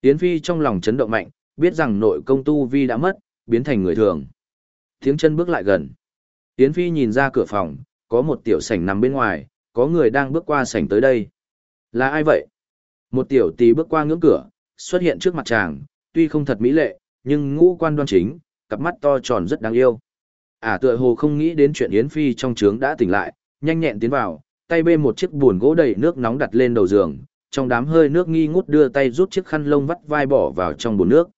Yến Phi trong lòng chấn động mạnh, biết rằng nội công tu vi đã mất, biến thành người thường. Tiếng chân bước lại gần. Yến Phi nhìn ra cửa phòng, có một tiểu sảnh nằm bên ngoài, có người đang bước qua sảnh tới đây. Là ai vậy? Một tiểu tí bước qua ngưỡng cửa, xuất hiện trước mặt chàng, tuy không thật mỹ lệ, nhưng ngũ quan đoan chính, cặp mắt to tròn rất đáng yêu. À tựa hồ không nghĩ đến chuyện Yến Phi trong trướng đã tỉnh lại, nhanh nhẹn tiến vào, tay bê một chiếc buồn gỗ đầy nước nóng đặt lên đầu giường, trong đám hơi nước nghi ngút đưa tay rút chiếc khăn lông vắt vai bỏ vào trong bồn nước.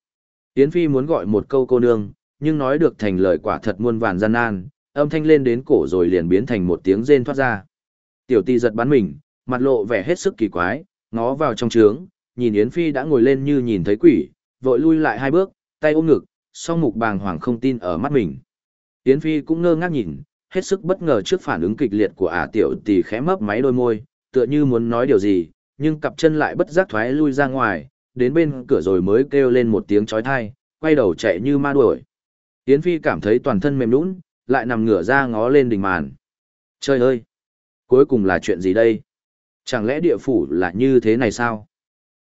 Yến Phi muốn gọi một câu cô nương, nhưng nói được thành lời quả thật muôn vàn gian nan, âm thanh lên đến cổ rồi liền biến thành một tiếng rên thoát ra. Tiểu ti giật bắn mình, mặt lộ vẻ hết sức kỳ quái, ngó vào trong trướng, nhìn Yến Phi đã ngồi lên như nhìn thấy quỷ, vội lui lại hai bước, tay ôm ngực, song mục bàng hoàng không tin ở mắt mình. Yến Phi cũng ngơ ngác nhìn, hết sức bất ngờ trước phản ứng kịch liệt của ả tiểu tỷ khẽ mấp máy đôi môi, tựa như muốn nói điều gì, nhưng cặp chân lại bất giác thoái lui ra ngoài, đến bên cửa rồi mới kêu lên một tiếng chói tai, quay đầu chạy như ma đuổi. Yến Phi cảm thấy toàn thân mềm nhũn, lại nằm ngửa ra ngó lên đỉnh màn. Trời ơi! Cuối cùng là chuyện gì đây? Chẳng lẽ địa phủ là như thế này sao?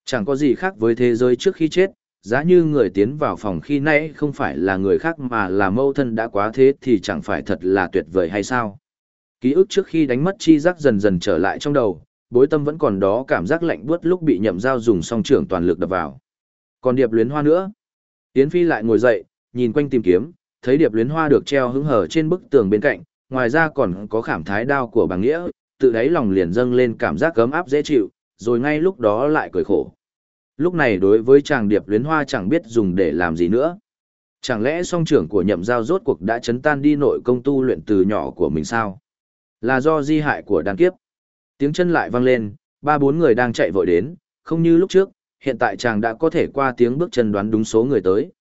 Chẳng có gì khác với thế giới trước khi chết, giá như người tiến vào phòng khi nãy không phải là người khác mà là mâu thân đã quá thế thì chẳng phải thật là tuyệt vời hay sao? Ký ức trước khi đánh mất chi giác dần dần trở lại trong đầu, bối tâm vẫn còn đó cảm giác lạnh buốt lúc bị nhậm dao dùng song trưởng toàn lực đập vào. Còn điệp luyến hoa nữa? Yến Phi lại ngồi dậy, nhìn quanh tìm kiếm, thấy điệp luyến hoa được treo hứng hở trên bức tường bên cạnh, ngoài ra còn có khảm thái đao của bằng Nghĩa, tự đáy lòng liền dâng lên cảm giác cấm áp dễ chịu, rồi ngay lúc đó lại cười khổ. Lúc này đối với chàng điệp luyến hoa chẳng biết dùng để làm gì nữa. Chẳng lẽ song trưởng của nhậm giao rốt cuộc đã chấn tan đi nội công tu luyện từ nhỏ của mình sao? Là do di hại của đàn kiếp. Tiếng chân lại vang lên, ba bốn người đang chạy vội đến, không như lúc trước, hiện tại chàng đã có thể qua tiếng bước chân đoán đúng số người tới.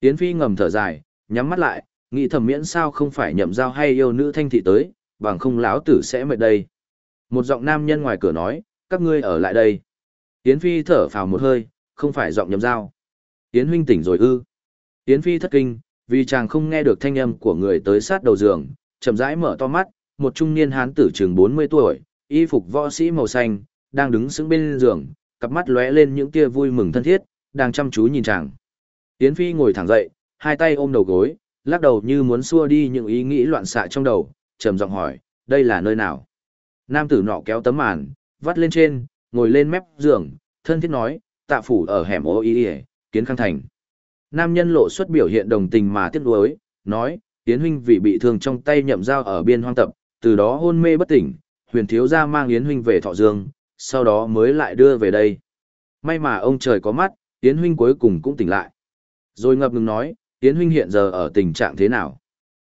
Yến Phi ngầm thở dài, nhắm mắt lại, nghĩ thầm miễn sao không phải nhậm giao hay yêu nữ thanh thị tới, bằng không lão tử sẽ mệt đây. Một giọng nam nhân ngoài cửa nói, các ngươi ở lại đây. Yến Phi thở phào một hơi, không phải giọng nhậm giao. Yến huynh tỉnh rồi ư. Yến Phi thất kinh, vì chàng không nghe được thanh âm của người tới sát đầu giường, chậm rãi mở to mắt, một trung niên hán tử chừng 40 tuổi, y phục võ sĩ màu xanh, đang đứng sững bên giường, cặp mắt lóe lên những tia vui mừng thân thiết, đang chăm chú nhìn chàng. Yến Phi ngồi thẳng dậy, hai tay ôm đầu gối, lắc đầu như muốn xua đi những ý nghĩ loạn xạ trong đầu, trầm giọng hỏi, đây là nơi nào? Nam tử nọ kéo tấm màn, vắt lên trên, ngồi lên mép giường, thân thiết nói, tạ phủ ở hẻm ô y kiến khang thành. Nam nhân lộ xuất biểu hiện đồng tình mà tiếc nuối, nói, Yến huynh vì bị thương trong tay nhậm dao ở biên hoang tập, từ đó hôn mê bất tỉnh, huyền thiếu gia mang Yến huynh về thọ dương, sau đó mới lại đưa về đây. May mà ông trời có mắt, Yến huynh cuối cùng cũng tỉnh lại. Rồi ngập ngừng nói, Yến huynh hiện giờ ở tình trạng thế nào?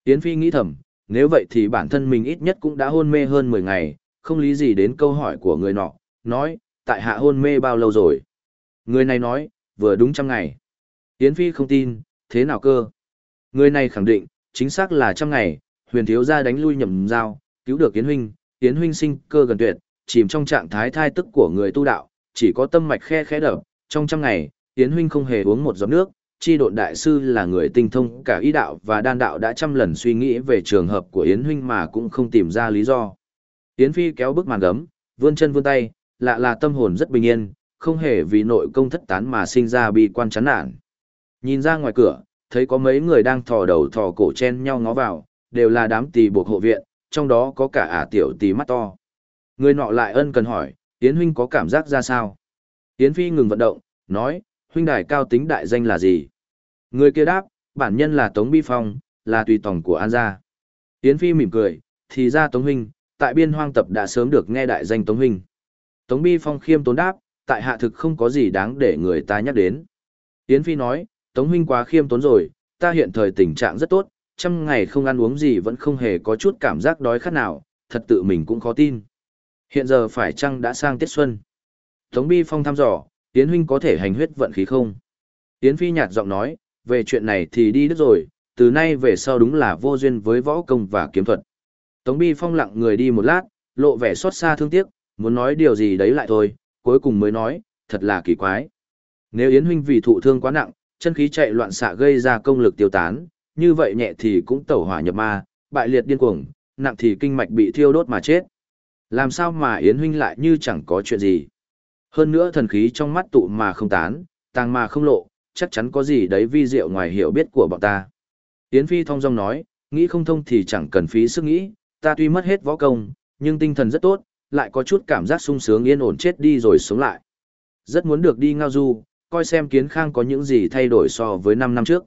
Yến phi nghĩ thầm, nếu vậy thì bản thân mình ít nhất cũng đã hôn mê hơn 10 ngày, không lý gì đến câu hỏi của người nọ, nói, tại hạ hôn mê bao lâu rồi? Người này nói, vừa đúng trăm ngày. Yến Phi không tin, thế nào cơ? Người này khẳng định, chính xác là trăm ngày, huyền thiếu gia đánh lui nhầm dao, cứu được Yến Huynh, Yến Huynh sinh cơ gần tuyệt, chìm trong trạng thái thai tức của người tu đạo, chỉ có tâm mạch khe khẽ đập, trong trăm ngày, Yến Huynh không hề uống một giọt nước, chi độn đại sư là người tinh thông cả ý đạo và đan đạo đã trăm lần suy nghĩ về trường hợp của Yến Huynh mà cũng không tìm ra lý do. Yến Phi kéo bức màn gấm, vươn chân vươn tay, lạ là tâm hồn rất bình yên, không hề vì nội công thất tán mà sinh ra bi quan chán nản. Nhìn ra ngoài cửa, thấy có mấy người đang thò đầu thò cổ chen nhau ngó vào, đều là đám tỳ buộc hộ viện, trong đó có cả ả tiểu tì mắt to. Người nọ lại ân cần hỏi, Yến huynh có cảm giác ra sao? Yến Phi ngừng vận động, nói, huynh đài cao tính đại danh là gì? Người kia đáp, bản nhân là Tống Bi Phong, là tùy tổng của An gia. Yến Phi mỉm cười, thì ra Tống huynh, tại biên hoang tập đã sớm được nghe đại danh Tống huynh. Tống Bi Phong khiêm tốn đáp, tại hạ thực không có gì đáng để người ta nhắc đến. Yến Phi nói, Tống huynh quá khiêm tốn rồi, ta hiện thời tình trạng rất tốt, trăm ngày không ăn uống gì vẫn không hề có chút cảm giác đói khát nào, thật tự mình cũng khó tin. Hiện giờ phải chăng đã sang Tết Xuân? Tống Bi Phong thăm dò, Yến huynh có thể hành huyết vận khí không? Yến Phi nhạt giọng nói, về chuyện này thì đi đứt rồi, từ nay về sau đúng là vô duyên với võ công và kiếm thuật. Tống Bi Phong lặng người đi một lát, lộ vẻ xót xa thương tiếc, muốn nói điều gì đấy lại thôi, cuối cùng mới nói, thật là kỳ quái. Nếu Yến huynh vì thụ thương quá nặng, chân khí chạy loạn xạ gây ra công lực tiêu tán, như vậy nhẹ thì cũng tẩu hỏa nhập ma, bại liệt điên cuồng, nặng thì kinh mạch bị thiêu đốt mà chết. Làm sao mà Yến huynh lại như chẳng có chuyện gì? Hơn nữa thần khí trong mắt tụ mà không tán, tàng mà không lộ, chắc chắn có gì đấy vi diệu ngoài hiểu biết của bọn ta. Yến Phi thong dong nói, nghĩ không thông thì chẳng cần phí sức nghĩ, ta tuy mất hết võ công, nhưng tinh thần rất tốt, lại có chút cảm giác sung sướng yên ổn chết đi rồi sống lại. Rất muốn được đi ngao du, coi xem kiến khang có những gì thay đổi so với 5 năm trước.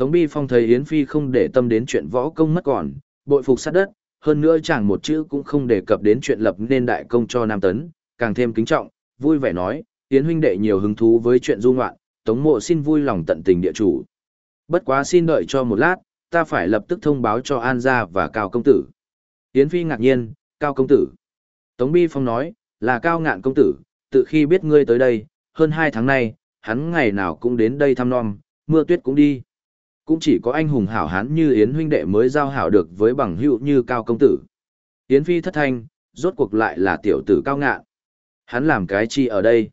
Tống Bi Phong thấy Yến Phi không để tâm đến chuyện võ công mất còn, bội phục sát đất, hơn nữa chẳng một chữ cũng không đề cập đến chuyện lập nên đại công cho Nam Tấn, càng thêm kính trọng, vui vẻ nói, Yến huynh đệ nhiều hứng thú với chuyện du ngoạn, Tống mộ xin vui lòng tận tình địa chủ. Bất quá xin đợi cho một lát, ta phải lập tức thông báo cho An gia và Cao công tử. Yến Phi ngạc nhiên, Cao công tử. Tống Bi Phong nói, là Cao ngạn công tử, từ khi biết ngươi tới đây, hơn hai tháng nay, hắn ngày nào cũng đến đây thăm non, mưa tuyết cũng đi. Cũng chỉ có anh hùng hảo hán như Yến huynh đệ mới giao hảo được với bằng hữu như Cao công tử. Yến Phi thất thanh, rốt cuộc lại là tiểu tử Cao ngạn. Hắn làm cái chi ở đây?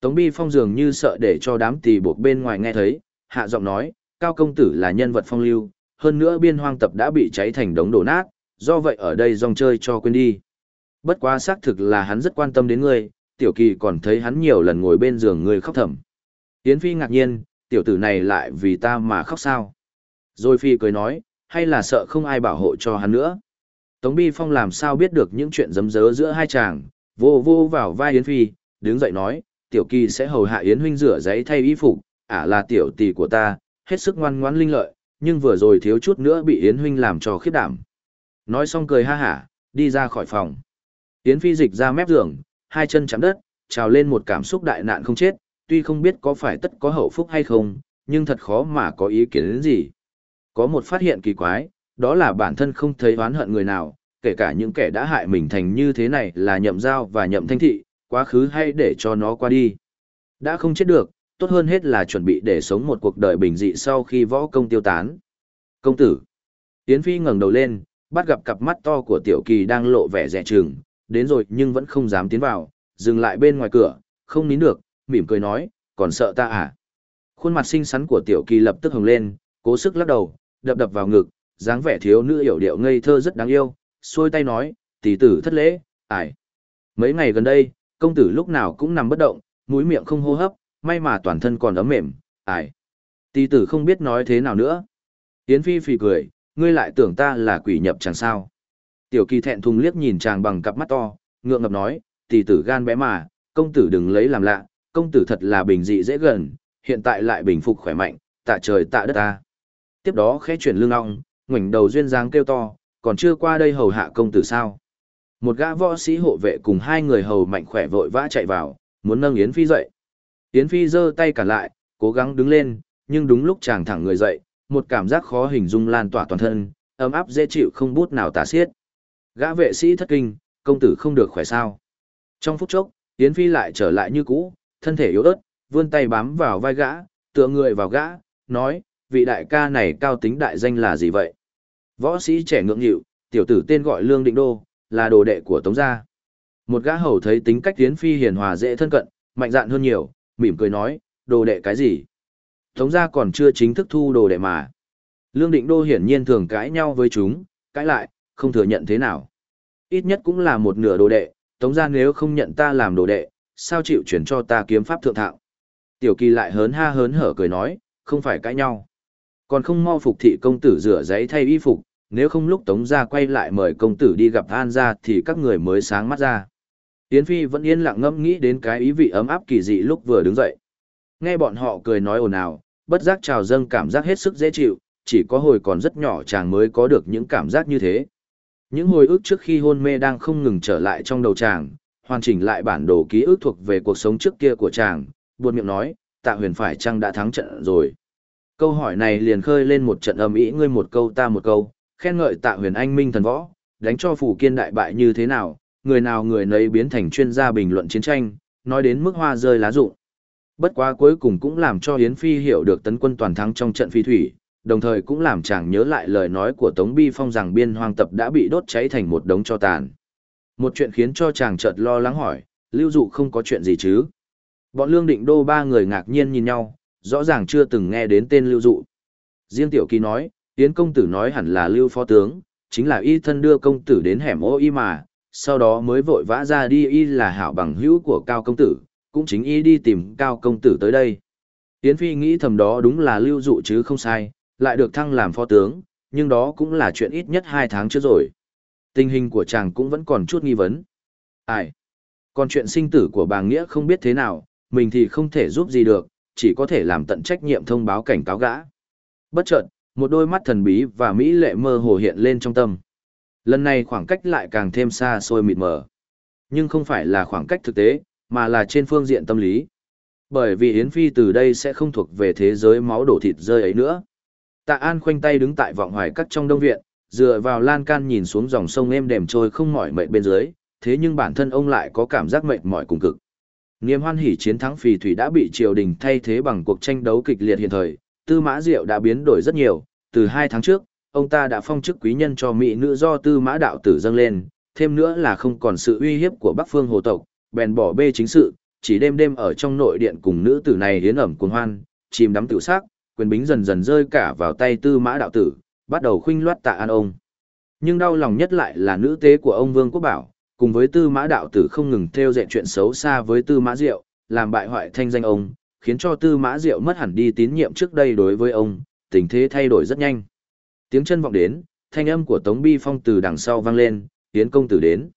Tống Bi Phong dường như sợ để cho đám tỳ buộc bên ngoài nghe thấy, hạ giọng nói, Cao công tử là nhân vật phong lưu, hơn nữa biên hoang tập đã bị cháy thành đống đổ nát, do vậy ở đây dòng chơi cho quên đi. Bất quá xác thực là hắn rất quan tâm đến ngươi, tiểu kỳ còn thấy hắn nhiều lần ngồi bên giường ngươi khóc thầm. Yến Phi ngạc nhiên, tiểu tử này lại vì ta mà khóc sao. Rồi Phi cười nói, hay là sợ không ai bảo hộ cho hắn nữa. Tống Bi Phong làm sao biết được những chuyện dấm dớ giữa hai chàng, vô vô vào vai Yến Phi, đứng dậy nói, tiểu kỳ sẽ hầu hạ Yến huynh rửa giấy thay y phục, ả là tiểu tỷ của ta, hết sức ngoan ngoãn linh lợi, nhưng vừa rồi thiếu chút nữa bị Yến huynh làm cho khiếp đảm. Nói xong cười ha hả, đi ra khỏi phòng. Yến Phi dịch ra mép giường, hai chân chạm đất, trào lên một cảm xúc đại nạn không chết, tuy không biết có phải tất có hậu phúc hay không, nhưng thật khó mà có ý kiến đến gì. Có một phát hiện kỳ quái, đó là bản thân không thấy oán hận người nào, kể cả những kẻ đã hại mình thành như thế này là nhậm giao và nhậm thanh thị, quá khứ hay để cho nó qua đi. Đã không chết được, tốt hơn hết là chuẩn bị để sống một cuộc đời bình dị sau khi võ công tiêu tán. Công tử. Yến Phi ngẩng đầu lên, bắt gặp cặp mắt to của Tiểu Kỳ đang lộ vẻ rẻ trừng, đến rồi nhưng vẫn không dám tiến vào, dừng lại bên ngoài cửa, không nín được, mỉm cười nói, còn sợ ta à? Khuôn mặt xinh xắn của Tiểu Kỳ lập tức hồng lên, cố sức lắc đầu, đập đập vào ngực, dáng vẻ thiếu nữ hiểu điệu ngây thơ rất đáng yêu, xuôi tay nói, tỷ tử thất lễ, ải. Mấy ngày gần đây, công tử lúc nào cũng nằm bất động, mũi miệng không hô hấp, may mà toàn thân còn ấm mềm, ải. Tỷ tử không biết nói thế nào nữa. Yến Phi phì cười, ngươi lại tưởng ta là quỷ nhập chẳng sao. Tiểu kỳ thẹn thùng liếc nhìn chàng bằng cặp mắt to, ngượng ngập nói, tỷ tử gan bé mà, công tử đừng lấy làm lạ, công tử thật là bình dị dễ gần, hiện tại lại bình phục khỏe mạnh, tạ trời tạ đất ta. Tiếp đó khẽ chuyển lưng ong, ngoảnh đầu duyên dáng kêu to, còn chưa qua đây hầu hạ công tử sao. Một gã võ sĩ hộ vệ cùng hai người hầu mạnh khỏe vội vã chạy vào, muốn nâng Yến Phi dậy. Yến Phi giơ tay cản lại, cố gắng đứng lên, nhưng đúng lúc chàng thẳng người dậy, một cảm giác khó hình dung lan tỏa toàn thân, ấm áp dễ chịu không bút nào tả xiết. Gã vệ sĩ thất kinh, công tử không được khỏe sao. Trong phút chốc, Yến Phi lại trở lại như cũ, thân thể yếu ớt, vươn tay bám vào vai gã, tựa người vào gã, nói, vị đại ca này cao tính đại danh là gì vậy? Võ sĩ trẻ ngưỡng nghịu, tiểu tử tên gọi Lương Định Đô, là đồ đệ của Tống gia. Một gã hầu thấy tính cách tiến Phi hiền hòa dễ thân cận, mạnh dạn hơn nhiều, mỉm cười nói, đồ đệ cái gì? Tống gia còn chưa chính thức thu đồ đệ mà. Lương Định Đô hiển nhiên thường cãi nhau với chúng, cãi lại, không thừa nhận thế nào. Ít nhất cũng là một nửa đồ đệ, Tống gia nếu không nhận ta làm đồ đệ, sao chịu chuyển cho ta kiếm pháp thượng thạo. Tiểu kỳ lại hớn ha hớn hở cười nói, không phải cãi nhau. Còn không mau phục thị công tử rửa giấy thay y phục, nếu không lúc Tống gia quay lại mời công tử đi gặp An gia thì các người mới sáng mắt ra. Yến Phi vẫn yên lặng ngẫm nghĩ đến cái ý vị ấm áp kỳ dị lúc vừa đứng dậy. Nghe bọn họ cười nói ồn ào, bất giác trào dâng cảm giác hết sức dễ chịu, chỉ có hồi còn rất nhỏ chàng mới có được những cảm giác như thế. Những hồi ức trước khi hôn mê đang không ngừng trở lại trong đầu chàng, hoàn chỉnh lại bản đồ ký ức thuộc về cuộc sống trước kia của chàng, buồn miệng nói, tạ huyền phải chăng đã thắng trận rồi. Câu hỏi này liền khơi lên một trận âm ý ngươi một câu ta một câu, khen ngợi tạ huyền anh minh thần võ, đánh cho phủ kiên đại bại như thế nào, người nào người nấy biến thành chuyên gia bình luận chiến tranh, nói đến mức hoa rơi lá rụng. Bất quá cuối cùng cũng làm cho Yến Phi hiểu được tấn quân toàn thắng trong trận phi thủy, đồng thời cũng làm chàng nhớ lại lời nói của Tống Bi Phong rằng biên hoang tập đã bị đốt cháy thành một đống cho tàn. Một chuyện khiến cho chàng chợt lo lắng hỏi, lưu dụ không có chuyện gì chứ? Bọn lương định đô ba người ngạc nhiên nhìn nhau, rõ ràng chưa từng nghe đến tên lưu dụ. Riêng tiểu kỳ nói, Yến công tử nói hẳn là lưu phó tướng, chính là y thân đưa công tử đến hẻm ô y mà, sau đó mới vội vã ra đi y là hảo bằng hữu của cao công tử, cũng chính y đi tìm cao công tử tới đây. Yến Phi nghĩ thầm đó đúng là lưu dụ chứ không sai, lại được thăng làm phó tướng, nhưng đó cũng là chuyện ít nhất hai tháng trước rồi. Tình hình của chàng cũng vẫn còn chút nghi vấn. Ai? Còn chuyện sinh tử của bà Nghĩa không biết thế nào, mình thì không thể giúp gì được, chỉ có thể làm tận trách nhiệm thông báo cảnh cáo gã. Bất chợt, một đôi mắt thần bí và mỹ lệ mơ hồ hiện lên trong tâm. Lần này khoảng cách lại càng thêm xa xôi mịt mờ. Nhưng không phải là khoảng cách thực tế, mà là trên phương diện tâm lý. Bởi vì Yến Phi từ đây sẽ không thuộc về thế giới máu đổ thịt rơi ấy nữa. Tạ An khoanh tay đứng tại vọng hoài cắt trong đông viện, dựa vào lan can nhìn xuống dòng sông êm đềm trôi không mỏi mệt bên dưới, thế nhưng bản thân ông lại có cảm giác mệt mỏi cùng cực. Niềm hoan hỉ chiến thắng phì thủy đã bị triều đình thay thế bằng cuộc tranh đấu kịch liệt hiện thời, Tư Mã Diệu đã biến đổi rất nhiều, từ hai tháng trước, ông ta đã phong chức quý nhân cho mỹ nữ do Tư Mã đạo tử dâng lên, thêm nữa là không còn sự uy hiếp của Bắc Phương hồ tộc, bèn bỏ bê chính sự, chỉ đêm đêm ở trong nội điện cùng nữ tử này hiến ẩm cuồng hoan, chìm đắm tiểu sắc, quyền bính dần dần rơi cả vào tay Tư Mã đạo tử, bắt đầu khuynh loát tạ an ông. Nhưng đau lòng nhất lại là nữ tế của ông Vương Quốc Bảo, cùng với tư mã đạo tử không ngừng theo dệt chuyện xấu xa với tư mã diệu, làm bại hoại thanh danh ông, khiến cho tư mã diệu mất hẳn đi tín nhiệm trước đây đối với ông, tình thế thay đổi rất nhanh. Tiếng chân vọng đến, thanh âm của Tống Bi Phong từ đằng sau vang lên, tiến công tử đến.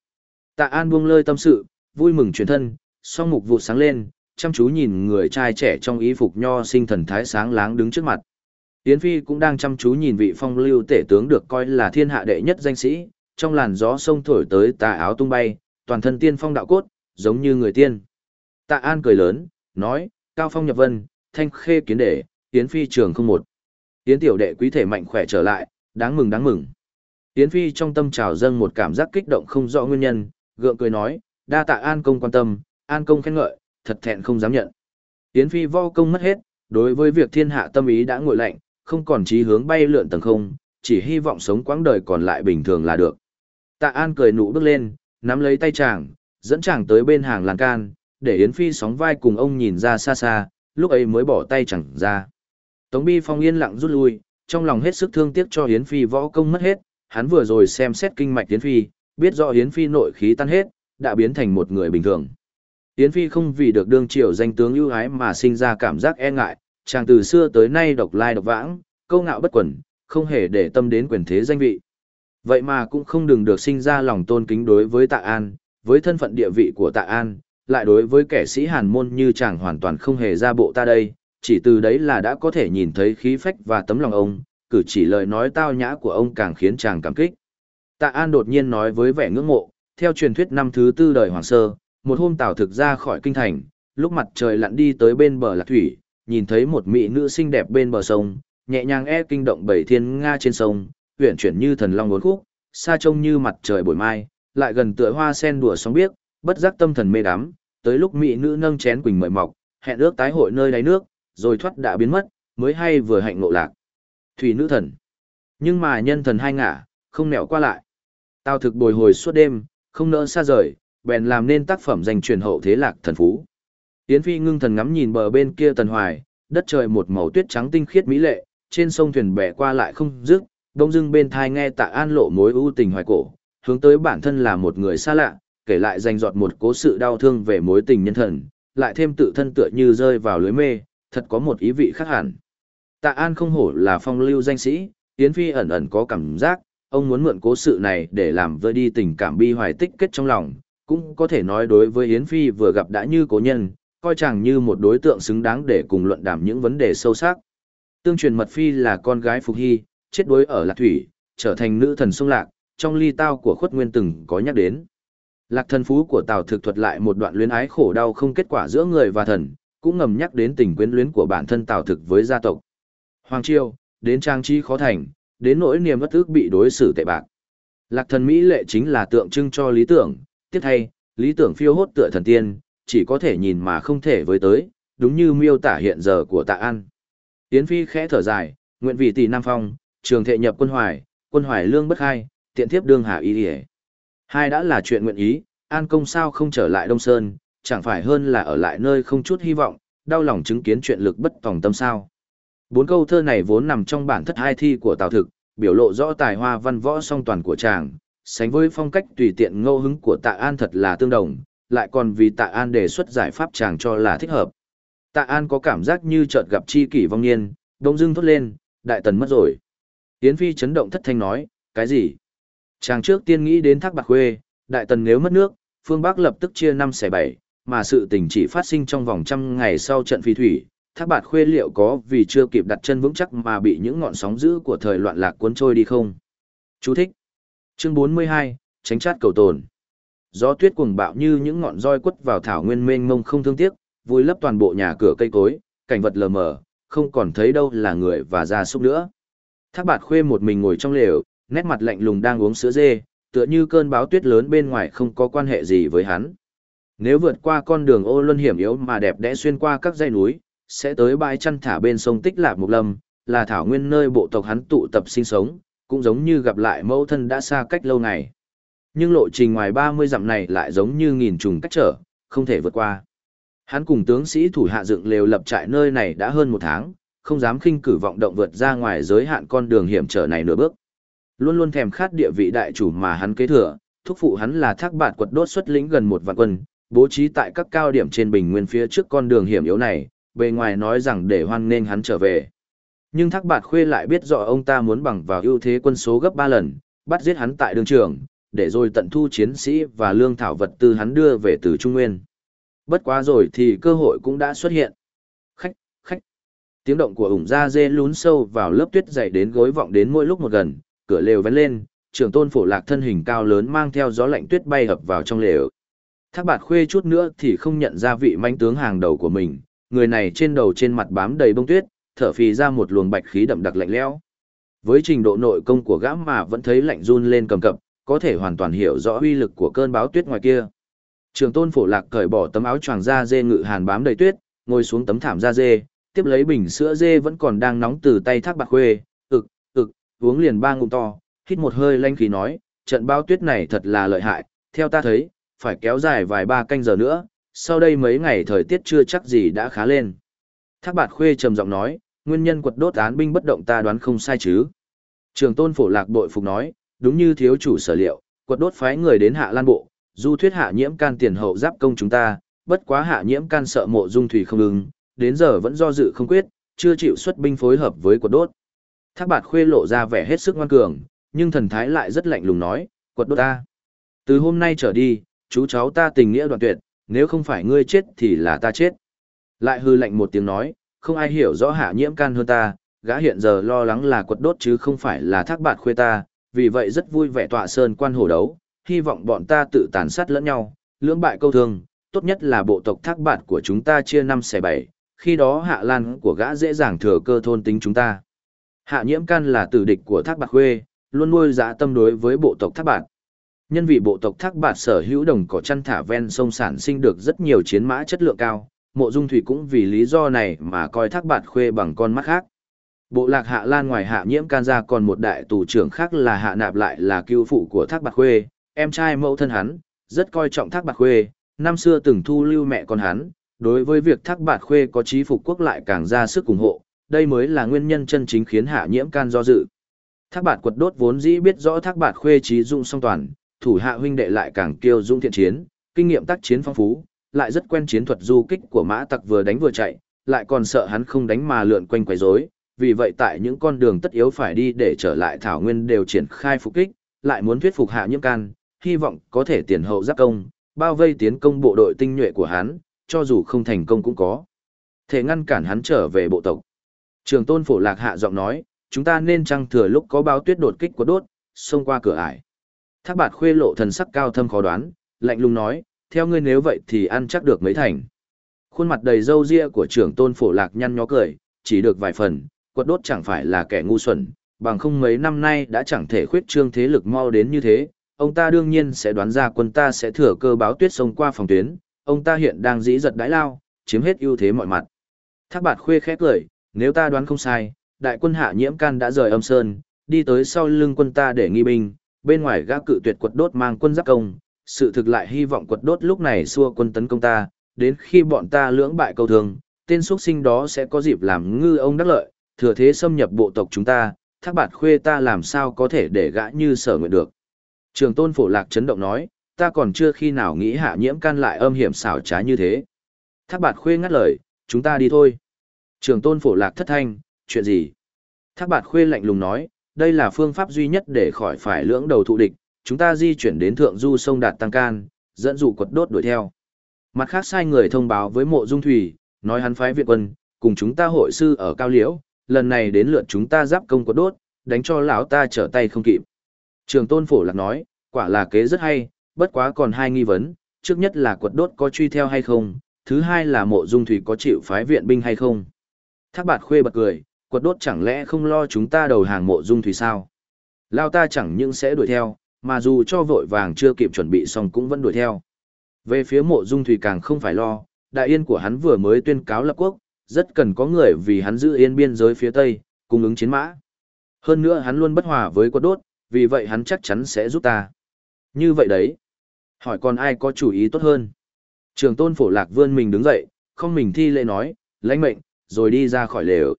Tạ An buông lơi tâm sự, vui mừng chuyển thân, song mục vụ sáng lên, chăm chú nhìn người trai trẻ trong y phục nho sinh thần thái sáng láng đứng trước mặt. Yến Phi cũng đang chăm chú nhìn vị phong lưu tể tướng được coi là thiên hạ đệ nhất danh sĩ, trong làn gió sông thổi tới tà áo tung bay, toàn thân tiên phong đạo cốt, giống như người tiên. Tạ An cười lớn, nói, cao phong nhập vân, thanh khê kiến đệ, Yến Phi trường không một. Yến tiểu đệ quý thể mạnh khỏe trở lại, đáng mừng đáng mừng. Yến Phi trong tâm trào dâng một cảm giác kích động không rõ nguyên nhân, gượng cười nói, đa tạ An công quan tâm, An công khen ngợi, thật thẹn không dám nhận. Yến Phi vo công mất hết, đối với việc thiên hạ tâm ý đã ngồi lạnh, không còn chí hướng bay lượn tầng không, chỉ hy vọng sống quãng đời còn lại bình thường là được. Tạ An cười nụ bước lên, nắm lấy tay chàng, dẫn chàng tới bên hàng lan can, để Yến Phi sóng vai cùng ông nhìn ra xa xa, lúc ấy mới bỏ tay chẳng ra. Tống Bi Phong yên lặng rút lui, trong lòng hết sức thương tiếc cho Yến Phi võ công mất hết, hắn vừa rồi xem xét kinh mạch Yến Phi, biết rõ Yến Phi nội khí tan hết, đã biến thành một người bình thường. Yến Phi không vì được đương triều danh tướng ưu ái mà sinh ra cảm giác e ngại, chàng từ xưa tới nay độc lai độc vãng, câu ngạo bất quẩn, không hề để tâm đến quyền thế danh vị. Vậy mà cũng không đừng được sinh ra lòng tôn kính đối với tạ an, với thân phận địa vị của tạ an, lại đối với kẻ sĩ hàn môn như chàng hoàn toàn không hề ra bộ ta đây, chỉ từ đấy là đã có thể nhìn thấy khí phách và tấm lòng ông, cử chỉ lời nói tao nhã của ông càng khiến chàng cảm kích. Tạ An đột nhiên nói với vẻ ngưỡng mộ, theo truyền thuyết năm thứ tư đời Hoàng Sơ, một hôm Tào thực ra khỏi kinh thành, lúc mặt trời lặn đi tới bên bờ lạc thủy, nhìn thấy một mỹ nữ xinh đẹp bên bờ sông, nhẹ nhàng e kinh động bảy thiên nga trên sông, uyển chuyển như thần long uốn khúc, xa trông như mặt trời buổi mai, lại gần tựa hoa sen đùa sóng biếc, bất giác tâm thần mê đắm, tới lúc mỹ nữ nâng chén quỳnh mời mọc, hẹn ước tái hội nơi đáy nước, rồi thoát đã biến mất, mới hay vừa hạnh ngộ lạc. Thủy nữ thần. Nhưng mà nhân thần hai ngả, không nẻo qua lại. Tao thực bồi hồi suốt đêm, không nỡ xa rời, bèn làm nên tác phẩm dành truyền hậu thế lạc thần phú. Yến Phi ngưng thần ngắm nhìn bờ bên kia tần hoài, đất trời một màu tuyết trắng tinh khiết mỹ lệ, trên sông thuyền bè qua lại không dứt, đông dưng bên thai nghe tạ an lộ mối ưu tình hoài cổ, hướng tới bản thân là một người xa lạ, kể lại danh dọt một cố sự đau thương về mối tình nhân thần, lại thêm tự thân tựa như rơi vào lưới mê, thật có một ý vị khác hẳn. Tạ An không hổ là phong lưu danh sĩ, Yến Phi ẩn ẩn có cảm giác, ông muốn mượn cố sự này để làm vơi đi tình cảm bi hoài tích kết trong lòng, cũng có thể nói đối với Yến Phi vừa gặp đã như cố nhân, coi chàng như một đối tượng xứng đáng để cùng luận đàm những vấn đề sâu sắc. Tương truyền Mật Phi là con gái Phục Hy, chết đuối ở Lạc Thủy, trở thành nữ thần sông Lạc, trong ly tao của khuất nguyên từng có nhắc đến. Lạc thần phú của Tào thực thuật lại một đoạn luyến ái khổ đau không kết quả giữa người và thần, cũng ngầm nhắc đến tình quyến luyến của bản thân Tào thực với gia tộc. Hoàng Triều, đến trang trí khó thành, đến nỗi niềm bất ước bị đối xử tệ bạc. Lạc thần Mỹ lệ chính là tượng trưng cho lý tưởng, tiếp thay, lý tưởng phiêu hốt tựa thần tiên, chỉ có thể nhìn mà không thể với tới, đúng như miêu tả hiện giờ của tạ an. Yến Phi khẽ thở dài, nguyện vì tỷ Nam Phong, trường thệ nhập quân hoài, quân hoài lương bất khai, tiện thiếp đương hạ ý hề. Hai đã là chuyện nguyện ý, an công sao không trở lại Đông Sơn, chẳng phải hơn là ở lại nơi không chút hy vọng, đau lòng chứng kiến chuyện lực bất tòng tâm sao. Bốn câu thơ này vốn nằm trong bản thất hai thi của Tào Thực, biểu lộ rõ tài hoa văn võ song toàn của chàng, sánh với phong cách tùy tiện ngẫu hứng của Tạ An thật là tương đồng, lại còn vì Tạ An đề xuất giải pháp chàng cho là thích hợp. Tạ An có cảm giác như chợt gặp chi kỷ vong niên, đông dưng thốt lên, đại tần mất rồi. Yến Phi chấn động thất thanh nói, cái gì? Chàng trước tiên nghĩ đến thác bạc khuê, đại tần nếu mất nước, phương Bắc lập tức chia năm xẻ bảy, mà sự tình chỉ phát sinh trong vòng trăm ngày sau trận phi thủy, thác bạc khuê liệu có vì chưa kịp đặt chân vững chắc mà bị những ngọn sóng dữ của thời loạn lạc cuốn trôi đi không? Chú thích. Chương 42, tránh chát cầu tồn. Gió tuyết cuồng bạo như những ngọn roi quất vào thảo nguyên mênh mông không thương tiếc, vùi lấp toàn bộ nhà cửa cây cối, cảnh vật lờ mờ, không còn thấy đâu là người và gia súc nữa. Thác bạt khuê một mình ngồi trong lều, nét mặt lạnh lùng đang uống sữa dê, tựa như cơn báo tuyết lớn bên ngoài không có quan hệ gì với hắn. Nếu vượt qua con đường ô luân hiểm yếu mà đẹp đẽ xuyên qua các dãy núi, sẽ tới bãi chăn thả bên sông Tích Lạc Mục Lâm, là thảo nguyên nơi bộ tộc hắn tụ tập sinh sống, cũng giống như gặp lại mẫu thân đã xa cách lâu ngày. Nhưng lộ trình ngoài 30 dặm này lại giống như nghìn trùng cách trở, không thể vượt qua. Hắn cùng tướng sĩ thủ hạ dựng lều lập trại nơi này đã hơn một tháng, không dám khinh cử vọng động vượt ra ngoài giới hạn con đường hiểm trở này nửa bước. Luôn luôn thèm khát địa vị đại chủ mà hắn kế thừa, thúc phụ hắn là thác bạt quật đốt xuất lĩnh gần một vạn quân, bố trí tại các cao điểm trên bình nguyên phía trước con đường hiểm yếu này, bề ngoài nói rằng để hoan nên hắn trở về. Nhưng thác bạt khuê lại biết rõ ông ta muốn bằng vào ưu thế quân số gấp 3 lần, bắt giết hắn tại đường trường, để rồi tận thu chiến sĩ và lương thảo vật tư hắn đưa về từ Trung Nguyên. Bất quá rồi thì cơ hội cũng đã xuất hiện. Khách, khách. Tiếng động của ủng da dê lún sâu vào lớp tuyết dày đến gối vọng đến mỗi lúc một gần, cửa lều vén lên, trưởng tôn phổ lạc thân hình cao lớn mang theo gió lạnh tuyết bay ập vào trong lều. Thác bạt khuê chút nữa thì không nhận ra vị manh tướng hàng đầu của mình, người này trên đầu trên mặt bám đầy bông tuyết, thở phì ra một luồng bạch khí đậm đặc lạnh lẽo. Với trình độ nội công của gã mà vẫn thấy lạnh run lên cầm cập, có thể hoàn toàn hiểu rõ uy lực của cơn báo tuyết ngoài kia. Trường tôn phổ lạc cởi bỏ tấm áo choàng da dê ngự hàn bám đầy tuyết, ngồi xuống tấm thảm da dê, tiếp lấy bình sữa dê vẫn còn đang nóng từ tay thác bạc khuê, ực, ực, uống liền ba ngụm to, hít một hơi lanh khí nói, trận báo tuyết này thật là lợi hại, theo ta thấy, phải kéo dài vài ba canh giờ nữa, sau đây mấy ngày thời tiết chưa chắc gì đã khá lên. Thác bạt khuê trầm giọng nói, nguyên nhân quật đốt án binh bất động ta đoán không sai chứ. Trường tôn phổ lạc bội phục nói, đúng như thiếu chủ sở liệu, quật đốt phái người đến hạ lan bộ, du thuyết hạ nhiễm can tiền hậu giáp công chúng ta, bất quá hạ nhiễm can sợ mộ dung thủy không ứng, đến giờ vẫn do dự không quyết, chưa chịu xuất binh phối hợp với quật đốt. Thác bạt khuê lộ ra vẻ hết sức ngoan cường, nhưng thần thái lại rất lạnh lùng nói, quật đốt ta. Từ hôm nay trở đi, chú cháu ta tình nghĩa đoạn tuyệt, nếu không phải ngươi chết thì là ta chết. Lại hư lạnh một tiếng nói, không ai hiểu rõ hạ nhiễm can hơn ta, gã hiện giờ lo lắng là quật đốt chứ không phải là thác bạt khuê ta, vì vậy rất vui vẻ tọa sơn quan hổ đấu, hy vọng bọn ta tự tàn sát lẫn nhau, lưỡng bại câu thương, tốt nhất là bộ tộc thác bạt của chúng ta chia năm xẻ bảy, khi đó hạ lan của gã dễ dàng thừa cơ thôn tính chúng ta. Hạ nhiễm can là tử địch của thác bạt khuê, luôn nuôi dã tâm đối với bộ tộc thác bạt. Nhân vị bộ tộc thác bạt sở hữu đồng cỏ chăn thả ven sông sản sinh được rất nhiều chiến mã chất lượng cao, mộ dung thủy cũng vì lý do này mà coi thác bạt khuê bằng con mắt khác. Bộ lạc hạ lan ngoài hạ nhiễm can ra còn một đại tù trưởng khác là hạ nạp lại là cưu phụ của thác bạt khuê, em trai mẫu thân hắn, rất coi trọng thác bạt khuê, năm xưa từng thu lưu mẹ con hắn, đối với việc thác bạt khuê có trí phục quốc lại càng ra sức ủng hộ, đây mới là nguyên nhân chân chính khiến hạ nhiễm can do dự. Thác bạt quật đốt vốn dĩ biết rõ thác bạt khuê trí dụng song toàn, thủ hạ huynh đệ lại càng kiêu dung thiện chiến, kinh nghiệm tác chiến phong phú, lại rất quen chiến thuật du kích của mã tặc vừa đánh vừa chạy, lại còn sợ hắn không đánh mà lượn quanh quấy rối, vì vậy tại những con đường tất yếu phải đi để trở lại thảo nguyên đều triển khai phục kích, lại muốn thuyết phục hạ nhiễm can, hy vọng có thể tiền hậu giáp công, bao vây tiến công bộ đội tinh nhuệ của hắn, cho dù không thành công cũng có. Thể ngăn cản hắn trở về bộ tộc. Trường tôn phổ lạc hạ giọng nói, chúng ta nên trăng thừa lúc có báo tuyết đột kích của đốt, xông qua cửa ải. Thác bạt khuê lộ thần sắc cao thâm khó đoán, lạnh lùng nói, theo ngươi nếu vậy thì ăn chắc được mấy thành. Khuôn mặt đầy râu ria của trưởng tôn phổ lạc nhăn nhó cười, chỉ được vài phần, quật đốt chẳng phải là kẻ ngu xuẩn, bằng không mấy năm nay đã chẳng thể khuyết trương thế lực mau đến như thế, ông ta đương nhiên sẽ đoán ra quân ta sẽ thừa cơ báo tuyết sông qua phòng tuyến, ông ta hiện đang dĩ giật đãi lao, chiếm hết ưu thế mọi mặt. Thác bạt khuê khẽ cười, nếu ta đoán không sai, đại quân hạ nhiễm can đã rời âm sơn, đi tới sau lưng quân ta để nghi binh, bên ngoài gác cự tuyệt quật đốt mang quân giáp công, sự thực lại hy vọng quật đốt lúc này xua quân tấn công ta, đến khi bọn ta lưỡng bại câu thường, tên xuất sinh đó sẽ có dịp làm ngư ông đắc lợi, thừa thế xâm nhập bộ tộc chúng ta, thác bạt khuê ta làm sao có thể để gã như sở nguyện được. Trường tôn phổ lạc chấn động nói, ta còn chưa khi nào nghĩ hạ nhiễm can lại âm hiểm xảo trá như thế. Thác bạt khuê ngắt lời, Chúng ta đi thôi. Trường tôn phổ lạc thất thanh, chuyện gì? Thác bạt khuê lạnh lùng nói, đây là phương pháp duy nhất để khỏi phải lưỡng đầu thụ địch, chúng ta di chuyển đến thượng du sông Đạt Tăng Can, dẫn dụ quật đốt đuổi theo. Mặt khác sai người thông báo với mộ dung thủy, nói hắn phái viện quân, cùng chúng ta hội sư ở Cao Liễu, lần này đến lượt chúng ta giáp công có đốt, đánh cho lão ta trở tay không kịp. Trường tôn phổ lạc nói, quả là kế rất hay, bất quá còn hai nghi vấn, trước nhất là quật đốt có truy theo hay không, thứ hai là mộ dung thủy có chịu phái viện binh hay không. Thác bạt khuê bật cười, quật đốt chẳng lẽ không lo chúng ta đầu hàng mộ dung thủy sao? Lao ta chẳng những sẽ đuổi theo, mà dù cho vội vàng chưa kịp chuẩn bị xong cũng vẫn đuổi theo. Về phía mộ dung thủy càng không phải lo, đại yên của hắn vừa mới tuyên cáo lập quốc, rất cần có người vì hắn giữ yên biên giới phía Tây, cung ứng chiến mã. Hơn nữa hắn luôn bất hòa với quân đốt, vì vậy hắn chắc chắn sẽ giúp ta. Như vậy đấy. Hỏi còn ai có chủ ý tốt hơn? Trường tôn phổ lạc vươn mình đứng dậy, không mình thi lễ nói, lãnh mệnh, rồi đi ra khỏi lều.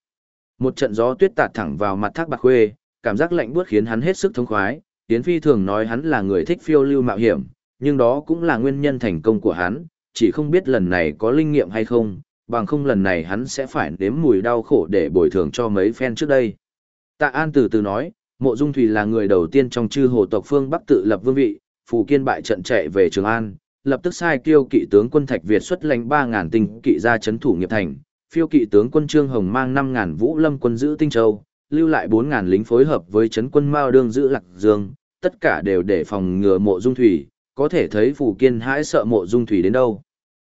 Một trận gió tuyết tạt thẳng vào mặt thác bạc khuê, cảm giác lạnh buốt khiến hắn hết sức thống khoái. Tiến Phi thường nói hắn là người thích phiêu lưu mạo hiểm, nhưng đó cũng là nguyên nhân thành công của hắn, chỉ không biết lần này có linh nghiệm hay không, bằng không lần này hắn sẽ phải nếm mùi đau khổ để bồi thường cho mấy fan trước đây. Tạ An từ từ nói, Mộ Dung Thủy là người đầu tiên trong chư hồ tộc phương Bắc tự lập vương vị, Phù Kiên bại trận chạy về Trường An, lập tức sai kiêu kỵ tướng quân Thạch Việt xuất lãnh 3000 tinh kỵ ra chấn thủ nghiệp thành, phiêu kỵ tướng quân Trương Hồng mang 5000 Vũ Lâm quân giữ Tinh Châu, lưu lại 4000 lính phối hợp với chấn quân Mao đương giữ Lạc Dương, tất cả đều để phòng ngừa Mộ Dung Thủy, có thể thấy Phù Kiên hãi sợ Mộ Dung Thủy đến đâu.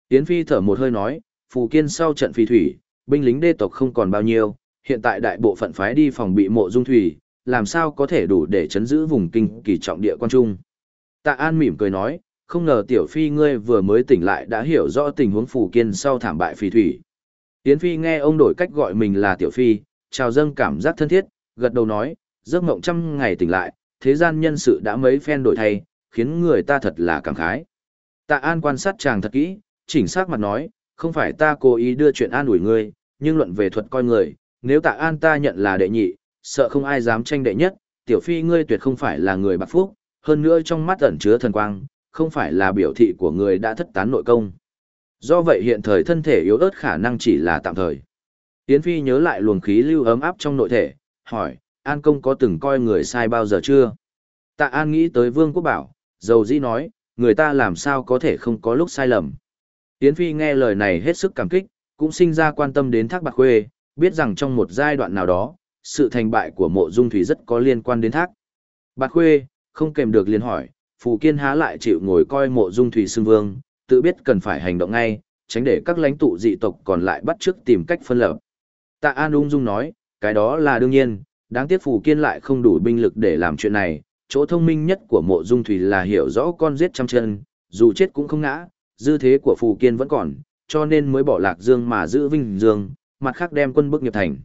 Tiễn Phi thở một hơi nói, Phù Kiên sau trận phi thủy, binh lính đê tộc không còn bao nhiêu, hiện tại đại bộ phận phái đi phòng bị Mộ Dung Thủy, làm sao có thể đủ để chấn giữ vùng kinh kỳ trọng địa quan trung. Tạ An mỉm cười nói, không ngờ tiểu phi ngươi vừa mới tỉnh lại đã hiểu rõ tình huống phù kiên sau thảm bại phi thủy. Yến Phi nghe ông đổi cách gọi mình là tiểu phi, chào dâng cảm giác thân thiết, gật đầu nói, giấc mộng trăm ngày tỉnh lại, thế gian nhân sự đã mấy phen đổi thay, khiến người ta thật là cảm khái. Tạ An quan sát chàng thật kỹ, chỉnh xác mặt nói, không phải ta cố ý đưa chuyện an ủi ngươi, nhưng luận về thuật coi người, nếu Tạ An ta nhận là đệ nhị, sợ không ai dám tranh đệ nhất, tiểu phi ngươi tuyệt không phải là người bạc phúc, hơn nữa trong mắt ẩn chứa thần quang, không phải là biểu thị của người đã thất tán nội công. Do vậy hiện thời thân thể yếu ớt khả năng chỉ là tạm thời. Yến Phi nhớ lại luồng khí lưu ấm áp trong nội thể, hỏi, An Công có từng coi người sai bao giờ chưa? Tạ An nghĩ tới Vương Quốc Bảo, dầu dĩ nói, người ta làm sao có thể không có lúc sai lầm. Yến Phi nghe lời này hết sức cảm kích, cũng sinh ra quan tâm đến Thác Bạc Khuê, biết rằng trong một giai đoạn nào đó, sự thành bại của mộ dung thủy rất có liên quan đến Thác. Bạc Khuê, không kèm được liền hỏi, Phù Kiên há lại chịu ngồi coi mộ dung thủy xưng vương, tự biết cần phải hành động ngay, tránh để các lãnh tụ dị tộc còn lại bắt trước tìm cách phân lập. Tạ An ung dung nói, cái đó là đương nhiên, đáng tiếc Phù Kiên lại không đủ binh lực để làm chuyện này, chỗ thông minh nhất của mộ dung thủy là hiểu rõ con giết trăm chân, dù chết cũng không ngã, dư thế của Phù Kiên vẫn còn, cho nên mới bỏ lạc dương mà giữ vinh dương, mặt khác đem quân bức nghiệp thành.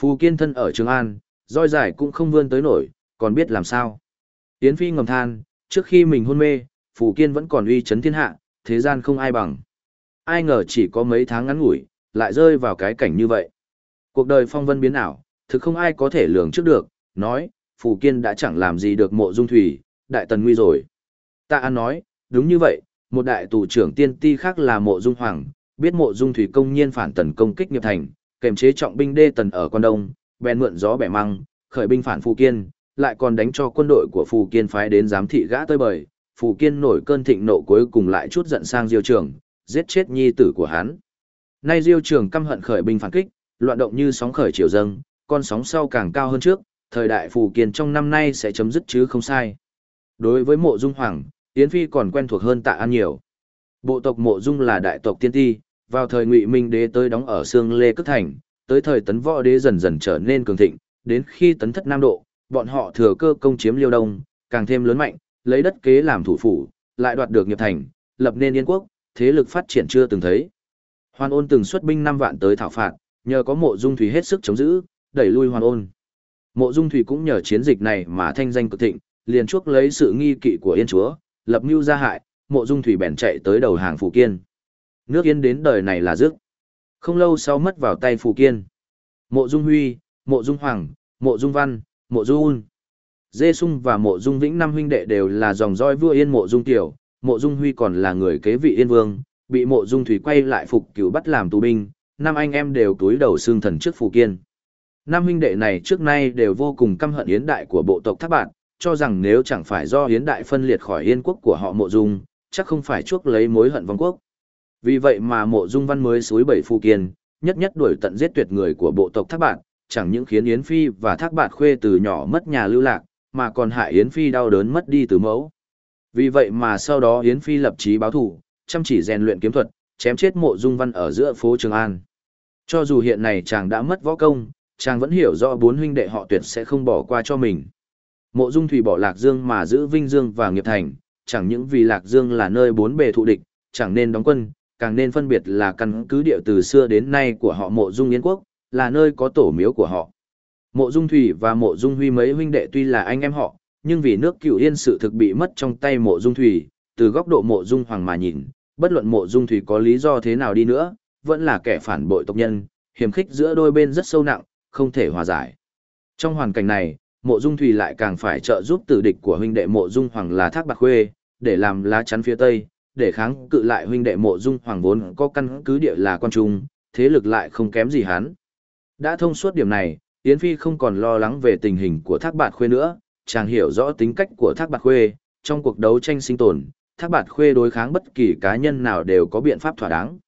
Phù Kiên thân ở Trường An, roi dài cũng không vươn tới nổi, còn biết làm sao. Yến Phi ngầm than, trước khi mình hôn mê, Phù Kiên vẫn còn uy chấn thiên hạ, thế gian không ai bằng. Ai ngờ chỉ có mấy tháng ngắn ngủi, lại rơi vào cái cảnh như vậy. Cuộc đời phong vân biến ảo, thực không ai có thể lường trước được, nói, Phù Kiên đã chẳng làm gì được mộ dung thủy, đại tần nguy rồi. Tạ An nói, đúng như vậy, một đại tù trưởng tiên ti khác là mộ dung hoàng, biết mộ dung thủy công nhiên phản tần công kích nghiệp thành, kềm chế trọng binh đê tần ở quan đông, bèn mượn gió bẻ măng, khởi binh phản Phù Kiên, lại còn đánh cho quân đội của Phù Kiên phái đến giám thị gã tơi bời, Phù Kiên nổi cơn thịnh nộ cuối cùng lại chút giận sang Diêu Trường, giết chết nhi tử của hắn. Nay Diêu Trường căm hận khởi binh phản kích, loạn động như sóng khởi chiều dâng, con sóng sau càng cao hơn trước, thời đại Phù Kiên trong năm nay sẽ chấm dứt chứ không sai. Đối với Mộ Dung Hoàng, Yến Phi còn quen thuộc hơn Tạ An nhiều. Bộ tộc Mộ Dung là đại tộc tiên ti, vào thời Ngụy Minh Đế tới đóng ở Sương Lê Cức Thành, tới thời Tấn Võ Đế dần dần trở nên cường thịnh, đến khi Tấn Thất Nam Độ, bọn họ thừa cơ công chiếm Liêu Đông, càng thêm lớn mạnh, lấy đất kế làm thủ phủ, lại đoạt được nghiệp thành, lập nên yên quốc, thế lực phát triển chưa từng thấy. Hoàn ôn từng xuất binh 5 vạn tới thảo phạt, nhờ có mộ dung thủy hết sức chống giữ, đẩy lui hoàn ôn. Mộ dung thủy cũng nhờ chiến dịch này mà thanh danh cực thịnh, liền chuốc lấy sự nghi kỵ của yên chúa, lập mưu gia hại, mộ dung thủy bèn chạy tới đầu hàng Phù kiên. Nước yên đến đời này là dứt. Không lâu sau mất vào tay Phù kiên. Mộ dung huy, mộ dung hoàng, mộ dung văn, mộ dung Dê Sung và Mộ Dung Vĩnh năm huynh đệ đều là dòng roi vua Yên Mộ Dung Tiểu, Mộ Dung Huy còn là người kế vị Yên Vương, bị Mộ Dung Thủy quay lại phục cứu bắt làm tù binh, năm anh em đều túi đầu xương thần trước phù kiên. Năm huynh đệ này trước nay đều vô cùng căm hận Yến Đại của bộ tộc Thác Bạn, cho rằng nếu chẳng phải do Yến Đại phân liệt khỏi Yên quốc của họ mộ dung, chắc không phải chuốc lấy mối hận vong quốc. Vì vậy mà mộ dung văn mới suối bảy phù kiên, nhất nhất đuổi tận giết tuyệt người của bộ tộc Thác Bạn, chẳng những khiến Yến Phi và Thác Bạn khuê từ nhỏ mất nhà lưu lạc, mà còn hại Yến Phi đau đớn mất đi từ mẫu. Vì vậy mà sau đó Yến Phi lập chí báo thù, chăm chỉ rèn luyện kiếm thuật, chém chết mộ dung văn ở giữa phố Trường An. Cho dù hiện này chàng đã mất võ công, chàng vẫn hiểu rõ bốn huynh đệ họ tuyệt sẽ không bỏ qua cho mình. Mộ dung thủy bỏ Lạc Dương mà giữ Vinh Dương và Nghiệp Thành, chẳng những vì Lạc Dương là nơi bốn bề thụ địch, chẳng nên đóng quân, càng nên phân biệt là căn cứ địa từ xưa đến nay của họ mộ dung Yên Quốc, là nơi có tổ miếu của họ. Mộ dung thủy và mộ dung huy mấy huynh đệ tuy là anh em họ, nhưng vì nước cựu yên sự thực bị mất trong tay mộ dung thủy, từ góc độ mộ dung hoàng mà nhìn, bất luận mộ dung thủy có lý do thế nào đi nữa, vẫn là kẻ phản bội tộc nhân, hiềm khích giữa đôi bên rất sâu nặng, không thể hòa giải. Trong hoàn cảnh này, mộ dung thủy lại càng phải trợ giúp tử địch của huynh đệ mộ dung hoàng là thác bạc khuê, để làm lá chắn phía tây, để kháng cự lại huynh đệ mộ dung hoàng vốn có căn cứ địa là quan trung, thế lực lại không kém gì hắn. Đã thông suốt điểm này, Yến Phi không còn lo lắng về tình hình của thác bạc khuê nữa, chàng hiểu rõ tính cách của thác bạc khuê, trong cuộc đấu tranh sinh tồn, thác bạt khuê đối kháng bất kỳ cá nhân nào đều có biện pháp thỏa đáng.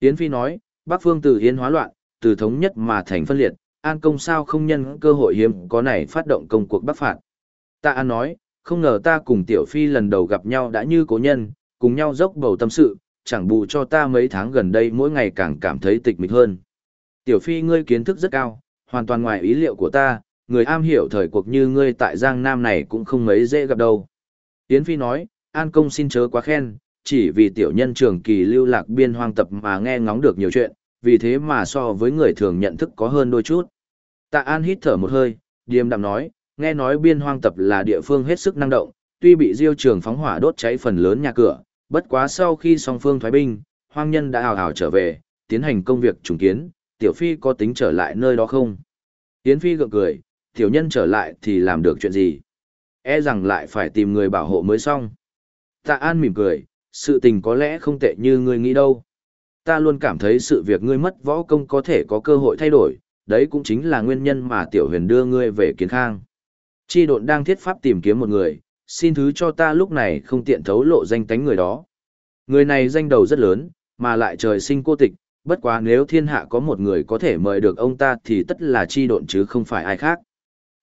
Yến Phi nói, Bắc Phương từ yến hóa loạn, từ thống nhất mà thành phân liệt, An công sao không nhân cơ hội hiếm có này phát động công cuộc bắc phạt. Ta An nói, không ngờ ta cùng Tiểu Phi lần đầu gặp nhau đã như cố nhân, cùng nhau dốc bầu tâm sự, chẳng bù cho ta mấy tháng gần đây mỗi ngày càng cảm thấy tịch mịch hơn. Tiểu Phi ngươi kiến thức rất cao, hoàn toàn ngoài ý liệu của ta, người am hiểu thời cuộc như ngươi tại Giang Nam này cũng không mấy dễ gặp đâu. Yến Phi nói, An công xin chớ quá khen, chỉ vì tiểu nhân trường kỳ lưu lạc biên hoang tập mà nghe ngóng được nhiều chuyện, vì thế mà so với người thường nhận thức có hơn đôi chút. Tạ An hít thở một hơi, điềm đạm nói, nghe nói biên hoang tập là địa phương hết sức năng động, tuy bị diêu trường phóng hỏa đốt cháy phần lớn nhà cửa, bất quá sau khi song phương thoái binh, hoang nhân đã hào hào trở về, tiến hành công việc trùng kiến, tiểu phi có tính trở lại nơi đó không? Tiến phi gượng cười, tiểu nhân trở lại thì làm được chuyện gì? E rằng lại phải tìm người bảo hộ mới xong. Tạ An mỉm cười, sự tình có lẽ không tệ như ngươi nghĩ đâu. Ta luôn cảm thấy sự việc ngươi mất võ công có thể có cơ hội thay đổi, đấy cũng chính là nguyên nhân mà tiểu huyền đưa ngươi về kiến khang. Chi độn đang thiết pháp tìm kiếm một người, xin thứ cho ta lúc này không tiện thấu lộ danh tánh người đó. Người này danh đầu rất lớn, mà lại trời sinh cô tịch, bất quá nếu thiên hạ có một người có thể mời được ông ta thì tất là chi độn chứ không phải ai khác.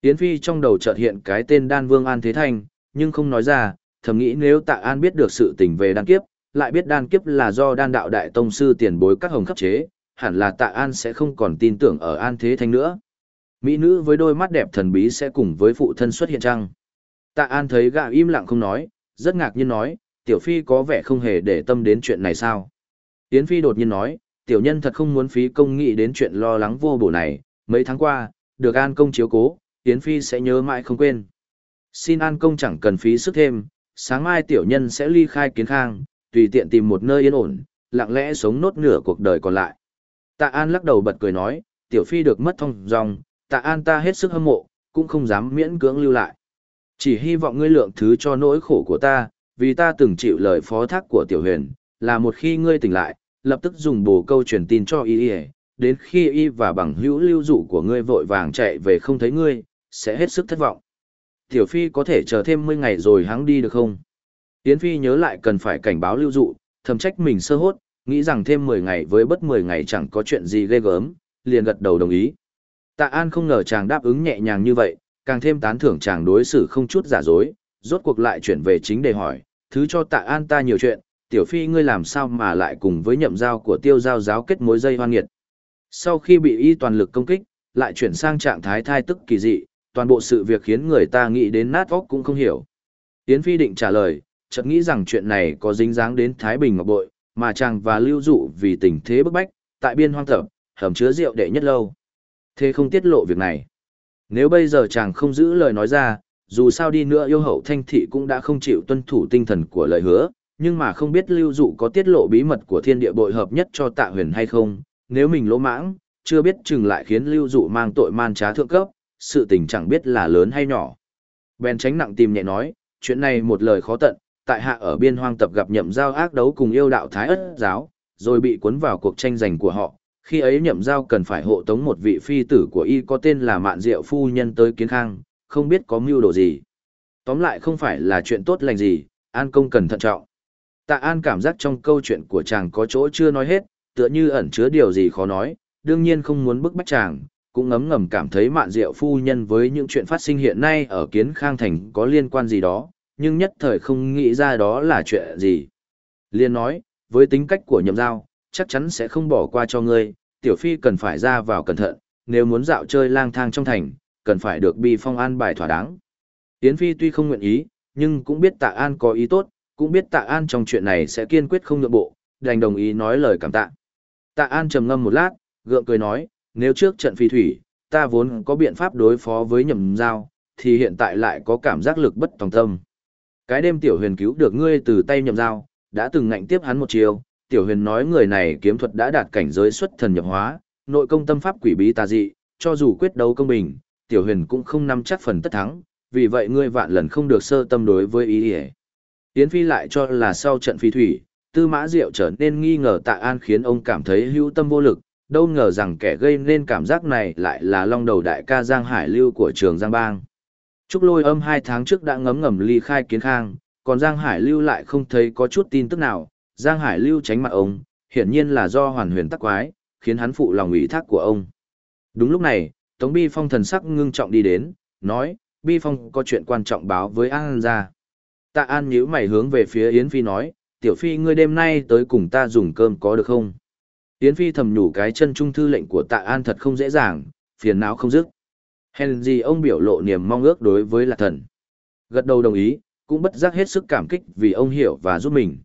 Yến Phi trong đầu chợt hiện cái tên đan vương An Thế Thanh, nhưng không nói ra, thầm nghĩ nếu tạ an biết được sự tình về đan kiếp, lại biết đan kiếp là do đan đạo đại tông sư tiền bối các hồng khắc chế, hẳn là tạ an sẽ không còn tin tưởng ở an thế thanh nữa. Mỹ nữ với đôi mắt đẹp thần bí sẽ cùng với phụ thân xuất hiện chăng? Tạ an thấy gã im lặng không nói, rất ngạc nhiên nói, tiểu phi có vẻ không hề để tâm đến chuyện này sao? tiến phi đột nhiên nói, tiểu nhân thật không muốn phí công nghĩ đến chuyện lo lắng vô bổ này, mấy tháng qua, được an công chiếu cố, tiến phi sẽ nhớ mãi không quên. Xin an công chẳng cần phí sức thêm, sáng mai tiểu nhân sẽ ly khai kiến khang, tùy tiện tìm một nơi yên ổn, lặng lẽ sống nốt nửa cuộc đời còn lại. Tạ An lắc đầu bật cười nói, tiểu phi được mất thông dòng, tạ An ta hết sức hâm mộ, cũng không dám miễn cưỡng lưu lại. Chỉ hy vọng ngươi lượng thứ cho nỗi khổ của ta, vì ta từng chịu lời phó thác của tiểu huyền, là một khi ngươi tỉnh lại, lập tức dùng bồ câu truyền tin cho y y, đến khi y và bằng hữu lưu dụ của ngươi vội vàng chạy về không thấy ngươi, sẽ hết sức thất vọng. Tiểu Phi có thể chờ thêm 10 ngày rồi hắn đi được không? Yến Phi nhớ lại cần phải cảnh báo lưu dụ, thầm trách mình sơ hốt, nghĩ rằng thêm 10 ngày với bất 10 ngày chẳng có chuyện gì ghê gớm, liền gật đầu đồng ý. Tạ An không ngờ chàng đáp ứng nhẹ nhàng như vậy, càng thêm tán thưởng chàng đối xử không chút giả dối, rốt cuộc lại chuyển về chính đề hỏi, thứ cho Tạ An ta nhiều chuyện, tiểu phi ngươi làm sao mà lại cùng với nhậm giao của tiêu giao giáo kết mối dây hoan nghiệt. Sau khi bị y toàn lực công kích, lại chuyển sang trạng thái thai tức kỳ dị, toàn bộ sự việc khiến người ta nghĩ đến nát óc cũng không hiểu. Yến Phi định trả lời, chợt nghĩ rằng chuyện này có dính dáng đến Thái Bình Ngọc Bội, mà chàng và lưu dụ vì tình thế bức bách, tại biên hoang thập, hầm chứa rượu đệ nhất lâu. Thế không tiết lộ việc này. Nếu bây giờ chàng không giữ lời nói ra, dù sao đi nữa yêu hậu thanh thị cũng đã không chịu tuân thủ tinh thần của lời hứa, nhưng mà không biết lưu dụ có tiết lộ bí mật của thiên địa bội hợp nhất cho tạ huyền hay không, nếu mình lỗ mãng, chưa biết chừng lại khiến lưu dụ mang tội man trá thượng cấp, sự tình chẳng biết là lớn hay nhỏ. Bèn tránh nặng tìm nhẹ nói, chuyện này một lời khó tận, tại hạ ở biên hoang tập gặp nhậm giao ác đấu cùng yêu đạo thái ất giáo, rồi bị cuốn vào cuộc tranh giành của họ, Khi ấy nhậm giao cần phải hộ tống một vị phi tử của y có tên là Mạn Diệu Phu Nhân tới kiến khang, không biết có mưu đồ gì. Tóm lại không phải là chuyện tốt lành gì, An Công cần thận trọng. Tạ An cảm giác trong câu chuyện của chàng có chỗ chưa nói hết, tựa như ẩn chứa điều gì khó nói, đương nhiên không muốn bức bách chàng, cũng ngấm ngầm cảm thấy Mạn Diệu Phu Nhân với những chuyện phát sinh hiện nay ở Kiến Khang Thành có liên quan gì đó, nhưng nhất thời không nghĩ ra đó là chuyện gì. Liên nói, với tính cách của nhậm giao, chắc chắn sẽ không bỏ qua cho ngươi, tiểu phi cần phải ra vào cẩn thận, nếu muốn dạo chơi lang thang trong thành, cần phải được bi phong an bài thỏa đáng. Yến Phi tuy không nguyện ý, nhưng cũng biết tạ an có ý tốt, cũng biết tạ an trong chuyện này sẽ kiên quyết không nhượng bộ, đành đồng ý nói lời cảm tạ. Tạ an trầm ngâm một lát, gượng cười nói, nếu trước trận phi thủy, ta vốn có biện pháp đối phó với nhầm giao, thì hiện tại lại có cảm giác lực bất tòng tâm. Cái đêm tiểu huyền cứu được ngươi từ tay nhầm dao, đã từng ngạnh tiếp hắn một chiều, tiểu huyền nói người này kiếm thuật đã đạt cảnh giới xuất thần nhập hóa, nội công tâm pháp quỷ bí tà dị, cho dù quyết đấu công bình, tiểu huyền cũng không nắm chắc phần tất thắng, vì vậy ngươi vạn lần không được sơ tâm đối với ý ỉa. Yến phi lại cho là sau trận phi thủy tư mã diệu trở nên nghi ngờ tạ an khiến ông cảm thấy hữu tâm vô lực đâu ngờ rằng kẻ gây nên cảm giác này lại là long đầu đại ca giang hải lưu của trường giang bang trúc lôi âm hai tháng trước đã ngấm ngầm ly khai kiến khang còn giang hải lưu lại không thấy có chút tin tức nào giang hải lưu tránh mặt ông hiển nhiên là do hoàn huyền tắc quái khiến hắn phụ lòng ủy thác của ông đúng lúc này tống bi phong thần sắc ngưng trọng đi đến nói Bi Phong có chuyện quan trọng báo với An ra. Tạ An nhíu mày hướng về phía Yến Phi nói, Tiểu Phi ngươi đêm nay tới cùng ta dùng cơm có được không? Yến Phi thầm nhủ cái chân trung thư lệnh của Tạ An thật không dễ dàng, phiền não không dứt. Hèn gì ông biểu lộ niềm mong ước đối với lạc thần. Gật đầu đồng ý, cũng bất giác hết sức cảm kích vì ông hiểu và giúp mình.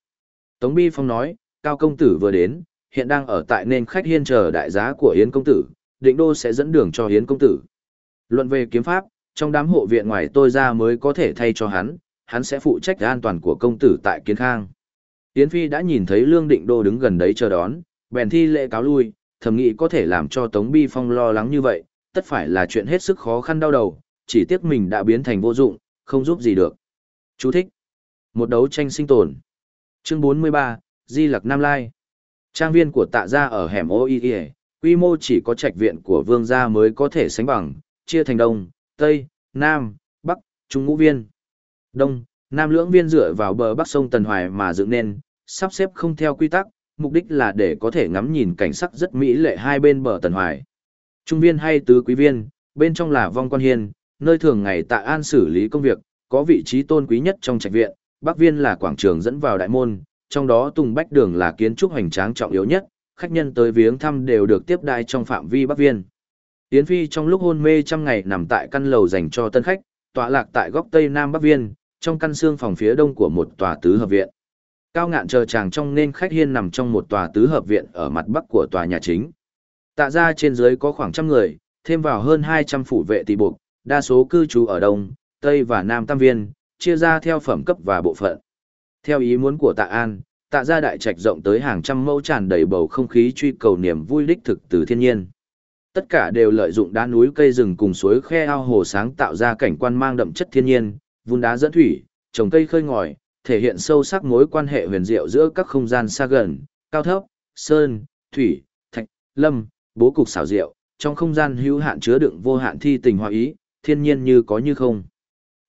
Tống Bi Phong nói, Cao Công Tử vừa đến, hiện đang ở tại nên khách hiên chờ đại giá của Yến Công Tử, định đô sẽ dẫn đường cho Yến Công Tử. Luận về kiếm pháp, trong đám hộ viện ngoài tôi ra mới có thể thay cho hắn, hắn sẽ phụ trách an toàn của công tử tại Kiến Khang. Yến Phi đã nhìn thấy Lương Định Đô đứng gần đấy chờ đón, bèn thi lễ cáo lui, thầm nghĩ có thể làm cho Tống Bi Phong lo lắng như vậy, tất phải là chuyện hết sức khó khăn đau đầu, chỉ tiếc mình đã biến thành vô dụng, không giúp gì được. Chú thích. Một đấu tranh sinh tồn. Chương 43, Di Lặc Nam Lai. Trang viên của tạ gia ở hẻm ô y quy mô chỉ có trạch viện của vương gia mới có thể sánh bằng, chia thành đông, Tây, Nam, Bắc, Trung ngũ viên. Đông, Nam lưỡng viên dựa vào bờ bắc sông Tần Hoài mà dựng nên, sắp xếp không theo quy tắc, mục đích là để có thể ngắm nhìn cảnh sắc rất mỹ lệ hai bên bờ Tần Hoài. Trung viên hay tứ quý viên, bên trong là vong quan hiên, nơi thường ngày tạ an xử lý công việc, có vị trí tôn quý nhất trong trạch viện, bắc viên là quảng trường dẫn vào đại môn, trong đó tùng bách đường là kiến trúc hoành tráng trọng yếu nhất, khách nhân tới viếng thăm đều được tiếp đai trong phạm vi bắc viên. Yến Phi trong lúc hôn mê trăm ngày nằm tại căn lầu dành cho tân khách, tọa lạc tại góc Tây Nam Bắc Viên, trong căn xương phòng phía đông của một tòa tứ hợp viện. Cao ngạn chờ chàng trong nên khách hiên nằm trong một tòa tứ hợp viện ở mặt bắc của tòa nhà chính. Tạ ra trên dưới có khoảng trăm người, thêm vào hơn 200 phủ vệ tỷ buộc, đa số cư trú ở Đông, Tây và Nam Tam Viên, chia ra theo phẩm cấp và bộ phận. Theo ý muốn của Tạ An, Tạ gia đại trạch rộng tới hàng trăm mẫu tràn đầy bầu không khí truy cầu niềm vui đích thực từ thiên nhiên. Tất cả đều lợi dụng đá núi cây rừng cùng suối khe ao hồ sáng tạo ra cảnh quan mang đậm chất thiên nhiên, vun đá dẫn thủy, trồng cây khơi ngòi, thể hiện sâu sắc mối quan hệ huyền diệu giữa các không gian xa gần, cao thấp, sơn, thủy, thạch, lâm, bố cục xảo diệu, trong không gian hữu hạn chứa đựng vô hạn thi tình hòa ý, thiên nhiên như có như không.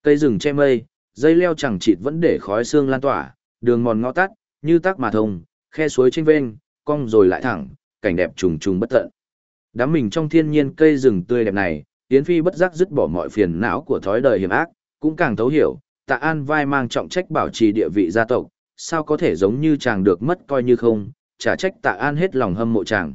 Cây rừng che mây, dây leo chẳng chịt vẫn để khói xương lan tỏa, đường mòn ngõ tắt, như tắc mà thông, khe suối trên vênh, cong rồi lại thẳng, cảnh đẹp trùng trùng bất tận. Đám mình trong thiên nhiên cây rừng tươi đẹp này, Yến Phi bất giác dứt bỏ mọi phiền não của thói đời hiểm ác, cũng càng thấu hiểu, tạ an vai mang trọng trách bảo trì địa vị gia tộc, sao có thể giống như chàng được mất coi như không, trả trách tạ an hết lòng hâm mộ chàng.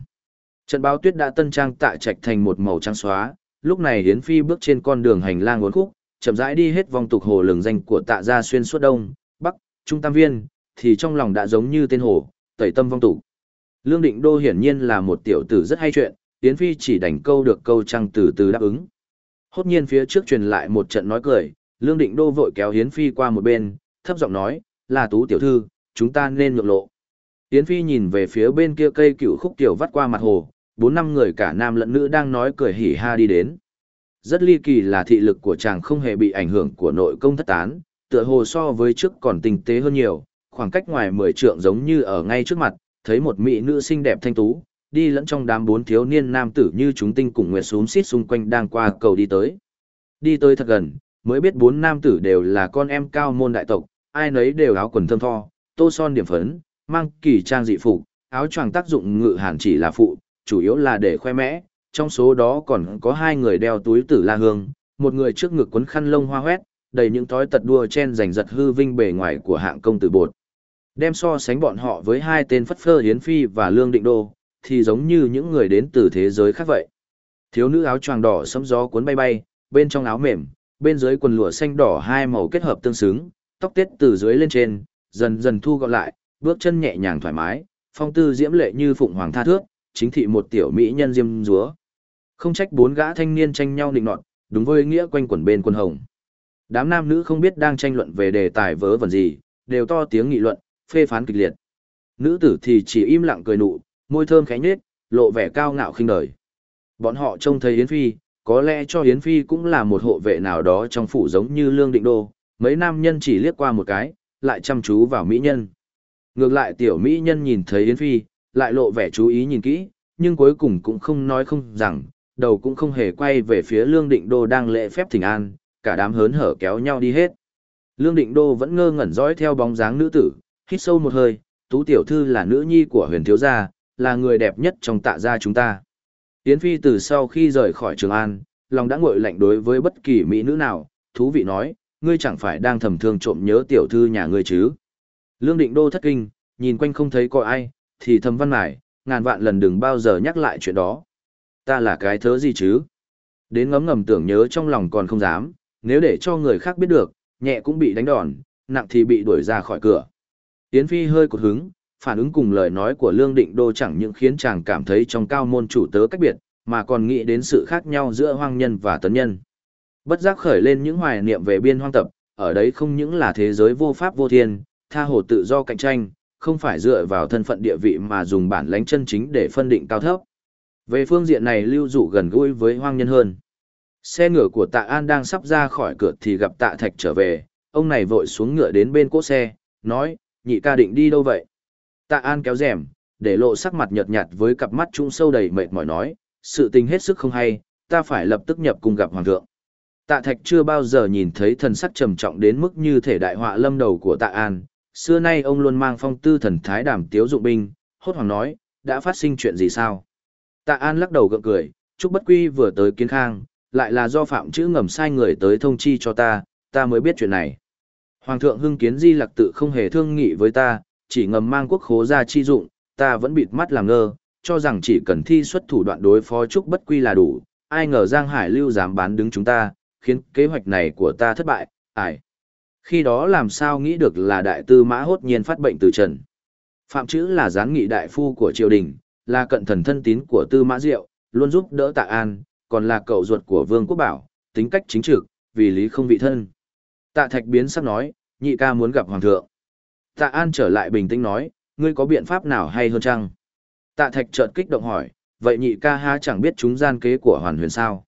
Trận báo tuyết đã tân trang tạ trạch thành một màu trắng xóa, lúc này Yến Phi bước trên con đường hành lang uốn khúc, chậm rãi đi hết vòng tục hồ lường danh của tạ gia xuyên suốt đông, bắc, trung tam viên, thì trong lòng đã giống như tên hồ, tẩy tâm vong tục. Lương Định Đô hiển nhiên là một tiểu tử rất hay chuyện, Yến Phi chỉ đành câu được câu trăng từ từ đáp ứng. Hốt nhiên phía trước truyền lại một trận nói cười, Lương Định Đô vội kéo Yến Phi qua một bên, thấp giọng nói, là tú tiểu thư, chúng ta nên nhượng lộ. Yến Phi nhìn về phía bên kia cây cựu khúc tiểu vắt qua mặt hồ, bốn năm người cả nam lẫn nữ đang nói cười hỉ ha đi đến. Rất ly kỳ là thị lực của chàng không hề bị ảnh hưởng của nội công thất tán, tựa hồ so với trước còn tinh tế hơn nhiều, khoảng cách ngoài mười trượng giống như ở ngay trước mặt, thấy một mỹ nữ xinh đẹp thanh tú, đi lẫn trong đám bốn thiếu niên nam tử như chúng tinh cùng nguyệt xuống xít xung quanh đang qua cầu đi tới. Đi tới thật gần, mới biết bốn nam tử đều là con em cao môn đại tộc, ai nấy đều áo quần thơm tho, tô son điểm phấn, mang kỳ trang dị phục, áo choàng tác dụng ngự hàn chỉ là phụ, chủ yếu là để khoe mẽ, trong số đó còn có hai người đeo túi tử la hương, một người trước ngực quấn khăn lông hoa hoét, đầy những thói tật đua chen giành giật hư vinh bề ngoài của hạng công tử bột. Đem so sánh bọn họ với hai tên phất phơ hiến phi và lương định đô, thì giống như những người đến từ thế giới khác vậy. Thiếu nữ áo choàng đỏ sấm gió cuốn bay bay, bên trong áo mềm, bên dưới quần lụa xanh đỏ hai màu kết hợp tương xứng, tóc tết từ dưới lên trên, dần dần thu gọn lại, bước chân nhẹ nhàng thoải mái, phong tư diễm lệ như phụng hoàng tha thước, chính thị một tiểu mỹ nhân diêm dúa, Không trách bốn gã thanh niên tranh nhau định nọt, đúng với nghĩa quanh quần bên quân hồng. Đám nam nữ không biết đang tranh luận về đề tài vớ vẩn gì, đều to tiếng nghị luận, phê phán kịch liệt. Nữ tử thì chỉ im lặng cười nụ, môi thơm khẽ nhếch, lộ vẻ cao ngạo khinh đời. Bọn họ trông thấy Yến Phi, có lẽ cho Yến Phi cũng là một hộ vệ nào đó trong phủ giống như Lương Định Đô, mấy nam nhân chỉ liếc qua một cái, lại chăm chú vào mỹ nhân. Ngược lại tiểu mỹ nhân nhìn thấy Yến Phi, lại lộ vẻ chú ý nhìn kỹ, nhưng cuối cùng cũng không nói không rằng, đầu cũng không hề quay về phía Lương Định Đô đang lễ phép thỉnh an, cả đám hớn hở kéo nhau đi hết. Lương Định Đô vẫn ngơ ngẩn dõi theo bóng dáng nữ tử, hít sâu một hơi, tú tiểu thư là nữ nhi của huyền thiếu gia, là người đẹp nhất trong tạ gia chúng ta. Yến Phi từ sau khi rời khỏi Trường An, lòng đã nguội lạnh đối với bất kỳ mỹ nữ nào, thú vị nói, ngươi chẳng phải đang thầm thương trộm nhớ tiểu thư nhà ngươi chứ. Lương Định Đô thất kinh, nhìn quanh không thấy có ai, thì thầm văn mải, ngàn vạn lần đừng bao giờ nhắc lại chuyện đó. Ta là cái thớ gì chứ? Đến ngấm ngầm tưởng nhớ trong lòng còn không dám, nếu để cho người khác biết được, nhẹ cũng bị đánh đòn, nặng thì bị đuổi ra khỏi cửa. Yến Phi hơi cột hứng, phản ứng cùng lời nói của Lương Định Đô chẳng những khiến chàng cảm thấy trong cao môn chủ tớ cách biệt, mà còn nghĩ đến sự khác nhau giữa hoang nhân và tấn nhân. Bất giác khởi lên những hoài niệm về biên hoang tập, ở đấy không những là thế giới vô pháp vô thiên, tha hồ tự do cạnh tranh, không phải dựa vào thân phận địa vị mà dùng bản lãnh chân chính để phân định cao thấp. Về phương diện này lưu dụ gần gũi với hoang nhân hơn. Xe ngựa của tạ An đang sắp ra khỏi cửa thì gặp tạ Thạch trở về, ông này vội xuống ngựa đến bên cỗ xe, nói, nhị ca định đi đâu vậy? Tạ An kéo rèm, để lộ sắc mặt nhợt nhạt với cặp mắt trung sâu đầy mệt mỏi nói, sự tình hết sức không hay, ta phải lập tức nhập cùng gặp hoàng thượng. Tạ Thạch chưa bao giờ nhìn thấy thần sắc trầm trọng đến mức như thể đại họa lâm đầu của Tạ An, xưa nay ông luôn mang phong tư thần thái đảm tiếu dụng binh, hốt hoảng nói, đã phát sinh chuyện gì sao? Tạ An lắc đầu gượng cười, Trúc Bất Quy vừa tới kiến khang, lại là do phạm chữ ngầm sai người tới thông chi cho ta, ta mới biết chuyện này. Hoàng thượng hưng kiến di lặc tự không hề thương nghị với ta, chỉ ngầm mang quốc khố ra chi dụng, ta vẫn bịt mắt làm ngơ, cho rằng chỉ cần thi xuất thủ đoạn đối phó Trúc Bất Quy là đủ, ai ngờ Giang Hải Lưu dám bán đứng chúng ta, khiến kế hoạch này của ta thất bại, ải. Khi đó làm sao nghĩ được là đại tư mã hốt nhiên phát bệnh từ trần. Phạm chữ là gián nghị đại phu của triều đình, là cận thần thân tín của tư mã diệu, luôn giúp đỡ tạ an, còn là cậu ruột của vương quốc bảo, tính cách chính trực, vì lý không vị thân. Tạ thạch biến sắc nói, nhị ca muốn gặp hoàng thượng. Tạ an trở lại bình tĩnh nói, ngươi có biện pháp nào hay hơn chăng? Tạ thạch chợt kích động hỏi, vậy nhị ca ha chẳng biết chúng gian kế của hoàn huyền sao?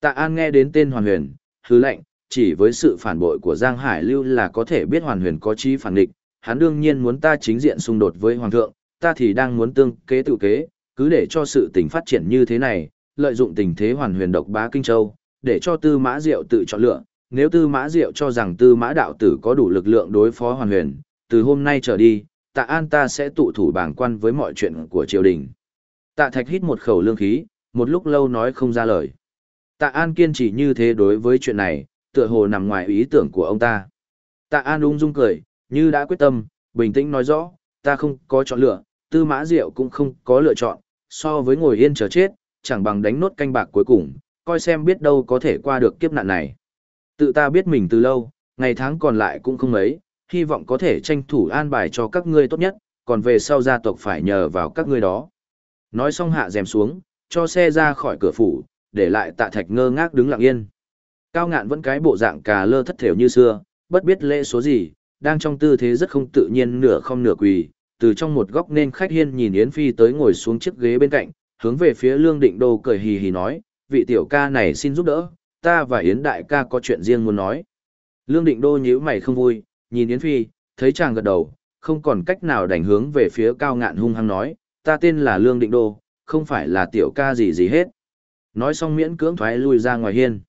Tạ an nghe đến tên hoàn huyền, hứ lệnh, chỉ với sự phản bội của Giang Hải Lưu là có thể biết hoàn huyền có trí phản địch, hắn đương nhiên muốn ta chính diện xung đột với hoàng thượng, ta thì đang muốn tương kế tự kế, cứ để cho sự tình phát triển như thế này, lợi dụng tình thế hoàn huyền độc bá Kinh Châu, để cho Tư Mã Diệu tự chọn lựa, nếu Tư Mã Diệu cho rằng Tư Mã đạo tử có đủ lực lượng đối phó hoàn huyền, từ hôm nay trở đi, Tạ An ta sẽ tụ thủ bảng quan với mọi chuyện của triều đình. Tạ Thạch hít một khẩu lương khí, một lúc lâu nói không ra lời. Tạ An kiên trì như thế đối với chuyện này, tựa hồ nằm ngoài ý tưởng của ông ta. Tạ An ung dung cười, như đã quyết tâm, bình tĩnh nói rõ, ta không có chọn lựa, tư mã diệu cũng không có lựa chọn, so với ngồi yên chờ chết, chẳng bằng đánh nốt canh bạc cuối cùng, coi xem biết đâu có thể qua được kiếp nạn này. Tự ta biết mình từ lâu, ngày tháng còn lại cũng không mấy, hy vọng có thể tranh thủ an bài cho các ngươi tốt nhất, còn về sau gia tộc phải nhờ vào các ngươi đó. Nói xong hạ rèm xuống, cho xe ra khỏi cửa phủ, để lại tạ thạch ngơ ngác đứng lặng yên. Cao ngạn vẫn cái bộ dạng cà lơ thất thểu như xưa, bất biết lễ số gì, đang trong tư thế rất không tự nhiên nửa không nửa quỳ, từ trong một góc nên khách hiên nhìn Yến Phi tới ngồi xuống chiếc ghế bên cạnh, hướng về phía Lương Định Đô cười hì hì nói, vị tiểu ca này xin giúp đỡ, ta và Yến đại ca có chuyện riêng muốn nói. Lương Định Đô nhíu mày không vui, nhìn Yến Phi, thấy chàng gật đầu, không còn cách nào đành hướng về phía cao ngạn hung hăng nói, ta tên là Lương Định Đô, không phải là tiểu ca gì gì hết. Nói xong miễn cưỡng thoái lui ra ngoài hiên.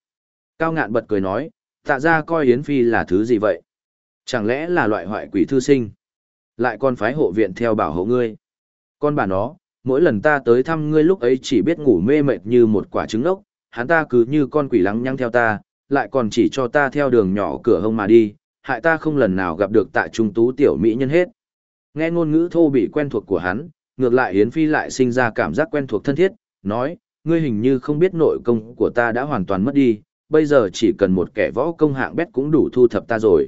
Cao ngạn bật cười nói, tạ ra coi Yến Phi là thứ gì vậy? Chẳng lẽ là loại hoại quỷ thư sinh? Lại còn phái hộ viện theo bảo hộ ngươi. Con bà nó, mỗi lần ta tới thăm ngươi lúc ấy chỉ biết ngủ mê mệt như một quả trứng ốc, hắn ta cứ như con quỷ lắng nhăng theo ta, lại còn chỉ cho ta theo đường nhỏ cửa hông mà đi, hại ta không lần nào gặp được tại trung tú tiểu mỹ nhân hết. Nghe ngôn ngữ thô bị quen thuộc của hắn, ngược lại Yến Phi lại sinh ra cảm giác quen thuộc thân thiết, nói, ngươi hình như không biết nội công của ta đã hoàn toàn mất đi, bây giờ chỉ cần một kẻ võ công hạng bét cũng đủ thu thập ta rồi.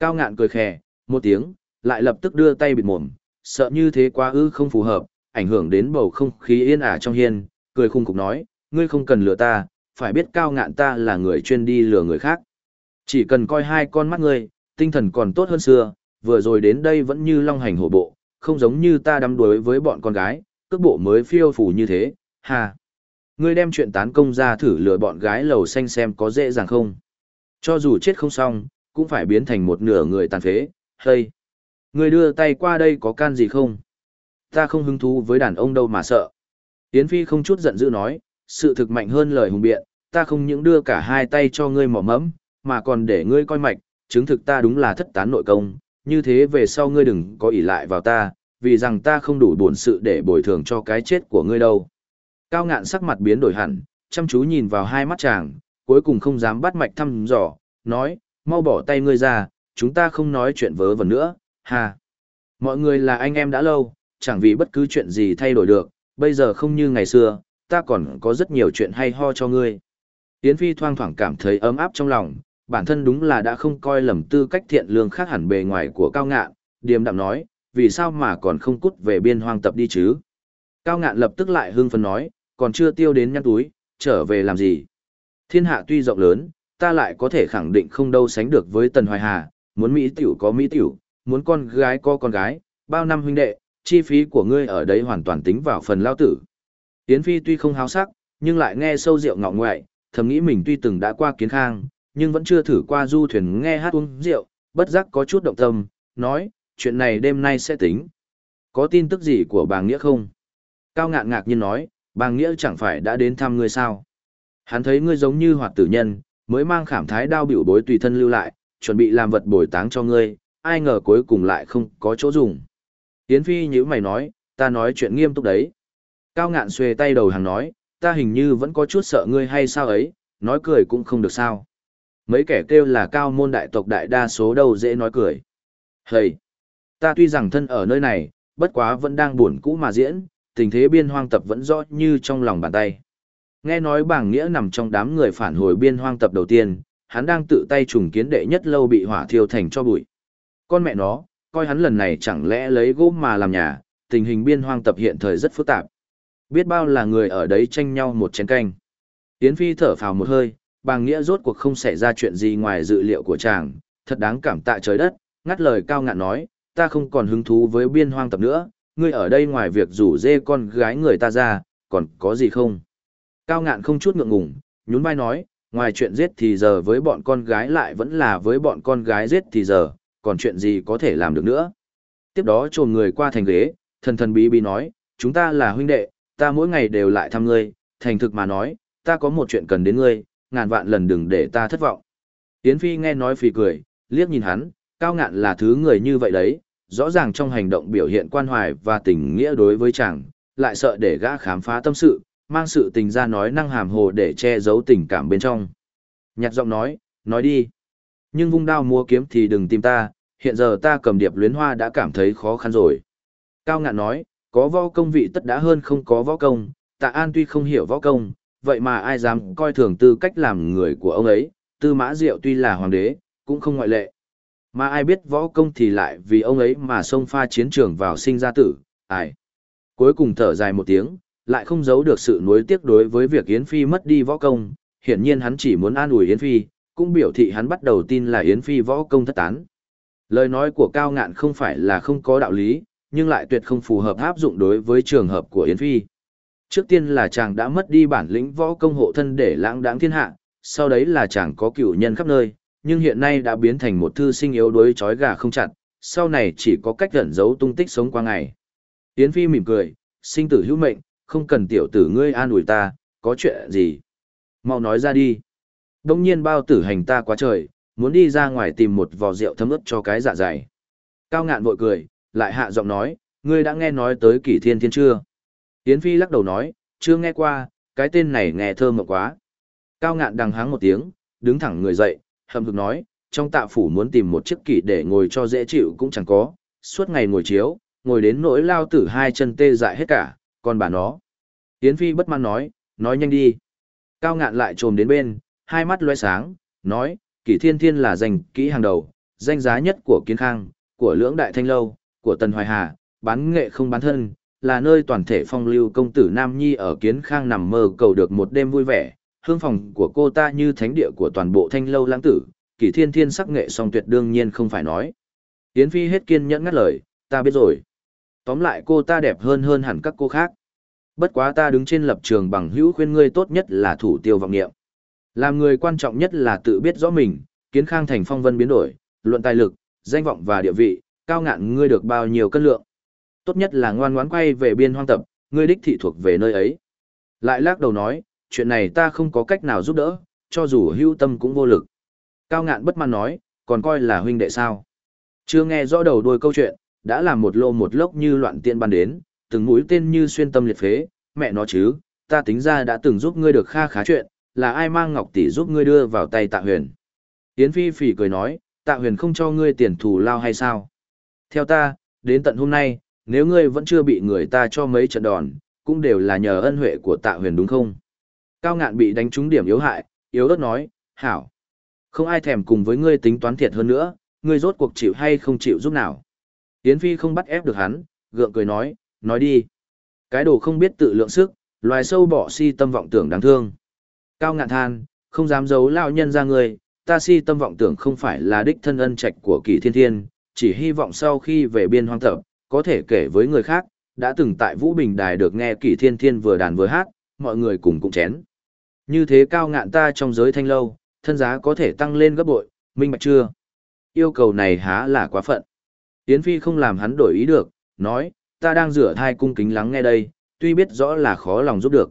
Cao ngạn cười khè, một tiếng, lại lập tức đưa tay bịt mồm, sợ như thế quá ư không phù hợp, ảnh hưởng đến bầu không khí yên ả trong hiên, cười khung cục nói, ngươi không cần lừa ta, phải biết cao ngạn ta là người chuyên đi lừa người khác. Chỉ cần coi hai con mắt ngươi, tinh thần còn tốt hơn xưa, vừa rồi đến đây vẫn như long hành hổ bộ, không giống như ta đắm đuối với bọn con gái, cước bộ mới phiêu phù như thế, ha. Ngươi đem chuyện tán công ra thử lừa bọn gái lầu xanh xem có dễ dàng không. Cho dù chết không xong, cũng phải biến thành một nửa người tàn phế, hay. Ngươi đưa tay qua đây có can gì không? Ta không hứng thú với đàn ông đâu mà sợ. Yến Phi không chút giận dữ nói, sự thực mạnh hơn lời hùng biện, ta không những đưa cả hai tay cho ngươi mỏ mẫm, mà còn để ngươi coi mạch, chứng thực ta đúng là thất tán nội công, như thế về sau ngươi đừng có ỷ lại vào ta, vì rằng ta không đủ bổn sự để bồi thường cho cái chết của ngươi đâu. Cao ngạn sắc mặt biến đổi hẳn, chăm chú nhìn vào hai mắt chàng, cuối cùng không dám bắt mạch thăm dò, nói, mau bỏ tay ngươi ra, chúng ta không nói chuyện vớ vẩn nữa, Hà, Mọi người là anh em đã lâu, chẳng vì bất cứ chuyện gì thay đổi được, bây giờ không như ngày xưa, ta còn có rất nhiều chuyện hay ho cho ngươi. Yến Phi thoang thoảng cảm thấy ấm áp trong lòng, bản thân đúng là đã không coi lầm tư cách thiện lương khác hẳn bề ngoài của cao ngạn, điềm đạm nói, vì sao mà còn không cút về biên hoang tập đi chứ? Cao ngạn lập tức lại hưng phấn nói, còn chưa tiêu đến nhăn túi, trở về làm gì? Thiên hạ tuy rộng lớn, ta lại có thể khẳng định không đâu sánh được với Tần Hoài Hà, muốn Mỹ tiểu có Mỹ tiểu, muốn con gái có con gái, bao năm huynh đệ, chi phí của ngươi ở đấy hoàn toàn tính vào phần lao tử. Yến Phi tuy không háo sắc, nhưng lại nghe sâu rượu ngọng ngoại, thầm nghĩ mình tuy từng đã qua kiến khang, nhưng vẫn chưa thử qua du thuyền nghe hát uống rượu, bất giác có chút động tâm, nói, chuyện này đêm nay sẽ tính. Có tin tức gì của bà Nghĩa không? Cao ngạn ngạc nhiên nói, bà Nghĩa chẳng phải đã đến thăm ngươi sao? Hắn thấy ngươi giống như hoạt tử nhân, mới mang khảm thái đao biểu bối tùy thân lưu lại, chuẩn bị làm vật bồi táng cho ngươi, ai ngờ cuối cùng lại không có chỗ dùng. Yến Phi như mày nói, ta nói chuyện nghiêm túc đấy. Cao ngạn xuề tay đầu hàng nói, ta hình như vẫn có chút sợ ngươi hay sao ấy, nói cười cũng không được sao. Mấy kẻ kêu là cao môn đại tộc đại đa số đâu dễ nói cười. Hầy! Ta tuy rằng thân ở nơi này, bất quá vẫn đang buồn cũ mà diễn, tình thế biên hoang tập vẫn rõ như trong lòng bàn tay. Nghe nói bảng nghĩa nằm trong đám người phản hồi biên hoang tập đầu tiên, hắn đang tự tay trùng kiến đệ nhất lâu bị hỏa thiêu thành cho bụi. Con mẹ nó, coi hắn lần này chẳng lẽ lấy gỗ mà làm nhà, tình hình biên hoang tập hiện thời rất phức tạp. Biết bao là người ở đấy tranh nhau một chén canh. Yến Phi thở phào một hơi, bàng nghĩa rốt cuộc không xảy ra chuyện gì ngoài dự liệu của chàng, thật đáng cảm tạ trời đất, ngắt lời cao ngạn nói, ta không còn hứng thú với biên hoang tập nữa, ngươi ở đây ngoài việc rủ dê con gái người ta ra, còn có gì không? Cao ngạn không chút ngượng ngùng, nhún vai nói, ngoài chuyện giết thì giờ với bọn con gái lại vẫn là với bọn con gái giết thì giờ, còn chuyện gì có thể làm được nữa? Tiếp đó trồn người qua thành ghế, thần thần bí bí nói, chúng ta là huynh đệ, ta mỗi ngày đều lại thăm ngươi, thành thực mà nói, ta có một chuyện cần đến ngươi, ngàn vạn lần đừng để ta thất vọng. Yến Phi nghe nói phì cười, liếc nhìn hắn, cao ngạn là thứ người như vậy đấy, rõ ràng trong hành động biểu hiện quan hoài và tình nghĩa đối với chàng, lại sợ để gã khám phá tâm sự, mang sự tình ra nói năng hàm hồ để che giấu tình cảm bên trong. Nhạc giọng nói, nói đi. Nhưng vung đao mua kiếm thì đừng tìm ta, hiện giờ ta cầm điệp luyến hoa đã cảm thấy khó khăn rồi. Cao ngạn nói, có võ công vị tất đã hơn không có võ công, tạ an tuy không hiểu võ công, vậy mà ai dám coi thường tư cách làm người của ông ấy, tư mã diệu tuy là hoàng đế, cũng không ngoại lệ. Mà ai biết võ công thì lại vì ông ấy mà xông pha chiến trường vào sinh ra tử, ai. Cuối cùng thở dài một tiếng, lại không giấu được sự nuối tiếc đối với việc Yến Phi mất đi võ công, hiển nhiên hắn chỉ muốn an ủi Yến Phi, cũng biểu thị hắn bắt đầu tin là Yến Phi võ công thất tán. Lời nói của Cao Ngạn không phải là không có đạo lý, nhưng lại tuyệt không phù hợp áp dụng đối với trường hợp của Yến Phi. Trước tiên là chàng đã mất đi bản lĩnh võ công hộ thân để lãng đáng thiên hạ, sau đấy là chàng có cựu nhân khắp nơi, nhưng hiện nay đã biến thành một thư sinh yếu đuối chói gà không chặt, sau này chỉ có cách ẩn giấu tung tích sống qua ngày. Yến Phi mỉm cười, sinh tử hữu mệnh, không cần tiểu tử ngươi an ủi ta, có chuyện gì? Mau nói ra đi. Đông nhiên bao tử hành ta quá trời, muốn đi ra ngoài tìm một vò rượu thấm ướp cho cái dạ dày. Cao ngạn vội cười, lại hạ giọng nói, ngươi đã nghe nói tới kỷ thiên thiên chưa? Yến Phi lắc đầu nói, chưa nghe qua, cái tên này nghe thơm mộng quá. Cao ngạn đằng háng một tiếng, đứng thẳng người dậy, hầm hực nói, trong tạ phủ muốn tìm một chiếc kỷ để ngồi cho dễ chịu cũng chẳng có, suốt ngày ngồi chiếu, ngồi đến nỗi lao tử hai chân tê dại hết cả, còn bà nó. Yến Phi bất mãn nói, nói nhanh đi. Cao ngạn lại trồm đến bên, hai mắt loe sáng, nói, kỷ thiên thiên là danh kỹ hàng đầu, danh giá nhất của kiến khang, của lưỡng đại thanh lâu, của tần hoài hà, bán nghệ không bán thân, là nơi toàn thể phong lưu công tử Nam Nhi ở kiến khang nằm mơ cầu được một đêm vui vẻ, hương phòng của cô ta như thánh địa của toàn bộ thanh lâu lãng tử, kỷ thiên thiên sắc nghệ song tuyệt đương nhiên không phải nói. Yến Phi hết kiên nhẫn ngắt lời, ta biết rồi. Tóm lại cô ta đẹp hơn hơn hẳn các cô khác. Bất quá ta đứng trên lập trường bằng hữu khuyên ngươi tốt nhất là thủ tiêu vọng niệm. Làm người quan trọng nhất là tự biết rõ mình, kiến khang thành phong vân biến đổi, luận tài lực, danh vọng và địa vị, cao ngạn ngươi được bao nhiêu cân lượng. Tốt nhất là ngoan ngoãn quay về biên hoang tập, ngươi đích thị thuộc về nơi ấy. Lại lắc đầu nói, chuyện này ta không có cách nào giúp đỡ, cho dù hưu tâm cũng vô lực. Cao ngạn bất mãn nói, còn coi là huynh đệ sao. Chưa nghe rõ đầu đuôi câu chuyện, đã làm một lô một lốc như loạn tiên ban đến, từng mũi tên như xuyên tâm liệt phế, mẹ nó chứ, ta tính ra đã từng giúp ngươi được kha khá chuyện, là ai mang ngọc tỷ giúp ngươi đưa vào tay tạ huyền. Yến Phi phỉ cười nói, tạ huyền không cho ngươi tiền thù lao hay sao? Theo ta, đến tận hôm nay, nếu ngươi vẫn chưa bị người ta cho mấy trận đòn, cũng đều là nhờ ân huệ của tạ huyền đúng không? Cao ngạn bị đánh trúng điểm yếu hại, yếu ớt nói, hảo. Không ai thèm cùng với ngươi tính toán thiệt hơn nữa, ngươi rốt cuộc chịu hay không chịu giúp nào. Yến Phi không bắt ép được hắn, gượng cười nói, nói đi. Cái đồ không biết tự lượng sức, loài sâu bỏ si tâm vọng tưởng đáng thương. Cao ngạn than, không dám giấu lao nhân ra người, ta si tâm vọng tưởng không phải là đích thân ân trạch của kỳ thiên thiên, chỉ hy vọng sau khi về biên hoang tập, có thể kể với người khác, đã từng tại Vũ Bình Đài được nghe kỳ thiên thiên vừa đàn vừa hát, mọi người cùng cũng chén. Như thế cao ngạn ta trong giới thanh lâu, thân giá có thể tăng lên gấp bội, minh bạch chưa? Yêu cầu này há là quá phận. Yến Phi không làm hắn đổi ý được, nói, ta đang rửa thai cung kính lắng nghe đây, tuy biết rõ là khó lòng giúp được.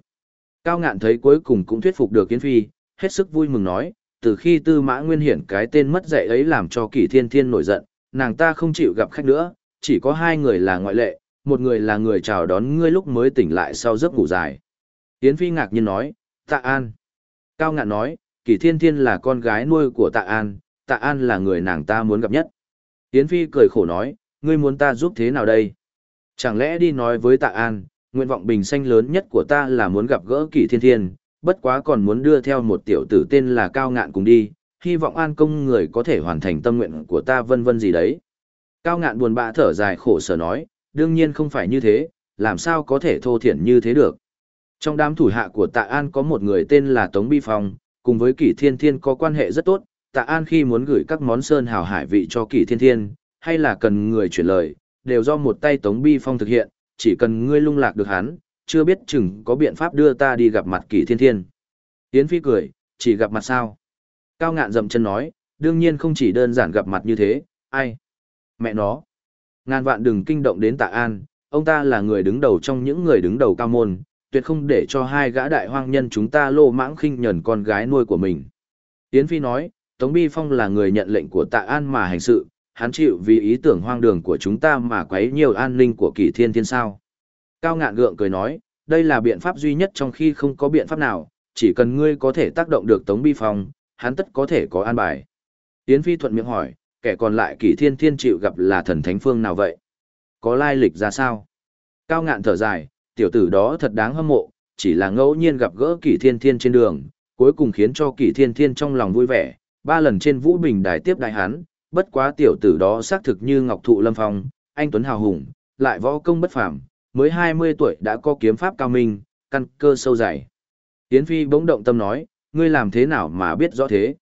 Cao ngạn thấy cuối cùng cũng thuyết phục được Yến Phi, hết sức vui mừng nói, từ khi tư mã nguyên hiển cái tên mất dạy ấy làm cho kỷ thiên thiên nổi giận, nàng ta không chịu gặp khách nữa, chỉ có hai người là ngoại lệ, một người là người chào đón ngươi lúc mới tỉnh lại sau giấc ngủ dài. Yến Phi ngạc nhiên nói, tạ an. Cao ngạn nói, kỷ thiên thiên là con gái nuôi của tạ an, tạ an là người nàng ta muốn gặp nhất. Yến Phi cười khổ nói, ngươi muốn ta giúp thế nào đây? Chẳng lẽ đi nói với tạ an, nguyện vọng bình xanh lớn nhất của ta là muốn gặp gỡ kỷ thiên thiên, bất quá còn muốn đưa theo một tiểu tử tên là Cao Ngạn cùng đi, hy vọng an công người có thể hoàn thành tâm nguyện của ta vân vân gì đấy. Cao Ngạn buồn bã thở dài khổ sở nói, đương nhiên không phải như thế, làm sao có thể thô thiển như thế được. Trong đám thủ hạ của Tạ An có một người tên là Tống Bi Phong, cùng với Kỷ Thiên Thiên có quan hệ rất tốt, Tạ An khi muốn gửi các món sơn hào hải vị cho Kỷ Thiên Thiên, hay là cần người chuyển lời, đều do một tay Tống Bi Phong thực hiện, chỉ cần ngươi lung lạc được hắn, chưa biết chừng có biện pháp đưa ta đi gặp mặt Kỷ Thiên Thiên. Yến Phi cười, chỉ gặp mặt sao? Cao ngạn dậm chân nói, đương nhiên không chỉ đơn giản gặp mặt như thế, ai? Mẹ nó. Ngàn vạn đừng kinh động đến tạ an, ông ta là người đứng đầu trong những người đứng đầu cao môn, tuyệt không để cho hai gã đại hoang nhân chúng ta lô mãng khinh nhẫn con gái nuôi của mình. Yến Phi nói, Tống Bi Phong là người nhận lệnh của tạ an mà hành sự, hắn chịu vì ý tưởng hoang đường của chúng ta mà quấy nhiều an ninh của kỷ thiên thiên sao. Cao ngạn gượng cười nói, đây là biện pháp duy nhất trong khi không có biện pháp nào, chỉ cần ngươi có thể tác động được Tống Bi Phong, hắn tất có thể có an bài. Yến Phi thuận miệng hỏi, kẻ còn lại kỷ thiên thiên chịu gặp là thần thánh phương nào vậy? Có lai lịch ra sao? Cao ngạn thở dài, tiểu tử đó thật đáng hâm mộ, chỉ là ngẫu nhiên gặp gỡ kỷ thiên thiên trên đường, cuối cùng khiến cho kỷ thiên thiên trong lòng vui vẻ, ba lần trên vũ bình đài tiếp đại hắn, bất quá tiểu tử đó xác thực như ngọc thụ lâm phong, anh Tuấn Hào Hùng, lại võ công bất phàm, mới 20 tuổi đã có kiếm pháp cao minh, căn cơ sâu dày. Yến Phi bỗng động tâm nói, ngươi làm thế nào mà biết rõ thế?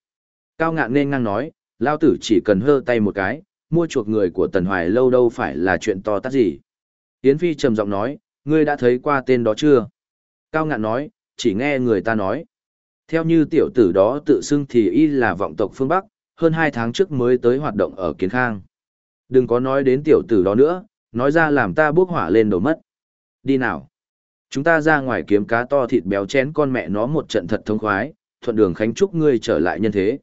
Cao ngạn nên ngang nói, lao tử chỉ cần hơ tay một cái, mua chuộc người của Tần Hoài lâu đâu phải là chuyện to tát gì. Yến Phi trầm giọng nói, ngươi đã thấy qua tên đó chưa? Cao ngạn nói, chỉ nghe người ta nói. Theo như tiểu tử đó tự xưng thì y là vọng tộc phương Bắc, hơn hai tháng trước mới tới hoạt động ở Kiến Khang. Đừng có nói đến tiểu tử đó nữa, nói ra làm ta bước hỏa lên đầu mất. Đi nào. Chúng ta ra ngoài kiếm cá to thịt béo chén con mẹ nó một trận thật thông khoái, thuận đường khánh chúc ngươi trở lại nhân thế.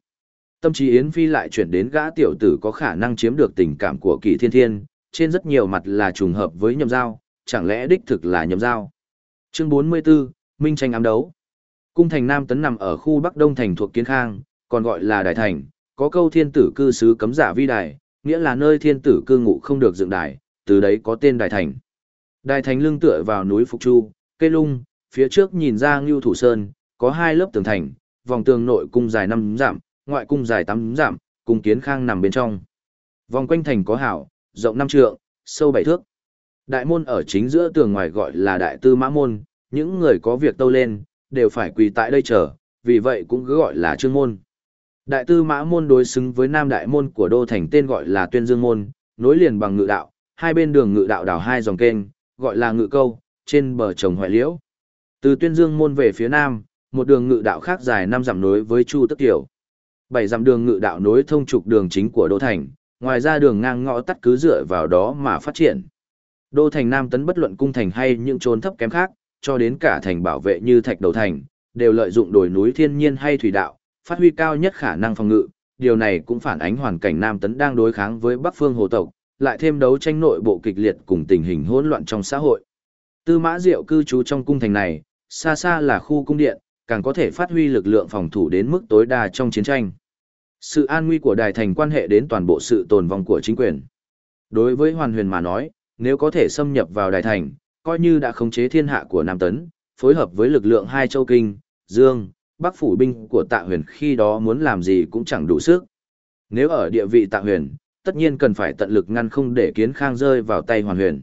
Tâm trí Yến Phi lại chuyển đến gã tiểu tử có khả năng chiếm được tình cảm của kỳ thiên thiên, trên rất nhiều mặt là trùng hợp với nhầm giao, chẳng lẽ đích thực là nhầm giao. Chương 44, Minh tranh ám đấu. Cung thành Nam Tấn nằm ở khu Bắc Đông thành thuộc Kiến Khang, còn gọi là đại Thành, có câu thiên tử cư xứ cấm giả vi đài, nghĩa là nơi thiên tử cư ngụ không được dựng đài, từ đấy có tên đại Thành. đại Thành lưng tựa vào núi Phục Chu, cây lung, phía trước nhìn ra Ngưu Thủ Sơn, có hai lớp tường thành, vòng tường nội cung dài 5 dặm, ngoại cung dài 8 dặm, cung kiến khang nằm bên trong. Vòng quanh thành có hảo, rộng 5 trượng, sâu 7 thước. Đại môn ở chính giữa tường ngoài gọi là đại tư mã môn, những người có việc tâu lên, đều phải quỳ tại đây chờ, vì vậy cũng cứ gọi là trương môn. Đại tư mã môn đối xứng với nam đại môn của đô thành tên gọi là tuyên dương môn, nối liền bằng ngự đạo, hai bên đường ngự đạo đào hai dòng kênh, gọi là ngự câu, trên bờ trồng hoại liễu. Từ tuyên dương môn về phía nam, một đường ngự đạo khác dài năm dặm nối với Chu Tức Tiểu. Bảy dặm đường ngự đạo nối thông trục đường chính của đô thành, ngoài ra đường ngang ngõ tắt cứ dựa vào đó mà phát triển. Đô thành Nam tấn bất luận cung thành hay những trốn thấp kém khác, cho đến cả thành bảo vệ như thạch đầu thành, đều lợi dụng đồi núi thiên nhiên hay thủy đạo, phát huy cao nhất khả năng phòng ngự. Điều này cũng phản ánh hoàn cảnh Nam tấn đang đối kháng với Bắc phương hồ tộc, lại thêm đấu tranh nội bộ kịch liệt cùng tình hình hỗn loạn trong xã hội. Tư Mã Diệu cư trú trong cung thành này, xa xa là khu cung điện, càng có thể phát huy lực lượng phòng thủ đến mức tối đa trong chiến tranh. Sự an nguy của đài thành quan hệ đến toàn bộ sự tồn vong của chính quyền. Đối với Hoàn Huyền mà nói, nếu có thể xâm nhập vào đài thành, coi như đã khống chế thiên hạ của Nam Tấn, phối hợp với lực lượng hai châu kinh, Dương, Bắc phủ binh của Tạ Huyền khi đó muốn làm gì cũng chẳng đủ sức. Nếu ở địa vị Tạ Huyền, tất nhiên cần phải tận lực ngăn không để Kiến Khang rơi vào tay Hoàn Huyền.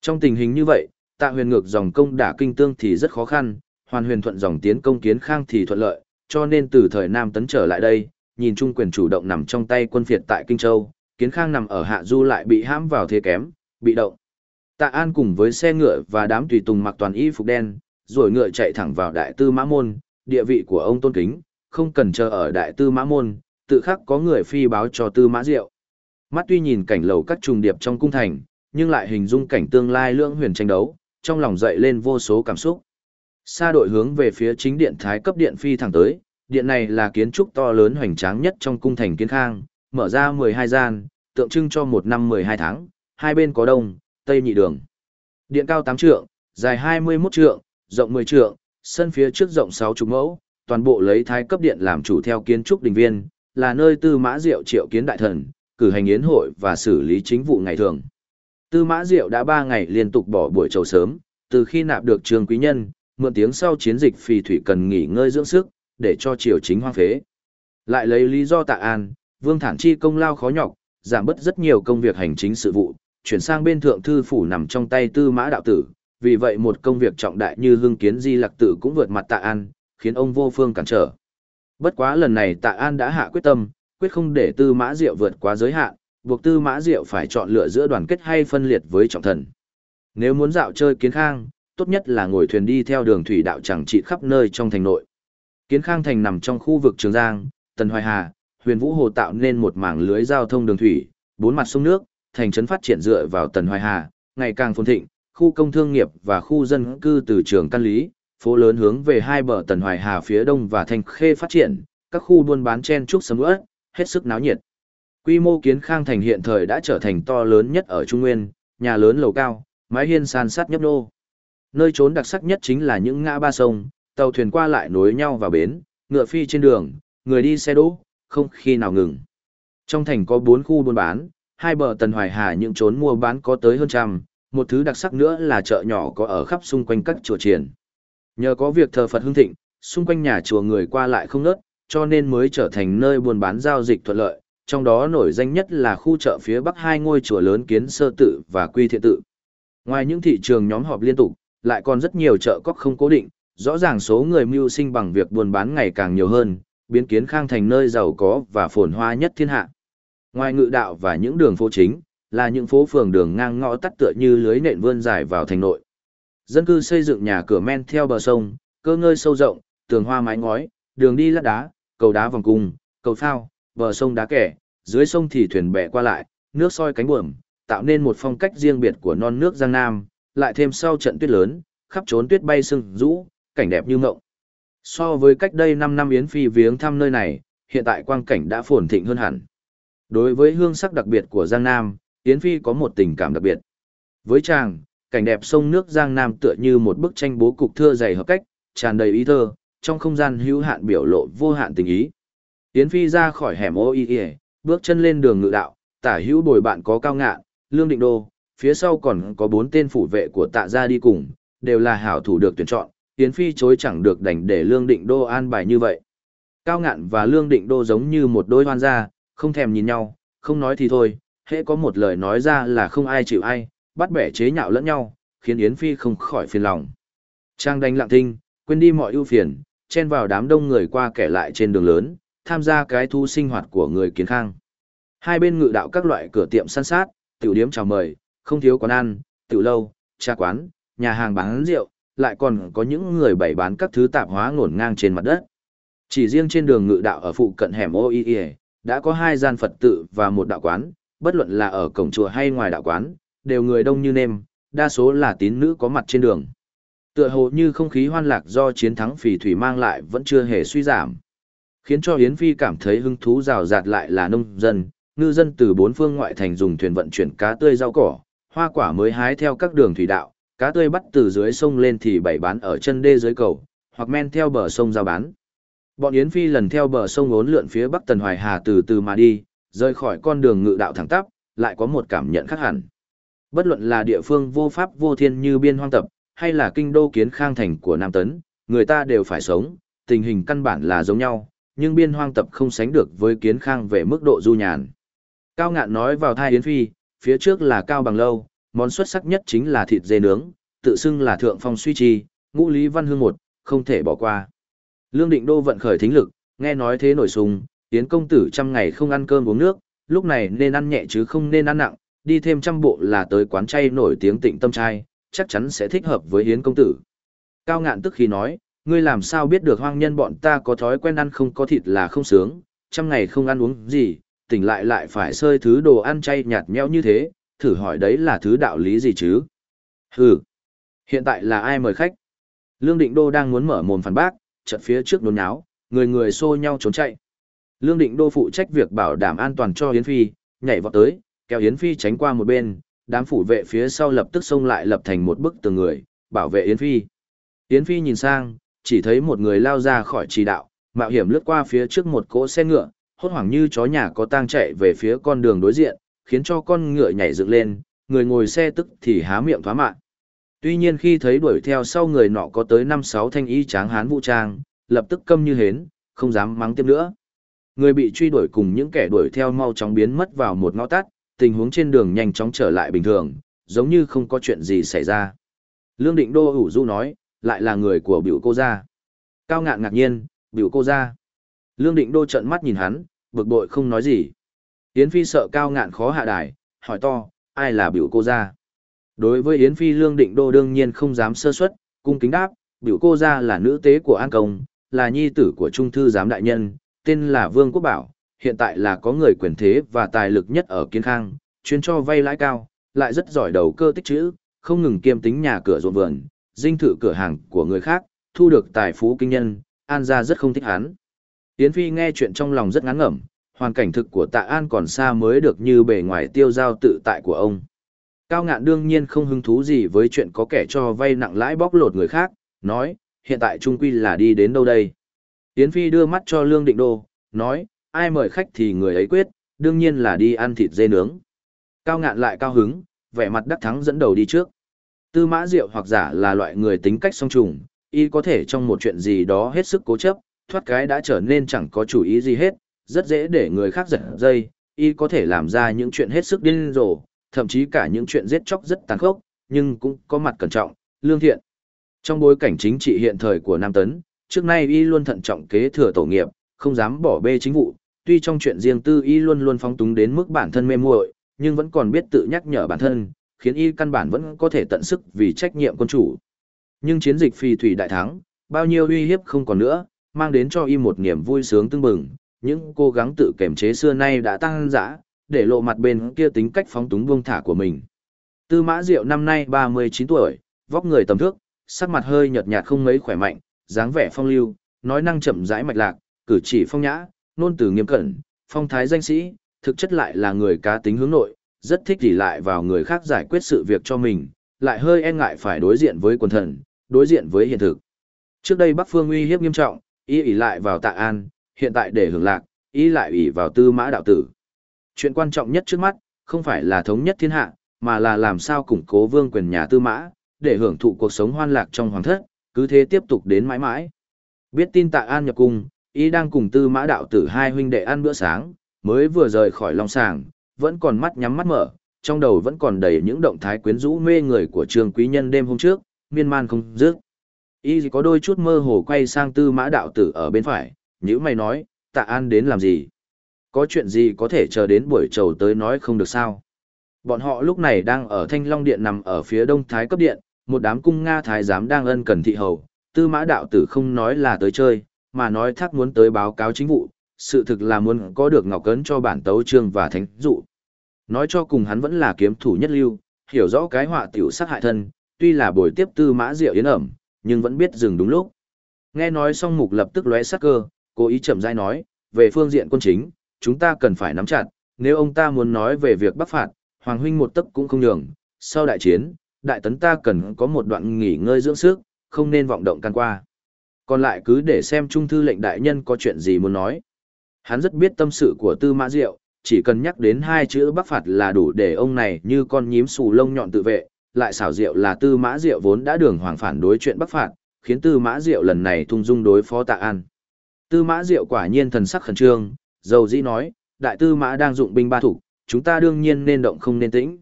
Trong tình hình như vậy, Tạ Huyền ngược dòng công đả kinh tương thì rất khó khăn, Hoàn Huyền thuận dòng tiến công Kiến Khang thì thuận lợi, cho nên từ thời Nam Tấn trở lại đây, nhìn chung quyền chủ động nằm trong tay quân phiệt tại Kinh Châu, Kiến Khang nằm ở Hạ Du lại bị hãm vào thế kém, bị động. Tạ An cùng với xe ngựa và đám tùy tùng mặc toàn y phục đen, rồi ngựa chạy thẳng vào Đại Tư Mã Môn, địa vị của ông tôn kính, không cần chờ ở Đại Tư Mã Môn, tự khắc có người phi báo cho Tư Mã Diệu. Mắt tuy nhìn cảnh lầu các trùng điệp trong cung thành, nhưng lại hình dung cảnh tương lai lưỡng huyền tranh đấu, trong lòng dậy lên vô số cảm xúc. Xa đội hướng về phía chính điện thái cấp điện phi thẳng tới, điện này là kiến trúc to lớn hoành tráng nhất trong cung thành kiến khang, mở ra 12 gian, tượng trưng cho một năm 12 tháng, hai bên có đông, tây nhị đường. Điện cao 8 trượng, dài 21 trượng, rộng 10 trượng, sân phía trước rộng 6 chục mẫu, toàn bộ lấy thái cấp điện làm chủ theo kiến trúc đình viên, là nơi tư mã diệu triệu kiến đại thần, cử hành yến hội và xử lý chính vụ ngày thường. Tư mã diệu đã 3 ngày liên tục bỏ buổi trầu sớm, từ khi nạp được trường quý nhân, mượn tiếng sau chiến dịch phì thủy cần nghỉ ngơi dưỡng sức, để cho triều chính hoang phế. Lại lấy lý do tạ an, Vương Thản Chi công lao khó nhọc, giảm bớt rất nhiều công việc hành chính sự vụ, chuyển sang bên thượng thư phủ nằm trong tay tư mã đạo tử, vì vậy một công việc trọng đại như hưng kiến di lạc tử cũng vượt mặt tạ an, khiến ông vô phương cản trở. Bất quá lần này tạ an đã hạ quyết tâm, quyết không để tư mã diệu vượt quá giới hạn, buộc tư mã diệu phải chọn lựa giữa đoàn kết hay phân liệt với trọng thần. Nếu muốn dạo chơi kiến khang, tốt nhất là ngồi thuyền đi theo đường thủy đạo chẳng trị khắp nơi trong thành nội. Kiến khang thành nằm trong khu vực Trường Giang, Tần Hoài Hà, huyền vũ hồ tạo nên một mảng lưới giao thông đường thủy, bốn mặt sông nước, thành trấn phát triển dựa vào Tần Hoài Hà, ngày càng phồn thịnh, khu công thương nghiệp và khu dân cư từ trường căn lý, phố lớn hướng về hai bờ Tần Hoài Hà phía đông và Thanh Khê phát triển, các khu buôn bán chen trúc sầm uất, hết sức náo nhiệt. Quy mô kiến khang thành hiện thời đã trở thành to lớn nhất ở Trung Nguyên, nhà lớn lầu cao, mái hiên san sát nhấp nô. Nơi trốn đặc sắc nhất chính là những ngã ba sông, tàu thuyền qua lại nối nhau vào bến, ngựa phi trên đường, người đi xe đỗ, không khi nào ngừng. Trong thành có bốn khu buôn bán, hai bờ tần hoài hà những trốn mua bán có tới hơn trăm, một thứ đặc sắc nữa là chợ nhỏ có ở khắp xung quanh các chùa triển. Nhờ có việc thờ Phật hưng thịnh, xung quanh nhà chùa người qua lại không nớt, cho nên mới trở thành nơi buôn bán giao dịch thuận lợi, trong đó nổi danh nhất là khu chợ phía bắc hai ngôi chùa lớn kiến sơ tự và quy thiện tự. Ngoài những thị trường nhóm họp liên tục, lại còn rất nhiều chợ cóc không cố định, rõ ràng số người mưu sinh bằng việc buôn bán ngày càng nhiều hơn, biến kiến khang thành nơi giàu có và phồn hoa nhất thiên hạ. Ngoài ngự đạo và những đường phố chính, là những phố phường đường ngang ngõ tắt tựa như lưới nện vươn dài vào thành nội. Dân cư xây dựng nhà cửa men theo bờ sông, cơ ngơi sâu rộng, tường hoa mái ngói, đường đi lát đá, cầu đá vòng cung, cầu phao, bờ sông đá kẻ, dưới sông thì thuyền bè qua lại, nước soi cánh buồm, tạo nên một phong cách riêng biệt của non nước Giang Nam, lại thêm sau trận tuyết lớn, khắp trốn tuyết bay sưng rũ, cảnh đẹp như mộng. So với cách đây 5 năm Yến Phi viếng thăm nơi này, hiện tại quang cảnh đã phồn thịnh hơn hẳn. Đối với hương sắc đặc biệt của Giang Nam, Yến Phi có một tình cảm đặc biệt. Với chàng, cảnh đẹp sông nước Giang Nam tựa như một bức tranh bố cục thưa dày hợp cách, tràn đầy ý thơ, trong không gian hữu hạn biểu lộ vô hạn tình ý. Yến Phi ra khỏi hẻm ô y bước chân lên đường ngự đạo, tả hữu bồi bạn có cao ngạn, lương định đô, phía sau còn có bốn tên phủ vệ của tạ gia đi cùng, đều là hảo thủ được tuyển chọn, Yến Phi chối chẳng được đành để lương định đô an bài như vậy. Cao ngạn và lương định đô giống như một đôi hoan gia, không thèm nhìn nhau, không nói thì thôi, hễ có một lời nói ra là không ai chịu ai, bắt bẻ chế nhạo lẫn nhau, khiến Yến Phi không khỏi phiền lòng. Trang đánh lặng thinh, quên đi mọi ưu phiền, chen vào đám đông người qua kẻ lại trên đường lớn, tham gia cái thu sinh hoạt của người kiến khang. Hai bên ngự đạo các loại cửa tiệm săn sát, tiểu điếm chào mời, không thiếu quán ăn, tiểu lâu, trà quán, nhà hàng bán rượu, lại còn có những người bày bán các thứ tạp hóa ngổn ngang trên mặt đất. Chỉ riêng trên đường ngự đạo ở phụ cận hẻm OIE, đã có hai gian Phật tự và một đạo quán, bất luận là ở cổng chùa hay ngoài đạo quán, đều người đông như nêm, đa số là tín nữ có mặt trên đường. Tựa hồ như không khí hoan lạc do chiến thắng phỉ thủy mang lại vẫn chưa hề suy giảm. Khiến cho Yến Phi cảm thấy hứng thú rào rạt lại là nông dân, ngư dân từ bốn phương ngoại thành dùng thuyền vận chuyển cá tươi rau cỏ, hoa quả mới hái theo các đường thủy đạo, cá tươi bắt từ dưới sông lên thì bày bán ở chân đê dưới cầu, hoặc men theo bờ sông giao bán. Bọn Yến Phi lần theo bờ sông ốn lượn phía bắc Tần Hoài Hà từ từ mà đi, rời khỏi con đường ngự đạo thẳng tắp, lại có một cảm nhận khác hẳn. Bất luận là địa phương vô pháp vô thiên như biên hoang tập, hay là kinh đô kiến khang thành của Nam Tấn, người ta đều phải sống, tình hình căn bản là giống nhau, nhưng biên hoang tập không sánh được với kiến khang về mức độ du nhàn. Cao ngạn nói vào thai Yến Phi, phía trước là cao bằng lâu, món xuất sắc nhất chính là thịt dê nướng, tự xưng là thượng phong suy trì, ngũ lý văn hương một, không thể bỏ qua. Lương Định Đô vận khởi thính lực, nghe nói thế nổi sùng, Yến công tử trăm ngày không ăn cơm uống nước, lúc này nên ăn nhẹ chứ không nên ăn nặng, đi thêm trăm bộ là tới quán chay nổi tiếng tịnh tâm trai, chắc chắn sẽ thích hợp với Yến công tử. Cao ngạn tức khi nói, ngươi làm sao biết được hoang nhân bọn ta có thói quen ăn không có thịt là không sướng, trăm ngày không ăn uống gì, tỉnh lại lại phải sơi thứ đồ ăn chay nhạt nhẽo như thế, thử hỏi đấy là thứ đạo lý gì chứ? Hừ, hiện tại là ai mời khách? Lương Định Đô đang muốn mở mồm phản bác, trận phía trước nôn náo, người người xô nhau trốn chạy. Lương Định Đô phụ trách việc bảo đảm an toàn cho Yến Phi, nhảy vọt tới, kéo Yến Phi tránh qua một bên, đám phủ vệ phía sau lập tức xông lại lập thành một bức tường người, bảo vệ Yến Phi. Yến Phi nhìn sang, chỉ thấy một người lao ra khỏi trì đạo, mạo hiểm lướt qua phía trước một cỗ xe ngựa, hốt hoảng như chó nhà có tang chạy về phía con đường đối diện, khiến cho con ngựa nhảy dựng lên, người ngồi xe tức thì há miệng thoá mạng. Tuy nhiên khi thấy đuổi theo sau người nọ có tới 5-6 thanh y tráng hán vũ trang, lập tức câm như hến, không dám mắng tiếp nữa. Người bị truy đuổi cùng những kẻ đuổi theo mau chóng biến mất vào một ngõ tắt, tình huống trên đường nhanh chóng trở lại bình thường, giống như không có chuyện gì xảy ra. Lương Định Đô ủ du nói, lại là người của biểu cô gia. Cao ngạn ngạc nhiên, biểu cô gia. Lương Định Đô trợn mắt nhìn hắn, bực bội không nói gì. Yến Phi sợ cao ngạn khó hạ đài, hỏi to, ai là biểu cô gia? Đối với Yến Phi Lương Định Đô đương nhiên không dám sơ suất, cung kính đáp, biểu cô gia là nữ tế của An Công, là nhi tử của Trung Thư Giám Đại Nhân, tên là Vương Quốc Bảo, hiện tại là có người quyền thế và tài lực nhất ở Kiến Khang, chuyên cho vay lãi cao, lại rất giỏi đầu cơ tích chữ, không ngừng kiêm tính nhà cửa ruộng vườn, dinh thự cửa hàng của người khác, thu được tài phú kinh nhân, An gia rất không thích hắn. Yến Phi nghe chuyện trong lòng rất ngán ngẩm, hoàn cảnh thực của tạ An còn xa mới được như bề ngoài tiêu giao tự tại của ông. Cao ngạn đương nhiên không hứng thú gì với chuyện có kẻ cho vay nặng lãi bóc lột người khác, nói, hiện tại trung quy là đi đến đâu đây. Yến Phi đưa mắt cho Lương Định Đô, nói, ai mời khách thì người ấy quyết, đương nhiên là đi ăn thịt dê nướng. Cao ngạn lại cao hứng, vẻ mặt đắc thắng dẫn đầu đi trước. Tư mã diệu hoặc giả là loại người tính cách song trùng, y có thể trong một chuyện gì đó hết sức cố chấp, thoát cái đã trở nên chẳng có chủ ý gì hết, rất dễ để người khác giật dây, y có thể làm ra những chuyện hết sức điên rồ, thậm chí cả những chuyện giết chóc rất tàn khốc, nhưng cũng có mặt cẩn trọng, lương thiện. Trong bối cảnh chính trị hiện thời của Nam Tấn, trước nay y luôn thận trọng kế thừa tổ nghiệp, không dám bỏ bê chính vụ, tuy trong chuyện riêng tư y luôn luôn phóng túng đến mức bản thân mê muội, nhưng vẫn còn biết tự nhắc nhở bản thân, khiến y căn bản vẫn có thể tận sức vì trách nhiệm quân chủ. Nhưng chiến dịch phi thủy đại thắng, bao nhiêu uy hiếp không còn nữa, mang đến cho y một niềm vui sướng tương bừng, những cố gắng tự kiềm chế xưa nay đã tăng dã, để lộ mặt bên kia tính cách phóng túng buông thả của mình. Tư Mã Diệu năm nay 39 tuổi, vóc người tầm thước, sắc mặt hơi nhợt nhạt không mấy khỏe mạnh, dáng vẻ phong lưu, nói năng chậm rãi mạch lạc, cử chỉ phong nhã, nôn từ nghiêm cẩn, phong thái danh sĩ, thực chất lại là người cá tính hướng nội, rất thích tỉ lại vào người khác giải quyết sự việc cho mình, lại hơi e ngại phải đối diện với quần thần, đối diện với hiện thực. Trước đây Bắc Phương uy hiếp nghiêm trọng, ý ỷ lại vào tạ an, hiện tại để hưởng lạc, ý lại ỷ vào tư mã đạo tử. Chuyện quan trọng nhất trước mắt, không phải là thống nhất thiên hạ, mà là làm sao củng cố vương quyền nhà tư mã, để hưởng thụ cuộc sống hoan lạc trong hoàng thất, cứ thế tiếp tục đến mãi mãi. Biết tin tạ an nhập cung, Y đang cùng tư mã đạo tử hai huynh đệ ăn bữa sáng, mới vừa rời khỏi long sàng, vẫn còn mắt nhắm mắt mở, trong đầu vẫn còn đầy những động thái quyến rũ mê người của trường quý nhân đêm hôm trước, miên man không dứt. Y có đôi chút mơ hồ quay sang tư mã đạo tử ở bên phải, nhữ mày nói, tạ an đến làm gì? Có chuyện gì có thể chờ đến buổi trầu tới nói không được sao? Bọn họ lúc này đang ở Thanh Long Điện nằm ở phía đông Thái cấp điện, một đám cung Nga Thái giám đang ân cần thị hầu, tư mã đạo tử không nói là tới chơi, mà nói thắc muốn tới báo cáo chính vụ, sự thực là muốn có được ngọc cấn cho bản tấu trương và thánh dụ. Nói cho cùng hắn vẫn là kiếm thủ nhất lưu, hiểu rõ cái họa tiểu sát hại thân, tuy là buổi tiếp tư mã diệu yến ẩm, nhưng vẫn biết dừng đúng lúc. Nghe nói xong mục lập tức lóe sắc cơ, cố ý chậm rãi nói, về phương diện quân chính, chúng ta cần phải nắm chặt, nếu ông ta muốn nói về việc bắc phạt, Hoàng huynh một tấc cũng không nhường, sau đại chiến, đại tấn ta cần có một đoạn nghỉ ngơi dưỡng sức, không nên vọng động can qua. Còn lại cứ để xem trung thư lệnh đại nhân có chuyện gì muốn nói. Hắn rất biết tâm sự của Tư Mã Diệu, chỉ cần nhắc đến hai chữ bắc phạt là đủ để ông này như con nhím xù lông nhọn tự vệ, lại xảo diệu là Tư Mã Diệu vốn đã đường hoàng phản đối chuyện bắc phạt, khiến Tư Mã Diệu lần này thung dung đối phó Tạ An. Tư Mã Diệu quả nhiên thần sắc khẩn trương, dầu dĩ nói, đại tư mã đang dụng binh ba thủ, chúng ta đương nhiên nên động không nên tĩnh.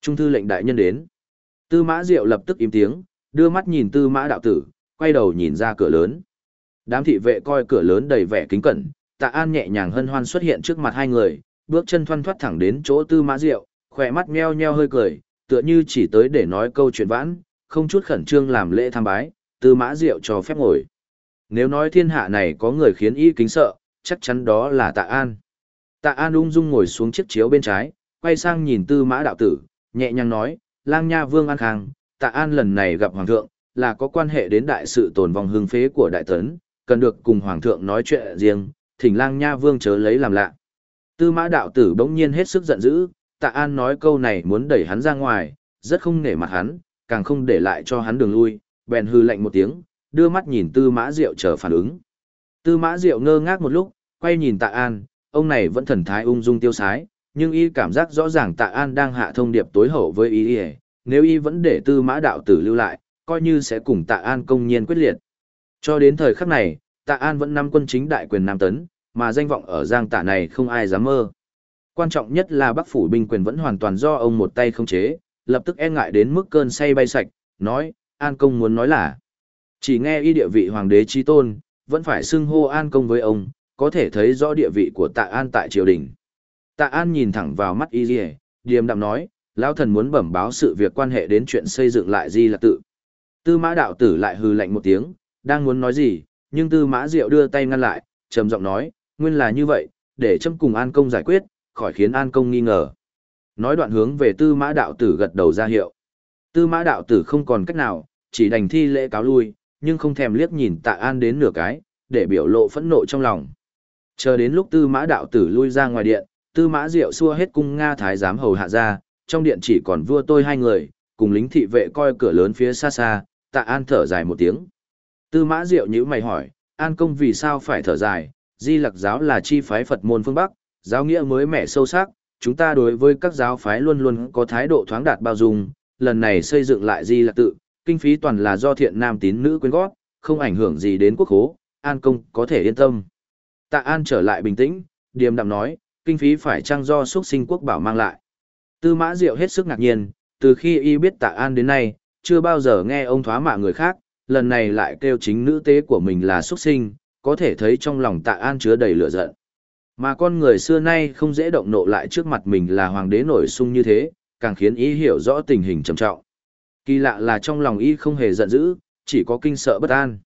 Trung thư lệnh đại nhân đến. Tư mã diệu lập tức im tiếng, đưa mắt nhìn tư mã đạo tử, quay đầu nhìn ra cửa lớn. Đám thị vệ coi cửa lớn đầy vẻ kính cẩn, tạ an nhẹ nhàng hân hoan xuất hiện trước mặt hai người, bước chân thoăn thoắt thẳng đến chỗ tư mã diệu, khỏe mắt meo nheo hơi cười, tựa như chỉ tới để nói câu chuyện vãn, không chút khẩn trương làm lễ tham bái, tư mã diệu cho phép ngồi. Nếu nói thiên hạ này có người khiến y kính sợ, chắc chắn đó là tạ an. Tạ an ung dung ngồi xuống chiếc chiếu bên trái, quay sang nhìn tư mã đạo tử, nhẹ nhàng nói, lang nha vương an khang, tạ an lần này gặp hoàng thượng, là có quan hệ đến đại sự tồn vong hương phế của đại tấn, cần được cùng hoàng thượng nói chuyện riêng, thỉnh lang nha vương chớ lấy làm lạ. Tư mã đạo tử bỗng nhiên hết sức giận dữ, tạ an nói câu này muốn đẩy hắn ra ngoài, rất không nể mặt hắn, càng không để lại cho hắn đường lui, bèn hư lạnh một tiếng, đưa mắt nhìn tư mã diệu chờ phản ứng. Tư mã diệu ngơ ngác một lúc, quay nhìn tạ an, ông này vẫn thần thái ung dung tiêu sái, nhưng y cảm giác rõ ràng tạ an đang hạ thông điệp tối hậu với y nếu y vẫn để tư mã đạo tử lưu lại, coi như sẽ cùng tạ an công nhiên quyết liệt. Cho đến thời khắc này, tạ an vẫn nắm quân chính đại quyền Nam Tấn, mà danh vọng ở giang tạ này không ai dám mơ. Quan trọng nhất là bắc phủ binh quyền vẫn hoàn toàn do ông một tay không chế, lập tức e ngại đến mức cơn say bay sạch, nói, an công muốn nói là, chỉ nghe y địa vị hoàng đế chi tôn, vẫn phải xưng hô an công với ông, có thể thấy rõ địa vị của tạ an tại triều đình. Tạ an nhìn thẳng vào mắt y dì điềm đạm nói, lão thần muốn bẩm báo sự việc quan hệ đến chuyện xây dựng lại di là tự. Tư mã đạo tử lại hừ lạnh một tiếng, đang muốn nói gì, nhưng tư mã diệu đưa tay ngăn lại, trầm giọng nói, nguyên là như vậy, để châm cùng an công giải quyết, khỏi khiến an công nghi ngờ. Nói đoạn hướng về tư mã đạo tử gật đầu ra hiệu. Tư mã đạo tử không còn cách nào, chỉ đành thi lễ cáo lui, nhưng không thèm liếc nhìn tạ an đến nửa cái, để biểu lộ phẫn nộ trong lòng. Chờ đến lúc tư mã đạo tử lui ra ngoài điện, tư mã diệu xua hết cung Nga thái giám hầu hạ ra, trong điện chỉ còn vua tôi hai người, cùng lính thị vệ coi cửa lớn phía xa xa, tạ an thở dài một tiếng. Tư mã diệu nhữ mày hỏi, an công vì sao phải thở dài, di lặc giáo là chi phái Phật môn phương Bắc, giáo nghĩa mới mẻ sâu sắc, chúng ta đối với các giáo phái luôn luôn có thái độ thoáng đạt bao dung, lần này xây dựng lại di lặc tự, kinh phí toàn là do thiện nam tín nữ quyên góp, không ảnh hưởng gì đến quốc khố, an công có thể yên tâm. Tạ An trở lại bình tĩnh, điềm đạm nói, kinh phí phải trang do xuất sinh quốc bảo mang lại. Tư mã diệu hết sức ngạc nhiên, từ khi y biết Tạ An đến nay, chưa bao giờ nghe ông thoá mạ người khác, lần này lại kêu chính nữ tế của mình là xuất sinh, có thể thấy trong lòng Tạ An chứa đầy lửa giận. Mà con người xưa nay không dễ động nộ lại trước mặt mình là hoàng đế nổi sung như thế, càng khiến ý hiểu rõ tình hình trầm trọng. Kỳ lạ là trong lòng y không hề giận dữ, chỉ có kinh sợ bất an.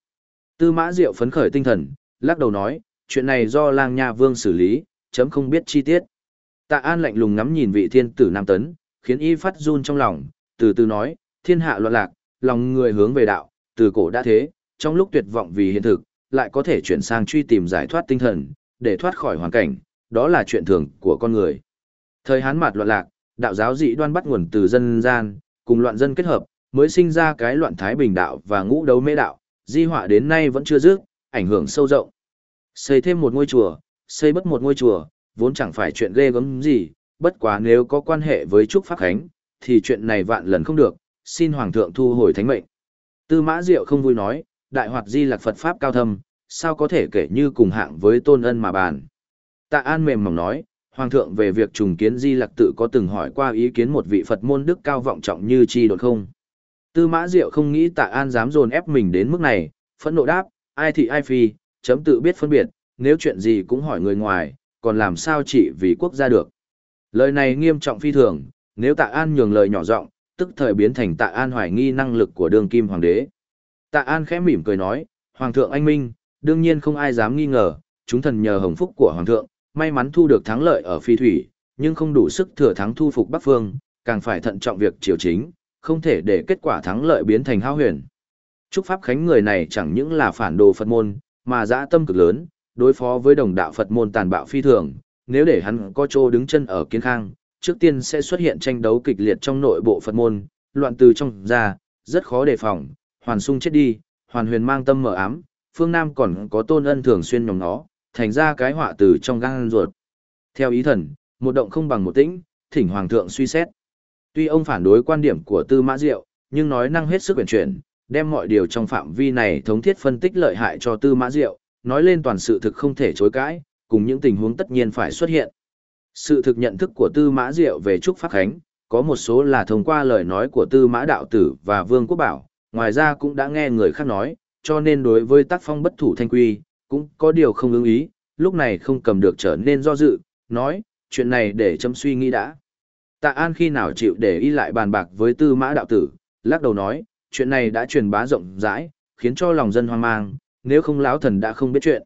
Tư mã diệu phấn khởi tinh thần, lắc đầu nói, chuyện này do lang nha vương xử lý, chấm không biết chi tiết. Tạ An lạnh lùng ngắm nhìn vị thiên tử Nam Tấn, khiến y phát run trong lòng, từ từ nói, thiên hạ loạn lạc, lòng người hướng về đạo, từ cổ đã thế, trong lúc tuyệt vọng vì hiện thực, lại có thể chuyển sang truy tìm giải thoát tinh thần, để thoát khỏi hoàn cảnh, đó là chuyện thường của con người. Thời Hán mạt loạn lạc, đạo giáo dị đoan bắt nguồn từ dân gian, cùng loạn dân kết hợp, mới sinh ra cái loạn thái bình đạo và ngũ đấu mê đạo, di họa đến nay vẫn chưa dứt, ảnh hưởng sâu rộng. Xây thêm một ngôi chùa, xây bất một ngôi chùa, vốn chẳng phải chuyện ghê gớm gì, bất quá nếu có quan hệ với Trúc Pháp Khánh, thì chuyện này vạn lần không được, xin Hoàng thượng thu hồi thánh mệnh. Tư Mã Diệu không vui nói, đại hoạt di lạc Phật Pháp cao thâm, sao có thể kể như cùng hạng với tôn ân mà bàn. Tạ An mềm mỏng nói, Hoàng thượng về việc trùng kiến di lạc tự có từng hỏi qua ý kiến một vị Phật môn đức cao vọng trọng như chi đột không. Tư Mã Diệu không nghĩ Tạ An dám dồn ép mình đến mức này, phẫn nộ đáp, ai thị ai phi, chấm tự biết phân biệt, nếu chuyện gì cũng hỏi người ngoài, còn làm sao chỉ vì quốc gia được. Lời này nghiêm trọng phi thường, nếu Tạ An nhường lời nhỏ giọng, tức thời biến thành Tạ An hoài nghi năng lực của đương kim hoàng đế. Tạ An khẽ mỉm cười nói, Hoàng thượng anh minh, đương nhiên không ai dám nghi ngờ, chúng thần nhờ hồng phúc của Hoàng thượng, may mắn thu được thắng lợi ở phi thủy, nhưng không đủ sức thừa thắng thu phục Bắc Phương, càng phải thận trọng việc triều chính, không thể để kết quả thắng lợi biến thành hao huyền. Trúc Pháp Khánh người này chẳng những là phản đồ Phật môn, mà dã tâm cực lớn, đối phó với đồng đạo Phật môn tàn bạo phi thường, nếu để hắn có chỗ đứng chân ở kiến khang, trước tiên sẽ xuất hiện tranh đấu kịch liệt trong nội bộ Phật môn, loạn từ trong ra, rất khó đề phòng, hoàn sung chết đi, hoàn huyền mang tâm mở ám, phương Nam còn có tôn ân thường xuyên nhóm nó, thành ra cái họa từ trong gan ruột. Theo ý thần, một động không bằng một tĩnh, thỉnh hoàng thượng suy xét. Tuy ông phản đối quan điểm của Tư Mã Diệu, nhưng nói năng hết sức quyền chuyển, đem mọi điều trong phạm vi này thống thiết phân tích lợi hại cho Tư Mã Diệu, nói lên toàn sự thực không thể chối cãi, cùng những tình huống tất nhiên phải xuất hiện. Sự thực nhận thức của Tư Mã Diệu về Trúc Pháp Khánh, có một số là thông qua lời nói của Tư Mã Đạo Tử và Vương Quốc Bảo, ngoài ra cũng đã nghe người khác nói, cho nên đối với tác phong bất thủ thanh quy, cũng có điều không ứng ý, lúc này không cầm được trở nên do dự, nói, chuyện này để chấm suy nghĩ đã. Tạ An khi nào chịu để y lại bàn bạc với Tư Mã Đạo Tử, lắc đầu nói, chuyện này đã truyền bá rộng rãi, khiến cho lòng dân hoang mang, nếu không lão thần đã không biết chuyện.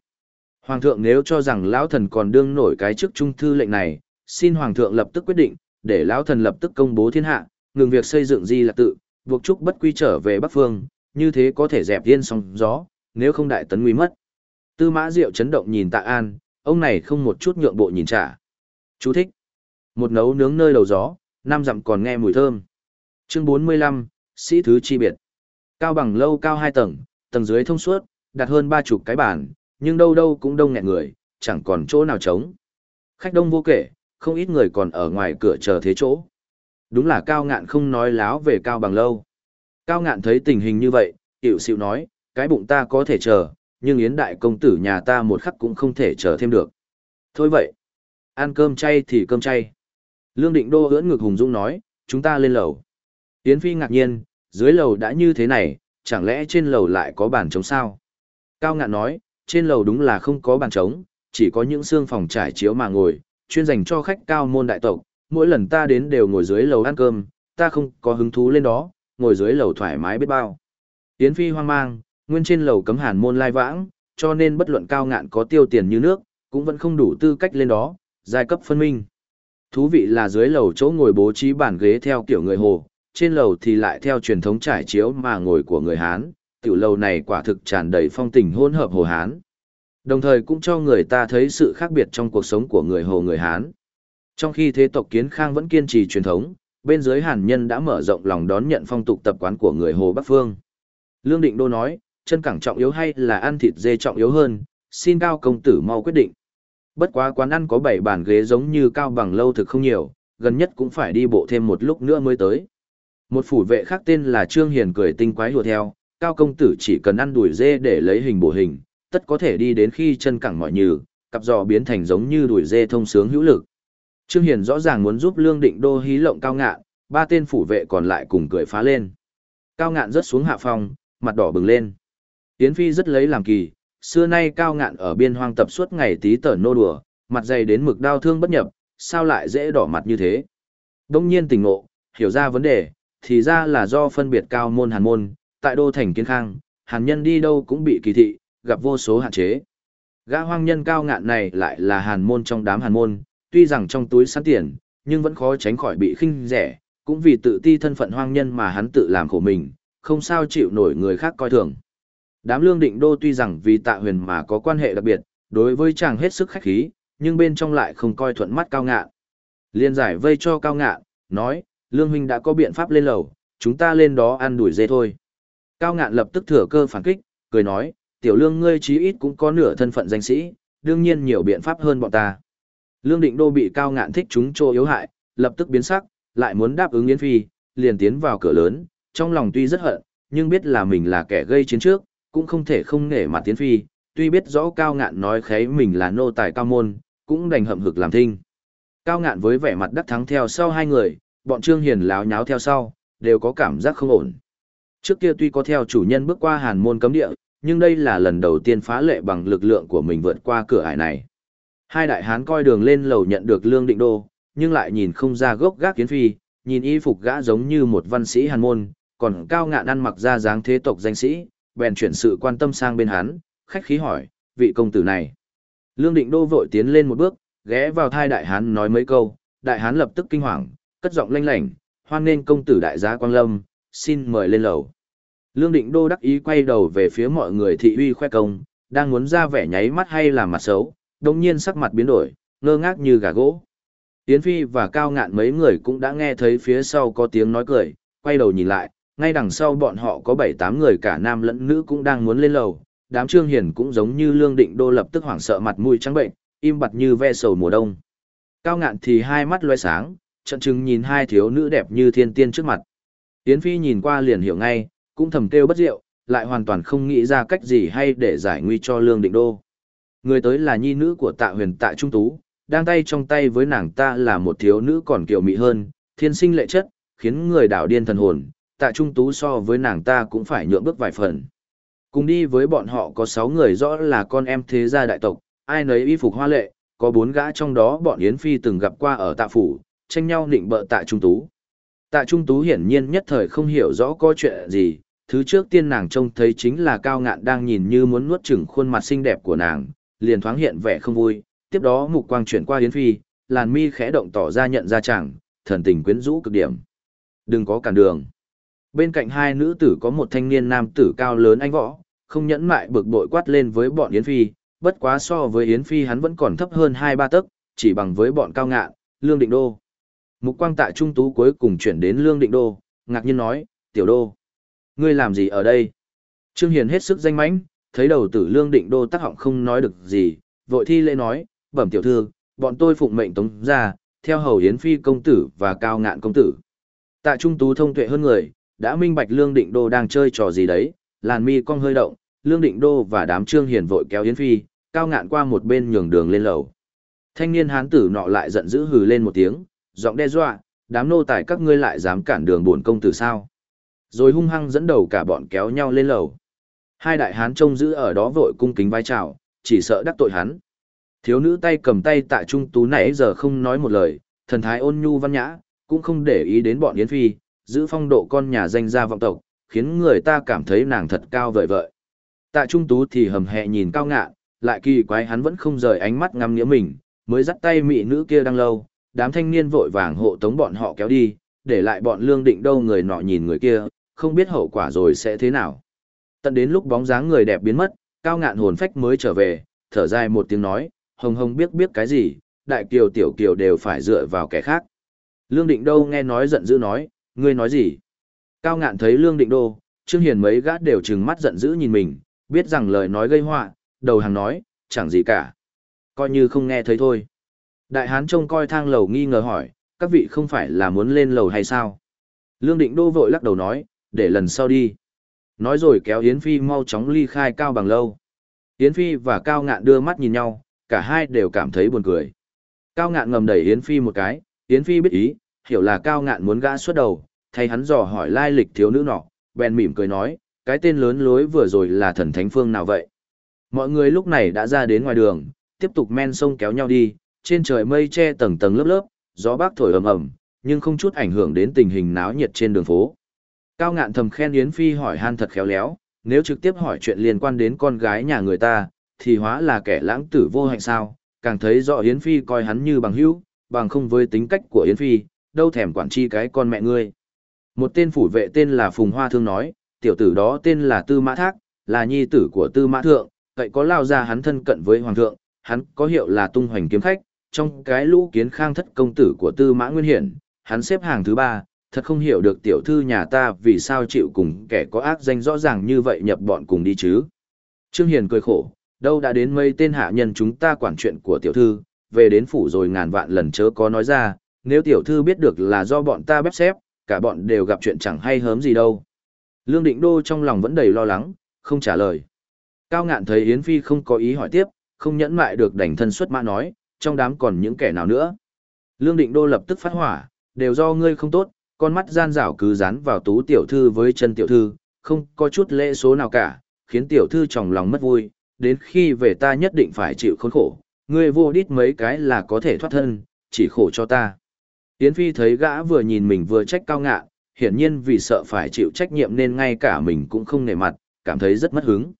Hoàng thượng nếu cho rằng lão thần còn đương nổi cái chức trung thư lệnh này, xin hoàng thượng lập tức quyết định, để lão thần lập tức công bố thiên hạ, ngừng việc xây dựng di Lạc tự, buộc trúc bất quy trở về Bắc Phương, như thế có thể dẹp yên sóng gió, nếu không đại tấn nguy mất. Tư mã diệu chấn động nhìn tạ an, ông này không một chút nhượng bộ nhìn trả. Chú thích. Một nấu nướng nơi đầu gió, năm dặm còn nghe mùi thơm. Chương 45, sĩ thứ chi biệt. Cao bằng lâu cao hai tầng, tầng dưới thông suốt, đặt hơn ba chục cái bàn, nhưng đâu đâu cũng đông nghẹn người, chẳng còn chỗ nào trống. Khách đông vô kể, không ít người còn ở ngoài cửa chờ thế chỗ. Đúng là cao ngạn không nói láo về cao bằng lâu. Cao ngạn thấy tình hình như vậy, hiểu xịu nói, cái bụng ta có thể chờ, nhưng yến đại công tử nhà ta một khắc cũng không thể chờ thêm được. Thôi vậy, ăn cơm chay thì cơm chay. Lương định đô ưỡn ngực hùng dũng nói, chúng ta lên lầu. Yến phi ngạc nhiên, dưới lầu đã như thế này, chẳng lẽ trên lầu lại có bàn trống sao? Cao ngạn nói, trên lầu đúng là không có bàn trống, chỉ có những xương phòng trải chiếu mà ngồi, chuyên dành cho khách cao môn đại tộc. Mỗi lần ta đến đều ngồi dưới lầu ăn cơm, ta không có hứng thú lên đó, ngồi dưới lầu thoải mái biết bao. Yến phi hoang mang, nguyên trên lầu cấm hàn môn lai vãng, cho nên bất luận cao ngạn có tiêu tiền như nước, cũng vẫn không đủ tư cách lên đó, giai cấp phân minh. Thú vị là dưới lầu chỗ ngồi bố trí bàn ghế theo kiểu người Hồ, trên lầu thì lại theo truyền thống trải chiếu mà ngồi của người Hán, tiểu lầu này quả thực tràn đầy phong tình hôn hợp Hồ Hán. Đồng thời cũng cho người ta thấy sự khác biệt trong cuộc sống của người Hồ người Hán. Trong khi thế tộc Kiến Khang vẫn kiên trì truyền thống, bên dưới Hàn nhân đã mở rộng lòng đón nhận phong tục tập quán của người Hồ Bắc Phương. Lương Định Đô nói, chân cẳng trọng yếu hay là ăn thịt dê trọng yếu hơn, xin cao công tử mau quyết định. Bất quá quán ăn có 7 bàn ghế giống như cao bằng lâu thực không nhiều, gần nhất cũng phải đi bộ thêm một lúc nữa mới tới. Một phủ vệ khác tên là Trương Hiền cười tinh quái hùa theo, cao công tử chỉ cần ăn đuổi dê để lấy hình bổ hình, tất có thể đi đến khi chân cẳng mọi nhừ, cặp giò biến thành giống như đuổi dê thông sướng hữu lực. Trương Hiền rõ ràng muốn giúp Lương Định Đô hí lộng cao ngạn, ba tên phủ vệ còn lại cùng cười phá lên. Cao ngạn rớt xuống hạ phòng, mặt đỏ bừng lên. Yến Phi rất lấy làm kỳ, xưa nay cao ngạn ở biên hoang tập suốt ngày tí tởn nô đùa, mặt dày đến mực đau thương bất nhập, sao lại dễ đỏ mặt như thế. Đông nhiên tỉnh ngộ, hiểu ra vấn đề, thì ra là do phân biệt cao môn hàn môn, tại đô thành kiến khang, hàn nhân đi đâu cũng bị kỳ thị, gặp vô số hạn chế. Gã hoang nhân cao ngạn này lại là hàn môn trong đám hàn môn, tuy rằng trong túi sẵn tiền, nhưng vẫn khó tránh khỏi bị khinh rẻ, cũng vì tự ti thân phận hoang nhân mà hắn tự làm khổ mình, không sao chịu nổi người khác coi thường. Đám lương định đô tuy rằng vì tạ huyền mà có quan hệ đặc biệt, đối với chàng hết sức khách khí, nhưng bên trong lại không coi thuận mắt cao ngạn. Liên giải vây cho cao ngạn, nói, lương huynh đã có biện pháp lên lầu, chúng ta lên đó ăn đuổi dê thôi. Cao ngạn lập tức thừa cơ phản kích, cười nói, tiểu lương ngươi chí ít cũng có nửa thân phận danh sĩ, đương nhiên nhiều biện pháp hơn bọn ta. Lương định đô bị cao ngạn thích chúng trô yếu hại, lập tức biến sắc, lại muốn đáp ứng Yến Phi, liền tiến vào cửa lớn, trong lòng tuy rất hận, nhưng biết là mình là kẻ gây chiến trước, cũng không thể không nể mặt tiến Phi, tuy biết rõ cao ngạn nói khấy mình là nô tài cao môn, cũng đành hậm hực làm thinh. Cao ngạn với vẻ mặt đắc thắng theo sau hai người, bọn Trương Hiền láo nháo theo sau, đều có cảm giác không ổn. Trước kia tuy có theo chủ nhân bước qua hàn môn cấm địa, nhưng đây là lần đầu tiên phá lệ bằng lực lượng của mình vượt qua cửa ải này. Hai đại hán coi đường lên lầu nhận được lương định đô, nhưng lại nhìn không ra gốc gác kiến phi, nhìn y phục gã giống như một văn sĩ hàn môn, còn cao ngạn ăn mặc ra dáng thế tộc danh sĩ, bèn chuyển sự quan tâm sang bên hắn, khách khí hỏi, vị công tử này. Lương định đô vội tiến lên một bước, ghé vào thai đại hán nói mấy câu, đại hán lập tức kinh hoàng, cất giọng lanh lảnh, hoan nên công tử đại gia Quang Lâm, xin mời lên lầu. Lương định đô đắc ý quay đầu về phía mọi người thị uy khoe công, đang muốn ra vẻ nháy mắt hay là mặt xấu, đồng nhiên sắc mặt biến đổi, ngơ ngác như gà gỗ. Tiến Phi và Cao Ngạn mấy người cũng đã nghe thấy phía sau có tiếng nói cười, quay đầu nhìn lại, ngay đằng sau bọn họ có 7-8 người cả nam lẫn nữ cũng đang muốn lên lầu, đám trương hiền cũng giống như lương định đô lập tức hoảng sợ mặt mũi trắng bệnh, im bặt như ve sầu mùa đông. Cao Ngạn thì hai mắt loe sáng, trận chừng nhìn hai thiếu nữ đẹp như thiên tiên trước mặt. Yến Phi nhìn qua liền hiểu ngay, cũng thầm kêu bất diệu, lại hoàn toàn không nghĩ ra cách gì hay để giải nguy cho lương định đô. Người tới là nhi nữ của tạ huyền tạ trung tú, đang tay trong tay với nàng ta là một thiếu nữ còn kiều mị hơn, thiên sinh lệ chất, khiến người đảo điên thần hồn, tạ trung tú so với nàng ta cũng phải nhượng bước vài phần. Cùng đi với bọn họ có sáu người rõ là con em thế gia đại tộc, ai nấy y phục hoa lệ, có bốn gã trong đó bọn Yến Phi từng gặp qua ở tạ phủ, tranh nhau định bợ tạ trung tú. Tạ trung tú hiển nhiên nhất thời không hiểu rõ có chuyện gì, thứ trước tiên nàng trông thấy chính là cao ngạn đang nhìn như muốn nuốt chửng khuôn mặt xinh đẹp của nàng, liền thoáng hiện vẻ không vui, tiếp đó mục quang chuyển qua Yến Phi, làn mi khẽ động tỏ ra nhận ra chẳng, thần tình quyến rũ cực điểm. Đừng có cản đường. Bên cạnh hai nữ tử có một thanh niên nam tử cao lớn anh võ, không nhẫn mại bực bội quát lên với bọn Yến Phi, bất quá so với Yến Phi hắn vẫn còn thấp hơn hai ba tấc, chỉ bằng với bọn cao ngạn, Lương Định Đô. Mục quang tại trung tú cuối cùng chuyển đến Lương Định Đô, ngạc nhiên nói, tiểu đô. Ngươi làm gì ở đây? Trương Hiền hết sức danh mãnh, thấy đầu tử Lương Định Đô tắc họng không nói được gì, vội thi lễ nói, bẩm tiểu thư, bọn tôi phụng mệnh tống ra, theo hầu Yến Phi công tử và cao ngạn công tử. Tạ Trung Tú thông tuệ hơn người, đã minh bạch Lương Định Đô đang chơi trò gì đấy, làn mi cong hơi động, Lương Định Đô và đám trương hiền vội kéo Yến Phi, cao ngạn qua một bên nhường đường lên lầu. Thanh niên hán tử nọ lại giận dữ hừ lên một tiếng, giọng đe dọa, đám nô tài các ngươi lại dám cản đường buồn công tử sao. Rồi hung hăng dẫn đầu cả bọn kéo nhau lên lầu. Hai đại hán trông giữ ở đó vội cung kính vai chào, chỉ sợ đắc tội hắn. Thiếu nữ tay cầm tay tạ trung tú nãy giờ không nói một lời, thần thái ôn nhu văn nhã, cũng không để ý đến bọn Yến Phi, giữ phong độ con nhà danh gia vọng tộc, khiến người ta cảm thấy nàng thật cao vời vợi. Tạ trung tú thì hầm hẹ nhìn cao ngạ, lại kỳ quái hắn vẫn không rời ánh mắt ngắm nghĩa mình, mới dắt tay mị nữ kia đang lâu, đám thanh niên vội vàng hộ tống bọn họ kéo đi, để lại bọn lương định đâu người nọ nhìn người kia, không biết hậu quả rồi sẽ thế nào. Tận đến lúc bóng dáng người đẹp biến mất, cao ngạn hồn phách mới trở về, thở dài một tiếng nói, hồng hồng biết biết cái gì, đại kiều tiểu kiều đều phải dựa vào kẻ khác. Lương định đâu nghe nói giận dữ nói, ngươi nói gì? Cao ngạn thấy lương định đô, trương hiền mấy gã đều trừng mắt giận dữ nhìn mình, biết rằng lời nói gây họa, đầu hàng nói, chẳng gì cả. Coi như không nghe thấy thôi. Đại hán trông coi thang lầu nghi ngờ hỏi, các vị không phải là muốn lên lầu hay sao? Lương định đô vội lắc đầu nói, để lần sau đi. Nói rồi kéo Yến Phi mau chóng ly khai cao bằng lâu. Yến Phi và Cao Ngạn đưa mắt nhìn nhau, cả hai đều cảm thấy buồn cười. Cao ngạn ngầm đẩy Yến Phi một cái, Yến Phi biết ý, hiểu là Cao ngạn muốn gã xuất đầu, thay hắn dò hỏi lai lịch thiếu nữ nọ, bèn mỉm cười nói, cái tên lớn lối vừa rồi là thần thánh phương nào vậy? Mọi người lúc này đã ra đến ngoài đường, tiếp tục men sông kéo nhau đi, trên trời mây che tầng tầng lớp lớp, gió bắc thổi ầm ầm, nhưng không chút ảnh hưởng đến tình hình náo nhiệt trên đường phố. Cao ngạn thầm khen Yến Phi hỏi han thật khéo léo, nếu trực tiếp hỏi chuyện liên quan đến con gái nhà người ta, thì hóa là kẻ lãng tử vô hạnh sao, càng thấy rõ Yến Phi coi hắn như bằng hữu, bằng không với tính cách của Yến Phi, đâu thèm quản chi cái con mẹ ngươi. Một tên phủ vệ tên là Phùng Hoa Thương nói, tiểu tử đó tên là Tư Mã Thác, là nhi tử của Tư Mã Thượng, vậy có lao ra hắn thân cận với Hoàng thượng, hắn có hiệu là tung hoành kiếm khách, trong cái lũ kiến khang thất công tử của Tư Mã Nguyên Hiển, hắn xếp hàng thứ ba, thật không hiểu được tiểu thư nhà ta vì sao chịu cùng kẻ có ác danh rõ ràng như vậy nhập bọn cùng đi chứ. Trương Hiền cười khổ, đâu đã đến mấy tên hạ nhân chúng ta quản chuyện của tiểu thư, về đến phủ rồi ngàn vạn lần chớ có nói ra, nếu tiểu thư biết được là do bọn ta bếp xếp, cả bọn đều gặp chuyện chẳng hay hớm gì đâu. Lương Định Đô trong lòng vẫn đầy lo lắng, không trả lời. Cao ngạn thấy Yến Phi không có ý hỏi tiếp, không nhẫn mại được đành thân xuất mã nói, trong đám còn những kẻ nào nữa. Lương Định Đô lập tức phát hỏa, đều do ngươi không tốt, con mắt gian rảo cứ dán vào tú tiểu thư với chân tiểu thư, không có chút lễ số nào cả, khiến tiểu thư trong lòng mất vui, đến khi về ta nhất định phải chịu khốn khổ, ngươi vô đít mấy cái là có thể thoát thân, chỉ khổ cho ta. Yến Phi thấy gã vừa nhìn mình vừa trách cao ngạ, hiển nhiên vì sợ phải chịu trách nhiệm nên ngay cả mình cũng không nể mặt, cảm thấy rất mất hứng.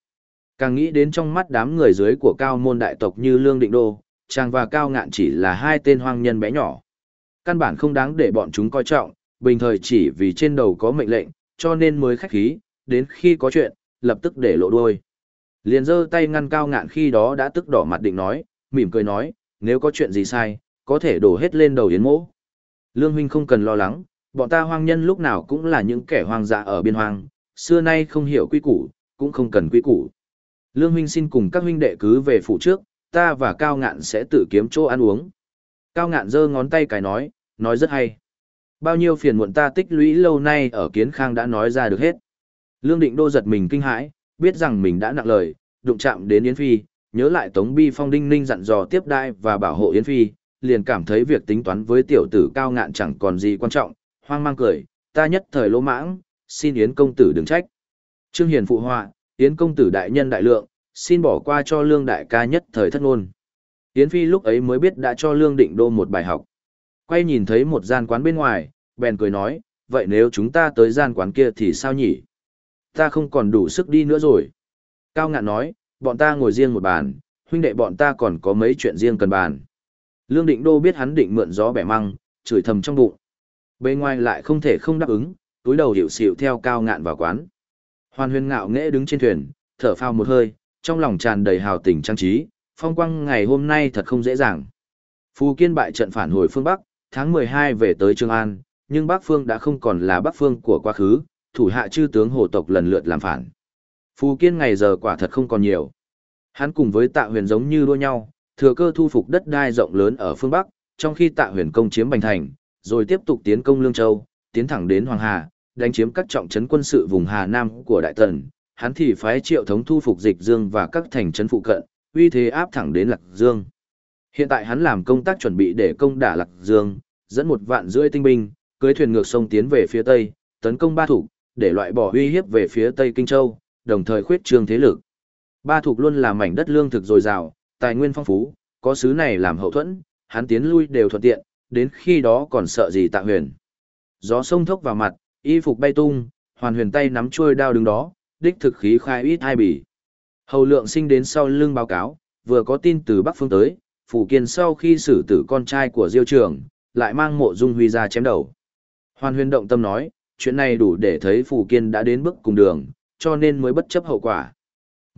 Càng nghĩ đến trong mắt đám người dưới của cao môn đại tộc như Lương Định Đô, chàng và cao ngạn chỉ là hai tên hoang nhân bé nhỏ. Căn bản không đáng để bọn chúng coi trọng, bình thời chỉ vì trên đầu có mệnh lệnh, cho nên mới khách khí, đến khi có chuyện, lập tức để lộ đuôi. Liền giơ tay ngăn cao ngạn khi đó đã tức đỏ mặt định nói, mỉm cười nói, nếu có chuyện gì sai, có thể đổ hết lên đầu yến mỗ. Lương huynh không cần lo lắng, bọn ta hoang nhân lúc nào cũng là những kẻ hoang dã ở biên hoang, xưa nay không hiểu quy củ, cũng không cần quy củ. Lương huynh xin cùng các huynh đệ cứ về phủ trước, ta và Cao Ngạn sẽ tự kiếm chỗ ăn uống. Cao Ngạn giơ ngón tay cái nói, nói rất hay. Bao nhiêu phiền muộn ta tích lũy lâu nay ở Kiến Khang đã nói ra được hết. Lương Định Đô giật mình kinh hãi, biết rằng mình đã nặng lời, đụng chạm đến Yến Phi, nhớ lại Tống Bi Phong Đinh Ninh dặn dò tiếp đai và bảo hộ Yến Phi, liền cảm thấy việc tính toán với tiểu tử cao ngạn chẳng còn gì quan trọng, hoang mang cười, ta nhất thời lỗ mãng, xin Yến công tử đừng trách. Trương Hiền phụ họa, Yến công tử đại nhân đại lượng, xin bỏ qua cho lương đại ca nhất thời thất ngôn. Yến Phi lúc ấy mới biết đã cho lương định đô một bài học. Quay nhìn thấy một gian quán bên ngoài, bèn cười nói, vậy nếu chúng ta tới gian quán kia thì sao nhỉ? Ta không còn đủ sức đi nữa rồi. Cao ngạn nói, bọn ta ngồi riêng một bàn, huynh đệ bọn ta còn có mấy chuyện riêng cần bàn. Lương Định Đô biết hắn định mượn gió bẻ măng, chửi thầm trong bụng. Bên ngoài lại không thể không đáp ứng, túi đầu hiểu xỉu theo cao ngạn vào quán. Hoàn huyền ngạo nghễ đứng trên thuyền, thở phào một hơi, trong lòng tràn đầy hào tình trang trí, phong quang ngày hôm nay thật không dễ dàng. Phù Kiên bại trận phản hồi phương Bắc, tháng 12 về tới Trường An, nhưng Bắc Phương đã không còn là Bắc Phương của quá khứ, thủ hạ chư tướng hồ tộc lần lượt làm phản. Phù Kiên ngày giờ quả thật không còn nhiều. Hắn cùng với Tạ Huyền giống như đua nhau, thừa cơ thu phục đất đai rộng lớn ở phương Bắc, trong khi Tạ Huyền công chiếm Bành Thành, rồi tiếp tục tiến công Lương Châu, tiến thẳng đến Hoàng Hà, đánh chiếm các trọng trấn quân sự vùng Hà Nam của Đại Tần. Hắn thì phái Triệu Thống thu phục Dịch Dương và các thành trấn phụ cận, uy thế áp thẳng đến Lạc Dương. Hiện tại hắn làm công tác chuẩn bị để công đả Lạc Dương, dẫn một vạn rưỡi tinh binh, cưới thuyền ngược sông tiến về phía tây, tấn công Ba Thủ, để loại bỏ uy hiếp về phía tây Kinh Châu, đồng thời khuyết trương thế lực. Ba Thục luôn là mảnh đất lương thực dồi dào, tài nguyên phong phú, có sứ này làm hậu thuẫn, hắn tiến lui đều thuận tiện, đến khi đó còn sợ gì tạ huyền. Gió sông thốc vào mặt, y phục bay tung, hoàn huyền tay nắm chuôi đao đứng đó, đích thực khí khai ít hai bỉ. Hầu lượng sinh đến sau lưng báo cáo, vừa có tin từ Bắc Phương tới, Phủ Kiên sau khi xử tử con trai của Diêu Trường, lại mang mộ dung huy ra chém đầu. Hoàn huyền động tâm nói, chuyện này đủ để thấy Phủ Kiên đã đến bước cùng đường, cho nên mới bất chấp hậu quả.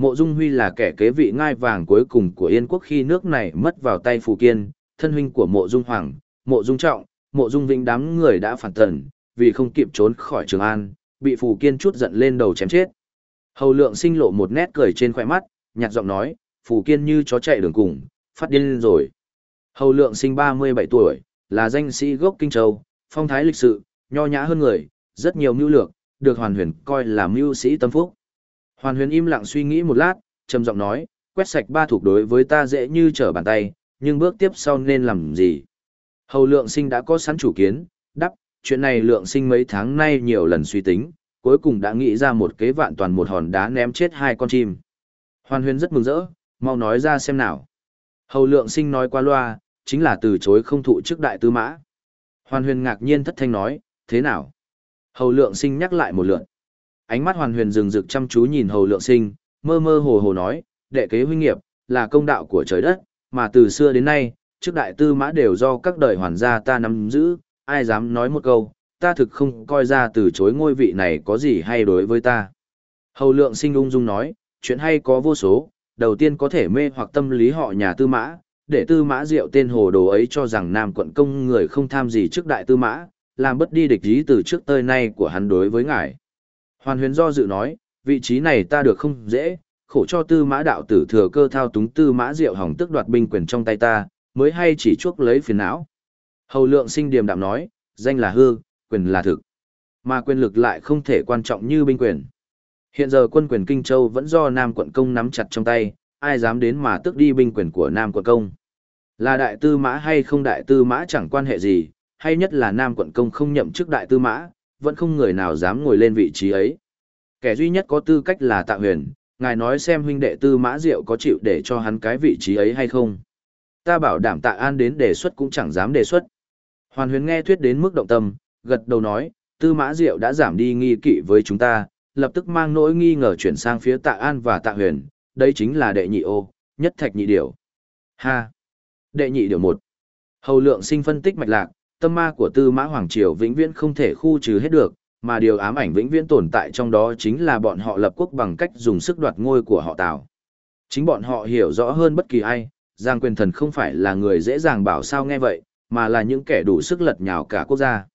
Mộ Dung Huy là kẻ kế vị ngai vàng cuối cùng của Yên quốc khi nước này mất vào tay Phù Kiên, thân huynh của Mộ Dung Hoàng, Mộ Dung Trọng, Mộ Dung Vĩnh đám người đã phản tần, vì không kịp trốn khỏi Trường An, bị Phù Kiên chút giận lên đầu chém chết. Hầu Lượng sinh lộ một nét cười trên khóe mắt, nhạt giọng nói, Phù Kiên như chó chạy đường cùng, phát điên lên rồi. Hầu Lượng sinh 37 tuổi, là danh sĩ gốc Kinh Châu, phong thái lịch sự, nho nhã hơn người, rất nhiều mưu lược, được Hoàn Huyền coi là mưu sĩ tâm phúc. Hoàn huyền im lặng suy nghĩ một lát, trầm giọng nói, quét sạch ba thuộc đối với ta dễ như trở bàn tay, nhưng bước tiếp sau nên làm gì? Hầu lượng sinh đã có sẵn chủ kiến, đắp, chuyện này lượng sinh mấy tháng nay nhiều lần suy tính, cuối cùng đã nghĩ ra một kế vạn toàn một hòn đá ném chết hai con chim. Hoàn huyền rất mừng rỡ, mau nói ra xem nào. Hầu lượng sinh nói qua loa, chính là từ chối không thụ chức đại tư mã. Hoàn huyền ngạc nhiên thất thanh nói, thế nào? Hầu lượng sinh nhắc lại một lượt ánh mắt hoàn huyền rừng rực chăm chú nhìn hầu lượng sinh, mơ mơ hồ hồ nói, đệ kế huynh nghiệp, là công đạo của trời đất, mà từ xưa đến nay, trước đại tư mã đều do các đời hoàn gia ta nắm giữ, ai dám nói một câu, ta thực không coi ra từ chối ngôi vị này có gì hay đối với ta. Hầu lượng sinh ung dung nói, chuyện hay có vô số, đầu tiên có thể mê hoặc tâm lý họ nhà tư mã, để tư mã diệu tên hồ đồ ấy cho rằng nam quận công người không tham gì trước đại tư mã, làm bất đi địch ý từ trước tới nay của hắn đối với ngài. Hoàn huyền do dự nói, vị trí này ta được không dễ, khổ cho tư mã đạo tử thừa cơ thao túng tư mã diệu hỏng tức đoạt binh quyền trong tay ta, mới hay chỉ chuốc lấy phiền não. Hầu lượng sinh điềm đạm nói, danh là hư, quyền là thực. Mà quyền lực lại không thể quan trọng như binh quyền. Hiện giờ quân quyền Kinh Châu vẫn do Nam quận công nắm chặt trong tay, ai dám đến mà tước đi binh quyền của Nam quận công. Là đại tư mã hay không đại tư mã chẳng quan hệ gì, hay nhất là Nam quận công không nhậm chức đại tư mã, vẫn không người nào dám ngồi lên vị trí ấy. Kẻ duy nhất có tư cách là Tạ Huyền, ngài nói xem huynh đệ tư mã diệu có chịu để cho hắn cái vị trí ấy hay không. Ta bảo đảm Tạ An đến đề xuất cũng chẳng dám đề xuất. Hoàn huyền nghe thuyết đến mức động tâm, gật đầu nói, tư mã diệu đã giảm đi nghi kỵ với chúng ta, lập tức mang nỗi nghi ngờ chuyển sang phía tạ an và tạ huyền, đây chính là đệ nhị ô, nhất thạch nhị điểu. Ha! Đệ nhị điểu một. Hầu lượng sinh phân tích mạch lạc, tâm ma của tư mã Hoàng Triều vĩnh viễn không thể khu trừ hết được, mà điều ám ảnh vĩnh viễn tồn tại trong đó chính là bọn họ lập quốc bằng cách dùng sức đoạt ngôi của họ Tào. Chính bọn họ hiểu rõ hơn bất kỳ ai, Giang quyền thần không phải là người dễ dàng bảo sao nghe vậy, mà là những kẻ đủ sức lật nhào cả quốc gia.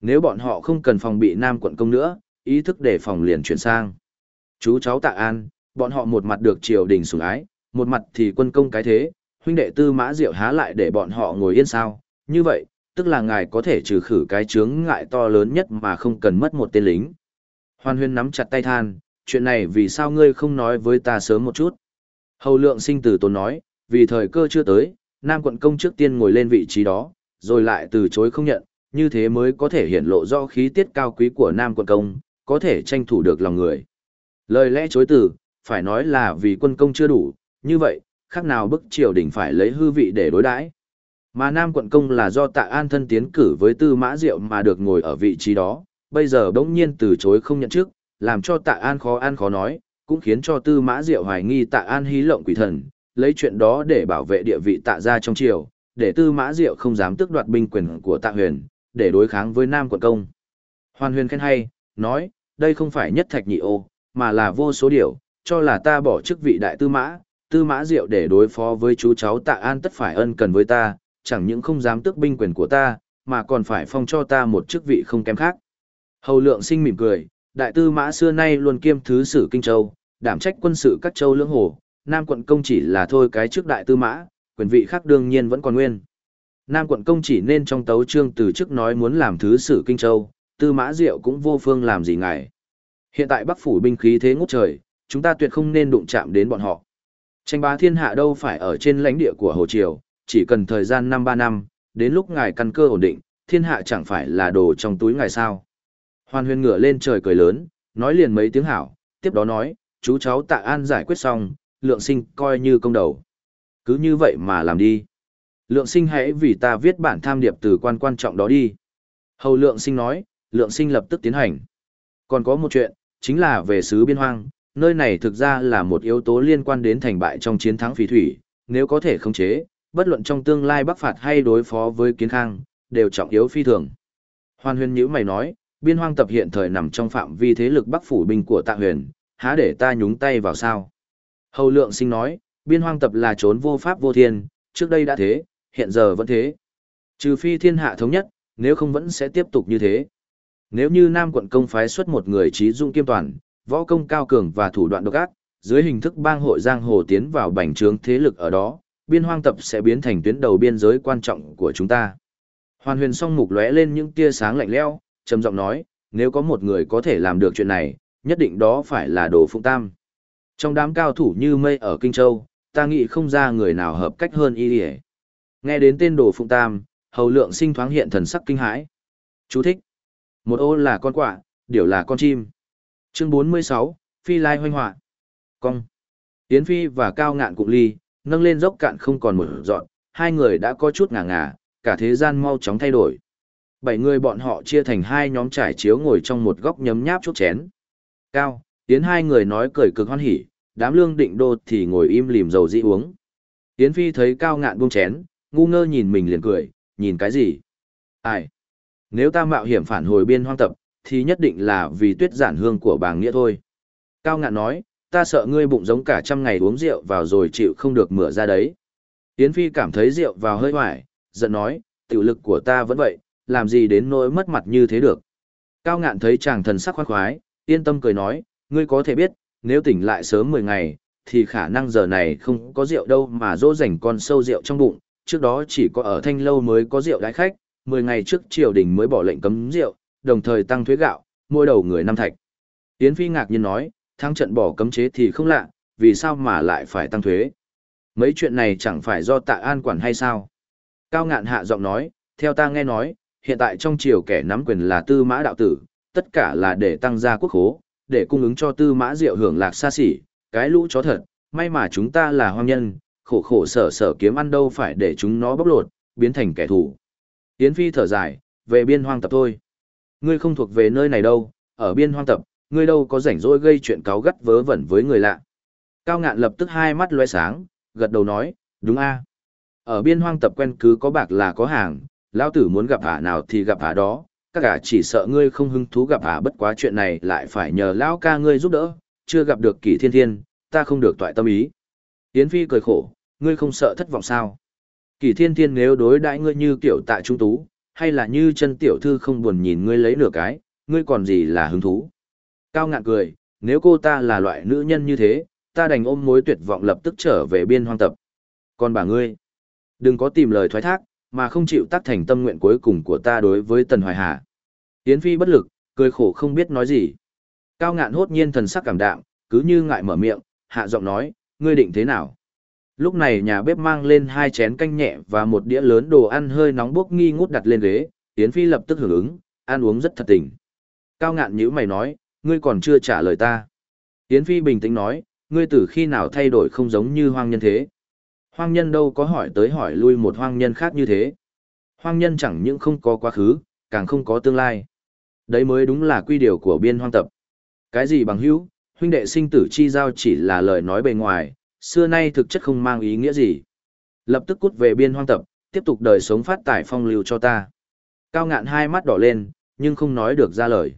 Nếu bọn họ không cần phòng bị Nam quận công nữa, ý thức đề phòng liền chuyển sang. Chú cháu tạ an, bọn họ một mặt được triều đình sủng ái, một mặt thì quân công cái thế, huynh đệ tư mã diệu há lại để bọn họ ngồi yên sao, như vậy, tức là ngài có thể trừ khử cái chướng ngại to lớn nhất mà không cần mất một tên lính. Hoan huyên nắm chặt tay than, chuyện này vì sao ngươi không nói với ta sớm một chút. Hầu lượng sinh tử tốn nói, vì thời cơ chưa tới, Nam quận công trước tiên ngồi lên vị trí đó, rồi lại từ chối không nhận, như thế mới có thể hiện lộ rõ khí tiết cao quý của Nam quận công, có thể tranh thủ được lòng người. Lời lẽ chối từ, phải nói là vì quân công chưa đủ, như vậy, khác nào bức triều đình phải lấy hư vị để đối đãi. Mà Nam quận công là do tạ an thân tiến cử với tư mã diệu mà được ngồi ở vị trí đó, bây giờ bỗng nhiên từ chối không nhận chức, làm cho tạ an khó ăn khó nói, cũng khiến cho tư mã diệu hoài nghi tạ an hí lộng quỷ thần, lấy chuyện đó để bảo vệ địa vị tạ gia trong triều, để tư mã diệu không dám tước đoạt binh quyền của tạ huyền, để đối kháng với Nam quận công. Hoàn huyền khen hay, nói, đây không phải nhất thạch nhị ô, mà là vô số điều, cho là ta bỏ chức vị đại tư mã, tư mã diệu để đối phó với chú cháu tạ an tất phải ân cần với ta, chẳng những không dám tước binh quyền của ta, mà còn phải phong cho ta một chức vị không kém khác. Hầu lượng sinh mỉm cười, đại tư mã xưa nay luôn kiêm thứ sử Kinh Châu, đảm trách quân sự các châu lưỡng hồ, Nam quận công chỉ là thôi cái chức đại tư mã, quyền vị khác đương nhiên vẫn còn nguyên. Nam quận công chỉ nên trong tấu trương từ chức nói muốn làm thứ sử Kinh Châu, tư mã diệu cũng vô phương làm gì ngài. Hiện tại bắc phủ binh khí thế ngút trời, chúng ta tuyệt không nên đụng chạm đến bọn họ. Tranh bá thiên hạ đâu phải ở trên lãnh địa của Hồ Triều, chỉ cần thời gian năm ba năm, đến lúc ngài căn cơ ổn định, thiên hạ chẳng phải là đồ trong túi ngài sao. Hoàn huyền ngửa lên trời cười lớn, nói liền mấy tiếng hảo, tiếp đó nói, chú cháu tạ an giải quyết xong, lượng sinh coi như công đầu. Cứ như vậy mà làm đi. Lượng sinh hãy vì ta viết bản tham điệp từ quan quan trọng đó đi. Hầu lượng sinh nói, lượng sinh lập tức tiến hành. Còn có một chuyện, chính là về xứ biên hoang, nơi này thực ra là một yếu tố liên quan đến thành bại trong chiến thắng phí thủy, nếu có thể khống chế, bất luận trong tương lai bắc phạt hay đối phó với kiến khang, đều trọng yếu phi thường. Hoàn huyền nhữ mày nói, biên hoang tập hiện thời nằm trong phạm vi thế lực bắc phủ binh của tạ huyền, há để ta nhúng tay vào sao? Hầu lượng sinh nói, biên hoang tập là trốn vô pháp vô thiên, trước đây đã thế, hiện giờ vẫn thế. Trừ phi thiên hạ thống nhất, nếu không vẫn sẽ tiếp tục như thế. Nếu như Nam quận công phái xuất một người trí dung kiêm toàn, võ công cao cường và thủ đoạn độc ác, dưới hình thức bang hội giang hồ tiến vào bành trướng thế lực ở đó, biên hoang tập sẽ biến thành tuyến đầu biên giới quan trọng của chúng ta. Hoàn huyền song mục lóe lên những tia sáng lạnh lẽo, trầm giọng nói, nếu có một người có thể làm được chuyện này, nhất định đó phải là Đồ Phụng Tam. Trong đám cao thủ như mây ở Kinh Châu, ta nghĩ không ra người nào hợp cách hơn y Nghe đến tên Đồ Phụng Tam, hầu lượng sinh thoáng hiện thần sắc kinh hãi. Chú thích. Một ô là con quạ, điểu là con chim. Chương 46, Phi Lai hoanh họa. Cong. Yến Phi và Cao Ngạn Cụng Ly, nâng lên dốc cạn không còn một dọn, hai người đã có chút ngả ngả, cả thế gian mau chóng thay đổi. Bảy người bọn họ chia thành hai nhóm trải chiếu ngồi trong một góc nhấm nháp chút chén. Cao, Yến hai người nói cười cực hoan hỉ, đám lương định đô thì ngồi im lìm dầu dĩ uống. Yến Phi thấy Cao Ngạn buông chén, ngu ngơ nhìn mình liền cười, nhìn cái gì? Ai? Nếu ta mạo hiểm phản hồi biên hoang tập, thì nhất định là vì tuyết giản hương của bàng nghĩa thôi. Cao ngạn nói, ta sợ ngươi bụng giống cả trăm ngày uống rượu vào rồi chịu không được mửa ra đấy. Yến Phi cảm thấy rượu vào hơi hoài, giận nói, tiểu lực của ta vẫn vậy, làm gì đến nỗi mất mặt như thế được. Cao ngạn thấy chàng thần sắc khoan khoái, yên tâm cười nói, ngươi có thể biết, nếu tỉnh lại sớm 10 ngày, thì khả năng giờ này không có rượu đâu mà dỗ dành con sâu rượu trong bụng, trước đó chỉ có ở thanh lâu mới có rượu đái khách, 10 ngày trước triều đình mới bỏ lệnh cấm rượu, đồng thời tăng thuế gạo, mỗi đầu người năm thạch. Yến Phi ngạc nhiên nói, thắng trận bỏ cấm chế thì không lạ, vì sao mà lại phải tăng thuế? Mấy chuyện này chẳng phải do tạ an quản hay sao? Cao ngạn hạ giọng nói, theo ta nghe nói, hiện tại trong triều kẻ nắm quyền là tư mã đạo tử, tất cả là để tăng gia quốc khố, để cung ứng cho tư mã diệu hưởng lạc xa xỉ, cái lũ chó thật, may mà chúng ta là hoang nhân, khổ khổ sở sở kiếm ăn đâu phải để chúng nó bóc lột, biến thành kẻ thù. Yến Phi thở dài, về biên hoang tập thôi. Ngươi không thuộc về nơi này đâu, ở biên hoang tập, ngươi đâu có rảnh rỗi gây chuyện cáo gắt vớ vẩn với người lạ. Cao ngạn lập tức hai mắt loe sáng, gật đầu nói, đúng a. Ở biên hoang tập quen cứ có bạc là có hàng, lão tử muốn gặp ả nào thì gặp ả đó, các cả chỉ sợ ngươi không hứng thú gặp ả bất quá chuyện này lại phải nhờ lão ca ngươi giúp đỡ, chưa gặp được kỷ thiên thiên, ta không được toại tâm ý. Yến Phi cười khổ, ngươi không sợ thất vọng sao? Kỷ thiên thiên nếu đối đãi ngươi như kiểu tại trung tú, hay là như chân tiểu thư không buồn nhìn ngươi lấy nửa cái, ngươi còn gì là hứng thú? Cao ngạn cười, nếu cô ta là loại nữ nhân như thế, ta đành ôm mối tuyệt vọng lập tức trở về biên hoang tập. Còn bà ngươi, đừng có tìm lời thoái thác, mà không chịu tác thành tâm nguyện cuối cùng của ta đối với Tần Hoài Hà. Yến Phi bất lực, cười khổ không biết nói gì. Cao ngạn hốt nhiên thần sắc cảm đạm, cứ như ngại mở miệng, hạ giọng nói, ngươi định thế nào? Lúc này nhà bếp mang lên hai chén canh nhẹ và một đĩa lớn đồ ăn hơi nóng bốc nghi ngút đặt lên ghế, Yến Phi lập tức hưởng ứng, ăn uống rất thật tình. Cao ngạn nhíu mày nói, ngươi còn chưa trả lời ta. Yến Phi bình tĩnh nói, ngươi từ khi nào thay đổi không giống như hoang nhân thế. Hoang nhân đâu có hỏi tới hỏi lui một hoang nhân khác như thế. Hoang nhân chẳng những không có quá khứ, càng không có tương lai. Đấy mới đúng là quy điều của biên hoang tập. Cái gì bằng hữu, huynh đệ sinh tử chi giao chỉ là lời nói bề ngoài, xưa nay thực chất không mang ý nghĩa gì. Lập tức cút về biên hoang tập, tiếp tục đời sống phát tải phong lưu cho ta. Cao ngạn hai mắt đỏ lên, nhưng không nói được ra lời.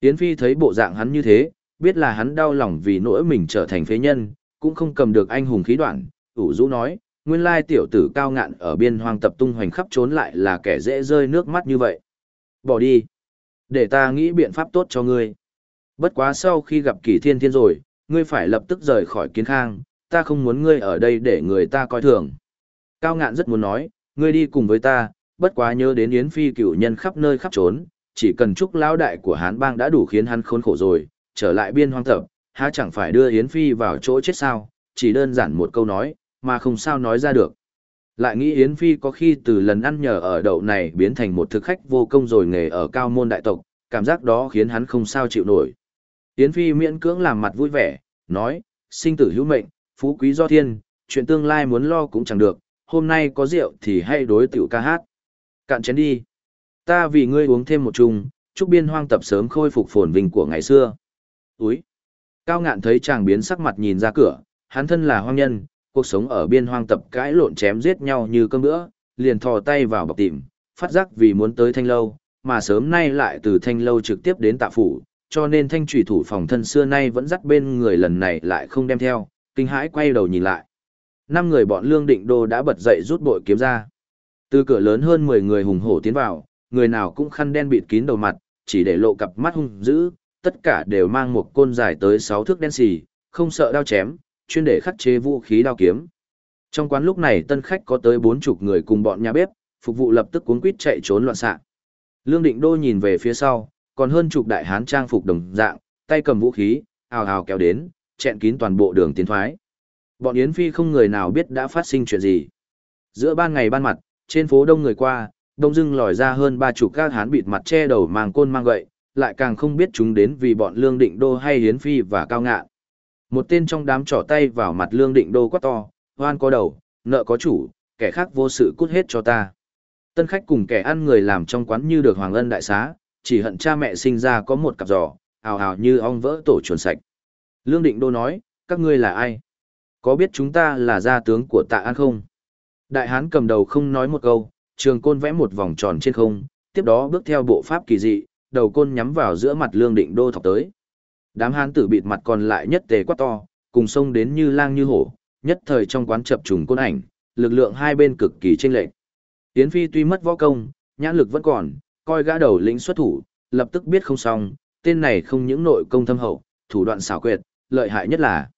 Yến Phi thấy bộ dạng hắn như thế, biết là hắn đau lòng vì nỗi mình trở thành phế nhân, cũng không cầm được anh hùng khí đoạn, ủ rũ nói, nguyên lai tiểu tử cao ngạn ở biên hoang tập tung hoành khắp trốn lại là kẻ dễ rơi nước mắt như vậy. Bỏ đi. Để ta nghĩ biện pháp tốt cho ngươi. Bất quá sau khi gặp kỷ thiên thiên rồi, ngươi phải lập tức rời khỏi kiến khang, ta không muốn ngươi ở đây để người ta coi thường. Cao ngạn rất muốn nói, ngươi đi cùng với ta, bất quá nhớ đến Yến Phi cửu nhân khắp nơi khắp trốn, chỉ cần chúc lão đại của Hán bang đã đủ khiến hắn khốn khổ rồi, trở lại biên hoang tập, há chẳng phải đưa Yến Phi vào chỗ chết sao, chỉ đơn giản một câu nói, mà không sao nói ra được. Lại nghĩ Yến Phi có khi từ lần ăn nhờ ở đậu này biến thành một thực khách vô công rồi nghề ở cao môn đại tộc, cảm giác đó khiến hắn không sao chịu nổi. Yến Phi miễn cưỡng làm mặt vui vẻ, nói, sinh tử hữu mệnh, phú quý do thiên, chuyện tương lai muốn lo cũng chẳng được, hôm nay có rượu thì hay đối tiểu ca hát. Cạn chén đi. Ta vì ngươi uống thêm một chung, chúc biên hoang tập sớm khôi phục phồn vinh của ngày xưa. Úi! Cao ngạn thấy chàng biến sắc mặt nhìn ra cửa, hắn thân là hoang nhân, cuộc sống ở biên hoang tập cãi lộn chém giết nhau như cơm bữa, liền thò tay vào bọc tìm, phát giác vì muốn tới thanh lâu, mà sớm nay lại từ thanh lâu trực tiếp đến tạ phủ, cho nên thanh trùy thủ phòng thân xưa nay vẫn dắt bên người lần này lại không đem theo, kinh hãi quay đầu nhìn lại. Năm người bọn lương định đô đã bật dậy rút bội kiếm ra. Từ cửa lớn hơn 10 người hùng hổ tiến vào, người nào cũng khăn đen bịt kín đầu mặt, chỉ để lộ cặp mắt hung dữ, tất cả đều mang một côn dài tới 6 thước đen xì, không sợ đao chém, chuyên để khắc chế vũ khí đao kiếm. Trong quán lúc này tân khách có tới bốn chục người cùng bọn nhà bếp, phục vụ lập tức cuốn quýt chạy trốn loạn xạ. Lương Định Đô nhìn về phía sau, còn hơn chục đại hán trang phục đồng dạng, tay cầm vũ khí, ào ào kéo đến, chẹn kín toàn bộ đường tiến thoái. Bọn Yến Phi không người nào biết đã phát sinh chuyện gì. Giữa ban ngày ban mặt, trên phố đông người qua, đông dưng lòi ra hơn ba chục các hán bịt mặt che đầu mang côn mang gậy, lại càng không biết chúng đến vì bọn Lương Định Đô hay Yến Phi và Cao Ngạn. Một tên trong đám trỏ tay vào mặt Lương Định Đô quát to, hoan có đầu, nợ có chủ, kẻ khác vô sự cút hết cho ta. Tân khách cùng kẻ ăn người làm trong quán như được hoàng ân đại xá, chỉ hận cha mẹ sinh ra có một cặp giò, ào ào như ong vỡ tổ chuồn sạch. Lương Định Đô nói, các ngươi là ai? Có biết chúng ta là gia tướng của tạ an không? Đại hán cầm đầu không nói một câu, trường côn vẽ một vòng tròn trên không, tiếp đó bước theo bộ pháp kỳ dị, đầu côn nhắm vào giữa mặt Lương Định Đô thọc tới. Đám hán tử bịt mặt còn lại nhất tề quát to, cùng sông đến như lang như hổ, nhất thời trong quán chập trùng côn ảnh, lực lượng hai bên cực kỳ chênh lệch. Tiến Phi tuy mất võ công, nhãn lực vẫn còn, coi gã đầu lĩnh xuất thủ, lập tức biết không xong, tên này không những nội công thâm hậu, thủ đoạn xảo quyệt, lợi hại nhất là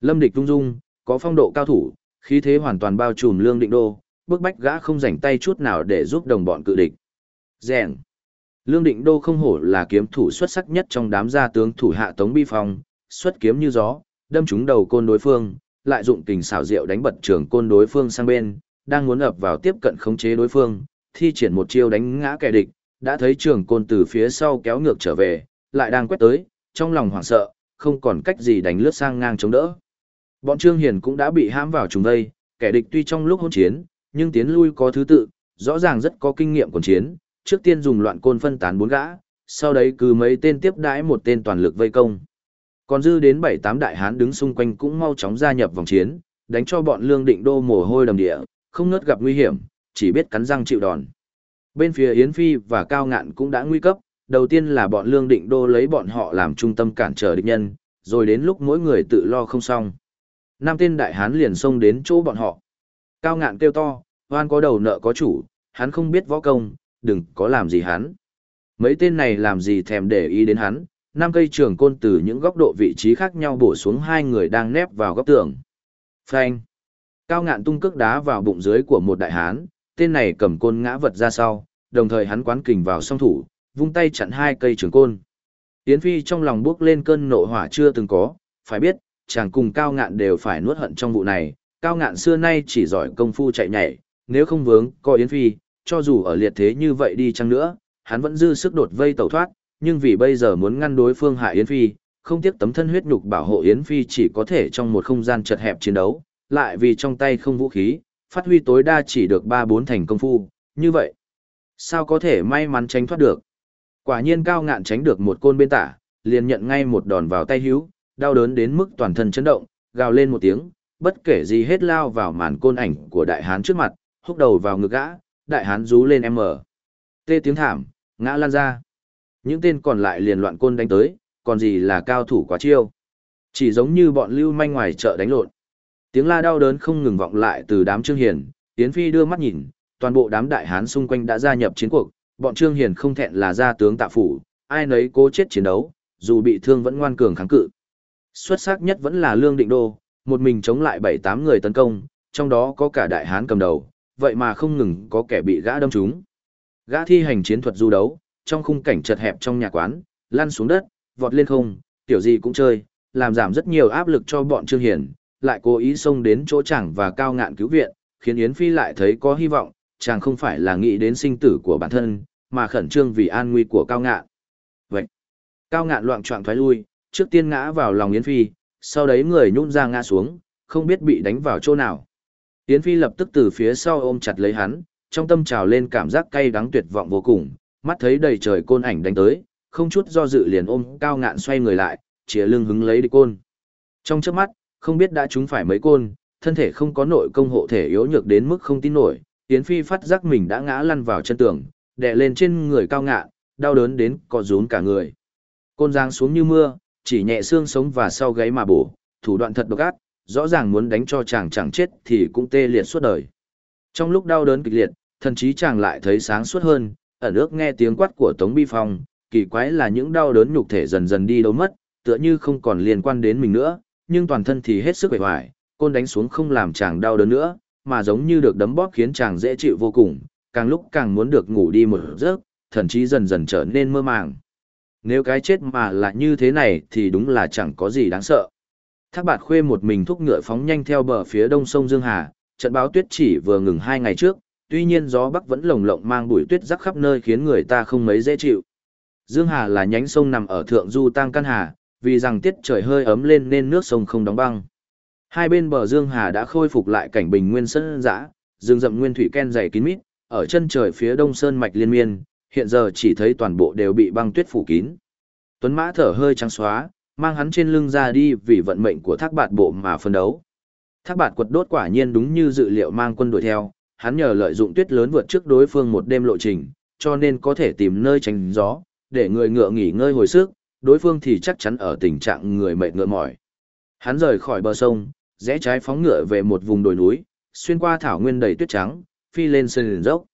Lâm Địch Dung dung, có phong độ cao thủ, khí thế hoàn toàn bao trùm lương định đô, bước bách gã không rảnh tay chút nào để giúp đồng bọn cự địch. Rèn. Lương Định Đô không hổ là kiếm thủ xuất sắc nhất trong đám gia tướng thủ hạ Tống Bi Phong, xuất kiếm như gió, đâm trúng đầu côn đối phương, lại dụng kình xảo diệu đánh bật trường côn đối phương sang bên, đang muốn ập vào tiếp cận khống chế đối phương, thi triển một chiêu đánh ngã kẻ địch, đã thấy trường côn từ phía sau kéo ngược trở về, lại đang quét tới, trong lòng hoảng sợ, không còn cách gì đánh lướt sang ngang chống đỡ. Bọn Trương Hiền cũng đã bị hãm vào trùng đây, kẻ địch tuy trong lúc hỗn chiến, nhưng tiến lui có thứ tự, rõ ràng rất có kinh nghiệm quần chiến, trước tiên dùng loạn côn phân tán bốn gã, sau đấy cứ mấy tên tiếp đãi một tên toàn lực vây công. Còn dư đến bảy tám đại hán đứng xung quanh cũng mau chóng gia nhập vòng chiến, đánh cho bọn lương định đô mồ hôi đầm địa, không ngớt gặp nguy hiểm, chỉ biết cắn răng chịu đòn. Bên phía Yến Phi và Cao Ngạn cũng đã nguy cấp, đầu tiên là bọn lương định đô lấy bọn họ làm trung tâm cản trở địch nhân, rồi đến lúc mỗi người tự lo không xong. Năm tên đại hán liền xông đến chỗ bọn họ. Cao Ngạn kêu to, hoan có đầu nợ có chủ, hắn không biết võ công, đừng có làm gì hắn. Mấy tên này làm gì thèm để ý đến hắn, năm cây trường côn từ những góc độ vị trí khác nhau bổ xuống hai người đang nép vào góc tường. Phanh. Cao ngạn tung cước đá vào bụng dưới của một đại hán, tên này cầm côn ngã vật ra sau, đồng thời hắn quán kình vào song thủ, vung tay chặn hai cây trường côn. Yến Phi trong lòng bước lên cơn nộ hỏa chưa từng có, phải biết, chàng cùng cao ngạn đều phải nuốt hận trong vụ này, cao ngạn xưa nay chỉ giỏi công phu chạy nhảy, nếu không vướng, có Yến Phi, cho dù ở liệt thế như vậy đi chăng nữa, hắn vẫn dư sức đột vây tẩu thoát, nhưng vì bây giờ muốn ngăn đối phương hạ Yến Phi, không tiếc tấm thân huyết nhục bảo hộ Yến Phi chỉ có thể trong một không gian chật hẹp chiến đấu, lại vì trong tay không vũ khí, phát huy tối đa chỉ được 3-4 thành công phu, như vậy. Sao có thể may mắn tránh thoát được? Quả nhiên cao ngạn tránh được một côn bên tả, liền nhận ngay một đòn vào tay hữu, đau đớn đến mức toàn thân chấn động, gào lên một tiếng, bất kể gì hết lao vào màn côn ảnh của đại hán trước mặt, húc đầu vào ngực gã, đại hán rú lên em mở. Tê tiếng thảm, ngã lan ra. Những tên còn lại liền loạn côn đánh tới, còn gì là cao thủ quá chiêu. Chỉ giống như bọn lưu manh ngoài chợ đánh lộn. Tiếng la đau đớn không ngừng vọng lại từ đám Trương Hiền, Yến Phi đưa mắt nhìn, toàn bộ đám đại hán xung quanh đã gia nhập chiến cuộc, bọn Trương Hiền không thẹn là gia tướng tạ phủ, ai nấy cố chết chiến đấu, dù bị thương vẫn ngoan cường kháng cự. Xuất sắc nhất vẫn là Lương Định Đô, một mình chống lại bảy tám người tấn công, trong đó có cả đại hán cầm đầu, vậy mà không ngừng có kẻ bị gã đâm trúng. Gã thi hành chiến thuật du đấu, trong khung cảnh chật hẹp trong nhà quán, lăn xuống đất, vọt lên không, tiểu gì cũng chơi, làm giảm rất nhiều áp lực cho bọn Trương Hiển, lại cố ý xông đến chỗ chẳng và cao ngạn cứu viện, khiến Yến Phi lại thấy có hy vọng, chàng không phải là nghĩ đến sinh tử của bản thân, mà khẩn trương vì an nguy của cao ngạn. Vậy, cao ngạn loạn trọng thoái lui, trước tiên ngã vào lòng Yến Phi, sau đấy người nhún ra ngã xuống, không biết bị đánh vào chỗ nào. Yến Phi lập tức từ phía sau ôm chặt lấy hắn, trong tâm trào lên cảm giác cay đắng tuyệt vọng vô cùng, mắt thấy đầy trời côn ảnh đánh tới, không chút do dự liền ôm cao ngạn xoay người lại, chĩa lưng hứng lấy đi côn. Trong chớp mắt, không biết đã trúng phải mấy côn, thân thể không có nội công hộ thể yếu nhược đến mức không tin nổi, Yến Phi phát giác mình đã ngã lăn vào chân tường, đè lên trên người cao ngạn, đau đớn đến co rúm cả người. Côn giang xuống như mưa, chỉ nhẹ xương sống và sau gáy mà bổ, thủ đoạn thật độc ác, rõ ràng muốn đánh cho chàng chẳng chết thì cũng tê liệt suốt đời. Trong lúc đau đớn kịch liệt, thần chí chàng lại thấy sáng suốt hơn, ẩn ước nghe tiếng quát của Tống Bi Phong, kỳ quái là những đau đớn nhục thể dần dần đi đâu mất, tựa như không còn liên quan đến mình nữa, nhưng toàn thân thì hết sức vẻ hoài, côn đánh xuống không làm chàng đau đớn nữa, mà giống như được đấm bóp khiến chàng dễ chịu vô cùng, càng lúc càng muốn được ngủ đi một giấc, thần chí dần dần trở nên mơ màng. Nếu cái chết mà là như thế này thì đúng là chẳng có gì đáng sợ. Thác bạt khuê một mình thúc ngựa phóng nhanh theo bờ phía đông sông Dương Hà, trận báo tuyết chỉ vừa ngừng hai ngày trước, tuy nhiên gió bắc vẫn lồng lộng mang bụi tuyết rắc khắp nơi khiến người ta không mấy dễ chịu. Dương Hà là nhánh sông nằm ở thượng du Tăng Căn Hà, vì rằng tiết trời hơi ấm lên nên nước sông không đóng băng. Hai bên bờ Dương Hà đã khôi phục lại cảnh bình nguyên sơn dã, rừng rậm nguyên thủy ken dày kín mít, ở chân trời phía đông sơn mạch liên miên, hiện giờ chỉ thấy toàn bộ đều bị băng tuyết phủ kín. Tuấn Mã thở hơi trắng xóa, mang hắn trên lưng ra đi vì vận mệnh của thác bạt bộ mà phân đấu. Thác bạt quật đốt quả nhiên đúng như dự liệu mang quân đuổi theo, hắn nhờ lợi dụng tuyết lớn vượt trước đối phương một đêm lộ trình, cho nên có thể tìm nơi tránh gió, để người ngựa nghỉ ngơi hồi sức, đối phương thì chắc chắn ở tình trạng người mệt ngựa mỏi. Hắn rời khỏi bờ sông, rẽ trái phóng ngựa về một vùng đồi núi, xuyên qua thảo nguyên đầy tuyết trắng, phi lên sơn dốc.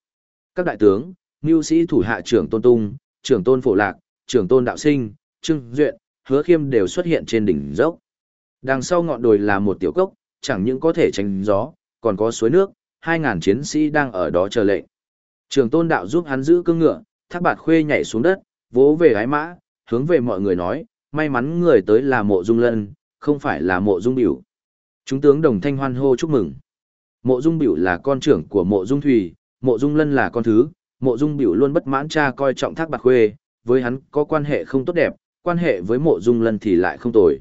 Các đại tướng, mưu sĩ thủ hạ trưởng Tôn Tung, trưởng Tôn Phổ Lạc, trưởng Tôn Đạo Sinh, Trương Duyện, Hứa Khiêm đều xuất hiện trên đỉnh dốc. Đằng sau ngọn đồi là một tiểu cốc, chẳng những có thể tránh gió, còn có suối nước, hai ngàn chiến sĩ đang ở đó chờ lệnh. Trường tôn đạo giúp hắn giữ cương ngựa, thác bạt khuê nhảy xuống đất, vỗ về gái mã, hướng về mọi người nói, may mắn người tới là mộ dung lân, không phải là mộ dung biểu. Chúng tướng đồng thanh hoan hô chúc mừng. Mộ dung biểu là con trưởng của mộ dung thùy, mộ dung lân là con thứ, mộ dung biểu luôn bất mãn cha coi trọng thác bạt khuê, với hắn có quan hệ không tốt đẹp, quan hệ với mộ dung lân thì lại không tồi.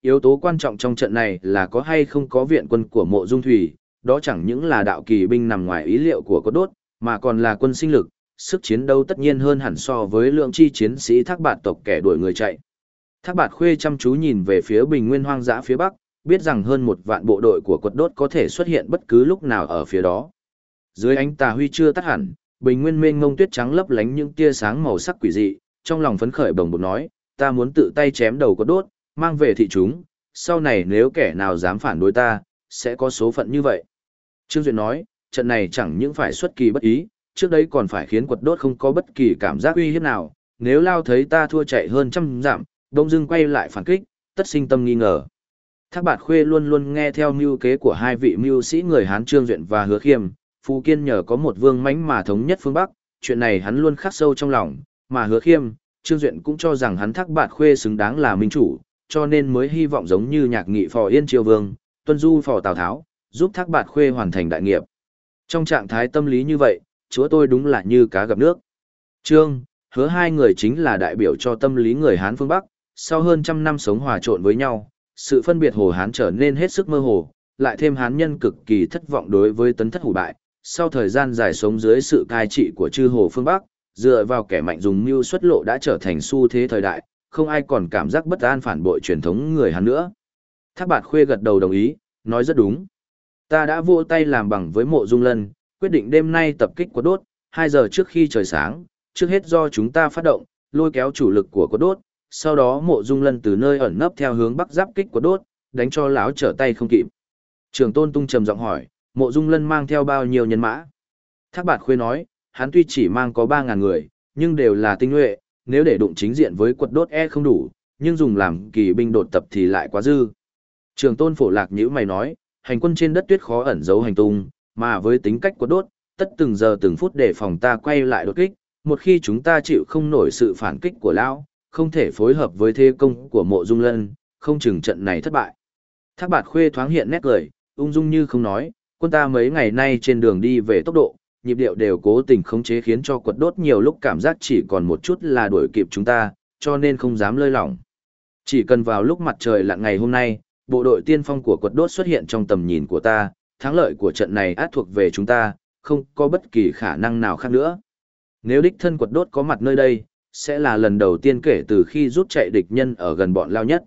Yếu tố quan trọng trong trận này là có hay không có viện quân của mộ dung thủy, đó chẳng những là đạo kỳ binh nằm ngoài ý liệu của cốt đốt, mà còn là quân sinh lực, sức chiến đấu tất nhiên hơn hẳn so với lượng chi chiến sĩ thác bạt tộc kẻ đuổi người chạy. Thác bạt khuê chăm chú nhìn về phía bình nguyên hoang dã phía bắc, biết rằng hơn một vạn bộ đội của quật đốt có thể xuất hiện bất cứ lúc nào ở phía đó. Dưới ánh tà huy chưa tắt hẳn, bình nguyên mênh ngông tuyết trắng lấp lánh những tia sáng màu sắc quỷ dị, trong lòng phấn khởi bồng bột nói, ta muốn tự tay chém đầu có đốt, mang về thị chúng, sau này nếu kẻ nào dám phản đối ta, sẽ có số phận như vậy. Trương Duyệt nói, trận này chẳng những phải xuất kỳ bất ý, trước đấy còn phải khiến quật đốt không có bất kỳ cảm giác uy hiếp nào, nếu lao thấy ta thua chạy hơn trăm dặm, đông dưng quay lại phản kích, tất sinh tâm nghi ngờ. Thác bạt khuê luôn luôn nghe theo mưu kế của hai vị mưu sĩ người Hán Trương Duyện và Hứa Khiêm, Phù Kiên nhờ có một vương mãnh mà thống nhất phương Bắc, chuyện này hắn luôn khắc sâu trong lòng, mà Hứa Khiêm, Trương Duyện cũng cho rằng hắn thác bạt khuê xứng đáng là minh chủ, cho nên mới hy vọng giống như nhạc nghị phò Yên Triều Vương, tuân du phò Tào Tháo, giúp thác bạt khuê hoàn thành đại nghiệp. Trong trạng thái tâm lý như vậy, chúa tôi đúng là như cá gặp nước. Trương, hứa hai người chính là đại biểu cho tâm lý người Hán phương Bắc, sau hơn trăm năm sống hòa trộn với nhau, sự phân biệt Hồ Hán trở nên hết sức mơ hồ, lại thêm Hán nhân cực kỳ thất vọng đối với tấn thất hủ bại, sau thời gian dài sống dưới sự cai trị của chư Hồ phương Bắc, dựa vào kẻ mạnh dùng mưu xuất lộ đã trở thành xu thế thời đại, không ai còn cảm giác bất an phản bội truyền thống người Hán nữa. Thác bạt khuê gật đầu đồng ý, nói rất đúng. Ta đã vỗ tay làm bằng với mộ dung lân, quyết định đêm nay tập kích quật đốt, 2 giờ trước khi trời sáng, trước hết do chúng ta phát động, lôi kéo chủ lực của quật đốt, sau đó mộ dung lân từ nơi ẩn nấp theo hướng bắc giáp kích quật đốt, đánh cho lão trở tay không kịp. Trường tôn tung trầm giọng hỏi, mộ dung lân mang theo bao nhiêu nhân mã? Thác bạt khuê nói, hắn tuy chỉ mang có 3.000 người, nhưng đều là tinh nhuệ, nếu để đụng chính diện với quật đốt e không đủ, nhưng dùng làm kỳ binh đột tập thì lại quá dư. Trường tôn phổ lạc nhữ mày nói, hành quân trên đất tuyết khó ẩn giấu hành tung, mà với tính cách quật đốt, tất từng giờ từng phút để phòng ta quay lại đột kích, một khi chúng ta chịu không nổi sự phản kích của lão, không thể phối hợp với thế công của mộ dung lân, không chừng trận này thất bại. Thác bạt khuê thoáng hiện nét cười, ung dung như không nói, quân ta mấy ngày nay trên đường đi về tốc độ, nhịp điệu đều cố tình khống chế khiến cho quật đốt nhiều lúc cảm giác chỉ còn một chút là đuổi kịp chúng ta, cho nên không dám lơi lỏng. Chỉ cần vào lúc mặt trời lặn ngày hôm nay, bộ đội tiên phong của quật đốt xuất hiện trong tầm nhìn của ta, thắng lợi của trận này át thuộc về chúng ta, không có bất kỳ khả năng nào khác nữa. Nếu đích thân quật đốt có mặt nơi đây, sẽ là lần đầu tiên kể từ khi rút chạy địch nhân ở gần bọn lao nhất.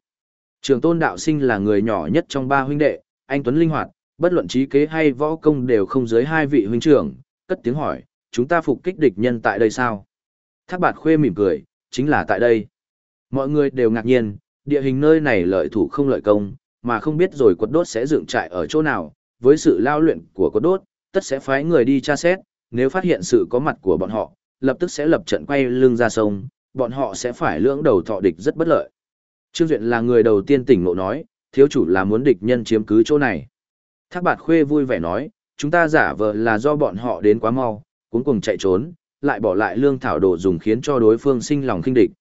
Trường tôn đạo sinh là người nhỏ nhất trong ba huynh đệ, anh Tuấn linh hoạt, bất luận trí kế hay võ công đều không dưới hai vị huynh trưởng, cất tiếng hỏi, chúng ta phục kích địch nhân tại đây sao? Thác bạt khuê mỉm cười, chính là tại đây. Mọi người đều ngạc nhiên, địa hình nơi này lợi thủ không lợi công, mà không biết rồi quật đốt sẽ dựng trại ở chỗ nào, với sự lao luyện của quật đốt, tất sẽ phái người đi tra xét, nếu phát hiện sự có mặt của bọn họ, lập tức sẽ lập trận quay lưng ra sông, bọn họ sẽ phải lưỡng đầu thọ địch rất bất lợi. Trương Duyện là người đầu tiên tỉnh ngộ nói, thiếu chủ là muốn địch nhân chiếm cứ chỗ này. Thác bạt khuê vui vẻ nói, chúng ta giả vờ là do bọn họ đến quá mau, cuốn cùng chạy trốn, lại bỏ lại lương thảo đồ dùng khiến cho đối phương sinh lòng khinh địch.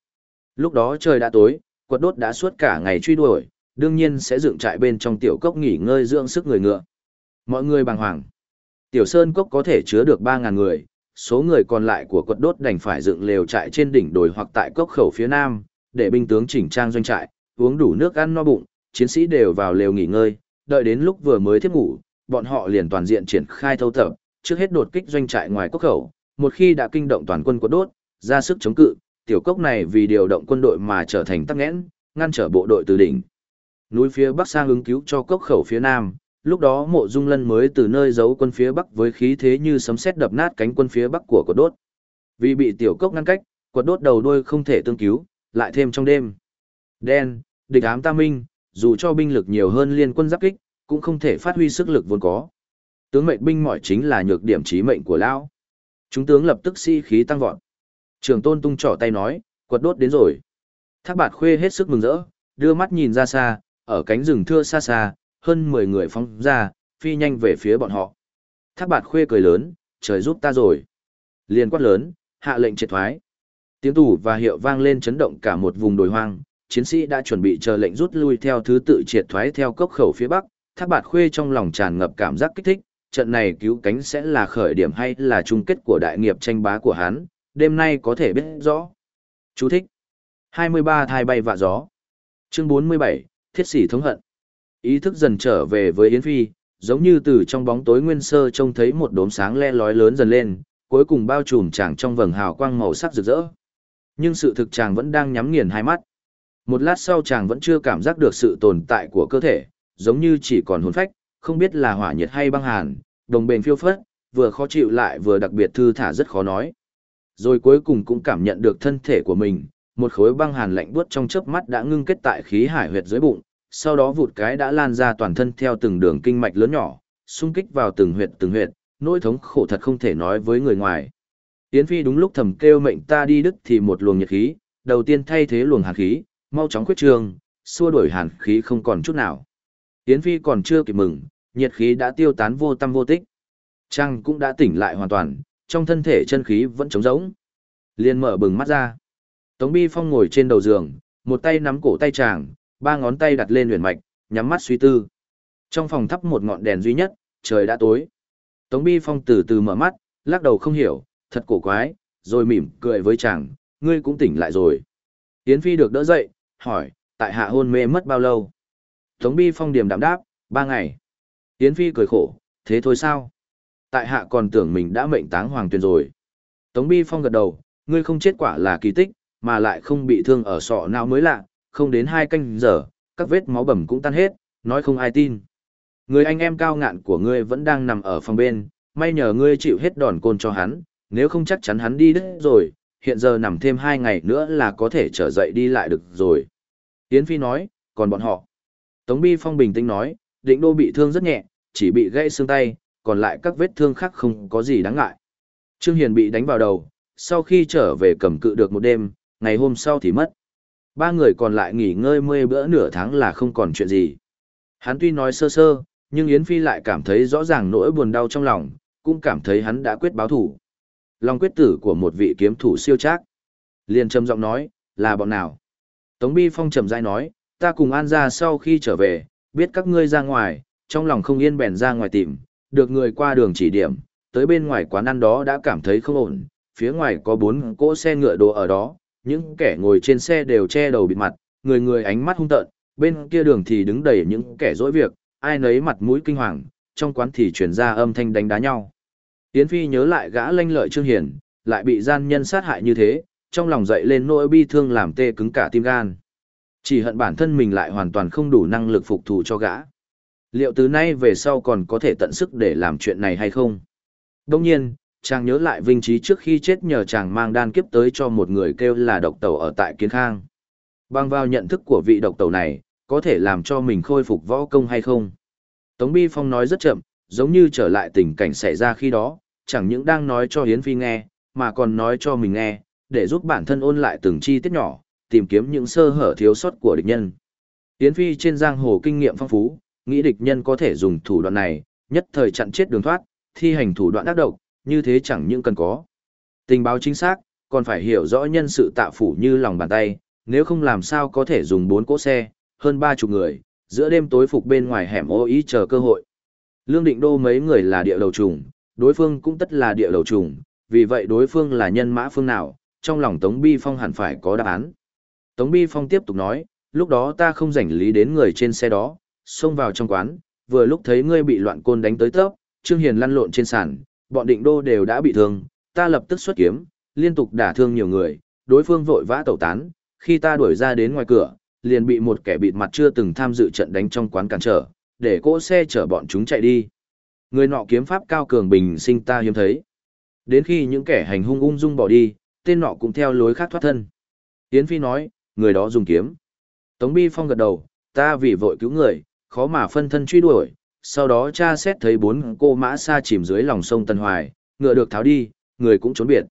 Lúc đó trời đã tối, quật đốt đã suốt cả ngày truy đuổi, đương nhiên sẽ dựng trại bên trong tiểu cốc nghỉ ngơi dưỡng sức người ngựa. Mọi người bàng hoàng. Tiểu sơn cốc có thể chứa được 3.000 người, số người còn lại của quật đốt đành phải dựng lều trại trên đỉnh đồi hoặc tại cốc khẩu phía nam, để binh tướng chỉnh trang doanh trại, uống đủ nước ăn no bụng, chiến sĩ đều vào lều nghỉ ngơi, đợi đến lúc vừa mới thiếp ngủ, bọn họ liền toàn diện triển khai thâu thập, trước hết đột kích doanh trại ngoài quốc khẩu, một khi đã kinh động toàn quân của đốt, ra sức chống cự, tiểu cốc này vì điều động quân đội mà trở thành tắc nghẽn, ngăn trở bộ đội từ đỉnh. Núi phía bắc sang ứng cứu cho cốc khẩu phía nam, lúc đó mộ dung lân mới từ nơi giấu quân phía bắc với khí thế như sấm sét đập nát cánh quân phía bắc của của đốt. Vì bị tiểu cốc ngăn cách, quật đốt đầu đuôi không thể tương cứu, lại thêm trong đêm. Đen, địch ám ta minh, dù cho binh lực nhiều hơn liên quân giáp kích, cũng không thể phát huy sức lực vốn có. Tướng mệnh binh mỏi chính là nhược điểm chí mệnh của lão. Chúng tướng lập tức sĩ si khí tăng vọt. Trường tôn tung trỏ tay nói, quật đốt đến rồi. Thác bạt khuê hết sức mừng rỡ, đưa mắt nhìn ra xa, ở cánh rừng thưa xa xa, hơn 10 người phóng ra, phi nhanh về phía bọn họ. Thác bạt khuê cười lớn, trời giúp ta rồi. Liên quát lớn, hạ lệnh triệt thoái. Tiếng tù và hiệu vang lên chấn động cả một vùng đồi hoang, chiến sĩ đã chuẩn bị chờ lệnh rút lui theo thứ tự triệt thoái theo cốc khẩu phía bắc, thác bạt khuê trong lòng tràn ngập cảm giác kích thích, trận này cứu cánh sẽ là khởi điểm hay là chung kết của đại nghiệp tranh bá của hắn, đêm nay có thể biết rõ. Chú thích. 23 thai bay vạ gió. Chương 47, thiết sĩ thống hận. Ý thức dần trở về với Yến Phi, giống như từ trong bóng tối nguyên sơ trông thấy một đốm sáng le lói lớn dần lên, cuối cùng bao trùm chàng trong vầng hào quang màu sắc rực rỡ. Nhưng sự thực chàng vẫn đang nhắm nghiền hai mắt. Một lát sau chàng vẫn chưa cảm giác được sự tồn tại của cơ thể, giống như chỉ còn hồn phách, không biết là hỏa nhiệt hay băng hàn, đồng bền phiêu phất, vừa khó chịu lại vừa đặc biệt thư thả rất khó nói. Rồi cuối cùng cũng cảm nhận được thân thể của mình, một khối băng hàn lạnh buốt trong chớp mắt đã ngưng kết tại khí hải huyệt dưới bụng, sau đó vụt cái đã lan ra toàn thân theo từng đường kinh mạch lớn nhỏ, xung kích vào từng huyệt từng huyệt, nỗi thống khổ thật không thể nói với người ngoài. Yến Phi đúng lúc thầm kêu mệnh ta đi đức thì một luồng nhiệt khí, đầu tiên thay thế luồng hàn khí, mau chóng khuyết trường, xua đuổi hàn khí không còn chút nào. Yến Phi còn chưa kịp mừng, nhiệt khí đã tiêu tán vô tâm vô tích. Trăng cũng đã tỉnh lại hoàn toàn, trong thân thể chân khí vẫn trống rỗng. Liên mở bừng mắt ra. Tống Bi Phong ngồi trên đầu giường, một tay nắm cổ tay chàng, ba ngón tay đặt lên huyền mạch, nhắm mắt suy tư. Trong phòng thắp một ngọn đèn duy nhất, trời đã tối. Tống Bi Phong từ từ mở mắt, lắc đầu không hiểu, thật cổ quái, rồi mỉm cười với chàng, ngươi cũng tỉnh lại rồi. Yến Phi được đỡ dậy, hỏi, tại hạ hôn mê mất bao lâu? Tống Bi Phong điểm đạm đáp, ba ngày. Yến Phi cười khổ, thế thôi sao? Tại hạ còn tưởng mình đã mệnh táng hoàng tuyền rồi. Tống Bi Phong gật đầu, ngươi không chết quả là kỳ tích, mà lại không bị thương ở sọ não mới lạ, không đến hai canh giờ, các vết máu bầm cũng tan hết, nói không ai tin. Người anh em cao ngạn của ngươi vẫn đang nằm ở phòng bên, may nhờ ngươi chịu hết đòn côn cho hắn, nếu không chắc chắn hắn đi đứt rồi, hiện giờ nằm thêm hai ngày nữa là có thể trở dậy đi lại được rồi. Yến Phi nói, còn bọn họ. Tống Bi Phong bình tĩnh nói, định đô bị thương rất nhẹ, chỉ bị gãy xương tay, còn lại các vết thương khác không có gì đáng ngại. Trương Hiền bị đánh vào đầu, sau khi trở về cầm cự được một đêm, ngày hôm sau thì mất. Ba người còn lại nghỉ ngơi mươi bữa nửa tháng là không còn chuyện gì. Hắn tuy nói sơ sơ, nhưng Yến Phi lại cảm thấy rõ ràng nỗi buồn đau trong lòng, cũng cảm thấy hắn đã quyết báo thủ. Lòng quyết tử của một vị kiếm thủ siêu trác. Liền trầm giọng nói, là bọn nào? Tống Bi Phong trầm dai nói, ta cùng An ra sau khi trở về, biết các ngươi ra ngoài, trong lòng không yên bèn ra ngoài tìm, được người qua đường chỉ điểm, tới bên ngoài quán ăn đó đã cảm thấy không ổn, phía ngoài có bốn cỗ xe ngựa đồ ở đó, những kẻ ngồi trên xe đều che đầu bịt mặt, người người ánh mắt hung tợn, bên kia đường thì đứng đầy những kẻ dỗi việc, ai nấy mặt mũi kinh hoàng, trong quán thì truyền ra âm thanh đánh đá nhau. Yến Phi nhớ lại gã lanh lợi Trương Hiển, lại bị gian nhân sát hại như thế, trong lòng dậy lên nỗi bi thương làm tê cứng cả tim gan. Chỉ hận bản thân mình lại hoàn toàn không đủ năng lực phục thù cho gã. Liệu từ nay về sau còn có thể tận sức để làm chuyện này hay không? Đông nhiên, chàng nhớ lại vinh trí trước khi chết nhờ chàng mang đan kiếp tới cho một người kêu là độc tẩu ở tại Kiến Khang. Bằng vào nhận thức của vị độc tẩu này, có thể làm cho mình khôi phục võ công hay không? Tống Bi Phong nói rất chậm, giống như trở lại tình cảnh xảy ra khi đó, chẳng những đang nói cho Hiến Phi nghe, mà còn nói cho mình nghe, để giúp bản thân ôn lại từng chi tiết nhỏ, tìm kiếm những sơ hở thiếu sót của địch nhân. Yến Phi trên giang hồ kinh nghiệm phong phú, nghĩ địch nhân có thể dùng thủ đoạn này, nhất thời chặn chết đường thoát, thi hành thủ đoạn ác độc, như thế chẳng những cần có. Tình báo chính xác, còn phải hiểu rõ nhân sự tạ phủ như lòng bàn tay, nếu không làm sao có thể dùng bốn cỗ xe, hơn ba chục người, giữa đêm tối phục bên ngoài hẻm ô ý chờ cơ hội. Lương định đô mấy người là địa đầu trùng, đối phương cũng tất là địa đầu trùng, vì vậy đối phương là nhân mã phương nào, trong lòng Tống Bi Phong hẳn phải có đáp án. Tống Bi Phong tiếp tục nói, lúc đó ta không rảnh lý đến người trên xe đó, xông vào trong quán, vừa lúc thấy ngươi bị loạn côn đánh tới tấp, Trương Hiền lăn lộn trên sàn, bọn định đô đều đã bị thương, ta lập tức xuất kiếm, liên tục đả thương nhiều người, đối phương vội vã tẩu tán, khi ta đuổi ra đến ngoài cửa, liền bị một kẻ bịt mặt chưa từng tham dự trận đánh trong quán cản trở, để cỗ xe chở bọn chúng chạy đi. Người nọ kiếm pháp cao cường bình sinh ta hiếm thấy. Đến khi những kẻ hành hung ung dung bỏ đi, tên nọ cũng theo lối khác thoát thân. Yến Phi nói, người đó dùng kiếm. Tống Bi Phong gật đầu, ta vì vội cứu người, khó mà phân thân truy đuổi, sau đó cha xét thấy bốn cô mã xa chìm dưới lòng sông Tân Hoài, ngựa được tháo đi, người cũng trốn biệt.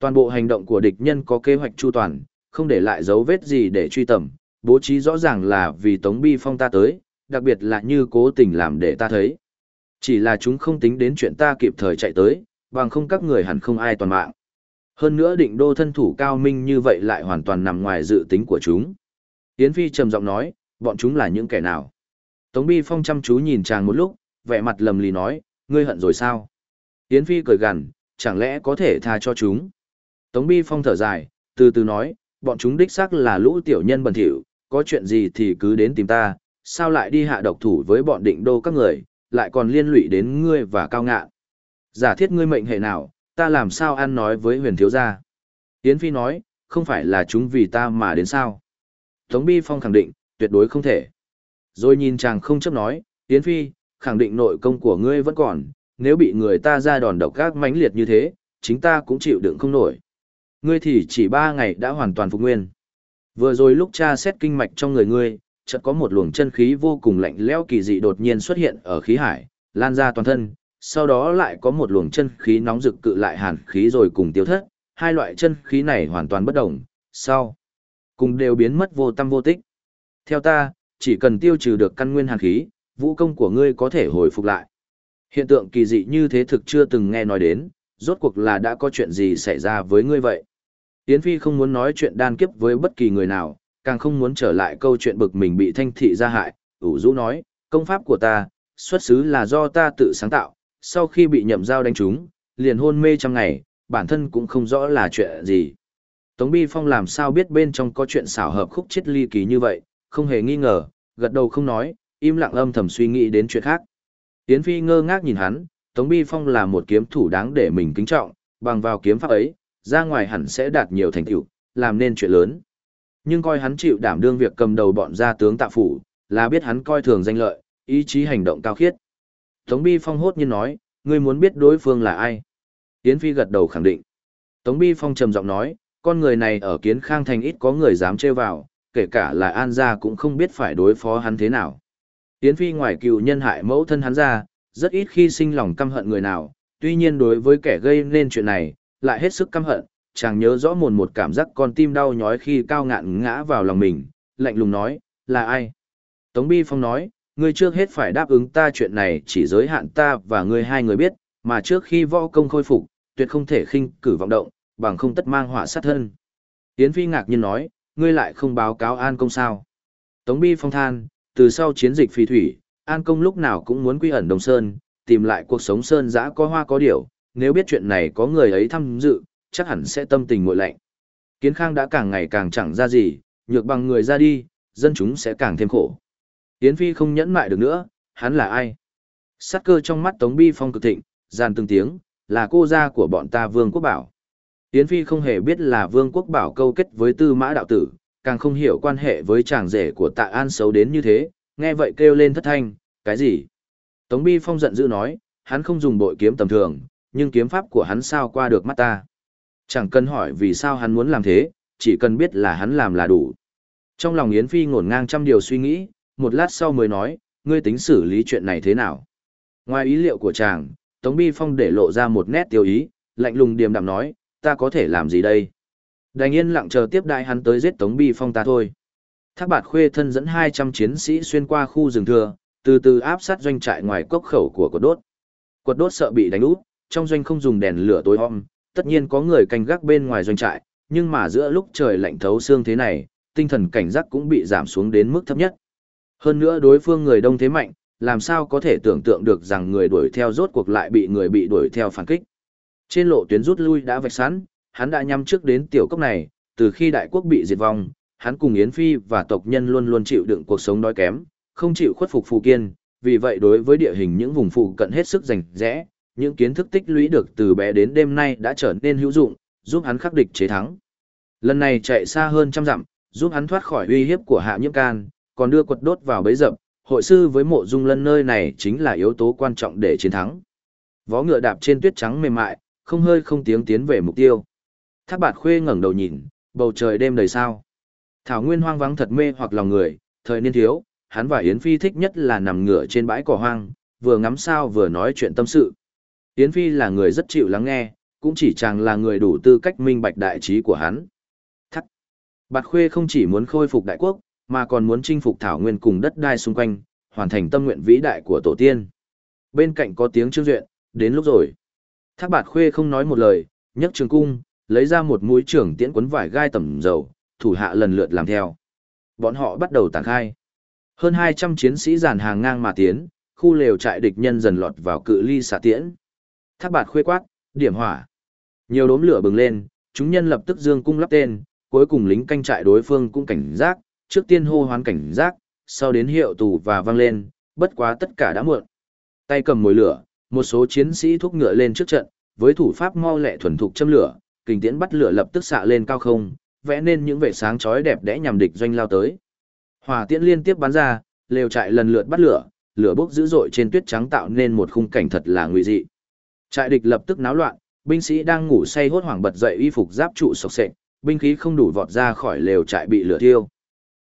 Toàn bộ hành động của địch nhân có kế hoạch chu toàn, không để lại dấu vết gì để truy tầm, bố trí rõ ràng là vì Tống Bi Phong ta tới, đặc biệt là như cố tình làm để ta thấy. Chỉ là chúng không tính đến chuyện ta kịp thời chạy tới, bằng không các người hẳn không ai toàn mạng. Hơn nữa định đô thân thủ cao minh như vậy lại hoàn toàn nằm ngoài dự tính của chúng. Yến Phi trầm giọng nói, bọn chúng là những kẻ nào? Tống Bi Phong chăm chú nhìn chàng một lúc, vẻ mặt lầm lì nói, ngươi hận rồi sao? Yến Phi cười gằn, chẳng lẽ có thể tha cho chúng? Tống Bi Phong thở dài, từ từ nói, bọn chúng đích xác là lũ tiểu nhân bẩn thỉu, có chuyện gì thì cứ đến tìm ta, sao lại đi hạ độc thủ với bọn định đô các người, lại còn liên lụy đến ngươi và cao ngạn. Giả thiết ngươi mệnh hệ nào, ta làm sao ăn nói với huyền thiếu gia? Yến Phi nói, không phải là chúng vì ta mà đến sao? Tống Bi Phong khẳng định, tuyệt đối không thể. Rồi nhìn chàng không chấp nói, Yến Phi, khẳng định nội công của ngươi vẫn còn, nếu bị người ta ra đòn độc gác mãnh liệt như thế, chính ta cũng chịu đựng không nổi. Ngươi thì chỉ ba ngày đã hoàn toàn phục nguyên. Vừa rồi lúc tra xét kinh mạch trong người ngươi, chợt có một luồng chân khí vô cùng lạnh lẽo kỳ dị đột nhiên xuất hiện ở khí hải, lan ra toàn thân, sau đó lại có một luồng chân khí nóng rực cự lại hàn khí rồi cùng tiêu thất, hai loại chân khí này hoàn toàn bất đồng, sau cùng đều biến mất vô tâm vô tích. Theo ta, chỉ cần tiêu trừ được căn nguyên hàn khí, vũ công của ngươi có thể hồi phục lại. Hiện tượng kỳ dị như thế thực chưa từng nghe nói đến, rốt cuộc là đã có chuyện gì xảy ra với ngươi vậy? Yến Phi không muốn nói chuyện đan kiếp với bất kỳ người nào, càng không muốn trở lại câu chuyện bực mình bị thanh thị gia hại, ủ rũ nói, công pháp của ta, xuất xứ là do ta tự sáng tạo, sau khi bị nhậm dao đánh trúng, liền hôn mê trăm ngày, bản thân cũng không rõ là chuyện gì. Tống Bi Phong làm sao biết bên trong có chuyện xảo hợp khúc chết ly kỳ như vậy, không hề nghi ngờ, gật đầu không nói, im lặng âm thầm suy nghĩ đến chuyện khác. Yến Phi ngơ ngác nhìn hắn, Tống Bi Phong là một kiếm thủ đáng để mình kính trọng, bằng vào kiếm pháp ấy, ra ngoài hẳn sẽ đạt nhiều thành tựu, làm nên chuyện lớn. Nhưng coi hắn chịu đảm đương việc cầm đầu bọn gia tướng tạ phủ, là biết hắn coi thường danh lợi, ý chí hành động cao khiết. Tống Bi Phong hốt nhiên nói, ngươi muốn biết đối phương là ai? Yến Phi gật đầu khẳng định. Tống Bi Phong trầm giọng nói, con người này ở kiến khang thành ít có người dám trêu vào, kể cả là An gia cũng không biết phải đối phó hắn thế nào. Yến Phi ngoài cựu nhân hại mẫu thân hắn ra, rất ít khi sinh lòng căm hận người nào, tuy nhiên đối với kẻ gây nên chuyện này, lại hết sức căm hận, chàng nhớ rõ mồn một cảm giác con tim đau nhói khi cao ngạn ngã vào lòng mình, lạnh lùng nói, là ai? Tống Bi Phong nói, ngươi trước hết phải đáp ứng ta chuyện này chỉ giới hạn ta và ngươi hai người biết, mà trước khi võ công khôi phục, tuyệt không thể khinh cử vọng động, bằng không tất mang họa sát thân. Yến Phi ngạc nhiên nói, ngươi lại không báo cáo An Công sao? Tống Bi Phong than, từ sau chiến dịch phi thủy, An Công lúc nào cũng muốn quy ẩn Đồng Sơn, tìm lại cuộc sống Sơn giã có hoa có điểu, nếu biết chuyện này có người ấy tham dự, chắc hẳn sẽ tâm tình nguội lạnh. Kiến Khang đã càng ngày càng chẳng ra gì, nhược bằng người ra đi, dân chúng sẽ càng thêm khổ. Yến Phi không nhẫn mại được nữa, hắn là ai? Sát cơ trong mắt Tống Bi Phong cực thịnh, gian từng tiếng, là cô gia của bọn ta Vương Quốc Bảo. Yến Phi không hề biết là Vương Quốc Bảo câu kết với tư mã đạo tử, càng không hiểu quan hệ với chàng rể của tạ an xấu đến như thế, nghe vậy kêu lên thất thanh, cái gì? Tống Bi Phong giận dữ nói, hắn không dùng bội kiếm tầm thường, nhưng kiếm pháp của hắn sao qua được mắt ta. Chẳng cần hỏi vì sao hắn muốn làm thế, chỉ cần biết là hắn làm là đủ. Trong lòng Yến Phi ngổn ngang trăm điều suy nghĩ, một lát sau mới nói, ngươi tính xử lý chuyện này thế nào? Ngoài ý liệu của chàng, Tống Bi Phong để lộ ra một nét tiêu ý, lạnh lùng điềm đạm nói, ta có thể làm gì đây? Đành yên lặng chờ tiếp đại hắn tới giết Tống Bi Phong ta thôi. Thác bạt khuê thân dẫn 200 chiến sĩ xuyên qua khu rừng thừa, từ từ áp sát doanh trại ngoài cốc khẩu của quật đốt. Quật đốt sợ bị đánh úp, trong doanh không dùng đèn lửa tối om, tất nhiên có người canh gác bên ngoài doanh trại, nhưng mà giữa lúc trời lạnh thấu xương thế này, tinh thần cảnh giác cũng bị giảm xuống đến mức thấp nhất. Hơn nữa đối phương người đông thế mạnh, làm sao có thể tưởng tượng được rằng người đuổi theo rốt cuộc lại bị người bị đuổi theo phản kích. Trên lộ tuyến rút lui đã vạch sẵn, hắn đã nhắm trước đến tiểu cốc này, từ khi đại quốc bị diệt vong, hắn cùng Yến Phi và tộc nhân luôn luôn chịu đựng cuộc sống đói kém, không chịu khuất phục phù kiên, vì vậy đối với địa hình những vùng phụ cận hết sức rành rẽ, những kiến thức tích lũy được từ bé đến đêm nay đã trở nên hữu dụng, giúp hắn khắc địch chế thắng. Lần này chạy xa hơn trăm dặm, giúp hắn thoát khỏi uy hiếp của hạ nhiễm can, còn đưa quật đốt vào bấy dập, hội sư với mộ dung lân nơi này chính là yếu tố quan trọng để chiến thắng. Vó ngựa đạp trên tuyết trắng mềm mại, không hơi không tiếng tiến về mục tiêu. Thác bạt khuê ngẩng đầu nhìn, bầu trời đêm đầy sao. Thảo Nguyên hoang vắng thật mê hoặc lòng người, thời niên thiếu, hắn và Yến Phi thích nhất là nằm ngửa trên bãi cỏ hoang, vừa ngắm sao vừa nói chuyện tâm sự. Yến Phi là người rất chịu lắng nghe, cũng chỉ chàng là người đủ tư cách minh bạch đại trí của hắn. Thắc. Bạt Khuê không chỉ muốn khôi phục đại quốc, mà còn muốn chinh phục thảo nguyên cùng đất đai xung quanh, hoàn thành tâm nguyện vĩ đại của tổ tiên. Bên cạnh có tiếng trương duyện, đến lúc rồi. Thác Bạt Khuê không nói một lời, nhấc trường cung, lấy ra một mũi trưởng tiễn quấn vải gai tầm dầu, thủ hạ lần lượt làm theo. Bọn họ bắt đầu tàng khai. Hơn 200 chiến sĩ dàn hàng ngang mà tiến, khu lều trại địch nhân dần lọt vào cự ly xạ tiễn. Thác bạt khuê quát, điểm hỏa. Nhiều đốm lửa bừng lên, chúng nhân lập tức dương cung lắp tên, cuối cùng lính canh trại đối phương cũng cảnh giác, trước tiên hô hoán cảnh giác, sau đến hiệu tù và vang lên, bất quá tất cả đã muộn. Tay cầm mồi lửa, một số chiến sĩ thúc ngựa lên trước trận, với thủ pháp mau lẹ thuần thục châm lửa, kình tiễn bắt lửa lập tức xạ lên cao không, vẽ nên những vệ sáng chói đẹp đẽ nhằm địch doanh lao tới. Hỏa tiễn liên tiếp bắn ra, lều trại lần lượt bắt lửa, lửa bốc dữ dội trên tuyết trắng tạo nên một khung cảnh thật là nguy dị. Trại địch lập tức náo loạn, binh sĩ đang ngủ say hốt hoảng bật dậy y phục giáp trụ sộc sệ, binh khí không đủ vọt ra khỏi lều trại bị lửa thiêu.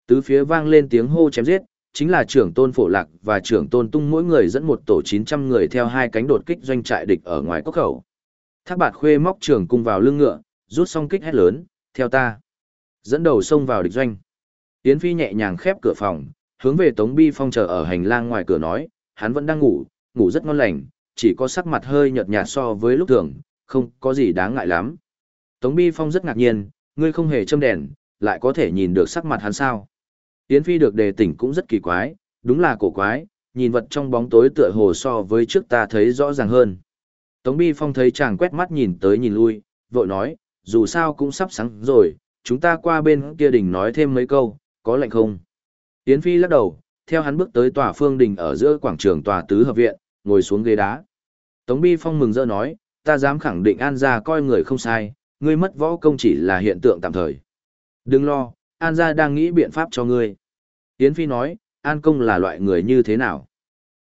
Tứ phía vang lên tiếng hô chém giết, chính là trưởng tôn phổ lạc và trưởng tôn tung mỗi người dẫn một tổ 900 người theo hai cánh đột kích doanh trại địch ở ngoài cốc khẩu. Thác bạt khuê móc trường cung vào lưng ngựa, rút xong kích hét lớn, theo ta. Dẫn đầu xông vào địch doanh. Yến Phi nhẹ nhàng khép cửa phòng, hướng về Tống Bi Phong chờ ở hành lang ngoài cửa nói, hắn vẫn đang ngủ, ngủ rất ngon lành, chỉ có sắc mặt hơi nhợt nhạt so với lúc thường, không có gì đáng ngại lắm. Tống Bi Phong rất ngạc nhiên, ngươi không hề châm đèn, lại có thể nhìn được sắc mặt hắn sao. Yến Phi được đề tỉnh cũng rất kỳ quái, đúng là cổ quái, nhìn vật trong bóng tối tựa hồ so với trước ta thấy rõ ràng hơn. Tống Bi Phong thấy chàng quét mắt nhìn tới nhìn lui, vội nói, dù sao cũng sắp sáng rồi, chúng ta qua bên kia đỉnh nói thêm mấy câu, có lạnh không? Yến Phi lắc đầu, theo hắn bước tới tòa phương đình ở giữa quảng trường tòa tứ hợp viện, ngồi xuống ghế đá. Tống Bi Phong mừng rỡ nói, ta dám khẳng định An gia coi người không sai, ngươi mất võ công chỉ là hiện tượng tạm thời. Đừng lo, An gia đang nghĩ biện pháp cho ngươi. Yến Phi nói, An công là loại người như thế nào?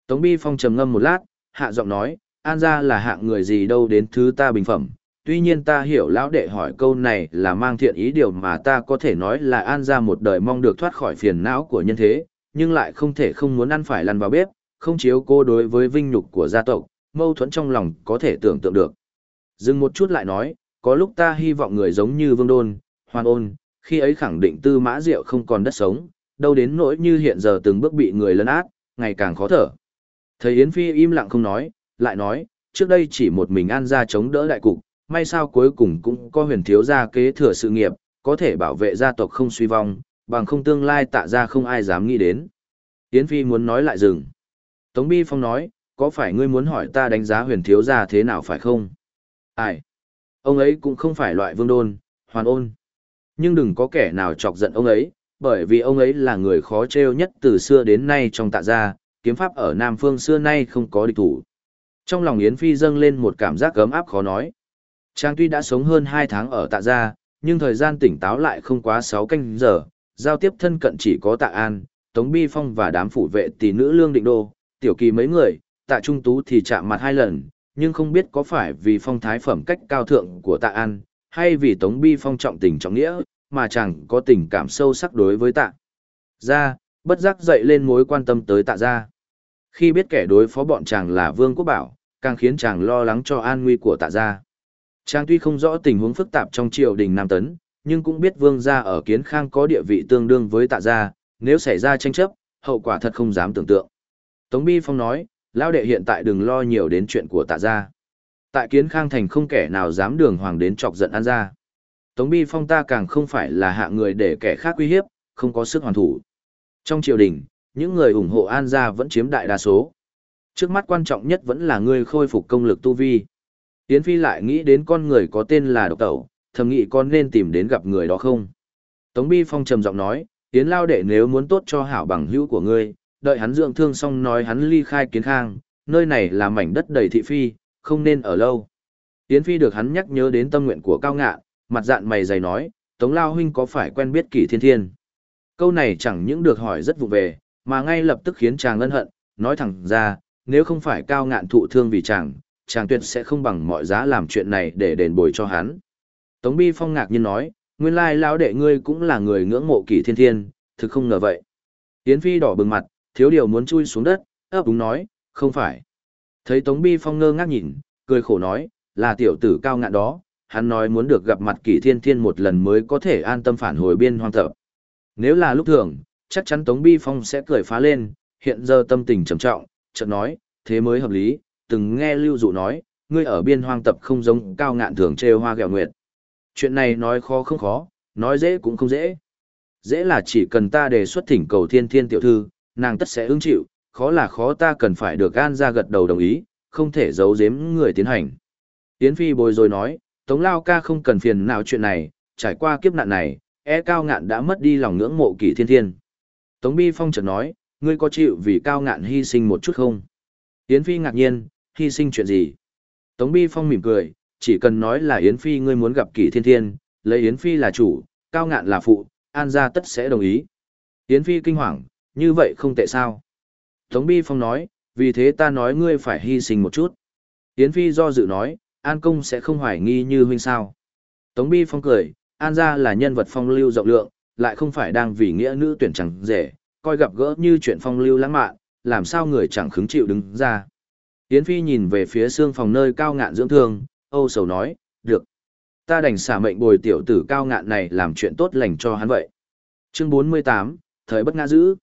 Tống Bi Phong trầm ngâm một lát, hạ giọng nói, An gia là hạng người gì đâu đến thứ ta bình phẩm, tuy nhiên ta hiểu lão đệ hỏi câu này là mang thiện ý điều mà ta có thể nói là an ra một đời mong được thoát khỏi phiền não của nhân thế, nhưng lại không thể không muốn ăn phải lăn vào bếp, không chiếu cô đối với vinh nhục của gia tộc, mâu thuẫn trong lòng có thể tưởng tượng được. Dừng một chút lại nói, có lúc ta hy vọng người giống như Vương Đôn, Hoan Ôn, khi ấy khẳng định tư mã diệu không còn đất sống, đâu đến nỗi như hiện giờ từng bước bị người lấn át, ngày càng khó thở. Thầy Yến Phi im lặng không nói, lại nói, trước đây chỉ một mình an ra chống đỡ đại cục, may sao cuối cùng cũng có huyền thiếu gia kế thừa sự nghiệp, có thể bảo vệ gia tộc không suy vong, bằng không tương lai tạ ra không ai dám nghĩ đến. Yến Phi muốn nói lại dừng. Tống Bi Phong nói, có phải ngươi muốn hỏi ta đánh giá huyền thiếu gia thế nào phải không? Ai? Ông ấy cũng không phải loại vương đôn, hoàn ôn. Nhưng đừng có kẻ nào chọc giận ông ấy, bởi vì ông ấy là người khó trêu nhất từ xưa đến nay trong tạ gia, kiếm pháp ở Nam Phương xưa nay không có địch thủ. Trong lòng Yến Phi dâng lên một cảm giác gấm áp khó nói. Trang tuy đã sống hơn 2 tháng ở tạ gia, nhưng thời gian tỉnh táo lại không quá 6 canh giờ, giao tiếp thân cận chỉ có tạ an, Tống Bi Phong và đám phủ vệ tỷ nữ lương định đô, tiểu kỳ mấy người, tạ trung tú thì chạm mặt hai lần, nhưng không biết có phải vì phong thái phẩm cách cao thượng của tạ an, hay vì Tống Bi Phong trọng tình trọng nghĩa, mà chẳng có tình cảm sâu sắc đối với tạ. Gia, bất giác dậy lên mối quan tâm tới tạ gia. Khi biết kẻ đối phó bọn chàng là Vương Quốc Bảo, càng khiến chàng lo lắng cho an nguy của tạ gia. Trang tuy không rõ tình huống phức tạp trong triều đình Nam Tấn, nhưng cũng biết vương gia ở kiến khang có địa vị tương đương với tạ gia, nếu xảy ra tranh chấp, hậu quả thật không dám tưởng tượng. Tống Bi Phong nói, lão đệ hiện tại đừng lo nhiều đến chuyện của tạ gia. Tại kiến khang thành không kẻ nào dám đường hoàng đến chọc giận an gia. Tống Bi Phong ta càng không phải là hạ người để kẻ khác uy hiếp, không có sức hoàn thủ. Trong triều đình, những người ủng hộ an gia vẫn chiếm đại đa số. Trước mắt quan trọng nhất vẫn là người khôi phục công lực tu vi. Yến Phi lại nghĩ đến con người có tên là độc tẩu, thầm nghĩ con nên tìm đến gặp người đó không. Tống Bi Phong trầm giọng nói, Yến Lao Đệ nếu muốn tốt cho hảo bằng hữu của ngươi, đợi hắn dưỡng thương xong nói hắn ly khai kiến khang, nơi này là mảnh đất đầy thị phi, không nên ở lâu. Yến Phi được hắn nhắc nhớ đến tâm nguyện của cao Ngạn, mặt dạn mày dày nói, Tống Lao Huynh có phải quen biết kỷ thiên thiên. Câu này chẳng những được hỏi rất vụ về, mà ngay lập tức khiến chàng ân hận, nói thẳng ra, nếu không phải cao ngạn thụ thương vì chàng, chàng tuyệt sẽ không bằng mọi giá làm chuyện này để đền bồi cho hắn. Tống Bi Phong ngạc nhiên nói, nguyên lai lão đệ ngươi cũng là người ngưỡng mộ kỷ thiên thiên, thực không ngờ vậy. Yến Phi đỏ bừng mặt, thiếu điều muốn chui xuống đất, ấp đúng nói, không phải. Thấy Tống Bi Phong ngơ ngác nhìn, cười khổ nói, là tiểu tử cao ngạn đó, hắn nói muốn được gặp mặt kỷ thiên thiên một lần mới có thể an tâm phản hồi biên hoang tập. Nếu là lúc thường, chắc chắn Tống Bi Phong sẽ cười phá lên, hiện giờ tâm tình trầm trọng, chợt nói, thế mới hợp lý, từng nghe lưu dụ nói, ngươi ở biên hoang tập không giống cao ngạn thường trêu hoa gẹo nguyệt. Chuyện này nói khó không khó, nói dễ cũng không dễ. Dễ là chỉ cần ta đề xuất thỉnh cầu thiên thiên tiểu thư, nàng tất sẽ ứng chịu, khó là khó ta cần phải được gan ra gật đầu đồng ý, không thể giấu giếm người tiến hành. Tiến phi bồi rồi nói, Tống Lao ca không cần phiền nào chuyện này, trải qua kiếp nạn này, e cao ngạn đã mất đi lòng ngưỡng mộ kỷ thiên thiên. Tống Bi Phong chợt nói, ngươi có chịu vì cao ngạn hy sinh một chút không? Yến Phi ngạc nhiên, hy sinh chuyện gì? Tống Bi Phong mỉm cười, chỉ cần nói là Yến Phi ngươi muốn gặp kỷ thiên thiên, lấy Yến Phi là chủ, cao ngạn là phụ, an gia tất sẽ đồng ý. Yến Phi kinh hoàng, như vậy không tệ sao? Tống Bi Phong nói, vì thế ta nói ngươi phải hy sinh một chút. Yến Phi do dự nói, An Công sẽ không hoài nghi như huynh sao. Tống Bi Phong cười, An gia là nhân vật phong lưu rộng lượng, lại không phải đang vì nghĩa nữ tuyển chẳng rẻ, coi gặp gỡ như chuyện phong lưu lãng mạn, làm sao người chẳng khứng chịu đứng ra. Yến Phi nhìn về phía xương phòng nơi cao ngạn dưỡng thương, âu sầu nói, được. Ta đành xả mệnh bồi tiểu tử cao ngạn này làm chuyện tốt lành cho hắn vậy. Chương 48, thời bất ngã giữ.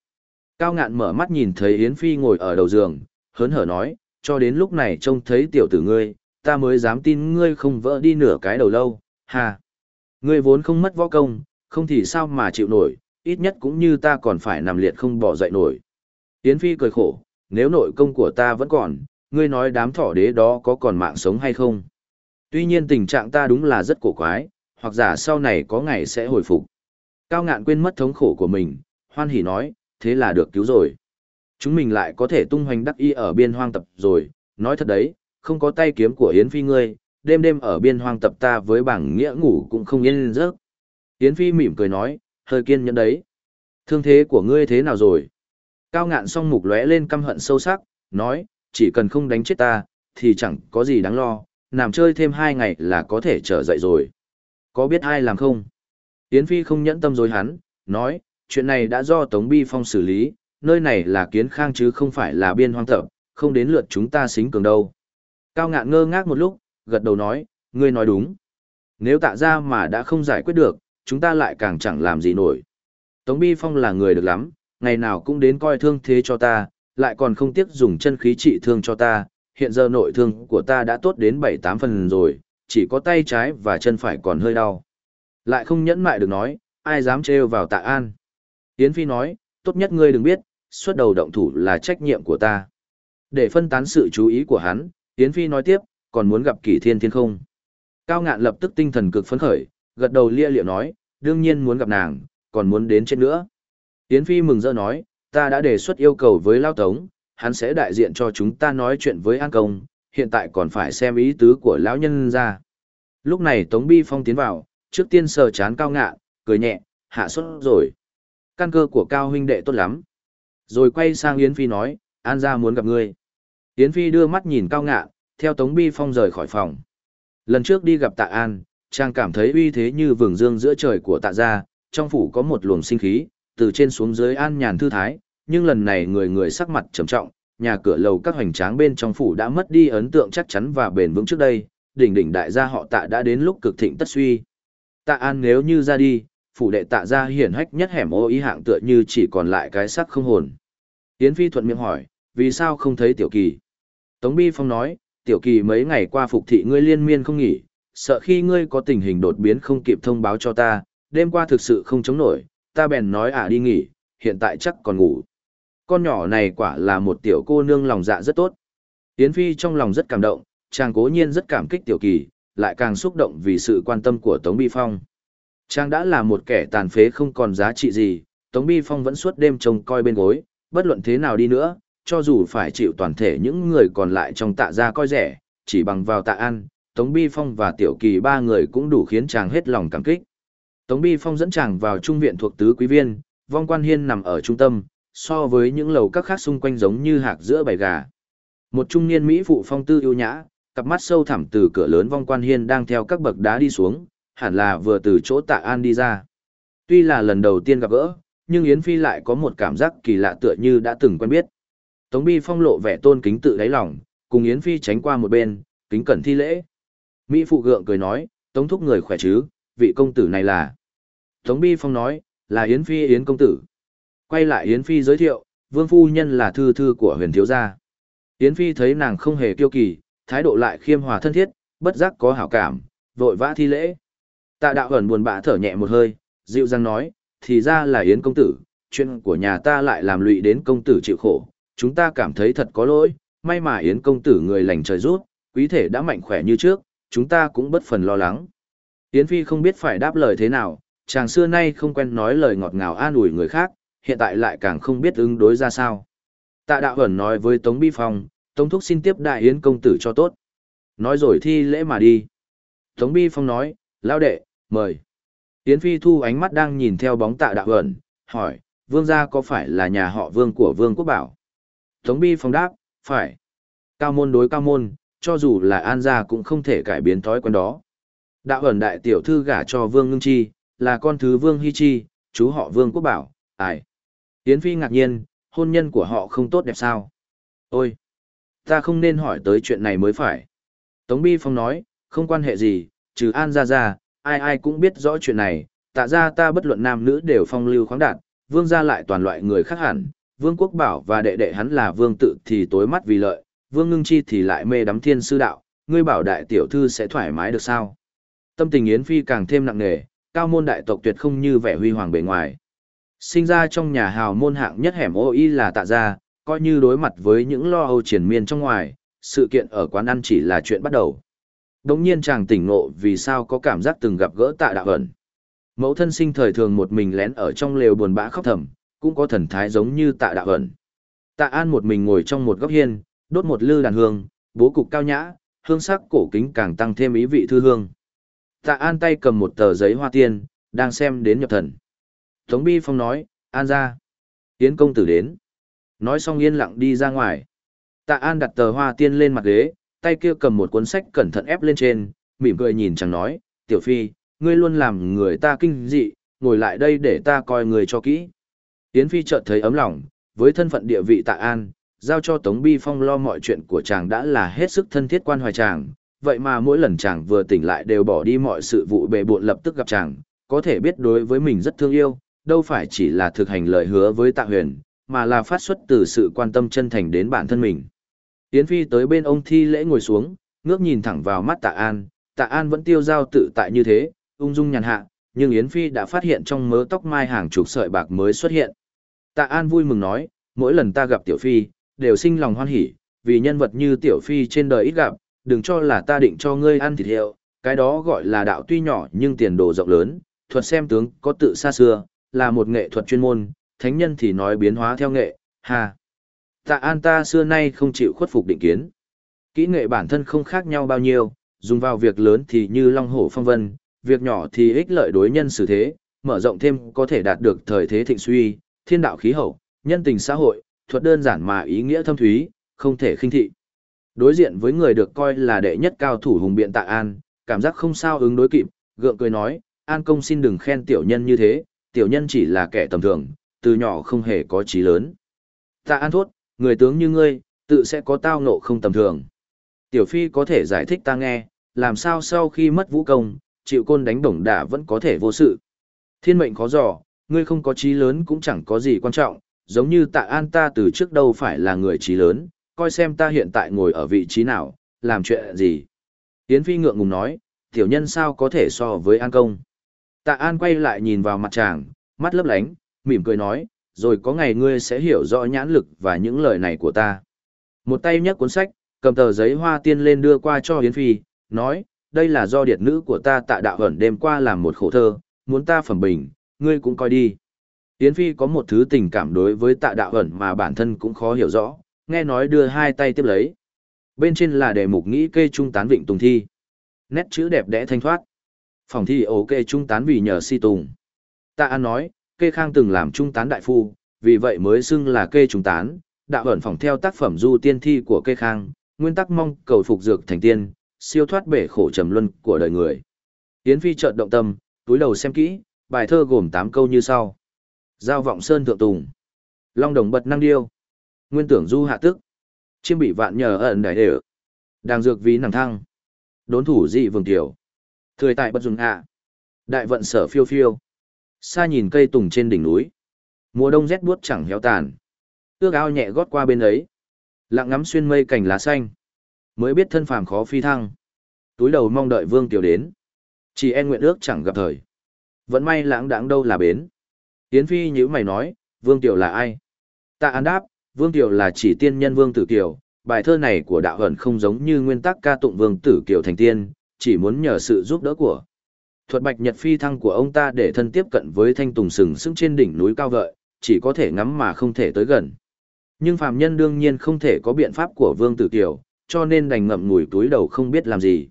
Cao ngạn mở mắt nhìn thấy Yến Phi ngồi ở đầu giường, hớn hở nói, cho đến lúc này trông thấy tiểu tử ngươi, ta mới dám tin ngươi không vỡ đi nửa cái đầu lâu, hà. Ngươi vốn không mất võ công, không thì sao mà chịu nổi, ít nhất cũng như ta còn phải nằm liệt không bỏ dậy nổi. Yến Phi cười khổ, nếu nội công của ta vẫn còn, ngươi nói đám thỏ đế đó có còn mạng sống hay không? Tuy nhiên tình trạng ta đúng là rất cổ quái, hoặc giả sau này có ngày sẽ hồi phục. Cao ngạn quên mất thống khổ của mình, hoan hỉ nói, thế là được cứu rồi. Chúng mình lại có thể tung hoành đắc y ở biên hoang tập rồi, nói thật đấy, không có tay kiếm của Yến Phi ngươi, đêm đêm ở biên hoang tập ta với bảng nghĩa ngủ cũng không yên giấc. Yến Phi mỉm cười nói, hơi kiên nhẫn đấy. Thương thế của ngươi thế nào rồi? Cao ngạn song mục lóe lên căm hận sâu sắc, nói, chỉ cần không đánh chết ta, thì chẳng có gì đáng lo, nằm chơi thêm hai ngày là có thể trở dậy rồi. Có biết ai làm không? Yến Phi không nhẫn tâm dối hắn, nói, chuyện này đã do Tống Bi Phong xử lý, nơi này là kiến khang chứ không phải là biên hoang tập, không đến lượt chúng ta xính cường đâu. Cao ngạn ngơ ngác một lúc, gật đầu nói, ngươi nói đúng. Nếu tạ ra mà đã không giải quyết được, chúng ta lại càng chẳng làm gì nổi. Tống Bi Phong là người được lắm, ngày nào cũng đến coi thương thế cho ta, lại còn không tiếc dùng chân khí trị thương cho ta, hiện giờ nội thương của ta đã tốt đến 7-8 phần rồi, chỉ có tay trái và chân phải còn hơi đau. Lại không nhẫn mại được nói, ai dám trêu vào tạ an. Yến Phi nói, tốt nhất ngươi đừng biết, xuất đầu động thủ là trách nhiệm của ta. Để phân tán sự chú ý của hắn, Yến Phi nói tiếp, còn muốn gặp kỷ thiên thiên không. Cao ngạn lập tức tinh thần cực phấn khởi, gật đầu lia liệu nói, đương nhiên muốn gặp nàng, còn muốn đến trên nữa. Yến Phi mừng rỡ nói, ta đã đề xuất yêu cầu với Lao Tống, hắn sẽ đại diện cho chúng ta nói chuyện với An Công, hiện tại còn phải xem ý tứ của lão nhân ra. Lúc này Tống Bi Phong tiến vào, trước tiên sờ chán cao ngạ, cười nhẹ, hạ xuất rồi. Căn cơ của cao huynh đệ tốt lắm. Rồi quay sang Yến Phi nói, An gia muốn gặp ngươi. Yến Phi đưa mắt nhìn cao ngạ, theo Tống Bi Phong rời khỏi phòng. Lần trước đi gặp tạ An, chàng cảm thấy uy thế như vầng dương giữa trời của tạ gia, trong phủ có một luồng sinh khí, từ trên xuống dưới an nhàn thư thái, nhưng lần này người người sắc mặt trầm trọng, nhà cửa lầu các hoành tráng bên trong phủ đã mất đi ấn tượng chắc chắn và bền vững trước đây, đỉnh đỉnh đại gia họ tạ đã đến lúc cực thịnh tất suy. Tạ an nếu như ra đi, phủ đệ tạ gia hiển hách nhất hẻm ô ý hạng tựa như chỉ còn lại cái sắc không hồn. Yến Phi thuận miệng hỏi, vì sao không thấy tiểu kỳ? Tống Bi Phong nói, tiểu kỳ mấy ngày qua phục thị ngươi liên miên không nghỉ, sợ khi ngươi có tình hình đột biến không kịp thông báo cho ta, đêm qua thực sự không chống nổi, ta bèn nói à đi nghỉ, hiện tại chắc còn ngủ. Con nhỏ này quả là một tiểu cô nương lòng dạ rất tốt. Yến Phi trong lòng rất cảm động, chàng cố nhiên rất cảm kích tiểu kỳ, lại càng xúc động vì sự quan tâm của Tống Bi Phong. Chàng đã là một kẻ tàn phế không còn giá trị gì, Tống Bi Phong vẫn suốt đêm trông coi bên gối, bất luận thế nào đi nữa, cho dù phải chịu toàn thể những người còn lại trong tạ gia coi rẻ, chỉ bằng vào tạ an, Tống Bi Phong và Tiểu Kỳ ba người cũng đủ khiến chàng hết lòng cảm kích. Tống Bi Phong dẫn chàng vào trung viện thuộc tứ quý viên, vong quan hiên nằm ở trung tâm, so với những lầu các khác xung quanh giống như hạc giữa bầy gà. Một trung niên Mỹ phụ phong tư yêu nhã, cặp mắt sâu thẳm từ cửa lớn vong quan hiên đang theo các bậc đá đi xuống, hẳn là vừa từ chỗ tạ an đi ra. Tuy là lần đầu tiên gặp gỡ, nhưng Yến Phi lại có một cảm giác kỳ lạ tựa như đã từng quen biết. Tống Bi Phong lộ vẻ tôn kính tự đáy lòng, cùng Yến Phi tránh qua một bên, kính cẩn thi lễ. Mỹ phụ gượng cười nói, Tống thúc người khỏe chứ, vị công tử này là. Tống Bi Phong nói, là Yến Phi Yến công tử. Quay lại Yến Phi giới thiệu, vương phu nhân là thư thư của huyền thiếu gia. Yến Phi thấy nàng không hề kiêu kỳ, thái độ lại khiêm hòa thân thiết, bất giác có hảo cảm, vội vã thi lễ. Tạ đạo ẩn buồn bã thở nhẹ một hơi, dịu dàng nói, thì ra là Yến công tử, chuyện của nhà ta lại làm lụy đến công tử chịu khổ, chúng ta cảm thấy thật có lỗi, may mà Yến công tử người lành trời rút, quý thể đã mạnh khỏe như trước, chúng ta cũng bất phần lo lắng. Yến Phi không biết phải đáp lời thế nào, chàng xưa nay không quen nói lời ngọt ngào an ủi người khác, hiện tại lại càng không biết ứng đối ra sao. Tạ đạo Hẩn nói với Tống Bi Phong, Tống Thúc xin tiếp đại Yến công tử cho tốt. Nói rồi thi lễ mà đi. Tống Bi Phong nói, lao đệ, mời. Yến Phi thu ánh mắt đang nhìn theo bóng tạ đạo ẩn, hỏi, vương gia có phải là nhà họ vương của vương quốc bảo? Tống Bi Phong đáp, phải. Cao môn đối cao môn, cho dù là an gia cũng không thể cải biến thói quen đó. Đạo ẩn đại tiểu thư gả cho vương ngưng chi, là con thứ vương hy chi, chú họ vương quốc bảo, ai. Yến Phi ngạc nhiên, hôn nhân của họ không tốt đẹp sao? Ôi! Ta không nên hỏi tới chuyện này mới phải. Tống Bi Phong nói, không quan hệ gì, trừ An Gia Gia, ai ai cũng biết rõ chuyện này, tạ ra ta bất luận nam nữ đều phong lưu khoáng đạt, vương gia lại toàn loại người khác hẳn, vương quốc bảo và đệ đệ hắn là vương tự thì tối mắt vì lợi, vương ngưng chi thì lại mê đắm thiên sư đạo, ngươi bảo đại tiểu thư sẽ thoải mái được sao? Tâm tình Yến Phi càng thêm nặng nề, cao môn đại tộc tuyệt không như vẻ huy hoàng bề ngoài. Sinh ra trong nhà hào môn hạng nhất hẻm ô y là tạ gia, coi như đối mặt với những lo âu triển miên trong ngoài, sự kiện ở quán ăn chỉ là chuyện bắt đầu. Đống nhiên chàng tỉnh ngộ vì sao có cảm giác từng gặp gỡ tạ đạo ẩn. Mẫu thân sinh thời thường một mình lén ở trong lều buồn bã khóc thầm, cũng có thần thái giống như tạ đạo ẩn. Tạ an một mình ngồi trong một góc hiên, đốt một lư đàn hương, bố cục cao nhã, hương sắc cổ kính càng tăng thêm ý vị thư hương. Tạ an tay cầm một tờ giấy hoa tiên, đang xem đến nhập thần. Tống Bi Phong nói, an ra. Yến công tử đến. Nói xong yên lặng đi ra ngoài. Tạ An đặt tờ hoa tiên lên mặt ghế, tay kia cầm một cuốn sách cẩn thận ép lên trên, mỉm cười nhìn chẳng nói, tiểu phi, ngươi luôn làm người ta kinh dị, ngồi lại đây để ta coi người cho kỹ. Yến Phi chợt thấy ấm lòng, với thân phận địa vị Tạ An, giao cho Tống Bi Phong lo mọi chuyện của chàng đã là hết sức thân thiết quan hoài chàng, vậy mà mỗi lần chàng vừa tỉnh lại đều bỏ đi mọi sự vụ bề bộn lập tức gặp chàng, có thể biết đối với mình rất thương yêu, đâu phải chỉ là thực hành lời hứa với Tạ Huyền, mà là phát xuất từ sự quan tâm chân thành đến bản thân mình. Yến Phi tới bên ông thi lễ ngồi xuống, ngước nhìn thẳng vào mắt Tạ An, Tạ An vẫn tiêu giao tự tại như thế, ung dung nhàn hạ, nhưng Yến Phi đã phát hiện trong mớ tóc mai hàng chục sợi bạc mới xuất hiện. Tạ An vui mừng nói, mỗi lần ta gặp Tiểu Phi, đều sinh lòng hoan hỉ, vì nhân vật như Tiểu Phi trên đời ít gặp, đừng cho là ta định cho ngươi ăn thịt hiệu, cái đó gọi là đạo tuy nhỏ nhưng tiền đồ rộng lớn, thuật xem tướng có tự xa xưa, là một nghệ thuật chuyên môn, thánh nhân thì nói biến hóa theo nghệ, ha. Tạ An ta xưa nay không chịu khuất phục định kiến. Kỹ nghệ bản thân không khác nhau bao nhiêu, dùng vào việc lớn thì như long hổ phong vân, việc nhỏ thì ích lợi đối nhân xử thế, mở rộng thêm có thể đạt được thời thế thịnh suy, thiên đạo khí hậu, nhân tình xã hội, thuật đơn giản mà ý nghĩa thâm thúy, không thể khinh thị. Đối diện với người được coi là đệ nhất cao thủ hùng biện Tạ An, cảm giác không sao ứng đối kịp, gượng cười nói, An công xin đừng khen tiểu nhân như thế, tiểu nhân chỉ là kẻ tầm thường, từ nhỏ không hề có trí lớn. Tạ An thốt, người tướng như ngươi, tự sẽ có tao ngộ không tầm thường. Tiểu Phi có thể giải thích ta nghe, làm sao sau khi mất vũ công, chịu côn đánh đồng đả vẫn có thể vô sự. Thiên mệnh khó dò, ngươi không có trí lớn cũng chẳng có gì quan trọng, giống như tạ an ta từ trước đâu phải là người trí lớn, coi xem ta hiện tại ngồi ở vị trí nào, làm chuyện gì. Yến Phi ngượng ngùng nói, tiểu nhân sao có thể so với an công. Tạ an quay lại nhìn vào mặt chàng, mắt lấp lánh, mỉm cười nói, rồi có ngày ngươi sẽ hiểu rõ nhãn lực và những lời này của ta. Một tay nhấc cuốn sách, cầm tờ giấy hoa tiên lên đưa qua cho Yến Phi, nói, đây là do điệt nữ của ta tạ đạo ẩn đêm qua làm một khổ thơ, muốn ta phẩm bình, ngươi cũng coi đi. Yến Phi có một thứ tình cảm đối với tạ đạo ẩn mà bản thân cũng khó hiểu rõ, nghe nói đưa hai tay tiếp lấy. Bên trên là đề mục nghĩ kê trung tán vịnh tùng thi. Nét chữ đẹp đẽ thanh thoát. Phòng thi ok trung tán vì nhờ si tùng. Tạ An nói, kê khang từng làm trung tán đại phu, vì vậy mới xưng là kê trung tán, đạo ẩn phòng theo tác phẩm du tiên thi của kê khang, nguyên tắc mong cầu phục dược thành tiên, siêu thoát bể khổ trầm luân của đời người. Yến Phi chợt động tâm, túi đầu xem kỹ, bài thơ gồm 8 câu như sau. Giao vọng sơn thượng tùng. Long đồng bật năng điêu. Nguyên tưởng du hạ tức. Chiêm bị vạn nhờ ẩn đại đều. Đang dược ví nàng thăng. Đốn thủ dị vương tiểu. Thời tại bất dùng hạ. Đại vận sở phiêu phiêu. Xa nhìn cây tùng trên đỉnh núi. Mùa đông rét buốt chẳng héo tàn. Ước ao nhẹ gót qua bên ấy. Lặng ngắm xuyên mây cảnh lá xanh. Mới biết thân phàm khó phi thăng. Túi đầu mong đợi vương tiểu đến. Chỉ en nguyện ước chẳng gặp thời. Vẫn may lãng đãng đâu là bến. Yến Phi như mày nói, Vương Tiểu là ai? Tạ An đáp, Vương Tiểu là chỉ tiên nhân Vương Tử Kiều, bài thơ này của đạo hẩn không giống như nguyên tắc ca tụng Vương Tử Kiều thành tiên, chỉ muốn nhờ sự giúp đỡ của. Thuật bạch nhật phi thăng của ông ta để thân tiếp cận với thanh tùng sừng sững trên đỉnh núi cao vợi, chỉ có thể ngắm mà không thể tới gần. Nhưng phàm nhân đương nhiên không thể có biện pháp của Vương Tử Kiều, cho nên đành ngậm ngùi túi đầu không biết làm gì.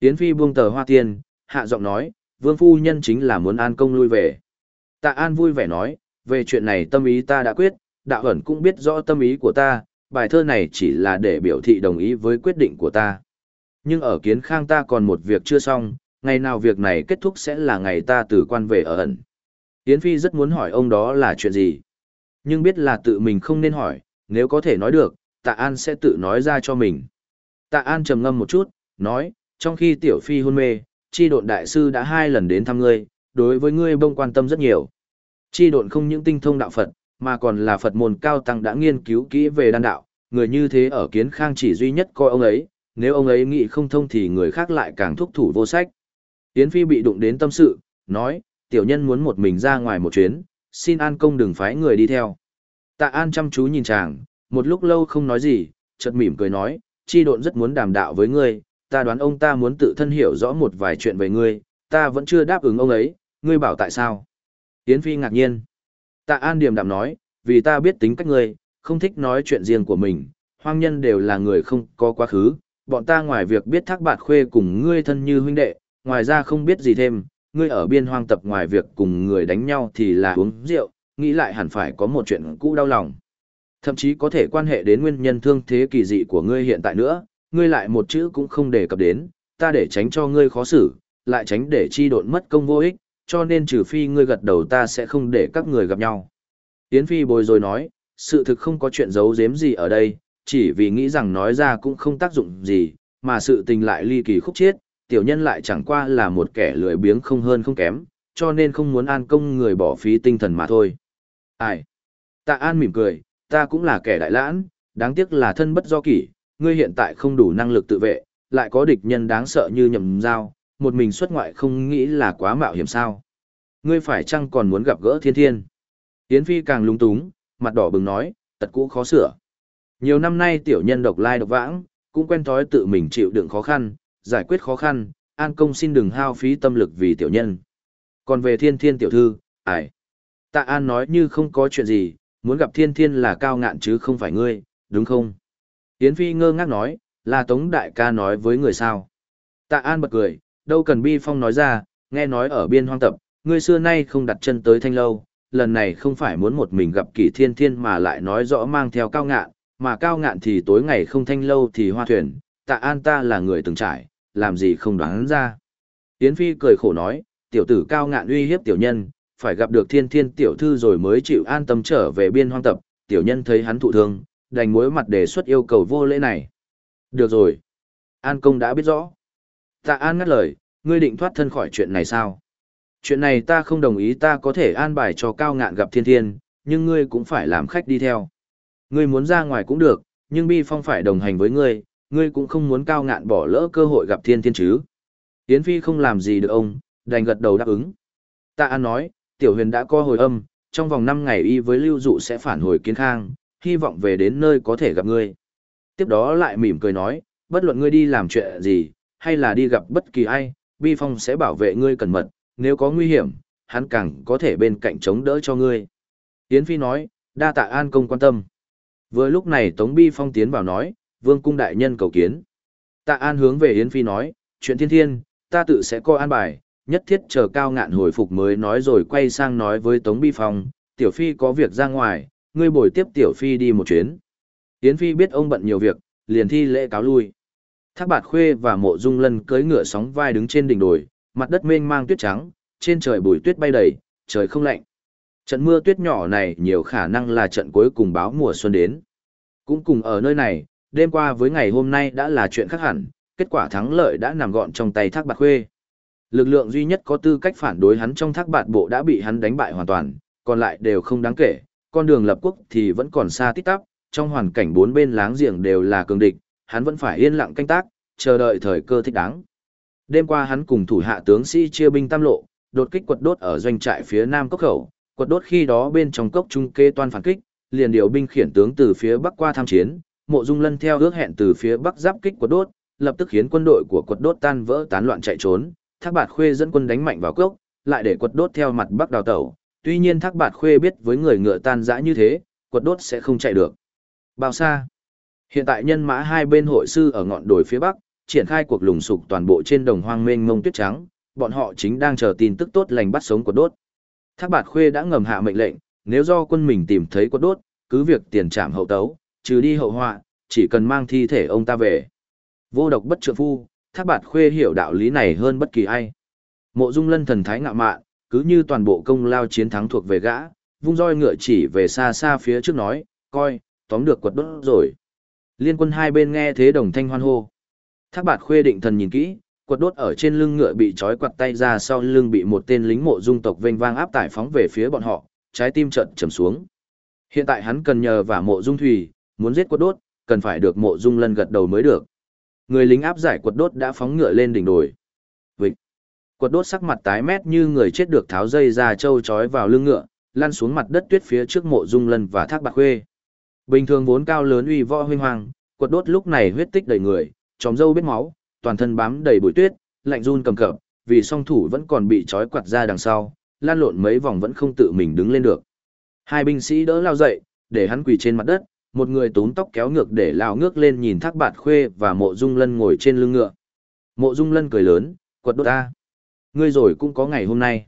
Yến Phi buông tờ hoa tiên, hạ giọng nói, Vương Phu Nhân chính là muốn an công lui về. Tạ An vui vẻ nói, về chuyện này tâm ý ta đã quyết, đạo ẩn cũng biết rõ tâm ý của ta, bài thơ này chỉ là để biểu thị đồng ý với quyết định của ta. Nhưng ở kiến khang ta còn một việc chưa xong, ngày nào việc này kết thúc sẽ là ngày ta từ quan về ở ẩn. Yến Phi rất muốn hỏi ông đó là chuyện gì. Nhưng biết là tự mình không nên hỏi, nếu có thể nói được, Tạ An sẽ tự nói ra cho mình. Tạ An trầm ngâm một chút, nói, trong khi Tiểu Phi hôn mê, chi độn đại sư đã hai lần đến thăm ngươi, đối với ngươi bông quan tâm rất nhiều. Chi độn không những tinh thông đạo Phật, mà còn là Phật môn cao tăng đã nghiên cứu kỹ về đan đạo, người như thế ở kiến khang chỉ duy nhất coi ông ấy, nếu ông ấy nghĩ không thông thì người khác lại càng thúc thủ vô sách. Yến Phi bị đụng đến tâm sự, nói, tiểu nhân muốn một mình ra ngoài một chuyến, xin an công đừng phái người đi theo. Tạ an chăm chú nhìn chàng, một lúc lâu không nói gì, chợt mỉm cười nói, chi độn rất muốn đàm đạo với ngươi, ta đoán ông ta muốn tự thân hiểu rõ một vài chuyện về ngươi, ta vẫn chưa đáp ứng ông ấy, ngươi bảo tại sao? Yến Phi ngạc nhiên. Tạ An điềm đạm nói, vì ta biết tính cách ngươi, không thích nói chuyện riêng của mình, hoang nhân đều là người không có quá khứ, bọn ta ngoài việc biết thác bạt khuê cùng ngươi thân như huynh đệ, ngoài ra không biết gì thêm, ngươi ở biên hoang tập ngoài việc cùng người đánh nhau thì là uống rượu, nghĩ lại hẳn phải có một chuyện cũ đau lòng. Thậm chí có thể quan hệ đến nguyên nhân thương thế kỳ dị của ngươi hiện tại nữa, ngươi lại một chữ cũng không đề cập đến, ta để tránh cho ngươi khó xử, lại tránh để chi độn mất công vô ích, cho nên trừ phi ngươi gật đầu ta sẽ không để các người gặp nhau. Yến Phi bồi rồi nói, sự thực không có chuyện giấu giếm gì ở đây, chỉ vì nghĩ rằng nói ra cũng không tác dụng gì, mà sự tình lại ly kỳ khúc chiết, tiểu nhân lại chẳng qua là một kẻ lười biếng không hơn không kém, cho nên không muốn an công người bỏ phí tinh thần mà thôi. Ai? Tạ An mỉm cười, ta cũng là kẻ đại lãn, đáng tiếc là thân bất do kỷ, ngươi hiện tại không đủ năng lực tự vệ, lại có địch nhân đáng sợ như nhầm dao, một mình xuất ngoại không nghĩ là quá mạo hiểm sao. Ngươi phải chăng còn muốn gặp gỡ thiên thiên? Yến Phi càng lung túng, mặt đỏ bừng nói, tật cũ khó sửa. Nhiều năm nay tiểu nhân độc lai độc vãng, cũng quen thói tự mình chịu đựng khó khăn, giải quyết khó khăn, an công xin đừng hao phí tâm lực vì tiểu nhân. Còn về thiên thiên tiểu thư, ải. Tạ An nói như không có chuyện gì, muốn gặp thiên thiên là cao ngạn chứ không phải ngươi, đúng không? Yến Phi ngơ ngác nói, là Tống Đại ca nói với người sao. Tạ An bật cười, đâu cần Bi Phong nói ra, nghe nói ở biên hoang tập, người xưa nay không đặt chân tới thanh lâu, lần này không phải muốn một mình gặp kỷ thiên thiên mà lại nói rõ mang theo cao ngạn, mà cao ngạn thì tối ngày không thanh lâu thì hoa thuyền, tạ an ta là người từng trải, làm gì không đoán ra. Yến Phi cười khổ nói, tiểu tử cao ngạn uy hiếp tiểu nhân, phải gặp được thiên thiên tiểu thư rồi mới chịu an tâm trở về biên hoang tập, tiểu nhân thấy hắn thụ thương, đành mối mặt đề xuất yêu cầu vô lễ này. Được rồi. An công đã biết rõ. Tạ An ngắt lời, ngươi định thoát thân khỏi chuyện này sao? Chuyện này ta không đồng ý ta có thể an bài cho cao ngạn gặp thiên thiên, nhưng ngươi cũng phải làm khách đi theo. Ngươi muốn ra ngoài cũng được, nhưng Bi Phong phải đồng hành với ngươi, ngươi cũng không muốn cao ngạn bỏ lỡ cơ hội gặp thiên thiên chứ. Yến Phi không làm gì được ông, đành gật đầu đáp ứng. Tạ An nói, Tiểu Huyền đã co hồi âm, trong vòng 5 ngày y với lưu dụ sẽ phản hồi kiến khang, hy vọng về đến nơi có thể gặp ngươi. Tiếp đó lại mỉm cười nói, bất luận ngươi đi làm chuyện gì, hay là đi gặp bất kỳ ai, Bi Phong sẽ bảo vệ ngươi cẩn mật, nếu có nguy hiểm, hắn càng có thể bên cạnh chống đỡ cho ngươi. Yến Phi nói, đa tạ an công quan tâm. Vừa lúc này Tống Bi Phong tiến vào nói, vương cung đại nhân cầu kiến. Tạ an hướng về Yến Phi nói, chuyện thiên thiên, ta tự sẽ coi an bài, nhất thiết chờ cao ngạn hồi phục mới nói rồi quay sang nói với Tống Bi Phong, Tiểu Phi có việc ra ngoài, ngươi bồi tiếp Tiểu Phi đi một chuyến. Yến Phi biết ông bận nhiều việc, liền thi lễ cáo lui. Thác bạt khuê và mộ dung lân cưỡi ngựa sóng vai đứng trên đỉnh đồi, mặt đất mênh mang tuyết trắng, trên trời bùi tuyết bay đầy, trời không lạnh. Trận mưa tuyết nhỏ này nhiều khả năng là trận cuối cùng báo mùa xuân đến. Cũng cùng ở nơi này, đêm qua với ngày hôm nay đã là chuyện khác hẳn, kết quả thắng lợi đã nằm gọn trong tay thác Bạt khuê. Lực lượng duy nhất có tư cách phản đối hắn trong thác bạt bộ đã bị hắn đánh bại hoàn toàn, còn lại đều không đáng kể, con đường lập quốc thì vẫn còn xa tít tắp, trong hoàn cảnh bốn bên láng giềng đều là cường địch, hắn vẫn phải yên lặng canh tác, chờ đợi thời cơ thích đáng. Đêm qua hắn cùng thủ hạ tướng sĩ chia binh tam lộ, đột kích quật đốt ở doanh trại phía nam cốc khẩu, quật đốt khi đó bên trong cốc trung kê toan phản kích, liền điều binh khiển tướng từ phía bắc qua tham chiến, mộ dung lân theo ước hẹn từ phía bắc giáp kích quật đốt, lập tức khiến quân đội của quật đốt tan vỡ tán loạn chạy trốn, thác bạt khuê dẫn quân đánh mạnh vào cốc, lại để quật đốt theo mặt bắc đào tẩu, tuy nhiên thác bạt khuê biết với người ngựa tan dã như thế, quật đốt sẽ không chạy được. Bao xa? Hiện tại nhân mã hai bên hội sư ở ngọn đồi phía bắc, triển khai cuộc lùng sục toàn bộ trên đồng hoang mênh mông tuyết trắng, bọn họ chính đang chờ tin tức tốt lành bắt sống quật đốt. Thác bạt khuê đã ngầm hạ mệnh lệnh, nếu do quân mình tìm thấy quật đốt, cứ việc tiền trảm hậu tấu, trừ đi hậu họa, chỉ cần mang thi thể ông ta về. Vô độc bất trượng phu, thác bạt khuê hiểu đạo lý này hơn bất kỳ ai. Mộ dung lân thần thái ngạo mạn, cứ như toàn bộ công lao chiến thắng thuộc về gã, vung roi ngựa chỉ về xa xa phía trước nói, coi, tóm được quật đốt rồi. Liên quân hai bên nghe thế đồng thanh hoan hô. Thác bạt khuê định thần nhìn kỹ, quật đốt ở trên lưng ngựa bị trói quặt tay ra sau lưng bị một tên lính mộ dung tộc vênh vang áp tải phóng về phía bọn họ, trái tim trận trầm xuống. Hiện tại hắn cần nhờ và mộ dung thủy, muốn giết quật đốt, cần phải được mộ dung lân gật đầu mới được. Người lính áp giải quật đốt đã phóng ngựa lên đỉnh đồi. Quật đốt sắc mặt tái mét như người chết được tháo dây ra trâu trói vào lưng ngựa, lăn xuống mặt đất tuyết phía trước mộ dung lân và thác bạc khuê. Bình thường vốn cao lớn uy võ huynh hoàng, quật đốt lúc này huyết tích đầy người, tròm râu biết máu, toàn thân bám đầy bụi tuyết, lạnh run cầm cập, vì song thủ vẫn còn bị trói quặt ra đằng sau, lan lộn mấy vòng vẫn không tự mình đứng lên được. Hai binh sĩ đỡ lao dậy, để hắn quỳ trên mặt đất, một người tốn tóc kéo ngược để lao ngước lên nhìn thác bạt khuê và mộ dung lân ngồi trên lưng ngựa. Mộ dung lân cười lớn, quật đốt ta. Ngươi rồi cũng có ngày hôm nay.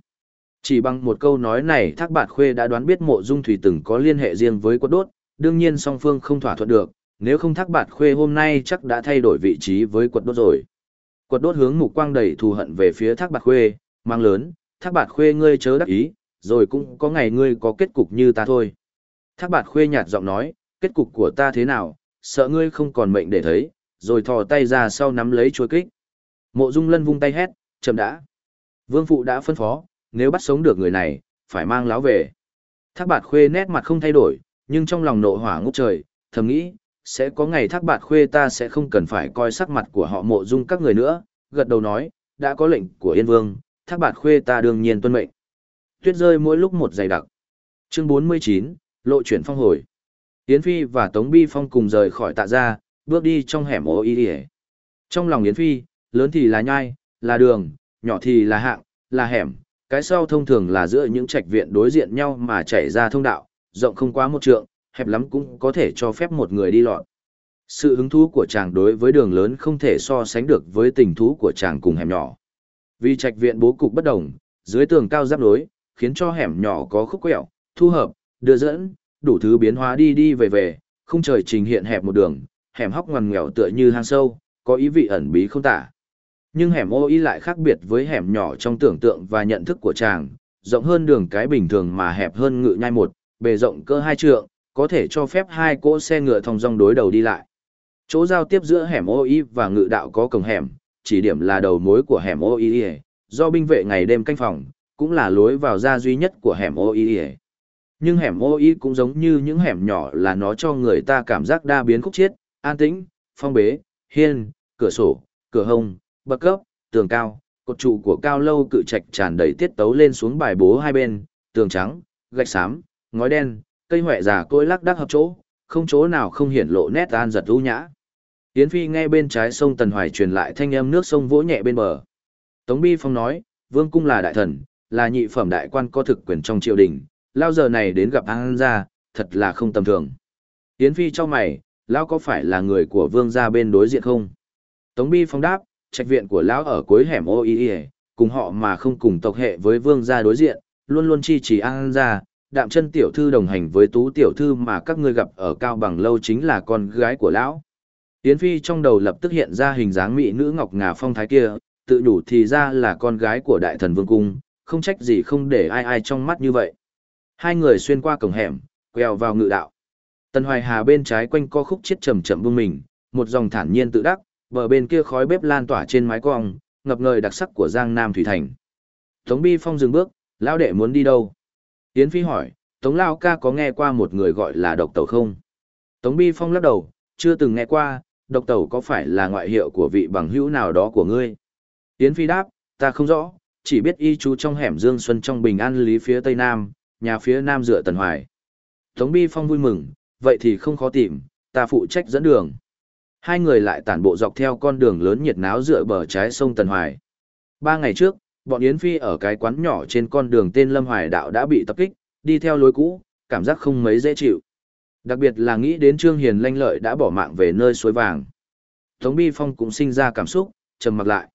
Chỉ bằng một câu nói này thác bạt khuê đã đoán biết mộ dung thủy từng có liên hệ riêng với quật đốt, đương nhiên song phương không thỏa thuận được, nếu không thác bạt khuê hôm nay chắc đã thay đổi vị trí với quật đốt rồi. Quật đốt hướng mục quang đầy thù hận về phía thác bạt khuê, mang lớn, thác bạt khuê ngươi chớ đắc ý, rồi cũng có ngày ngươi có kết cục như ta thôi. Thác bạt khuê nhạt giọng nói, kết cục của ta thế nào, sợ ngươi không còn mệnh để thấy, rồi thò tay ra sau nắm lấy chuôi kích. Mộ Dung Lân vung tay hét, chậm đã. Vương phụ đã phân phó, nếu bắt sống được người này, phải mang láo về. Thác bạt khuê nét mặt không thay đổi, nhưng trong lòng nộ hỏa ngút trời, thầm nghĩ, sẽ có ngày thác bạt khuê ta sẽ không cần phải coi sắc mặt của họ mộ dung các người nữa, gật đầu nói, đã có lệnh của Yên Vương, thác bạt khuê ta đương nhiên tuân mệnh. Tuyết rơi mỗi lúc một dày đặc. Chương 49, lộ chuyển phong hồi. Yến Phi và Tống Bi Phong cùng rời khỏi tạ gia, bước đi trong hẻm ô y y Trong lòng Yến Phi, lớn thì là nhai, là đường, nhỏ thì là hạng, là hẻm, cái sau thông thường là giữa những trạch viện đối diện nhau mà chảy ra thông đạo, rộng không quá một trượng, hẹp lắm cũng có thể cho phép một người đi lọt. Sự hứng thú của chàng đối với đường lớn không thể so sánh được với tình thú của chàng cùng hẻm nhỏ. Vì trạch viện bố cục bất đồng, dưới tường cao giáp đối, khiến cho hẻm nhỏ có khúc quẹo, thu hợp, đưa dẫn, đủ thứ biến hóa đi đi về về, không trời trình hiện hẹp một đường, hẻm hóc ngoằn nghèo tựa như hang sâu, có ý vị ẩn bí không tả. Nhưng hẻm ô y lại khác biệt với hẻm nhỏ trong tưởng tượng và nhận thức của chàng, rộng hơn đường cái bình thường mà hẹp hơn ngự nhai một, bề rộng cơ hai trượng, có thể cho phép hai cỗ xe ngựa thong dong đối đầu đi lại. Chỗ giao tiếp giữa hẻm ô y và ngự đạo có cổng hẻm, chỉ điểm là đầu mối của hẻm ô y, do binh vệ ngày đêm canh phòng, cũng là lối vào ra duy nhất của hẻm ô y. Nhưng hẻm ô y cũng giống như những hẻm nhỏ là nó cho người ta cảm giác đa biến khúc chiết, an tĩnh, phong bế, hiên, cửa sổ, cửa hông, bậc cấp, tường cao, cột trụ của cao lâu cự trạch tràn đầy tiết tấu lên xuống bài bố hai bên, tường trắng, gạch xám, ngói đen, cây hoẹ già cối lắc đắc hợp chỗ, không chỗ nào không hiển lộ nét an giật u nhã. Yến Phi nghe bên trái sông Tần Hoài truyền lại thanh âm nước sông vỗ nhẹ bên bờ. Tống Bi Phong nói, Vương Cung là đại thần, là nhị phẩm đại quan có thực quyền trong triều đình, lao giờ này đến gặp An gia, thật là không tầm thường. Yến Phi cho mày, lão có phải là người của vương gia bên đối diện không? Tống Bi Phong đáp, trạch viện của lão ở cuối hẻm ô y cùng họ mà không cùng tộc hệ với vương gia đối diện, luôn luôn chi trì An gia, đạm chân tiểu thư đồng hành với tú tiểu thư mà các ngươi gặp ở cao bằng lâu chính là con gái của lão. Yến Phi trong đầu lập tức hiện ra hình dáng mỹ nữ ngọc ngà phong thái kia, tự nhủ thì ra là con gái của đại thần vương cung, không trách gì không để ai ai trong mắt như vậy. Hai người xuyên qua cổng hẻm, quẹo vào ngự đạo. Tần Hoài Hà bên trái quanh co khúc chết chậm chậm buông mình, một dòng thản nhiên tự đắc, bờ bên kia khói bếp lan tỏa trên mái cong, ngập ngời đặc sắc của Giang Nam thủy thành. Tống Bi Phong dừng bước, lão đệ muốn đi đâu? Yến Phi hỏi, Tống Lao ca có nghe qua một người gọi là độc tẩu không? Tống Bi Phong lắc đầu, chưa từng nghe qua, độc tẩu có phải là ngoại hiệu của vị bằng hữu nào đó của ngươi? Yến Phi đáp, ta không rõ, chỉ biết y chú trong hẻm Dương Xuân trong bình an lý phía tây nam, nhà phía nam dựa Tần Hoài. Tống Bi Phong vui mừng, vậy thì không khó tìm, ta phụ trách dẫn đường. Hai người lại tản bộ dọc theo con đường lớn nhiệt náo dựa bờ trái sông Tần Hoài. Ba ngày trước, bọn Yến Phi ở cái quán nhỏ trên con đường tên Lâm Hoài Đạo đã bị tập kích, đi theo lối cũ, cảm giác không mấy dễ chịu. Đặc biệt là nghĩ đến Trương Hiền lanh lợi đã bỏ mạng về nơi suối vàng. Tống Bi Phong cũng sinh ra cảm xúc, trầm mặc lại.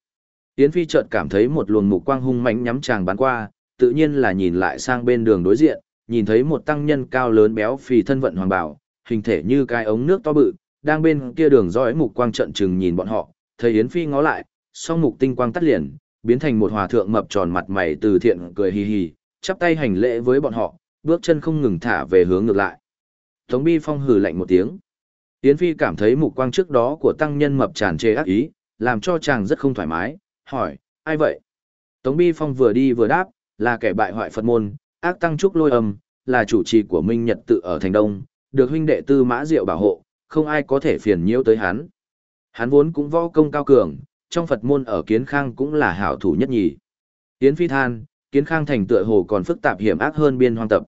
Yến Phi chợt cảm thấy một luồng mục quang hung mãnh nhắm chàng bắn qua, tự nhiên là nhìn lại sang bên đường đối diện, nhìn thấy một tăng nhân cao lớn béo phì thân vận hoàng bảo, hình thể như cái ống nước to bự, đang bên kia đường dõi mục quang trận chừng nhìn bọn họ, thấy Yến Phi ngó lại, song mục tinh quang tắt liền, biến thành một hòa thượng mập tròn mặt mày từ thiện cười hì hì, chắp tay hành lễ với bọn họ, bước chân không ngừng thả về hướng ngược lại. Tống Bi Phong hừ lạnh một tiếng. Yến Phi cảm thấy mục quang trước đó của tăng nhân mập tràn trề ác ý, làm cho chàng rất không thoải mái, hỏi, ai vậy? Tống Bi Phong vừa đi vừa đáp, là kẻ bại hoại Phật môn, ác tăng trúc lôi âm, là chủ trì của Minh Nhật tự ở Thành Đông, được huynh đệ tư mã diệu bảo hộ, không ai có thể phiền nhiễu tới hắn. Hắn vốn cũng võ công cao cường, trong Phật môn ở Kiến Khang cũng là hảo thủ nhất nhì. Yến Phi than, Kiến Khang thành tựa hồ còn phức tạp hiểm ác hơn biên hoang tập.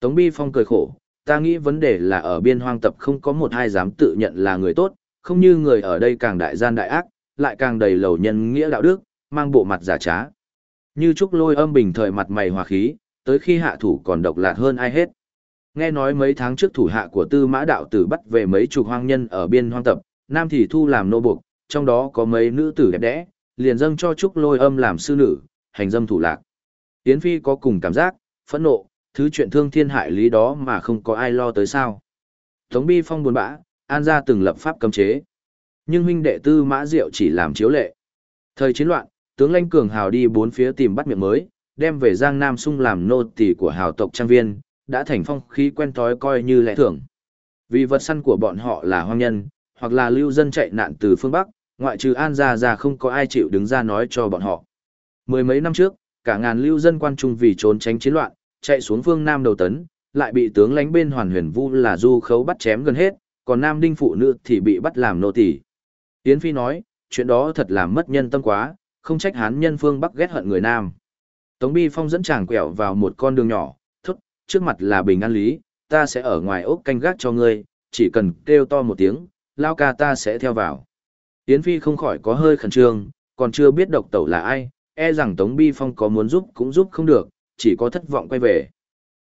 Tống Bi Phong cười khổ, ta nghĩ vấn đề là ở biên hoang tập không có một ai dám tự nhận là người tốt, không như người ở đây càng đại gian đại ác, lại càng đầy lầu nhân nghĩa đạo đức, mang bộ mặt giả trá. Như trúc lôi âm bình thời mặt mày hòa khí, tới khi hạ thủ còn độc lạt hơn ai hết. Nghe nói mấy tháng trước thủ hạ của tư mã đạo tử bắt về mấy chục hoang nhân ở biên hoang tập, nam thì thu làm nô buộc, trong đó có mấy nữ tử đẹp đẽ, liền dâng cho trúc lôi âm làm sư nữ, hành dâm thủ lạc. Yến Phi có cùng cảm giác, phẫn nộ, thứ chuyện thương thiên hại lý đó mà không có ai lo tới sao. Tống Bi Phong buồn bã, An gia từng lập pháp cấm chế. Nhưng huynh đệ tư mã diệu chỉ làm chiếu lệ. Thời chiến loạn, tướng lãnh cường hào đi bốn phía tìm bắt miệng mới, đem về Giang Nam Sung làm nô tỳ của hào tộc trang viên, đã thành phong khí quen thói coi như lẽ thường. Vì vật săn của bọn họ là hoang nhân, hoặc là lưu dân chạy nạn từ phương Bắc, ngoại trừ An Gia Gia không có ai chịu đứng ra nói cho bọn họ. Mười mấy năm trước, cả ngàn lưu dân quan trung vì trốn tránh chiến loạn, chạy xuống phương Nam đầu tấn, lại bị tướng lãnh bên Hoàn Huyền Vu là Du Khấu bắt chém gần hết, còn Nam Đinh phụ nữ thì bị bắt làm nô tỳ. Yến Phi nói, chuyện đó thật làm mất nhân tâm quá, không trách hán nhân phương Bắc ghét hận người Nam. Tống Bi Phong dẫn chàng quẹo vào một con đường nhỏ, trước mặt là bình an lý, ta sẽ ở ngoài ốc canh gác cho ngươi, chỉ cần kêu to một tiếng, lao ca ta sẽ theo vào. Yến Phi không khỏi có hơi khẩn trương, còn chưa biết độc tẩu là ai, e rằng Tống Bi Phong có muốn giúp cũng giúp không được, chỉ có thất vọng quay về.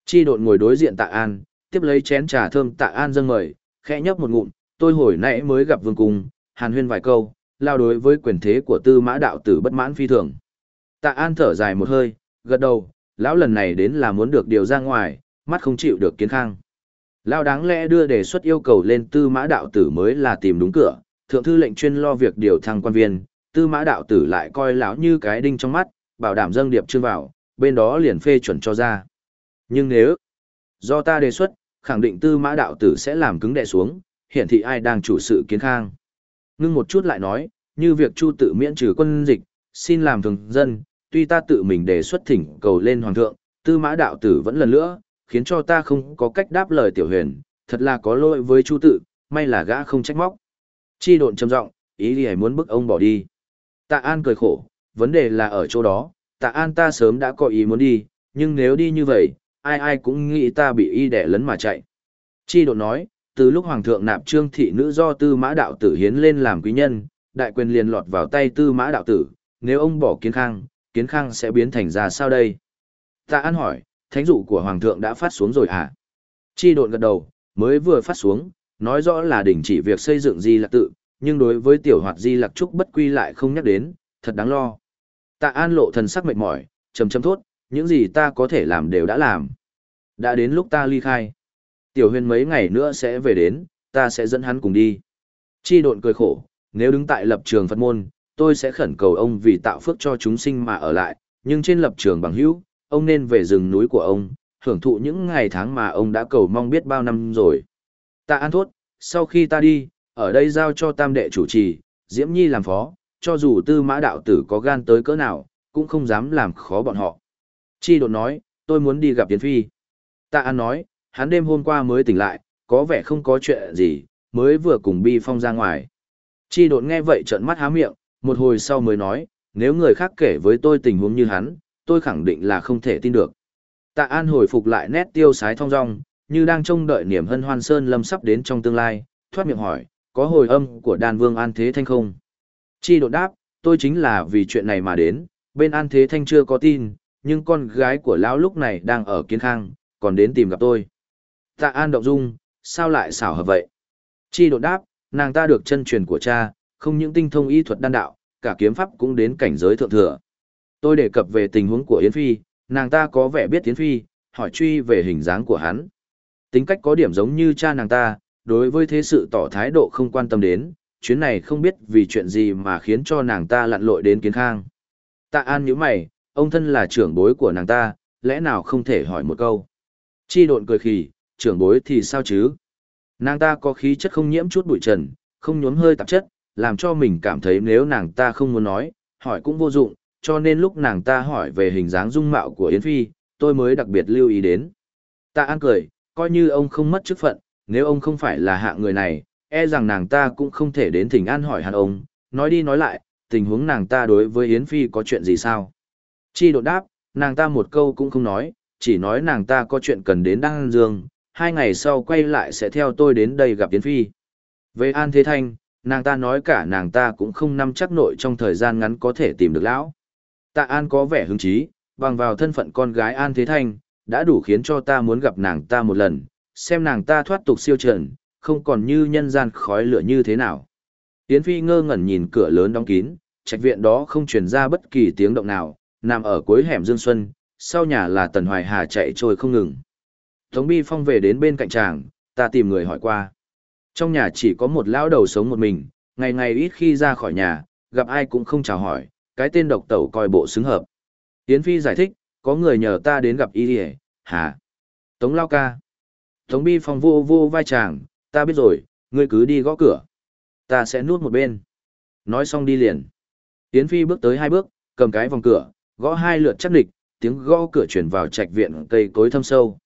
Chi độn ngồi đối diện tạ an, tiếp lấy chén trà thơm tạ an dâng mời, khẽ nhấp một ngụm, tôi hồi nãy mới gặp vương cung, hàn huyên vài câu, lao đối với quyền thế của tư mã đạo tử bất mãn phi thường. Tạ an thở dài một hơi, gật đầu, lão lần này đến là muốn được điều ra ngoài, mắt không chịu được kiến khang. Lão đáng lẽ đưa đề xuất yêu cầu lên tư mã đạo tử mới là tìm đúng cửa, thượng thư lệnh chuyên lo việc điều thăng quan viên, tư mã đạo tử lại coi lão như cái đinh trong mắt, bảo đảm dâng điệp chưa vào, bên đó liền phê chuẩn cho ra. Nhưng nếu do ta đề xuất, khẳng định tư mã đạo tử sẽ làm cứng đè xuống, hiển thị ai đang chủ sự kiến khang. Ngưng một chút lại nói, như việc chu tự miễn trừ quân dịch, xin làm thường dân, tuy ta tự mình đề xuất thỉnh cầu lên hoàng thượng, tư mã đạo tử vẫn lần nữa, khiến cho ta không có cách đáp lời tiểu huyền, thật là có lỗi với chu tự, may là gã không trách móc. Chi độn trầm giọng, ý đi muốn bức ông bỏ đi. Tạ An cười khổ, vấn đề là ở chỗ đó, tạ An ta sớm đã có ý muốn đi, nhưng nếu đi như vậy, ai ai cũng nghĩ ta bị y đẻ lấn mà chạy. Chi độn nói, từ lúc hoàng thượng nạp trương thị nữ do tư mã đạo tử hiến lên làm quý nhân, đại quyền liền lọt vào tay tư mã đạo tử, nếu ông bỏ kiến khang, kiến khang sẽ biến thành ra sao đây? Tạ An hỏi, thánh dụ của Hoàng thượng đã phát xuống rồi à? Chi độn gật đầu, mới vừa phát xuống, nói rõ là đình chỉ việc xây dựng di lạc tự, nhưng đối với tiểu hoạt di lạc trúc bất quy lại không nhắc đến, thật đáng lo. Tạ An lộ thần sắc mệt mỏi, trầm chầm thốt, những gì ta có thể làm đều đã làm. Đã đến lúc ta ly khai. Tiểu huyền mấy ngày nữa sẽ về đến, ta sẽ dẫn hắn cùng đi. Chi độn cười khổ, nếu đứng tại lập trường Phật môn, tôi sẽ khẩn cầu ông vì tạo phước cho chúng sinh mà ở lại, nhưng trên lập trường bằng hữu, ông nên về rừng núi của ông, hưởng thụ những ngày tháng mà ông đã cầu mong biết bao năm rồi. Tạ An Thốt, sau khi ta đi, ở đây giao cho tam đệ chủ trì, Diễm Nhi làm phó, cho dù tư mã đạo tử có gan tới cỡ nào, cũng không dám làm khó bọn họ. Chi đột nói, tôi muốn đi gặp Yến Phi. Tạ An nói, hắn đêm hôm qua mới tỉnh lại, có vẻ không có chuyện gì, mới vừa cùng Bi Phong ra ngoài. Chi đột nghe vậy trợn mắt há miệng, một hồi sau mới nói, nếu người khác kể với tôi tình huống như hắn, tôi khẳng định là không thể tin được. Tạ An hồi phục lại nét tiêu sái thong dong, như đang trông đợi niềm hân hoan sơn lâm sắp đến trong tương lai, thoát miệng hỏi, có hồi âm của đàn vương An Thế Thanh không? Chi đột đáp, tôi chính là vì chuyện này mà đến, bên An Thế Thanh chưa có tin, nhưng con gái của lão lúc này đang ở kiến khang, còn đến tìm gặp tôi. Tạ An động dung, sao lại xảo hợp vậy? Chi đột đáp, nàng ta được chân truyền của cha, không những tinh thông y thuật đan đạo, cả kiếm pháp cũng đến cảnh giới thượng thừa. Tôi đề cập về tình huống của Yến Phi, nàng ta có vẻ biết Yến Phi, hỏi truy về hình dáng của hắn. Tính cách có điểm giống như cha nàng ta, đối với thế sự tỏ thái độ không quan tâm đến, chuyến này không biết vì chuyện gì mà khiến cho nàng ta lặn lội đến kiến khang. Tạ An nhíu mày, ông thân là trưởng bối của nàng ta, lẽ nào không thể hỏi một câu. Chi độn cười khỉ, trưởng bối thì sao chứ? Nàng ta có khí chất không nhiễm chút bụi trần, không nhuốm hơi tạp chất, làm cho mình cảm thấy nếu nàng ta không muốn nói, hỏi cũng vô dụng, cho nên lúc nàng ta hỏi về hình dáng dung mạo của Yến Phi, tôi mới đặc biệt lưu ý đến. Tạ An cười, coi như ông không mất chức phận, nếu ông không phải là hạng người này, e rằng nàng ta cũng không thể đến thỉnh an hỏi hẳn ông, nói đi nói lại, tình huống nàng ta đối với Yến Phi có chuyện gì sao? Chi đột đáp, nàng ta một câu cũng không nói, chỉ nói nàng ta có chuyện cần đến Đăng Dương, hai ngày sau quay lại sẽ theo tôi đến đây gặp Yến Phi. Về An Thế Thanh, nàng ta nói cả nàng ta cũng không nắm chắc nội trong thời gian ngắn có thể tìm được lão. Tạ An có vẻ hứng chí, bằng vào thân phận con gái An Thế Thanh, đã đủ khiến cho ta muốn gặp nàng ta một lần, xem nàng ta thoát tục siêu trần, không còn như nhân gian khói lửa như thế nào. Yến Phi ngơ ngẩn nhìn cửa lớn đóng kín, trạch viện đó không truyền ra bất kỳ tiếng động nào, nằm ở cuối hẻm Dương Xuân, sau nhà là Tần Hoài Hà chạy trôi không ngừng. Tống Bi Phong về đến bên cạnh chàng, ta tìm người hỏi qua. Trong nhà chỉ có một lão đầu sống một mình, ngày ngày ít khi ra khỏi nhà, gặp ai cũng không chào hỏi, cái tên độc tẩu coi bộ xứng hợp. Yến Phi giải thích, có người nhờ ta đến gặp y đi hả? Tống Lao ca. Tống Bi phòng vô vô vai chàng, ta biết rồi, ngươi cứ đi gõ cửa. Ta sẽ nuốt một bên. Nói xong đi liền. Yến Phi bước tới hai bước, cầm cái vòng cửa, gõ hai lượt chắc địch, tiếng gõ cửa chuyển vào trạch viện cây cối thâm sâu.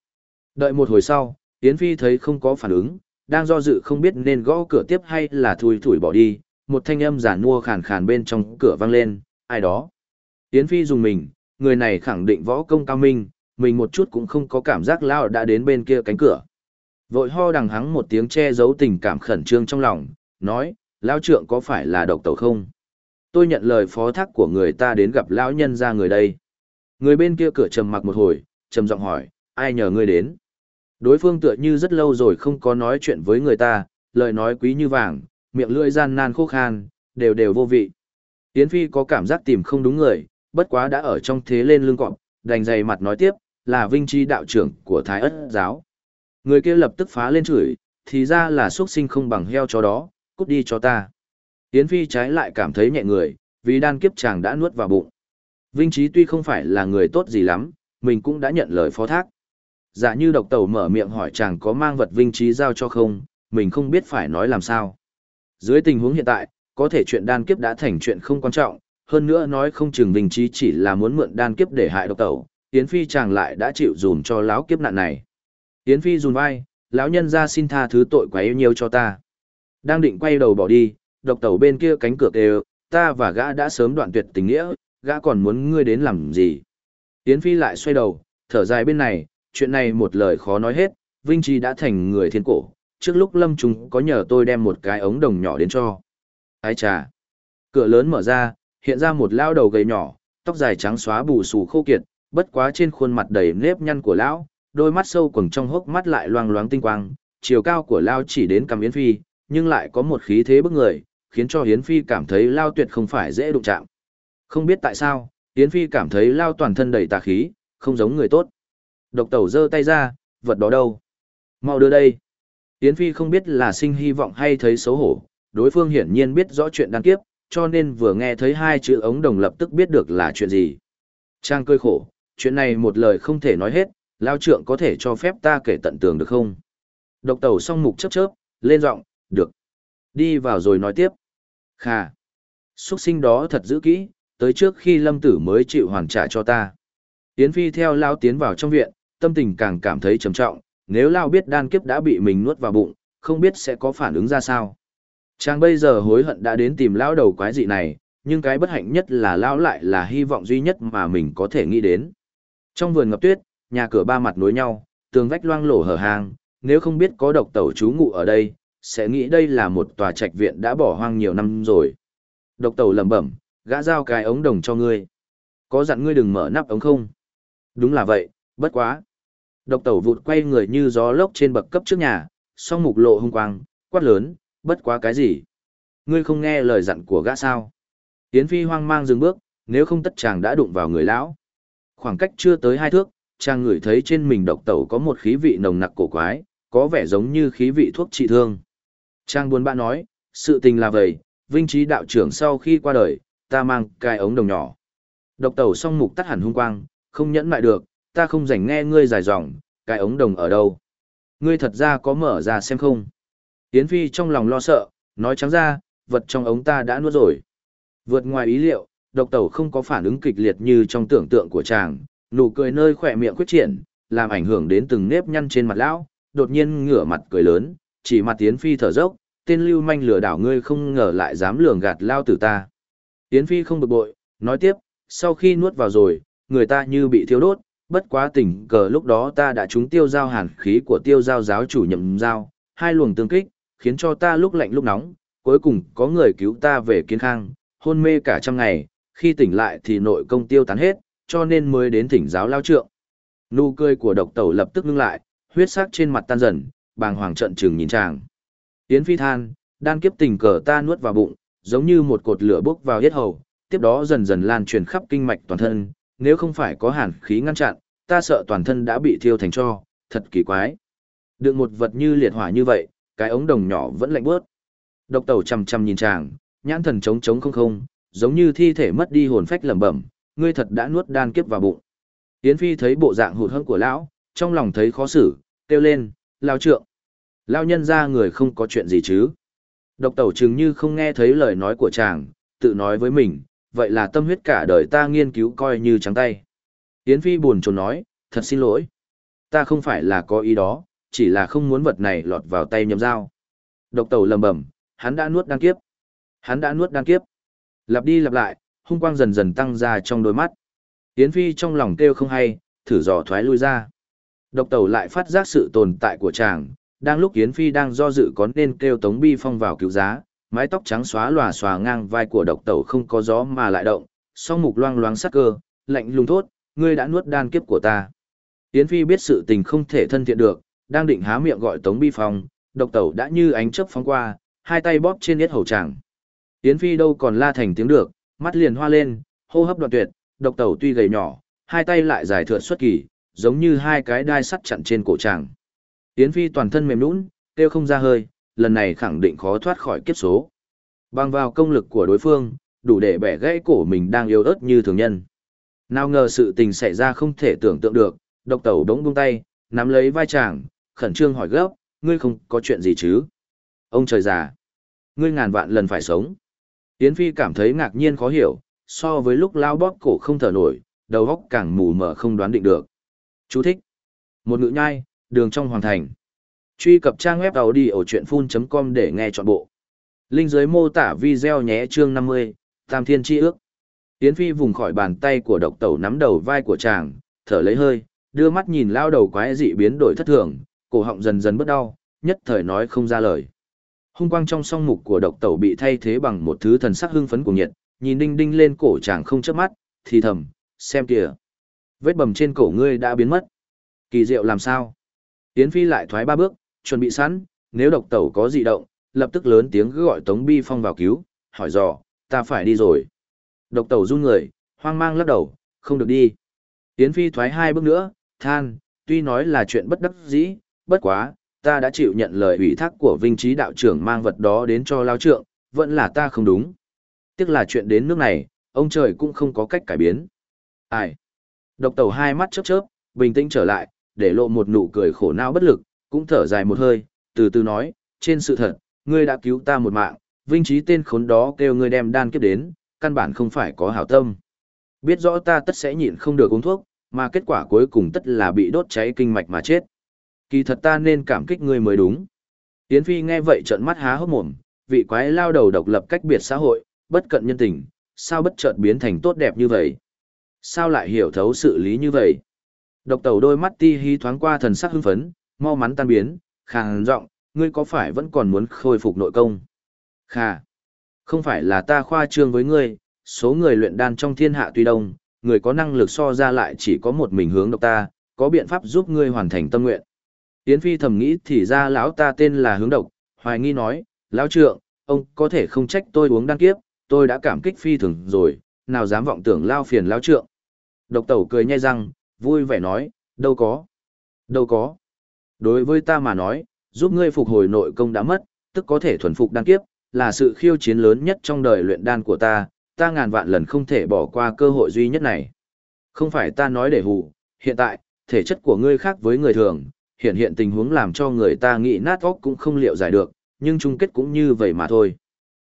Đợi một hồi sau, Yến Phi thấy không có phản ứng, đang do dự không biết nên gõ cửa tiếp hay là thui thủi bỏ đi, một thanh âm giả mua khàn khàn bên trong cửa vang lên, ai đó. Yến Phi dùng mình, người này khẳng định võ công cao minh, mình một chút cũng không có cảm giác lao đã đến bên kia cánh cửa. Vội ho đằng hắng một tiếng che giấu tình cảm khẩn trương trong lòng, nói, lao trượng có phải là độc tẩu không? Tôi nhận lời phó thác của người ta đến gặp lão nhân ra người đây. Người bên kia cửa trầm mặc một hồi, trầm giọng hỏi, ai nhờ ngươi đến? Đối phương tựa như rất lâu rồi không có nói chuyện với người ta, lời nói quý như vàng, miệng lưỡi gian nan khô khan, đều đều vô vị. Yến Phi có cảm giác tìm không đúng người, bất quá đã ở trong thế lên lưng cọp, đành dày mặt nói tiếp, là Vinh Chi đạo trưởng của Thái Ất giáo. Người kia lập tức phá lên chửi, thì ra là xuất sinh không bằng heo cho đó, cút đi cho ta. Yến Phi trái lại cảm thấy nhẹ người, vì đan kiếp chàng đã nuốt vào bụng. Vinh Trí tuy không phải là người tốt gì lắm, mình cũng đã nhận lời phó thác. Giả như độc tẩu mở miệng hỏi chàng có mang vật Vinh Trí giao cho không, mình không biết phải nói làm sao. Dưới tình huống hiện tại, có thể chuyện đan kiếp đã thành chuyện không quan trọng, hơn nữa nói không chừng Vinh Trí chỉ là muốn mượn đan kiếp để hại độc tẩu, Yến Phi chàng lại đã chịu dùm cho lão kiếp nạn này. Yến Phi dùn vai, lão nhân ra xin tha thứ tội quá yêu nhiều cho ta. Đang định quay đầu bỏ đi, độc tẩu bên kia cánh cửa kêu, ta và gã đã sớm đoạn tuyệt tình nghĩa, gã còn muốn ngươi đến làm gì. Yến Phi lại xoay đầu, thở dài bên này, chuyện này một lời khó nói hết, Vinh Chi đã thành người thiên cổ, trước lúc lâm Trung có nhờ tôi đem một cái ống đồng nhỏ đến cho. Ái trà. Cửa lớn mở ra, hiện ra một lao đầu gầy nhỏ, tóc dài trắng xóa bù xù khô kiệt, bất quá trên khuôn mặt đầy nếp nhăn của lão, đôi mắt sâu quầng trong hốc mắt lại loang loáng tinh quang, chiều cao của lao chỉ đến cằm Yến Phi, nhưng lại có một khí thế bức người, khiến cho Yến Phi cảm thấy lao tuyệt không phải dễ đụng chạm. Không biết tại sao, Yến Phi cảm thấy lao toàn thân đầy tà khí, không giống người tốt. Độc tẩu giơ tay ra, vật đó đâu? Mau đưa đây. Yến Phi không biết là sinh hy vọng hay thấy xấu hổ, đối phương hiển nhiên biết rõ chuyện đan kiếp, cho nên vừa nghe thấy hai chữ ống đồng lập tức biết được là chuyện gì. Trang cơi khổ, chuyện này một lời không thể nói hết, lao trượng có thể cho phép ta kể tận tường được không? Độc tẩu song mục chớp chớp, lên giọng, được. Đi vào rồi nói tiếp. Khà. Xuất sinh đó thật giữ kỹ, tới trước khi lâm tử mới chịu hoàn trả cho ta. Yến Phi theo lao tiến vào trong viện, tâm tình càng cảm thấy trầm trọng, nếu lao biết đan kiếp đã bị mình nuốt vào bụng, không biết sẽ có phản ứng ra sao. Chàng bây giờ hối hận đã đến tìm lao đầu quái dị này, nhưng cái bất hạnh nhất là lao lại là hy vọng duy nhất mà mình có thể nghĩ đến. Trong vườn ngập tuyết, nhà cửa ba mặt nối nhau, tường vách loang lổ hở hang, nếu không biết có độc tẩu chú ngụ ở đây, sẽ nghĩ đây là một tòa trạch viện đã bỏ hoang nhiều năm rồi. Độc tẩu lẩm bẩm, gã giao cái ống đồng cho ngươi. Có dặn ngươi đừng mở nắp ống không? Đúng là vậy, bất quá. Độc tẩu vụt quay người như gió lốc trên bậc cấp trước nhà, song mục lộ hung quang, quát lớn, bất quá cái gì? Ngươi không nghe lời dặn của gã sao? Yến Phi hoang mang dừng bước, nếu không tất chàng đã đụng vào người lão. Khoảng cách chưa tới hai thước, chàng ngửi thấy trên mình độc tẩu có một khí vị nồng nặc cổ quái, có vẻ giống như khí vị thuốc trị thương. Trang buồn bã nói, sự tình là vậy, vinh trí đạo trưởng sau khi qua đời, ta mang cái ống đồng nhỏ. Độc tẩu song mục tắt hẳn hung quang, không nhẫn lại được, ta không rảnh nghe ngươi dài dòng, cái ống đồng ở đâu. Ngươi thật ra có mở ra xem không? Yến Phi trong lòng lo sợ, nói trắng ra, vật trong ống ta đã nuốt rồi. Vượt ngoài ý liệu, độc tẩu không có phản ứng kịch liệt như trong tưởng tượng của chàng, nụ cười nơi khỏe miệng quyết triển, làm ảnh hưởng đến từng nếp nhăn trên mặt lão, đột nhiên ngửa mặt cười lớn, chỉ mặt Yến Phi thở dốc, tên lưu manh lừa đảo ngươi không ngờ lại dám lường gạt lao tử ta. Yến Phi không bực bội, nói tiếp, sau khi nuốt vào rồi, người ta như bị thiêu đốt, bất quá tình cờ lúc đó ta đã trúng tiêu giao hàn khí của tiêu giao giáo chủ nhậm giao, hai luồng tương kích, khiến cho ta lúc lạnh lúc nóng, cuối cùng có người cứu ta về kiến khang, hôn mê cả trăm ngày, khi tỉnh lại thì nội công tiêu tán hết, cho nên mới đến thỉnh giáo lao trượng. Nụ cười của độc tẩu lập tức ngưng lại, huyết sắc trên mặt tan dần, bàng hoàng trận trừng nhìn chàng. Yến phi than, đan kiếp tình cờ ta nuốt vào bụng, giống như một cột lửa bốc vào yết hầu, tiếp đó dần dần lan truyền khắp kinh mạch toàn thân, nếu không phải có hàn khí ngăn chặn, ta sợ toàn thân đã bị thiêu thành cho, thật kỳ quái. Đựng một vật như liệt hỏa như vậy, cái ống đồng nhỏ vẫn lạnh bớt. Độc tẩu chằm chằm nhìn chàng, nhãn thần trống trống không không, giống như thi thể mất đi hồn phách lẩm bẩm, ngươi thật đã nuốt đan kiếp vào bụng. Yến Phi thấy bộ dạng hụt hẫng của lão, trong lòng thấy khó xử, kêu lên, lao trượng. Lao nhân ra người không có chuyện gì chứ. Độc tẩu chừng như không nghe thấy lời nói của chàng, tự nói với mình, vậy là tâm huyết cả đời ta nghiên cứu coi như trắng tay. Yến Phi buồn chồn nói, thật xin lỗi. Ta không phải là có ý đó, chỉ là không muốn vật này lọt vào tay nhầm dao. Độc tẩu lầm bẩm, hắn đã nuốt đan kiếp. Hắn đã nuốt đan kiếp. Lặp đi lặp lại, hung quang dần dần tăng ra trong đôi mắt. Yến Phi trong lòng kêu không hay, thử dò thoái lui ra. Độc tẩu lại phát giác sự tồn tại của chàng, đang lúc Yến Phi đang do dự có nên kêu Tống Bi Phong vào cứu giá, mái tóc trắng xóa lòa xòa ngang vai của độc tẩu không có gió mà lại động, song mục loang loáng sắc cơ, lạnh lùng thốt, ngươi đã nuốt đan kiếp của ta. Yến Phi biết sự tình không thể thân thiện được, đang định há miệng gọi Tống Bi Phong, độc tẩu đã như ánh chớp phóng qua, hai tay bóp trên yết hầu chàng. Yến Phi đâu còn la thành tiếng được, mắt liền hoa lên, hô hấp đoạn tuyệt, độc tẩu tuy gầy nhỏ, hai tay lại dài thượt xuất kỳ, giống như hai cái đai sắt chặn trên cổ chàng. Yến Phi toàn thân mềm nhũn, kêu không ra hơi, lần này khẳng định khó thoát khỏi kiếp số. Bằng vào công lực của đối phương, đủ để bẻ gãy cổ mình đang yếu ớt như thường nhân. Nào ngờ sự tình xảy ra không thể tưởng tượng được, độc tẩu đống buông tay, nắm lấy vai chàng, khẩn trương hỏi gấp, ngươi không có chuyện gì chứ? Ông trời già, ngươi ngàn vạn lần phải sống. Yến Phi cảm thấy ngạc nhiên khó hiểu, so với lúc lao bóp cổ không thở nổi, đầu óc càng mù mờ không đoán định được. Chú thích. Một ngữ nhai, đường trong hoàng thành. Truy cập trang web đầu đi ở chuyện full.com để nghe trọn bộ. Linh dưới mô tả video nhé chương 50, Tam Thiên Chi ước. Yến Phi vùng khỏi bàn tay của độc tẩu nắm đầu vai của chàng, thở lấy hơi, đưa mắt nhìn lao đầu quái dị biến đổi thất thường, cổ họng dần dần bớt đau, nhất thời nói không ra lời. Hung quang trong song mục của độc tẩu bị thay thế bằng một thứ thần sắc hưng phấn của nhiệt, nhìn đinh đinh lên cổ chàng không chớp mắt, thì thầm, xem kìa. Vết bầm trên cổ ngươi đã biến mất. Kỳ diệu làm sao? Yến Phi lại thoái ba bước, chuẩn bị sẵn, nếu độc tẩu có dị động, lập tức lớn tiếng gọi Tống Bi Phong vào cứu, hỏi dò, ta phải đi rồi. Độc tẩu run người, hoang mang lắc đầu, không được đi. Yến Phi thoái hai bước nữa, than, tuy nói là chuyện bất đắc dĩ, bất quá, ta đã chịu nhận lời ủy thác của Vinh Trí đạo trưởng mang vật đó đến cho lao trượng, vẫn là ta không đúng. Tiếc là chuyện đến nước này, ông trời cũng không có cách cải biến. Ai? Độc tẩu hai mắt chớp chớp, bình tĩnh trở lại, để lộ một nụ cười khổ não bất lực, cũng thở dài một hơi, từ từ nói, trên sự thật, ngươi đã cứu ta một mạng, vinh trí tên khốn đó kêu ngươi đem đan kiếp đến, căn bản không phải có hảo tâm. Biết rõ ta tất sẽ nhịn không được uống thuốc, mà kết quả cuối cùng tất là bị đốt cháy kinh mạch mà chết. Kỳ thật ta nên cảm kích ngươi mới đúng. Yến Phi nghe vậy trợn mắt há hốc mồm, vị quái lao đầu độc lập cách biệt xã hội, bất cận nhân tình, sao bất chợt biến thành tốt đẹp như vậy? Sao lại hiểu thấu sự lý như vậy? Độc tẩu đôi mắt ti hí thoáng qua thần sắc hưng phấn, mau mắn tan biến, khàn giọng, ngươi có phải vẫn còn muốn khôi phục nội công? Khà, không phải là ta khoa trương với ngươi, số người luyện đan trong thiên hạ tuy đông, người có năng lực so ra lại chỉ có một mình hướng độc ta, có biện pháp giúp ngươi hoàn thành tâm nguyện. Yến Phi thầm nghĩ thì ra lão ta tên là hướng độc, hoài nghi nói, lão trượng, ông có thể không trách tôi uống đan kiếp, tôi đã cảm kích phi thường rồi, nào dám vọng tưởng lao phiền lão trượng. Độc tẩu cười nhai răng, vui vẻ nói, đâu có, đâu có. Đối với ta mà nói, giúp ngươi phục hồi nội công đã mất, tức có thể thuần phục đan kiếp, là sự khiêu chiến lớn nhất trong đời luyện đan của ta, ta ngàn vạn lần không thể bỏ qua cơ hội duy nhất này. Không phải ta nói để hù, hiện tại, thể chất của ngươi khác với người thường, hiện hiện tình huống làm cho người ta nghĩ nát óc cũng không liệu giải được, nhưng chung kết cũng như vậy mà thôi.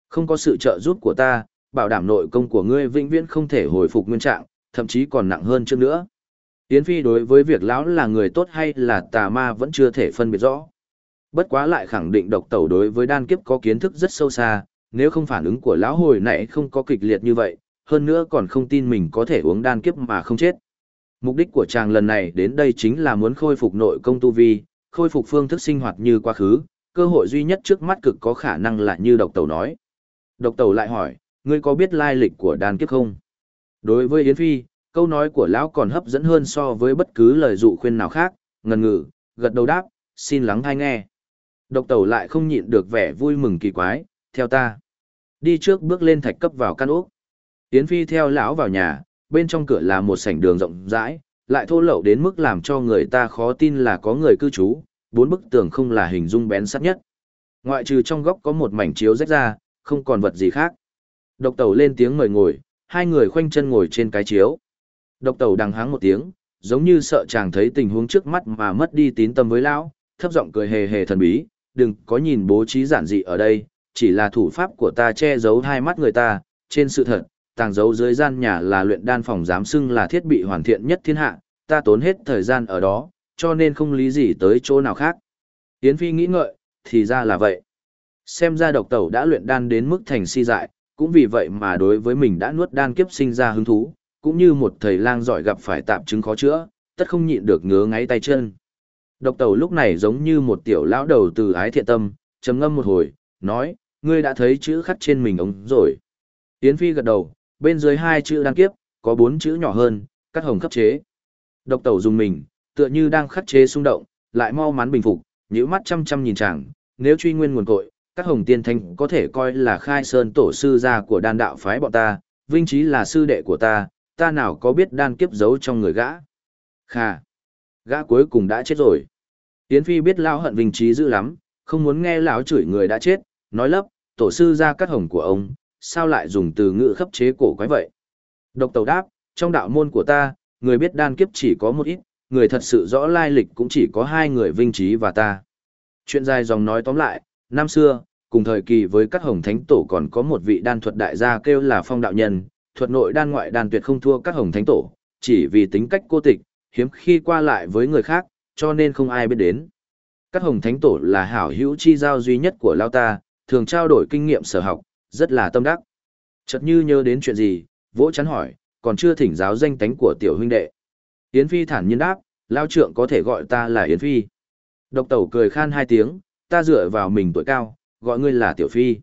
Không có sự trợ giúp của ta, bảo đảm nội công của ngươi vĩnh viễn không thể hồi phục nguyên trạng, thậm chí còn nặng hơn trước nữa. Yến Phi đối với việc lão là người tốt hay là tà ma vẫn chưa thể phân biệt rõ. Bất quá lại khẳng định độc tẩu đối với đan kiếp có kiến thức rất sâu xa, nếu không phản ứng của lão hồi nãy không có kịch liệt như vậy, hơn nữa còn không tin mình có thể uống đan kiếp mà không chết. Mục đích của chàng lần này đến đây chính là muốn khôi phục nội công tu vi, khôi phục phương thức sinh hoạt như quá khứ, cơ hội duy nhất trước mắt cực có khả năng là như độc tẩu nói. Độc tẩu lại hỏi, ngươi có biết lai lịch của đan kiếp không? Đối với Yến Phi, câu nói của lão còn hấp dẫn hơn so với bất cứ lời dụ khuyên nào khác, ngần ngừ, gật đầu đáp, xin lắng hay nghe. Độc tẩu lại không nhịn được vẻ vui mừng kỳ quái, theo ta. Đi trước bước lên thạch cấp vào căn ốc. Yến Phi theo lão vào nhà, bên trong cửa là một sảnh đường rộng rãi, lại thô lậu đến mức làm cho người ta khó tin là có người cư trú, bốn bức tường không là hình dung bén sắt nhất. Ngoại trừ trong góc có một mảnh chiếu rách ra, không còn vật gì khác. Độc tẩu lên tiếng mời ngồi, hai người khoanh chân ngồi trên cái chiếu. Độc tẩu đằng háng một tiếng, giống như sợ chàng thấy tình huống trước mắt mà mất đi tín tâm với lão, thấp giọng cười hề hề thần bí, đừng có nhìn bố trí giản dị ở đây, chỉ là thủ pháp của ta che giấu hai mắt người ta, trên sự thật, tàng giấu dưới gian nhà là luyện đan phòng giám xưng là thiết bị hoàn thiện nhất thiên hạ, ta tốn hết thời gian ở đó, cho nên không lý gì tới chỗ nào khác. Yến Phi nghĩ ngợi, thì ra là vậy. Xem ra độc tẩu đã luyện đan đến mức thành si dại, cũng vì vậy mà đối với mình đã nuốt đan kiếp sinh ra hứng thú, cũng như một thầy lang giỏi gặp phải tạm chứng khó chữa, tất không nhịn được ngứa ngáy tay chân. Độc tẩu lúc này giống như một tiểu lão đầu từ ái thiện tâm, trầm ngâm một hồi, nói, ngươi đã thấy chữ khắc trên mình ống rồi. Yến Phi gật đầu, bên dưới hai chữ đan kiếp, có bốn chữ nhỏ hơn, cắt hồng khắc chế. Độc tẩu dùng mình, tựa như đang khắc chế xung động, lại mau mắn bình phục, nhíu mắt chăm chăm nhìn chàng, nếu truy nguyên nguồn cội, các hồng tiên thanh có thể coi là khai sơn tổ sư gia của đan đạo phái bọn ta, vinh trí là sư đệ của ta, ta nào có biết đan kiếp giấu trong người gã. Kha, gã cuối cùng đã chết rồi. Yến Phi biết lão hận vinh trí dữ lắm, không muốn nghe lão chửi người đã chết, nói lấp, tổ sư ra cắt hồng của ông, sao lại dùng từ ngữ khấp chế cổ quái vậy? Độc tàu đáp, trong đạo môn của ta, người biết đan kiếp chỉ có một ít, người thật sự rõ lai lịch cũng chỉ có hai người vinh trí và ta. Chuyện dài dòng nói tóm lại, năm xưa, cùng thời kỳ với các hồng thánh tổ còn có một vị đan thuật đại gia kêu là phong đạo nhân, thuật nội đan ngoại đan tuyệt không thua các hồng thánh tổ, chỉ vì tính cách cô tịch, hiếm khi qua lại với người khác, cho nên không ai biết đến. Các hồng thánh tổ là hảo hữu chi giao duy nhất của Lao ta, thường trao đổi kinh nghiệm sở học, rất là tâm đắc. Chợt như nhớ đến chuyện gì, vỗ chắn hỏi, còn chưa thỉnh giáo danh tánh của tiểu huynh đệ. Yến Phi thản nhiên đáp, Lao trượng có thể gọi ta là Yến Phi. Độc tẩu cười khan hai tiếng, ta dựa vào mình tuổi cao, gọi ngươi là Tiểu Phi.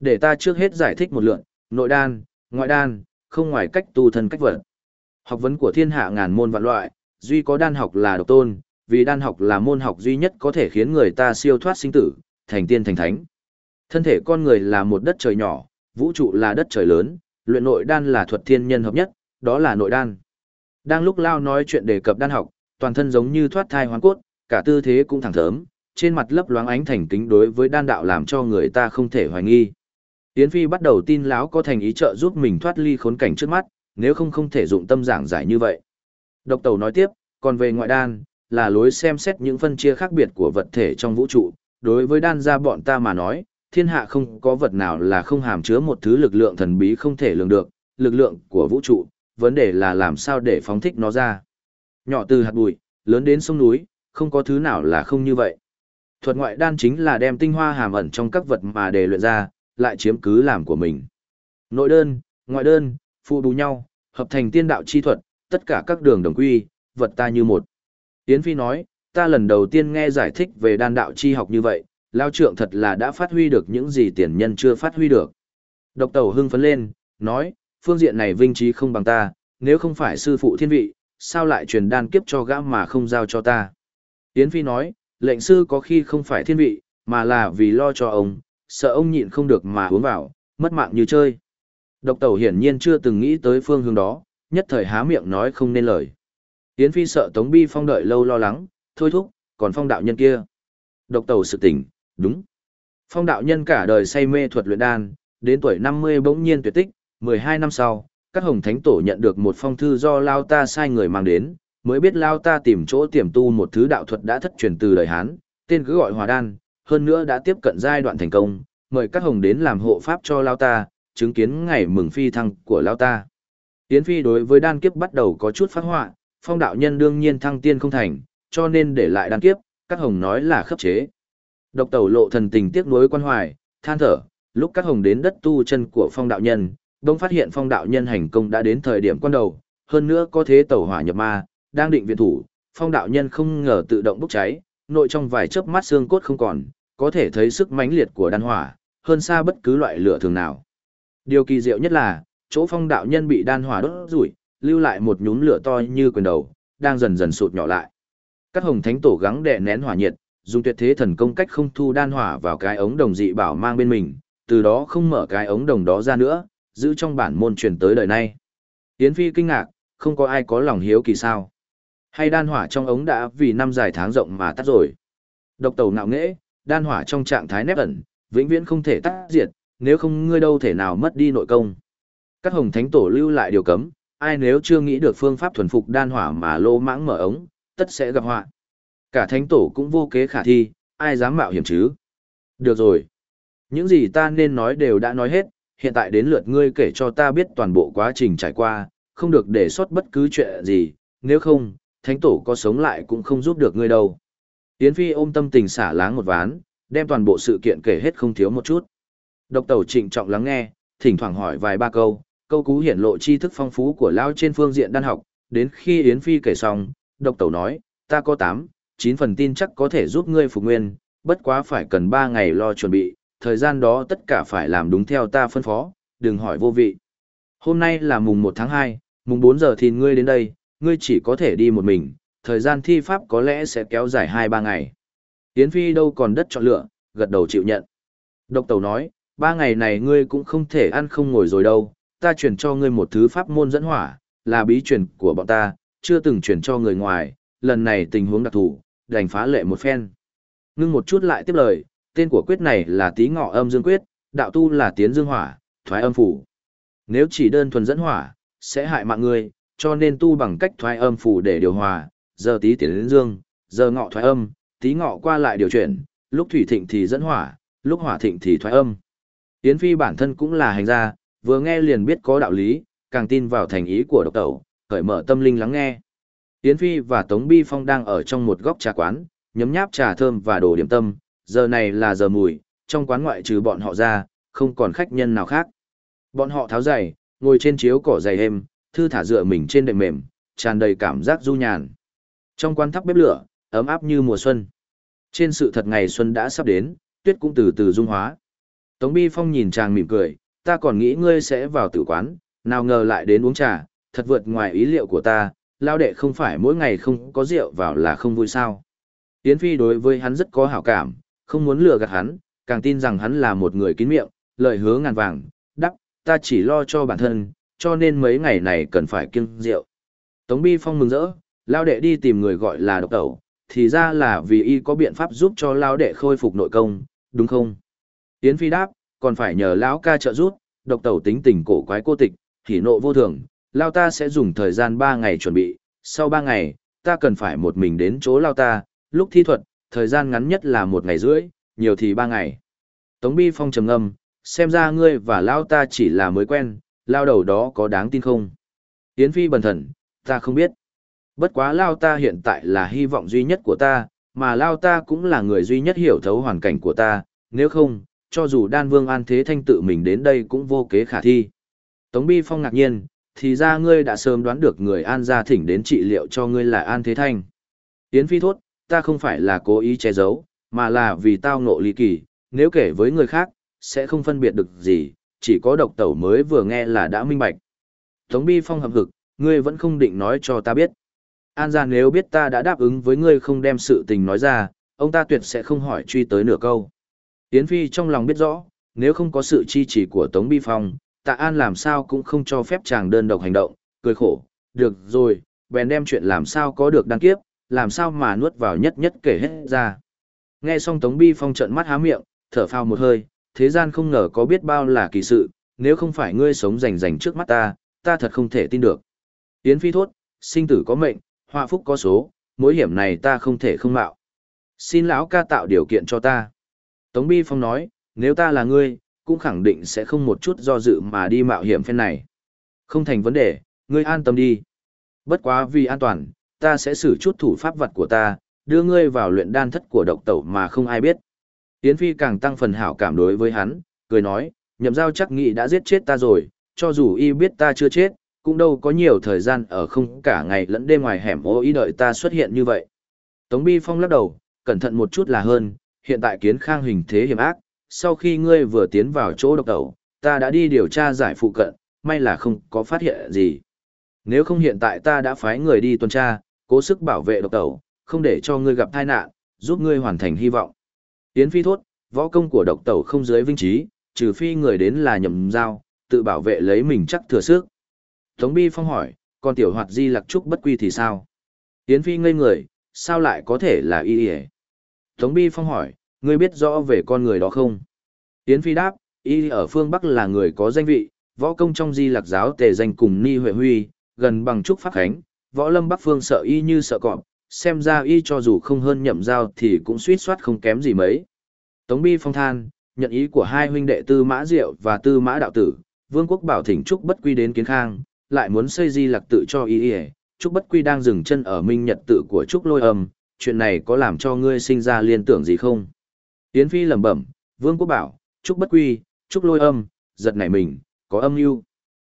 Để ta trước hết giải thích một lượn, nội đan, ngoại đan, không ngoài cách tu thân cách vật. Học vấn của thiên hạ ngàn môn vạn loại, duy có đan học là độc tôn, vì đan học là môn học duy nhất có thể khiến người ta siêu thoát sinh tử, thành tiên thành thánh. Thân thể con người là một đất trời nhỏ, vũ trụ là đất trời lớn, luyện nội đan là thuật thiên nhân hợp nhất, đó là nội đan. Đang lúc Lao nói chuyện đề cập đan học, toàn thân giống như thoát thai hoán cốt, cả tư thế cũng thẳng thớm, trên mặt lấp loáng ánh thành kính đối với đan đạo làm cho người ta không thể hoài nghi. Yến Phi bắt đầu tin láo có thành ý trợ giúp mình thoát ly khốn cảnh trước mắt, nếu không không thể dụng tâm giảng giải như vậy. Độc tẩu nói tiếp, còn về ngoại đan, là lối xem xét những phân chia khác biệt của vật thể trong vũ trụ. Đối với đan gia bọn ta mà nói, thiên hạ không có vật nào là không hàm chứa một thứ lực lượng thần bí không thể lường được, lực lượng của vũ trụ, vấn đề là làm sao để phóng thích nó ra. Nhỏ từ hạt bụi, lớn đến sông núi, không có thứ nào là không như vậy. Thuật ngoại đan chính là đem tinh hoa hàm ẩn trong các vật mà để luyện ra, lại chiếm cứ làm của mình. Nội đơn, ngoại đơn, phụ đủ nhau, hợp thành tiên đạo chi thuật, tất cả các đường đồng quy, vật ta như một. Yến Phi nói, ta lần đầu tiên nghe giải thích về đan đạo chi học như vậy, lao trượng thật là đã phát huy được những gì tiền nhân chưa phát huy được. Độc tẩu hưng phấn lên, nói, phương diện này vinh trí không bằng ta, nếu không phải sư phụ thiên vị, sao lại truyền đan kiếp cho gã mà không giao cho ta. Yến Phi nói, lệnh sư có khi không phải thiên vị, mà là vì lo cho ông, sợ ông nhịn không được mà uống vào, mất mạng như chơi. Độc tẩu hiển nhiên chưa từng nghĩ tới phương hướng đó, nhất thời há miệng nói không nên lời. Yến Phi sợ Tống Bi Phong đợi lâu lo lắng, thôi thúc, còn phong đạo nhân kia. Độc tẩu sự tỉnh, đúng. Phong đạo nhân cả đời say mê thuật luyện đan, đến tuổi 50 bỗng nhiên tuyệt tích, 12 năm sau, các hồng thánh tổ nhận được một phong thư do Lao ta sai người mang đến, mới biết Lao ta tìm chỗ tiềm tu một thứ đạo thuật đã thất truyền từ đời Hán, tên cứ gọi hòa đan, hơn nữa đã tiếp cận giai đoạn thành công, mời các hồng đến làm hộ pháp cho Lao ta, chứng kiến ngày mừng phi thăng của Lao ta. Yến Phi đối với đan kiếp bắt đầu có chút phát họa, phong đạo nhân đương nhiên thăng tiên không thành, cho nên để lại đan kiếp, các hồng nói là khấp chế. Độc tẩu lộ thần tình tiếc nuối quan hoài, than thở, lúc các hồng đến đất tu chân của phong đạo nhân, đông phát hiện phong đạo nhân hành công đã đến thời điểm quan đầu, hơn nữa có thế tẩu hỏa nhập ma, đang định viện thủ, phong đạo nhân không ngờ tự động bốc cháy, nội trong vài chớp mắt xương cốt không còn, có thể thấy sức mãnh liệt của đan hỏa, hơn xa bất cứ loại lửa thường nào. Điều kỳ diệu nhất là, chỗ phong đạo nhân bị đan hỏa đốt rủi, lưu lại một nhúm lửa to như quyền đầu, đang dần dần sụt nhỏ lại. Các hồng thánh tổ gắng đè nén hỏa nhiệt, dùng tuyệt thế thần công cách không thu đan hỏa vào cái ống đồng dị bảo mang bên mình, từ đó không mở cái ống đồng đó ra nữa, giữ trong bản môn truyền tới đời nay. Yến Phi kinh ngạc, không có ai có lòng hiếu kỳ sao. Hay đan hỏa trong ống đã vì năm dài tháng rộng mà tắt rồi. Độc tẩu nạo nghễ, đan hỏa trong trạng thái nếp ẩn, vĩnh viễn không thể tắt diệt, nếu không ngươi đâu thể nào mất đi nội công. Các hồng thánh tổ lưu lại điều cấm, ai nếu chưa nghĩ được phương pháp thuần phục đan hỏa mà lô mãng mở ống, tất sẽ gặp họa. Cả thánh tổ cũng vô kế khả thi, ai dám mạo hiểm chứ? Được rồi. Những gì ta nên nói đều đã nói hết, hiện tại đến lượt ngươi kể cho ta biết toàn bộ quá trình trải qua, không được để sót bất cứ chuyện gì, nếu không, thánh tổ có sống lại cũng không giúp được ngươi đâu. Yến Phi ôm tâm tình xả láng một ván, đem toàn bộ sự kiện kể hết không thiếu một chút. Độc tẩu trịnh trọng lắng nghe, thỉnh thoảng hỏi vài ba câu, câu cú hiển lộ tri thức phong phú của Lao trên phương diện đan học, đến khi Yến Phi kể xong, độc tẩu nói, ta có 8, 9 phần tin chắc có thể giúp ngươi phục nguyên, bất quá phải cần 3 ngày lo chuẩn bị, thời gian đó tất cả phải làm đúng theo ta phân phó, đừng hỏi vô vị. Hôm nay là mùng 1 tháng 2, mùng 4 giờ thì ngươi đến đây, ngươi chỉ có thể đi một mình, thời gian thi pháp có lẽ sẽ kéo dài 2-3 ngày. Yến Phi đâu còn đất chọn lựa, gật đầu chịu nhận. Độc tẩu nói, ba ngày này ngươi cũng không thể ăn không ngồi rồi đâu, ta chuyển cho ngươi một thứ pháp môn dẫn hỏa, là bí truyền của bọn ta, chưa từng chuyển cho người ngoài, lần này tình huống đặc thù, đành phá lệ một phen. Ngưng một chút lại tiếp lời, tên của quyết này là tí ngọ âm dương quyết, đạo tu là tiến dương hỏa, thoái âm phủ. Nếu chỉ đơn thuần dẫn hỏa, sẽ hại mạng ngươi, cho nên tu bằng cách thoái âm phủ để điều hòa, giờ tí tiến đến dương, giờ ngọ thoái âm, tí ngọ qua lại điều chuyển, lúc thủy thịnh thì dẫn hỏa, lúc hỏa thịnh thì thoái âm. Yến Phi bản thân cũng là hành gia, vừa nghe liền biết có đạo lý, càng tin vào thành ý của độc tẩu, khởi mở tâm linh lắng nghe. Yến Phi và Tống Bi Phong đang ở trong một góc trà quán, nhấm nháp trà thơm và đồ điểm tâm, giờ này là giờ mùi, trong quán ngoại trừ bọn họ ra, không còn khách nhân nào khác. Bọn họ tháo giày, ngồi trên chiếu cỏ dày êm, thư thả dựa mình trên đệm mềm, tràn đầy cảm giác du nhàn. Trong quán thắp bếp lửa, ấm áp như mùa xuân. Trên sự thật ngày xuân đã sắp đến, tuyết cũng từ từ dung hóa. Tống Bi Phong nhìn chàng mỉm cười, ta còn nghĩ ngươi sẽ vào tử quán, nào ngờ lại đến uống trà, thật vượt ngoài ý liệu của ta, lao đệ không phải mỗi ngày không có rượu vào là không vui sao. Yến Phi đối với hắn rất có hảo cảm, không muốn lừa gạt hắn, càng tin rằng hắn là một người kín miệng, lời hứa ngàn vàng, đắc, ta chỉ lo cho bản thân, cho nên mấy ngày này cần phải kiêng rượu. Tống Bi Phong mừng rỡ, lao đệ đi tìm người gọi là độc tẩu, thì ra là vì y có biện pháp giúp cho lao đệ khôi phục nội công, đúng không? Yến Phi đáp, còn phải nhờ lão ca trợ giúp, độc tẩu tính tình cổ quái cô tịch, hỉ nộ vô thường, lao ta sẽ dùng thời gian 3 ngày chuẩn bị, sau 3 ngày, ta cần phải một mình đến chỗ lao ta, lúc thi thuật, thời gian ngắn nhất là một ngày rưỡi, nhiều thì 3 ngày. Tống Bi Phong trầm ngâm, xem ra ngươi và lao ta chỉ là mới quen, lao đầu đó có đáng tin không? Yến Phi bần thần, ta không biết. Bất quá lao ta hiện tại là hy vọng duy nhất của ta, mà lao ta cũng là người duy nhất hiểu thấu hoàn cảnh của ta, nếu không, cho dù đan vương an thế thanh tự mình đến đây cũng vô kế khả thi. Tống Bi Phong ngạc nhiên, thì ra ngươi đã sớm đoán được người an gia thỉnh đến trị liệu cho ngươi là an thế thanh. Yến Phi thốt, ta không phải là cố ý che giấu, mà là vì tao ngộ ly kỳ, nếu kể với người khác, sẽ không phân biệt được gì, chỉ có độc tẩu mới vừa nghe là đã minh bạch. Tống Bi Phong hậm hực, ngươi vẫn không định nói cho ta biết. An ra nếu biết ta đã đáp ứng với ngươi không đem sự tình nói ra, ông ta tuyệt sẽ không hỏi truy tới nửa câu. Yến Phi trong lòng biết rõ, nếu không có sự chi chỉ của Tống Bi Phong, Tạ An làm sao cũng không cho phép chàng đơn độc hành động, cười khổ, được rồi, bèn đem chuyện làm sao có được đăng kiếp, làm sao mà nuốt vào nhất nhất kể hết ra. Nghe xong Tống Bi Phong trợn mắt há miệng, thở phào một hơi, thế gian không ngờ có biết bao là kỳ sự, nếu không phải ngươi sống rành rành trước mắt ta, ta thật không thể tin được. Yến Phi thốt, sinh tử có mệnh, họa phúc có số, mối hiểm này ta không thể không mạo. Xin lão ca tạo điều kiện cho ta. Tống Bi Phong nói, nếu ta là ngươi, cũng khẳng định sẽ không một chút do dự mà đi mạo hiểm phen này. Không thành vấn đề, ngươi an tâm đi. Bất quá vì an toàn, ta sẽ xử chút thủ pháp vật của ta, đưa ngươi vào luyện đan thất của độc tẩu mà không ai biết. Yến Phi càng tăng phần hảo cảm đối với hắn, cười nói, nhậm giao chắc nghĩ đã giết chết ta rồi, cho dù y biết ta chưa chết, cũng đâu có nhiều thời gian ở không cả ngày lẫn đêm ngoài hẻm ô ý đợi ta xuất hiện như vậy. Tống Bi Phong lắc đầu, cẩn thận một chút là hơn, hiện tại kiến khang hình thế hiểm ác, sau khi ngươi vừa tiến vào chỗ độc tẩu, ta đã đi điều tra giải phụ cận, may là không có phát hiện gì. Nếu không hiện tại ta đã phái người đi tuần tra, cố sức bảo vệ độc tẩu, không để cho ngươi gặp tai nạn, giúp ngươi hoàn thành hy vọng. Tiến phi thốt, võ công của độc tẩu không dưới vinh trí, trừ phi người đến là nhầm dao, tự bảo vệ lấy mình chắc thừa sức. Tống Bi Phong hỏi, còn tiểu hoạt di lạc trúc bất quy thì sao? Yến phi ngây người, sao lại có thể là y y Tống Bi Phong hỏi, ngươi biết rõ về con người đó không? Yến Phi đáp, y ở phương Bắc là người có danh vị, võ công trong di lạc giáo tề danh cùng Ni Huệ Huy, gần bằng trúc pháp khánh, võ lâm Bắc phương sợ y như sợ cọp, xem ra y cho dù không hơn nhậm giao thì cũng suýt soát không kém gì mấy. Tống Bi Phong than, nhận ý của hai huynh đệ Tư Mã Diệu và Tư Mã Đạo Tử, Vương quốc bảo thỉnh trúc bất quy đến kiến khang, lại muốn xây di lạc tự cho y y, trúc bất quy đang dừng chân ở minh nhật tự của trúc lôi âm, chuyện này có làm cho ngươi sinh ra liên tưởng gì không? Yến Phi lẩm bẩm, Vương Quốc bảo, Trúc Bất Quy, Trúc Lôi Âm, giật nảy mình, có âm mưu.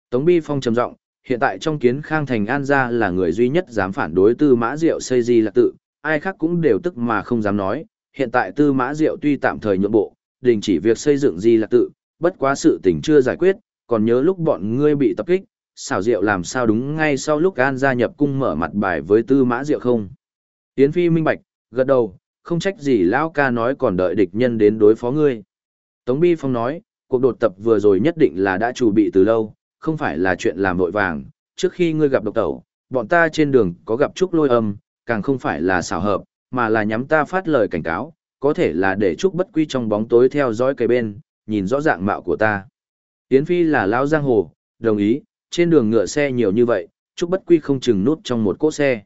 Tống Bi Phong trầm giọng, hiện tại trong kiến khang thành An gia là người duy nhất dám phản đối Tư Mã Diệu xây di lạc tự, ai khác cũng đều tức mà không dám nói. Hiện tại Tư Mã Diệu tuy tạm thời nhượng bộ, đình chỉ việc xây dựng di lạc tự, bất quá sự tình chưa giải quyết, còn nhớ lúc bọn ngươi bị tập kích, xảo diệu làm sao đúng ngay sau lúc An gia nhập cung mở mặt bài với Tư Mã Diệu không? Yến Phi minh bạch, gật đầu, không trách gì lão ca nói còn đợi địch nhân đến đối phó ngươi. Tống Bi Phong nói, cuộc đột tập vừa rồi nhất định là đã chuẩn bị từ lâu, không phải là chuyện làm vội vàng, trước khi ngươi gặp độc tẩu, bọn ta trên đường có gặp Trúc lôi âm, càng không phải là xảo hợp, mà là nhắm ta phát lời cảnh cáo, có thể là để Trúc bất quy trong bóng tối theo dõi cây bên, nhìn rõ dạng mạo của ta. Yến Phi là lão giang hồ, đồng ý, trên đường ngựa xe nhiều như vậy, Trúc bất quy không chừng nút trong một cỗ xe.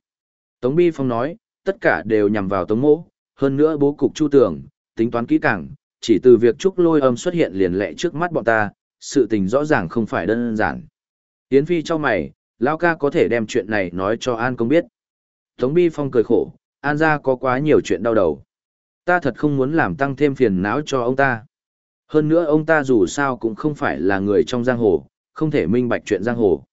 Tống Bi Phong nói, tất cả đều nhằm vào Tống Mỗ, hơn nữa bố cục chu tưởng, tính toán kỹ càng, chỉ từ việc trúc lôi âm xuất hiện liền lệ trước mắt bọn ta, sự tình rõ ràng không phải đơn giản. Yến Phi cho mày, Lao ca có thể đem chuyện này nói cho An công biết. Tống Bi Phong cười khổ, An ra có quá nhiều chuyện đau đầu. Ta thật không muốn làm tăng thêm phiền não cho ông ta. Hơn nữa ông ta dù sao cũng không phải là người trong giang hồ, không thể minh bạch chuyện giang hồ.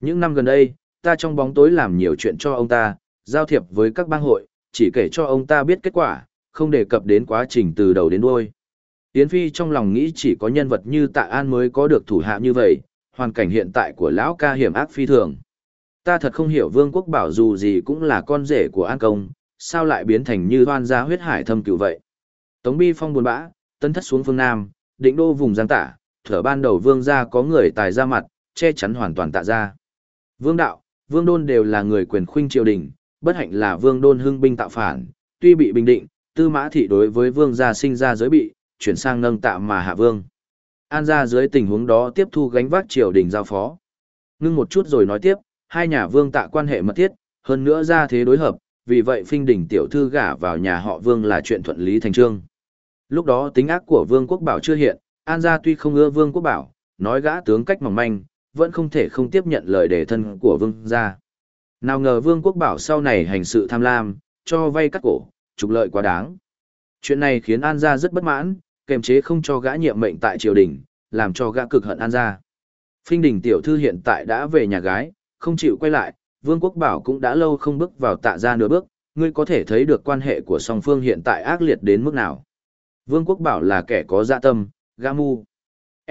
Những năm gần đây, ta trong bóng tối làm nhiều chuyện cho ông ta, giao thiệp với các bang hội, chỉ kể cho ông ta biết kết quả, không đề cập đến quá trình từ đầu đến đuôi. Yến Phi trong lòng nghĩ chỉ có nhân vật như Tạ An mới có được thủ hạ như vậy, hoàn cảnh hiện tại của lão ca hiểm ác phi thường. Ta thật không hiểu Vương quốc bảo dù gì cũng là con rể của An Công, sao lại biến thành như hoan gia huyết hải thâm cựu vậy. Tống Bi Phong buồn bã, tân thất xuống phương Nam, định đô vùng giang tả, thở ban đầu Vương gia có người tài ra mặt, che chắn hoàn toàn tạ ra. Vương đạo, Vương đôn đều là người quyền khuynh triều đình, bất hạnh là vương đôn hưng binh tạo phản, tuy bị bình định, tư mã thị đối với vương gia sinh ra giới bị, chuyển sang nâng tạ mà hạ vương. An gia dưới tình huống đó tiếp thu gánh vác triều đình giao phó. Ngưng một chút rồi nói tiếp, hai nhà vương tạ quan hệ mật thiết, hơn nữa ra thế đối hợp, vì vậy phinh đỉnh tiểu thư gả vào nhà họ vương là chuyện thuận lý thành trương. Lúc đó tính ác của vương quốc bảo chưa hiện, An gia tuy không ưa vương quốc bảo, nói gã tướng cách mỏng manh, vẫn không thể không tiếp nhận lời đề thân của vương gia. Nào ngờ vương quốc bảo sau này hành sự tham lam, cho vay cắt cổ, trục lợi quá đáng. Chuyện này khiến An gia rất bất mãn, kềm chế không cho gã nhiệm mệnh tại triều đình, làm cho gã cực hận An gia. Phinh đình tiểu thư hiện tại đã về nhà gái, không chịu quay lại, Vương quốc bảo cũng đã lâu không bước vào tạ gia nửa bước, ngươi có thể thấy được quan hệ của song phương hiện tại ác liệt đến mức nào. Vương quốc bảo là kẻ có dạ tâm, gã mu.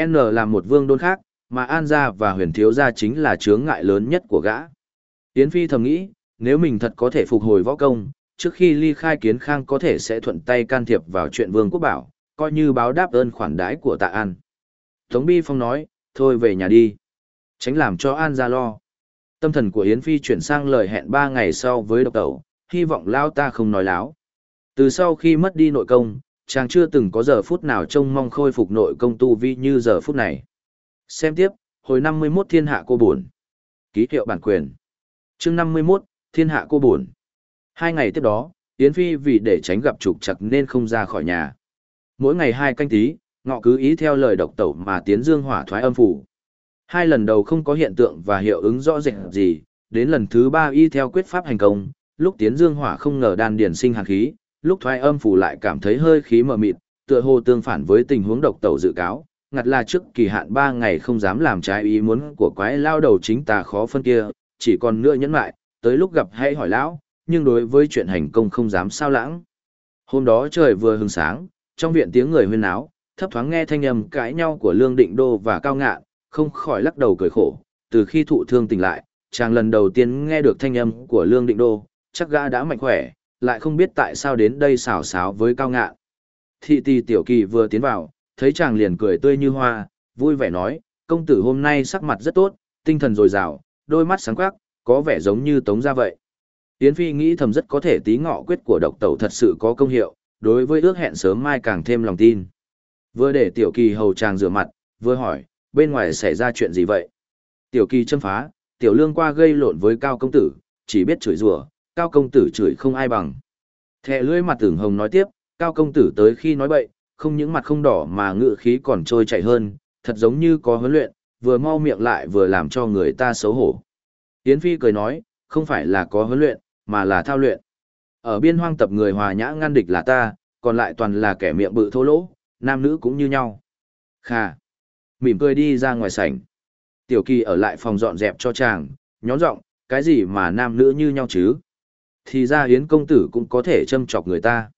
N là một vương đôn khác, mà An gia và huyền thiếu gia chính là chướng ngại lớn nhất của gã. Yến Phi thầm nghĩ, nếu mình thật có thể phục hồi võ công, trước khi ly khai kiến khang có thể sẽ thuận tay can thiệp vào chuyện vương quốc bảo, coi như báo đáp ơn khoản đái của tạ An. Tống Bi Phong nói, thôi về nhà đi. Tránh làm cho An gia lo. Tâm thần của Yến Phi chuyển sang lời hẹn ba ngày sau với độc tẩu, hy vọng lao ta không nói láo. Từ sau khi mất đi nội công, chàng chưa từng có giờ phút nào trông mong khôi phục nội công tu vi như giờ phút này. Xem tiếp, hồi 51 thiên hạ cô buồn. Ký hiệu bản quyền. chương 51, thiên hạ cô buồn. Hai ngày tiếp đó, Yến Phi vì để tránh gặp trục chặt nên không ra khỏi nhà. Mỗi ngày hai canh tí, ngọ cứ ý theo lời độc tẩu mà tiến dương hỏa thoái âm phủ. Hai lần đầu không có hiện tượng và hiệu ứng rõ rệt gì, đến lần thứ ba y theo quyết pháp hành công, lúc tiến dương hỏa không ngờ đan điển sinh hàn khí, lúc thoái âm phủ lại cảm thấy hơi khí mờ mịt, tựa hồ tương phản với tình huống độc tẩu dự cáo, ngặt là trước kỳ hạn ba ngày không dám làm trái ý muốn của quái lao đầu chính tà khó phân kia, chỉ còn nữa nhẫn lại, tới lúc gặp hãy hỏi lão, nhưng đối với chuyện hành công không dám sao lãng. Hôm đó trời vừa hừng sáng, trong viện tiếng người huyên náo, thấp thoáng nghe thanh âm cãi nhau của Lương Định Đô và Cao Ngạn, không khỏi lắc đầu cười khổ, từ khi thụ thương tỉnh lại, chàng lần đầu tiên nghe được thanh âm của Lương Định Đô, chắc gã đã mạnh khỏe, lại không biết tại sao đến đây xảo xáo với Cao Ngạn. Thị tỷ tiểu kỳ vừa tiến vào, thấy chàng liền cười tươi như hoa, vui vẻ nói, công tử hôm nay sắc mặt rất tốt, tinh thần dồi dào, đôi mắt sáng quắc, có vẻ giống như tống ra vậy. Yến Phi nghĩ thầm rất có thể tí ngọ quyết của độc tẩu thật sự có công hiệu, đối với ước hẹn sớm mai càng thêm lòng tin. Vừa để tiểu kỳ hầu chàng rửa mặt, vừa hỏi, bên ngoài xảy ra chuyện gì vậy? Tiểu kỳ châm phá, tiểu lương qua gây lộn với cao công tử, chỉ biết chửi rủa, cao công tử chửi không ai bằng. Thẹ lưỡi mặt tưởng hồng nói tiếp, cao công tử tới khi nói bậy, không những mặt không đỏ mà ngự khí còn trôi chảy hơn, thật giống như có huấn luyện, vừa mau miệng lại vừa làm cho người ta xấu hổ. Yến Phi cười nói, không phải là có huấn luyện, mà là thao luyện. Ở biên hoang tập người hòa nhã ngăn địch là ta, còn lại toàn là kẻ miệng bự thô lỗ, nam nữ cũng như nhau. Kha. Mỉm cười đi ra ngoài sảnh. Tiểu kỳ ở lại phòng dọn dẹp cho chàng, nhón giọng, cái gì mà nam nữ như nhau chứ? Thì ra Yến công tử cũng có thể châm chọc người ta.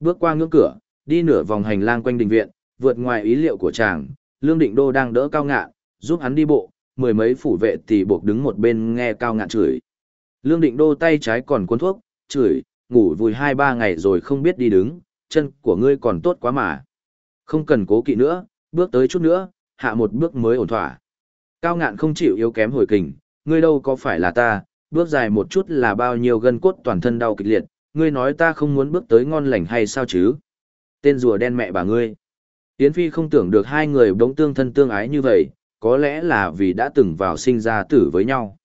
Bước qua ngưỡng cửa, đi nửa vòng hành lang quanh đình viện, vượt ngoài ý liệu của chàng, Lương Định Đô đang đỡ cao ngạn, giúp hắn đi bộ, mười mấy phủ vệ thì buộc đứng một bên nghe cao ngạn chửi. Lương Định Đô tay trái còn cuốn thuốc, chửi, ngủ vùi hai ba ngày rồi không biết đi đứng, chân của ngươi còn tốt quá mà. Không cần cố kỵ nữa, bước tới chút nữa, hạ một bước mới ổn thỏa. Cao ngạn không chịu yếu kém hồi kình, ngươi đâu có phải là ta, bước dài một chút là bao nhiêu gân cốt toàn thân đau kịch liệt, ngươi nói ta không muốn bước tới ngon lành hay sao chứ? Tên rùa đen mẹ bà ngươi. Yến Phi không tưởng được hai người bỗng tương thân tương ái như vậy, có lẽ là vì đã từng vào sinh ra tử với nhau.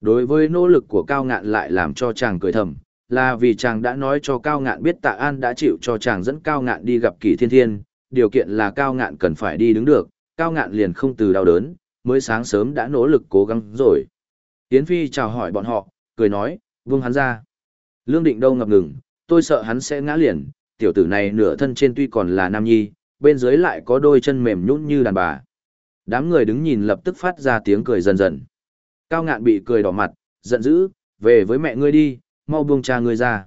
Đối với nỗ lực của Cao Ngạn lại làm cho chàng cười thầm, là vì chàng đã nói cho Cao Ngạn biết Tạ An đã chịu cho chàng dẫn Cao Ngạn đi gặp Kỳ Thiên Thiên, điều kiện là Cao Ngạn cần phải đi đứng được, Cao Ngạn liền không từ đau đớn, mới sáng sớm đã nỗ lực cố gắng rồi. Yến Phi chào hỏi bọn họ, cười nói, vương hắn ra. Lương Định đâu ngập ngừng, tôi sợ hắn sẽ ngã liền, tiểu tử này nửa thân trên tuy còn là nam nhi, bên dưới lại có đôi chân mềm nhũn như đàn bà. Đám người đứng nhìn lập tức phát ra tiếng cười dần dần. Cao ngạn bị cười đỏ mặt, giận dữ, về với mẹ ngươi đi, mau buông cha ngươi ra.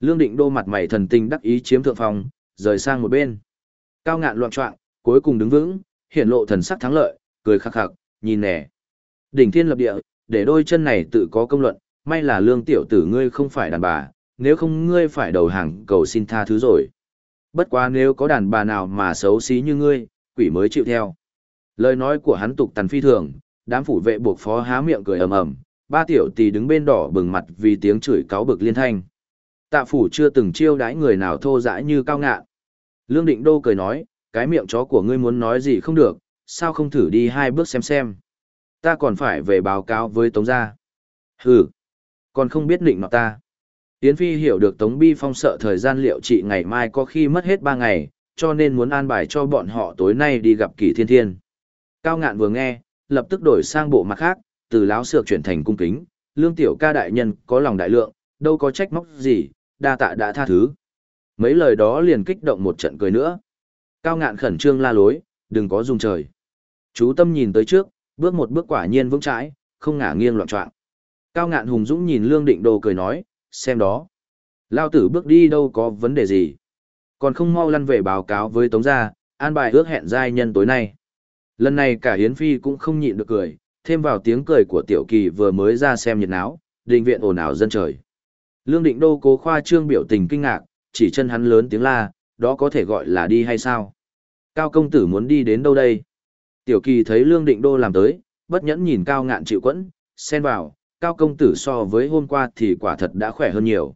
Lương định đô mặt mày thần tình đắc ý chiếm thượng phòng, rời sang một bên. Cao ngạn loạn trọng, cuối cùng đứng vững, hiển lộ thần sắc thắng lợi, cười khắc khắc, nhìn nè. Đỉnh thiên lập địa, để đôi chân này tự có công luận, may là lương tiểu tử ngươi không phải đàn bà, nếu không ngươi phải đầu hàng cầu xin tha thứ rồi. Bất quá nếu có đàn bà nào mà xấu xí như ngươi, quỷ mới chịu theo. Lời nói của hắn tục tần phi thường, đám phủ vệ buộc phó há miệng cười ầm ầm, ba tiểu tỷ đứng bên đỏ bừng mặt vì tiếng chửi cáo bực liên thanh. Tạ phủ chưa từng chiêu đãi người nào thô dãi như cao ngạ. Lương Định Đô cười nói, cái miệng chó của ngươi muốn nói gì không được, sao không thử đi hai bước xem xem. Ta còn phải về báo cáo với Tống gia. Hừ, còn không biết định nọ ta. Yến Phi hiểu được Tống Bi Phong sợ thời gian liệu trị ngày mai có khi mất hết ba ngày, cho nên muốn an bài cho bọn họ tối nay đi gặp Kỳ Thiên Thiên. Cao ngạn vừa nghe, lập tức đổi sang bộ mặt khác, từ láo sược chuyển thành cung kính, lương tiểu ca đại nhân có lòng đại lượng, đâu có trách móc gì, đa tạ đã tha thứ. Mấy lời đó liền kích động một trận cười nữa. Cao ngạn khẩn trương la lối, đừng có dùng trời. Chú tâm nhìn tới trước, bước một bước quả nhiên vững chãi, không ngả nghiêng loạn trọng. Cao ngạn hùng dũng nhìn lương định đồ cười nói, xem đó. Lao tử bước đi đâu có vấn đề gì. Còn không mau lăn về báo cáo với Tống gia, an bài ước hẹn giai nhân tối nay. Lần này cả Hiến Phi cũng không nhịn được cười, thêm vào tiếng cười của Tiểu Kỳ vừa mới ra xem nhiệt náo, đình viện ồn ào dân trời. Lương Định Đô cố khoa trương biểu tình kinh ngạc, chỉ chân hắn lớn tiếng la, đó có thể gọi là đi hay sao? Cao công tử muốn đi đến đâu đây? Tiểu Kỳ thấy Lương Định Đô làm tới, bất nhẫn nhìn Cao ngạn chịu quẫn, xen vào, Cao công tử so với hôm qua thì quả thật đã khỏe hơn nhiều.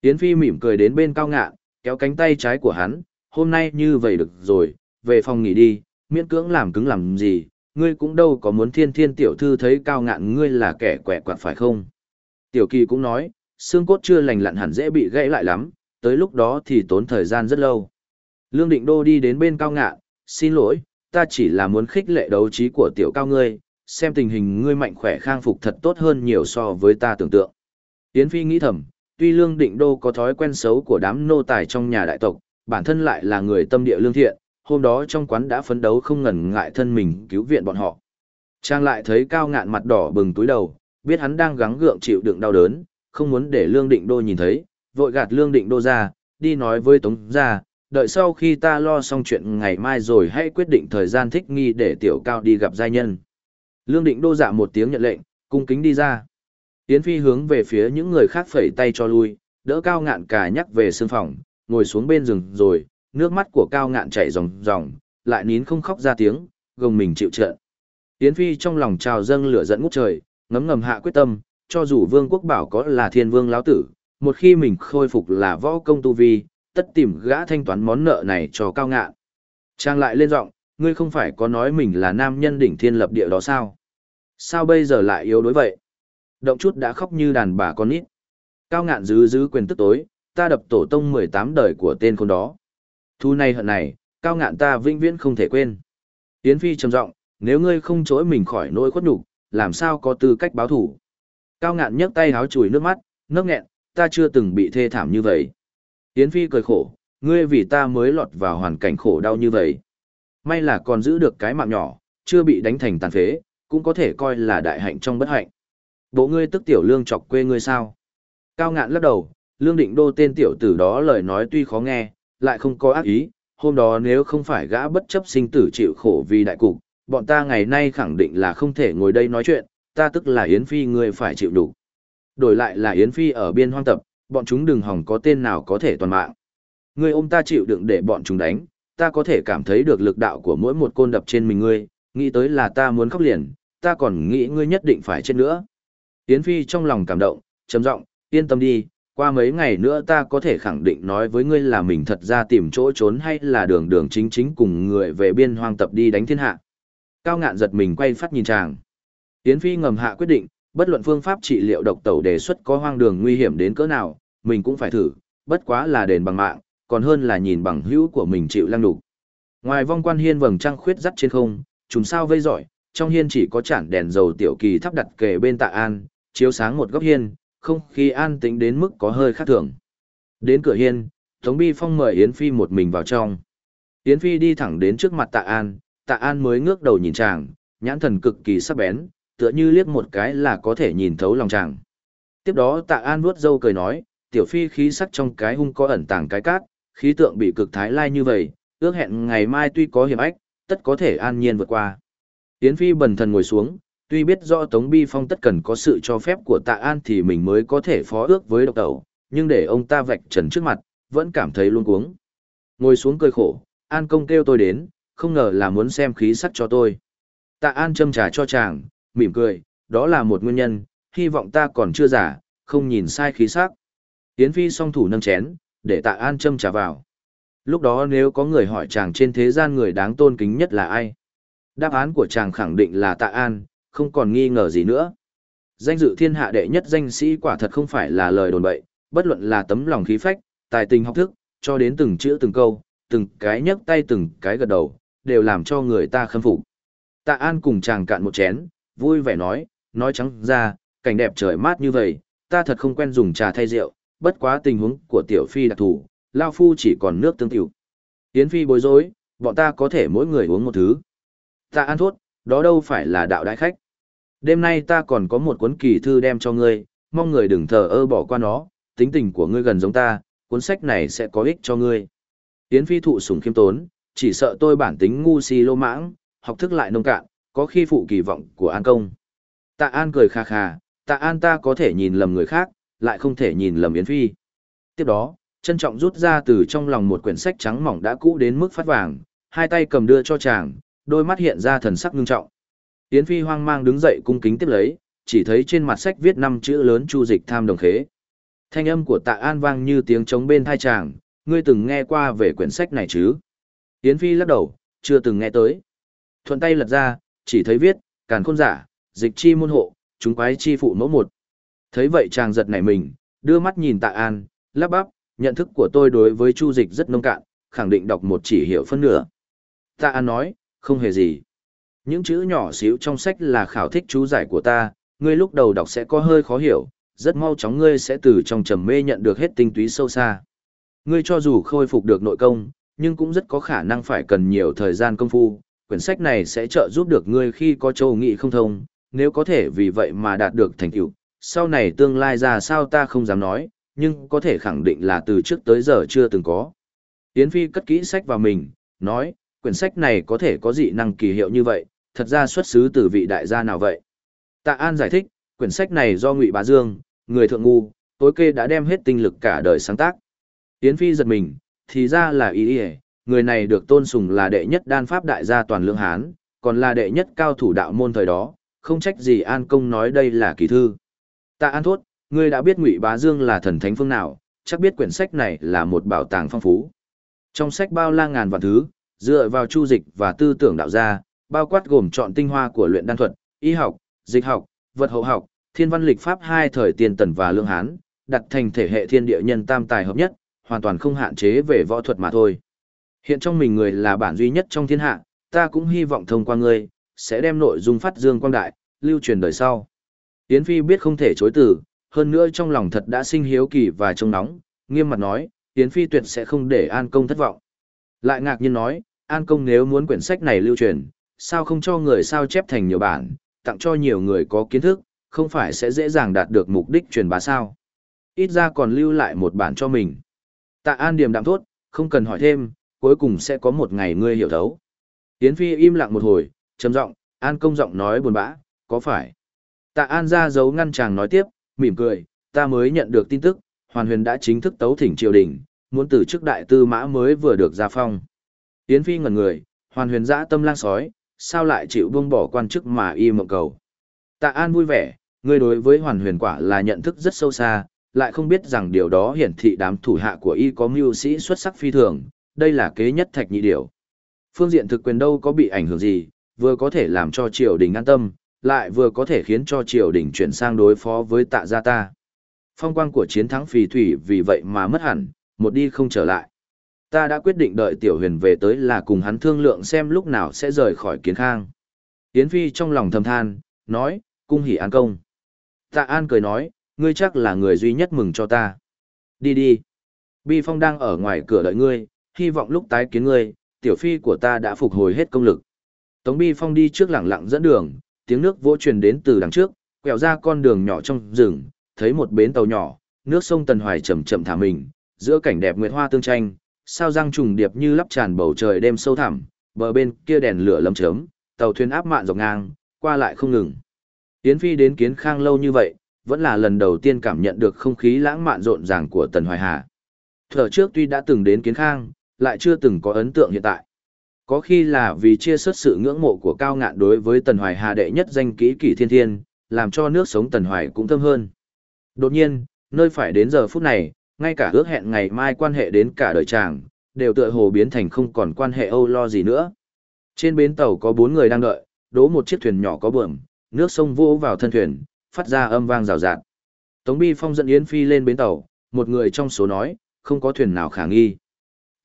Yến Phi mỉm cười đến bên Cao ngạn, kéo cánh tay trái của hắn, hôm nay như vậy được rồi, về phòng nghỉ đi, miễn cưỡng làm cứng làm gì, ngươi cũng đâu có muốn thiên thiên tiểu thư thấy cao ngạn ngươi là kẻ quẻ quạt phải không. Tiểu kỳ cũng nói, xương cốt chưa lành lặn hẳn dễ bị gãy lại lắm, tới lúc đó thì tốn thời gian rất lâu. Lương Định Đô đi đến bên cao ngạn, xin lỗi, ta chỉ là muốn khích lệ đấu trí của tiểu cao ngươi, xem tình hình ngươi mạnh khỏe khang phục thật tốt hơn nhiều so với ta tưởng tượng. Yến Phi nghĩ thầm, tuy Lương Định Đô có thói quen xấu của đám nô tài trong nhà đại tộc, bản thân lại là người tâm địa lương thiện, hôm đó trong quán đã phấn đấu không ngần ngại thân mình cứu viện bọn họ. Trang lại thấy cao ngạn mặt đỏ bừng túi đầu, biết hắn đang gắng gượng chịu đựng đau đớn, không muốn để Lương Định Đô nhìn thấy, vội gạt Lương Định Đô ra, đi nói với Tống ra, đợi sau khi ta lo xong chuyện ngày mai rồi hãy quyết định thời gian thích nghi để tiểu cao đi gặp giai nhân. Lương Định Đô dạ một tiếng nhận lệnh, cung kính đi ra. Tiến Phi hướng về phía những người khác phẩy tay cho lui, đỡ cao ngạn cả nhắc về sương phòng, ngồi xuống bên rừng rồi, nước mắt của cao ngạn chảy ròng ròng, lại nín không khóc ra tiếng, gồng mình chịu trận. Yến Phi trong lòng trào dâng lửa dẫn ngút trời, ngấm ngầm hạ quyết tâm, cho dù vương quốc bảo có là thiên vương lão tử, một khi mình khôi phục là võ công tu vi, tất tìm gã thanh toán món nợ này cho cao ngạn. Trang lại lên giọng, ngươi không phải có nói mình là nam nhân đỉnh thiên lập địa đó sao? Sao bây giờ lại yếu đối vậy? Động chút đã khóc như đàn bà con nít. Cao ngạn giữ giữ quyền tức tối, ta đập tổ tông 18 đời của tên con đó. Thu này hận này, cao ngạn ta vĩnh viễn không thể quên. Yến Phi trầm giọng, nếu ngươi không chối mình khỏi nỗi khuất nhục, làm sao có tư cách báo thủ. Cao ngạn nhấc tay háo chùi nước mắt, nấc nghẹn, ta chưa từng bị thê thảm như vậy. Yến Phi cười khổ, ngươi vì ta mới lọt vào hoàn cảnh khổ đau như vậy. May là còn giữ được cái mạng nhỏ, chưa bị đánh thành tàn phế, cũng có thể coi là đại hạnh trong bất hạnh. Bộ ngươi tức tiểu lương chọc quê ngươi sao? Cao ngạn lắc đầu, lương định đô tên tiểu tử đó lời nói tuy khó nghe, lại không có ác ý, hôm đó nếu không phải gã bất chấp sinh tử chịu khổ vì đại cục, bọn ta ngày nay khẳng định là không thể ngồi đây nói chuyện, ta tức là Yến Phi người phải chịu đủ. Đổi lại là Yến Phi ở biên hoang tập, bọn chúng đừng hòng có tên nào có thể toàn mạng. Ngươi ôm ta chịu đựng để bọn chúng đánh, ta có thể cảm thấy được lực đạo của mỗi một côn đập trên mình ngươi, nghĩ tới là ta muốn khóc liền, ta còn nghĩ ngươi nhất định phải chết nữa. Yến Phi trong lòng cảm động, trầm giọng, yên tâm đi, qua mấy ngày nữa ta có thể khẳng định nói với ngươi là mình thật ra tìm chỗ trốn hay là đường đường chính chính cùng người về biên hoang tập đi đánh thiên hạ. Cao ngạn giật mình quay phát nhìn chàng. Yến Phi ngầm hạ quyết định, bất luận phương pháp trị liệu độc tẩu đề xuất có hoang đường nguy hiểm đến cỡ nào, mình cũng phải thử, bất quá là đền bằng mạng, còn hơn là nhìn bằng hữu của mình chịu lăng đục. Ngoài vong quan hiên vầng trăng khuyết dắt trên không, trùng sao vây giỏi, trong hiên chỉ có chản đèn dầu tiểu kỳ thắp đặt kề bên tạ an, chiếu sáng một góc hiên, không khí an tĩnh đến mức có hơi khác thường. Đến cửa hiên, Tống Bi Phong mời Yến Phi một mình vào trong. Yến Phi đi thẳng đến trước mặt Tạ An, Tạ An mới ngước đầu nhìn chàng, nhãn thần cực kỳ sắc bén, tựa như liếc một cái là có thể nhìn thấu lòng chàng. Tiếp đó Tạ An vuốt râu cười nói, tiểu phi khí sắc trong cái hung có ẩn tàng cái cát, khí tượng bị cực thái lai như vậy, ước hẹn ngày mai tuy có hiểm ách, tất có thể an nhiên vượt qua. Yến Phi bần thần ngồi xuống, tuy biết rõ Tống Bi Phong tất cần có sự cho phép của Tạ An thì mình mới có thể phó ước với độc tẩu, nhưng để ông ta vạch trần trước mặt, vẫn cảm thấy luôn cuống. Ngồi xuống cười khổ, An công kêu tôi đến, không ngờ là muốn xem khí sắc cho tôi. Tạ An châm trà cho chàng, mỉm cười, đó là một nguyên nhân, hy vọng ta còn chưa giả, không nhìn sai khí sắc. Yến Phi song thủ nâng chén, để Tạ An châm trà vào. Lúc đó nếu có người hỏi chàng trên thế gian người đáng tôn kính nhất là ai? Đáp án của chàng khẳng định là tạ an, không còn nghi ngờ gì nữa. Danh dự thiên hạ đệ nhất danh sĩ quả thật không phải là lời đồn bậy, bất luận là tấm lòng khí phách, tài tình học thức, cho đến từng chữ từng câu, từng cái nhấc tay từng cái gật đầu, đều làm cho người ta khâm phục. Tạ An cùng chàng cạn một chén, vui vẻ nói, nói trắng ra, cảnh đẹp trời mát như vậy, ta thật không quen dùng trà thay rượu, bất quá tình huống của tiểu phi đặc thủ, lao phu chỉ còn nước tương tiểu. Yến phi bối rối, bọn ta có thể mỗi người uống một thứ. Ta ăn thốt, đó đâu phải là đạo đại khách. Đêm nay ta còn có một cuốn kỳ thư đem cho ngươi, mong người đừng thờ ơ bỏ qua nó, tính tình của ngươi gần giống ta, cuốn sách này sẽ có ích cho ngươi. Yến phi thụ sủng khiêm tốn, chỉ sợ tôi bản tính ngu si lô mãng, học thức lại nông cạn, có khi phụ kỳ vọng của An Công. Tạ An cười khà khà, Tạ An ta có thể nhìn lầm người khác, lại không thể nhìn lầm Yến Phi. Tiếp đó, trân trọng rút ra từ trong lòng một quyển sách trắng mỏng đã cũ đến mức phát vàng, hai tay cầm đưa cho chàng, đôi mắt hiện ra thần sắc ngưng trọng. Yến Phi hoang mang đứng dậy cung kính tiếp lấy, chỉ thấy trên mặt sách viết năm chữ lớn chu dịch tham đồng khế. Thanh âm của Tạ An vang như tiếng trống bên thai chàng, ngươi từng nghe qua về quyển sách này chứ? Yến Phi lắc đầu, chưa từng nghe tới. Thuận tay lật ra, chỉ thấy viết, càn khôn giả, dịch chi môn hộ, chúng quái chi phụ mẫu một. Thấy vậy chàng giật nảy mình, đưa mắt nhìn tạ an, lắp bắp, nhận thức của tôi đối với chu dịch rất nông cạn, khẳng định đọc một chỉ hiểu phân nửa. Tạ an nói, không hề gì. Những chữ nhỏ xíu trong sách là khảo thích chú giải của ta, ngươi lúc đầu đọc sẽ có hơi khó hiểu, rất mau chóng ngươi sẽ từ trong trầm mê nhận được hết tinh túy sâu xa. Ngươi cho dù khôi phục được nội công, nhưng cũng rất có khả năng phải cần nhiều thời gian công phu. Quyển sách này sẽ trợ giúp được ngươi khi có châu nghị không thông, nếu có thể vì vậy mà đạt được thành tựu, sau này tương lai ra sao ta không dám nói, nhưng có thể khẳng định là từ trước tới giờ chưa từng có. Yến Phi cất kỹ sách vào mình, nói, quyển sách này có thể có dị năng kỳ hiệu như vậy, thật ra xuất xứ từ vị đại gia nào vậy? Tạ An giải thích, quyển sách này do Ngụy Bá Dương, người thượng ngu, tối kê đã đem hết tinh lực cả đời sáng tác. Yến Phi giật mình, thì ra là ý ý, người này được tôn sùng là đệ nhất đan pháp đại gia toàn lương Hán, còn là đệ nhất cao thủ đạo môn thời đó, không trách gì An Công nói đây là kỳ thư. Tạ An Thốt, ngươi đã biết Ngụy Bá Dương là thần thánh phương nào, chắc biết quyển sách này là một bảo tàng phong phú. Trong sách bao la ngàn vạn thứ, dựa vào chu dịch và tư tưởng đạo gia, bao quát gồm chọn tinh hoa của luyện đan thuật, y học, dịch học, vật hậu học, thiên văn lịch pháp hai thời tiền tần và lương hán, đặt thành thể hệ thiên địa nhân tam tài hợp nhất, hoàn toàn không hạn chế về võ thuật mà thôi. Hiện trong mình người là bản duy nhất trong thiên hạ, ta cũng hy vọng thông qua ngươi, sẽ đem nội dung phát dương quang đại, lưu truyền đời sau. Yến Phi biết không thể chối từ, hơn nữa trong lòng thật đã sinh hiếu kỳ và trông nóng, nghiêm mặt nói, Yến Phi tuyệt sẽ không để An Công thất vọng. Lại ngạc nhiên nói, An Công nếu muốn quyển sách này lưu truyền, sao không cho người sao chép thành nhiều bản, tặng cho nhiều người có kiến thức, không phải sẽ dễ dàng đạt được mục đích truyền bá sao. Ít ra còn lưu lại một bản cho mình. Tạ An điềm đạm thốt, không cần hỏi thêm, cuối cùng sẽ có một ngày ngươi hiểu thấu. Yến Phi im lặng một hồi, trầm giọng, An công giọng nói buồn bã, có phải? Tạ An ra dấu ngăn chàng nói tiếp, mỉm cười, ta mới nhận được tin tức, Hoàn Huyền đã chính thức tấu thỉnh triều đình, muốn từ chức đại tư mã mới vừa được ra phong. Yến Phi ngẩn người, Hoàn Huyền dã tâm lang sói, sao lại chịu buông bỏ quan chức mà y mộng cầu. Tạ An vui vẻ, ngươi đối với Hoàn Huyền quả là nhận thức rất sâu xa, lại không biết rằng điều đó hiển thị đám thủ hạ của y có mưu sĩ xuất sắc phi thường, đây là kế nhất thạch nhị điều. Phương diện thực quyền đâu có bị ảnh hưởng gì, vừa có thể làm cho triều đình an tâm, lại vừa có thể khiến cho triều đình chuyển sang đối phó với tạ gia ta. Phong quang của chiến thắng phì thủy vì vậy mà mất hẳn, một đi không trở lại. Ta đã quyết định đợi tiểu huyền về tới là cùng hắn thương lượng xem lúc nào sẽ rời khỏi kiến khang. Yến Phi trong lòng thầm than, nói, cung hỉ an công. Tạ An cười nói, ngươi chắc là người duy nhất mừng cho ta. Đi đi. Bi Phong đang ở ngoài cửa đợi ngươi, hy vọng lúc tái kiến ngươi, tiểu phi của ta đã phục hồi hết công lực. Tống Bi Phong đi trước lặng lặng dẫn đường, tiếng nước vỗ truyền đến từ đằng trước, quẹo ra con đường nhỏ trong rừng, thấy một bến tàu nhỏ, nước sông Tần Hoài chậm chậm thả mình, giữa cảnh đẹp nguyệt hoa tương tranh, sao răng trùng điệp như lắp tràn bầu trời đêm sâu thẳm, bờ bên kia đèn lửa lấm chớm, tàu thuyền áp mạn dọc ngang, qua lại không ngừng. Yến Phi đến kiến khang lâu như vậy, vẫn là lần đầu tiên cảm nhận được không khí lãng mạn rộn ràng của Tần Hoài Hà. Thở trước tuy đã từng đến kiến khang, lại chưa từng có ấn tượng hiện tại. Có khi là vì chia sớt sự ngưỡng mộ của cao ngạn đối với Tần Hoài Hà đệ nhất danh kỹ kỷ thiên thiên, làm cho nước sống Tần Hoài cũng thơm hơn. Đột nhiên, nơi phải đến giờ phút này, ngay cả ước hẹn ngày mai quan hệ đến cả đời chàng, đều tựa hồ biến thành không còn quan hệ âu lo gì nữa. Trên bến tàu có bốn người đang đợi, đố một chiếc thuyền nhỏ có bờm, nước sông vô vào thân thuyền, phát ra âm vang rào rạt. Tống Bi Phong dẫn Yến Phi lên bến tàu, một người trong số nói, không có thuyền nào khả nghi.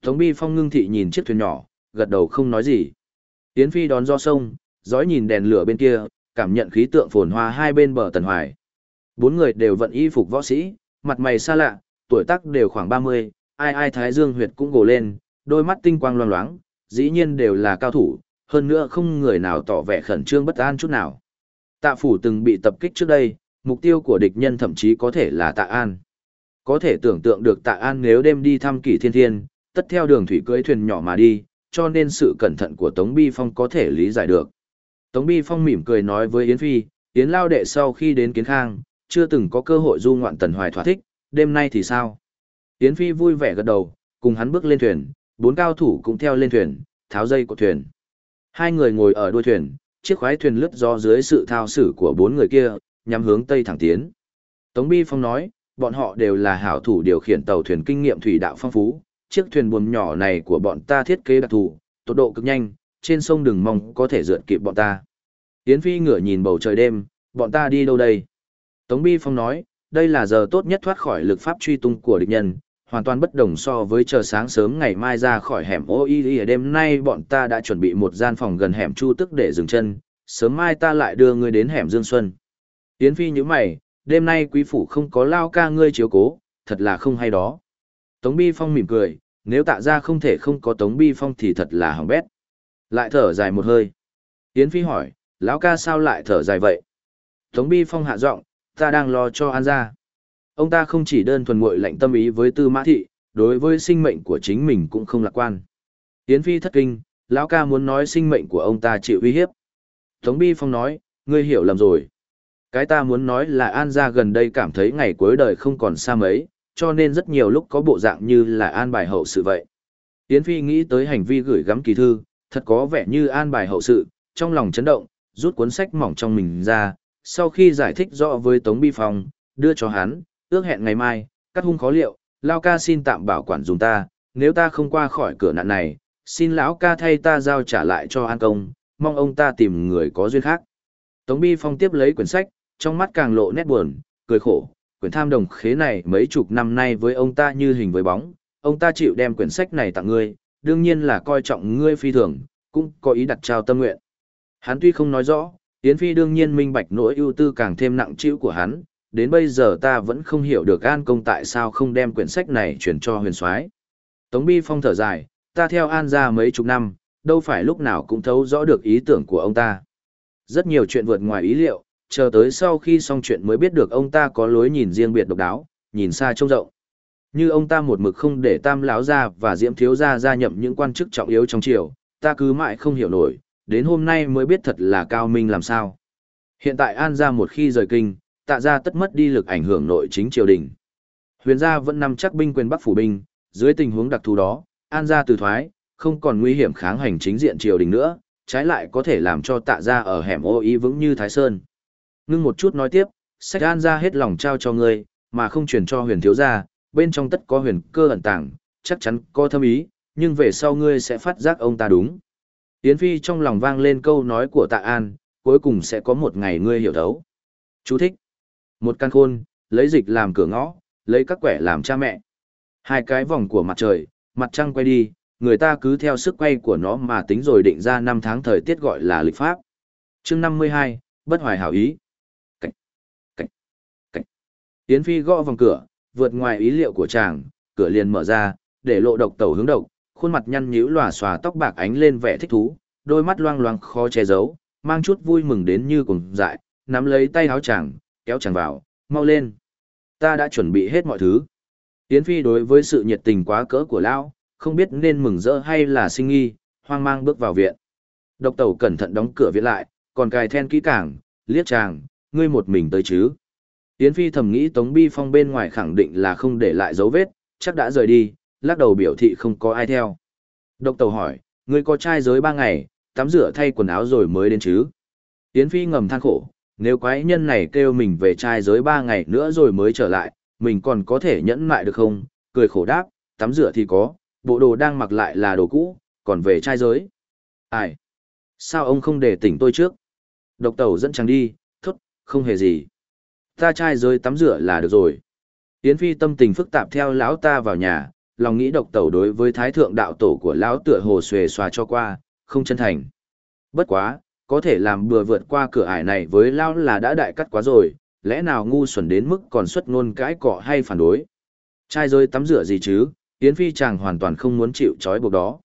Tống Bi Phong ngưng thị nhìn chiếc thuyền nhỏ, gật đầu không nói gì. Yến Phi đón do sông, dõi nhìn đèn lửa bên kia, cảm nhận khí tượng phồn hoa hai bên bờ Tần Hoài. Bốn người đều vận y phục võ sĩ, mặt mày xa lạ, tuổi tác đều khoảng 30, ai ai thái dương huyệt cũng gồ lên, đôi mắt tinh quang loang loáng, dĩ nhiên đều là cao thủ, hơn nữa không người nào tỏ vẻ khẩn trương bất an chút nào. Tạ phủ từng bị tập kích trước đây, mục tiêu của địch nhân thậm chí có thể là tạ an. Có thể tưởng tượng được tạ an nếu đêm đi thăm kỷ thiên thiên, tất theo đường thủy cưới thuyền nhỏ mà đi, cho nên sự cẩn thận của Tống Bi Phong có thể lý giải được. Tống Bi Phong mỉm cười nói với Yến Phi, Yến Lao Đệ sau khi đến Kiến Khang, chưa từng có cơ hội du ngoạn Tần Hoài thỏa thích, đêm nay thì sao? Yến Phi vui vẻ gật đầu, cùng hắn bước lên thuyền, bốn cao thủ cũng theo lên thuyền, tháo dây của thuyền. Hai người ngồi ở đuôi thuyền, chiếc khoái thuyền lướt do dưới sự thao sử của bốn người kia, nhắm hướng tây thẳng tiến. Tống Bi Phong nói, bọn họ đều là hảo thủ điều khiển tàu thuyền kinh nghiệm thủy đạo phong phú, chiếc thuyền buồm nhỏ này của bọn ta thiết kế đặc thù, tốc độ cực nhanh, trên sông đừng mong có thể rượt kịp bọn ta. Yến Phi ngửa nhìn bầu trời đêm, bọn ta đi đâu đây? Tống Bi Phong nói, đây là giờ tốt nhất thoát khỏi lực pháp truy tung của địch nhân, hoàn toàn bất đồng so với chờ sáng sớm ngày mai ra khỏi hẻm ô y ở đêm nay bọn ta đã chuẩn bị một gian phòng gần hẻm chu tức để dừng chân, sớm mai ta lại đưa ngươi đến hẻm Dương Xuân. Yến Phi như mày, đêm nay quý phủ không có lao ca ngươi chiếu cố, thật là không hay đó. Tống Bi Phong mỉm cười, nếu tạ ra không thể không có Tống Bi Phong thì thật là hỏng bét. Lại thở dài một hơi. Yến Phi hỏi, lão ca sao lại thở dài vậy? Tống Bi Phong hạ giọng, ta đang lo cho An gia. Ông ta không chỉ đơn thuần nguội lạnh tâm ý với Tư Mã Thị, đối với sinh mệnh của chính mình cũng không lạc quan. Yến Phi thất kinh, lão ca muốn nói sinh mệnh của ông ta chịu uy hiếp. Tống Bi Phong nói, ngươi hiểu lầm rồi. Cái ta muốn nói là An gia gần đây cảm thấy ngày cuối đời không còn xa mấy, cho nên rất nhiều lúc có bộ dạng như là an bài hậu sự vậy. Yến Phi nghĩ tới hành vi gửi gắm kỳ thư, thật có vẻ như an bài hậu sự, trong lòng chấn động, rút cuốn sách mỏng trong mình ra, sau khi giải thích rõ với Tống Bi Phong, đưa cho hắn, ước hẹn ngày mai, cắt hung khó liệu, Lao ca xin tạm bảo quản dùng ta, nếu ta không qua khỏi cửa nạn này, xin lão ca thay ta giao trả lại cho An Công, mong ông ta tìm người có duyên khác. Tống Bi Phong tiếp lấy quyển sách, trong mắt càng lộ nét buồn, cười khổ, quyển tham đồng khế này mấy chục năm nay với ông ta như hình với bóng, ông ta chịu đem quyển sách này tặng ngươi, đương nhiên là coi trọng ngươi phi thường, cũng có ý đặt trao tâm nguyện. Hắn tuy không nói rõ, Yến Phi đương nhiên minh bạch nỗi ưu tư càng thêm nặng chịu của hắn, đến bây giờ ta vẫn không hiểu được An Công tại sao không đem quyển sách này chuyển cho huyền soái. Tống Bi Phong thở dài, ta theo An ra mấy chục năm, đâu phải lúc nào cũng thấu rõ được ý tưởng của ông ta. Rất nhiều chuyện vượt ngoài ý liệu, chờ tới sau khi xong chuyện mới biết được ông ta có lối nhìn riêng biệt độc đáo, nhìn xa trông rộng. Như ông ta một mực không để Tam lão gia và Diễm thiếu gia gia nhậm những quan chức trọng yếu trong triều, ta cứ mãi không hiểu nổi, đến hôm nay mới biết thật là cao minh làm sao. Hiện tại An gia một khi rời kinh, tạ gia tất mất đi lực ảnh hưởng nội chính triều đình. Huyền gia vẫn nằm chắc binh quyền Bắc phủ binh, dưới tình huống đặc thù đó, An gia từ thoái, không còn nguy hiểm kháng hành chính diện triều đình nữa, trái lại có thể làm cho tạ gia ở hẻm ô ý vững như Thái Sơn. Ngưng một chút nói tiếp, sách An ra hết lòng trao cho ngươi, mà không truyền cho huyền thiếu gia, bên trong tất có huyền cơ ẩn tàng, chắc chắn có thâm ý, nhưng về sau ngươi sẽ phát giác ông ta đúng. Yến Phi trong lòng vang lên câu nói của tạ An, cuối cùng sẽ có một ngày ngươi hiểu thấu. Chú thích. Một căn khôn, lấy dịch làm cửa ngõ, lấy các quẻ làm cha mẹ. Hai cái vòng của mặt trời, mặt trăng quay đi, người ta cứ theo sức quay của nó mà tính rồi định ra năm tháng thời tiết gọi là lịch pháp. chương 52, bất hoài hảo ý. Yến Phi gõ vòng cửa, vượt ngoài ý liệu của chàng, cửa liền mở ra, để lộ độc tẩu hướng độc, khuôn mặt nhăn nhíu lòa xòa tóc bạc ánh lên vẻ thích thú, đôi mắt loang loang khó che giấu, mang chút vui mừng đến như cùng dại, nắm lấy tay áo chàng, kéo chàng vào, mau lên. Ta đã chuẩn bị hết mọi thứ. Yến Phi đối với sự nhiệt tình quá cỡ của Lão, không biết nên mừng rỡ hay là sinh nghi, hoang mang bước vào viện. Độc tẩu cẩn thận đóng cửa viện lại, còn cài then kỹ càng, liếc chàng, ngươi một mình tới chứ. Yến Phi thầm nghĩ Tống Bi Phong bên ngoài khẳng định là không để lại dấu vết, chắc đã rời đi, lắc đầu biểu thị không có ai theo. Độc tẩu hỏi, ngươi có trai giới ba ngày, tắm rửa thay quần áo rồi mới đến chứ. Yến Phi ngầm than khổ, nếu quái nhân này kêu mình về trai giới ba ngày nữa rồi mới trở lại, mình còn có thể nhẫn lại được không? Cười khổ đáp, tắm rửa thì có, bộ đồ đang mặc lại là đồ cũ, còn về trai giới. Ai? Sao ông không để tỉnh tôi trước? Độc tẩu dẫn chàng đi, thốt, không hề gì. Ta trai giới tắm rửa là được rồi. Yến Phi tâm tình phức tạp theo lão ta vào nhà, lòng nghĩ độc tẩu đối với thái thượng đạo tổ của lão tựa hồ xuề xòa cho qua, không chân thành. Bất quá, có thể làm bừa vượt qua cửa ải này với lão là đã đại cắt quá rồi, lẽ nào ngu xuẩn đến mức còn xuất ngôn cãi cọ hay phản đối. Trai rơi tắm rửa gì chứ, Yến Phi chàng hoàn toàn không muốn chịu trói buộc đó.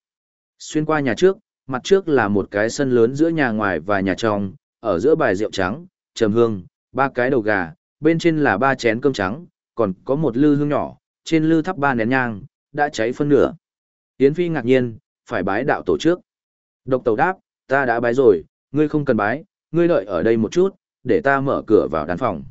Xuyên qua nhà trước, mặt trước là một cái sân lớn giữa nhà ngoài và nhà trong, ở giữa bài rượu trắng, trầm hương, ba cái đầu gà, bên trên là ba chén cơm trắng, còn có một lư hương nhỏ, trên lư thắp ba nén nhang, đã cháy phân nửa. Yến Phi ngạc nhiên, phải bái đạo tổ trước. Độc tàu đáp, ta đã bái rồi, ngươi không cần bái, ngươi đợi ở đây một chút, để ta mở cửa vào đàn phòng.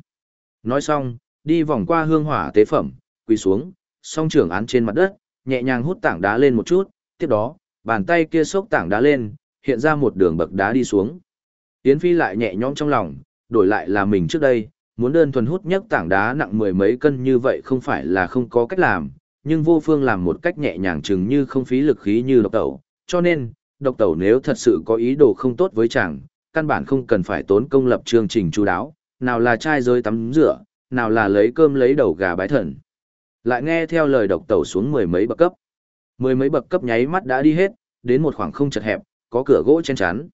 Nói xong, đi vòng qua hương hỏa tế phẩm, quỳ xuống, song trưởng án trên mặt đất, nhẹ nhàng hút tảng đá lên một chút, tiếp đó, bàn tay kia xốc tảng đá lên, hiện ra một đường bậc đá đi xuống. Yến Phi lại nhẹ nhõm trong lòng, đổi lại là mình trước đây, muốn đơn thuần hút nhấc tảng đá nặng mười mấy cân như vậy không phải là không có cách làm, nhưng vô phương làm một cách nhẹ nhàng chừng như không phí lực khí như độc tẩu, cho nên, độc tẩu nếu thật sự có ý đồ không tốt với chàng, căn bản không cần phải tốn công lập chương trình chú đáo, nào là chai rơi tắm rửa, nào là lấy cơm lấy đầu gà bái thần. Lại nghe theo lời độc tẩu xuống mười mấy bậc cấp. Mười mấy bậc cấp nháy mắt đã đi hết, đến một khoảng không chật hẹp, có cửa gỗ trên chắn.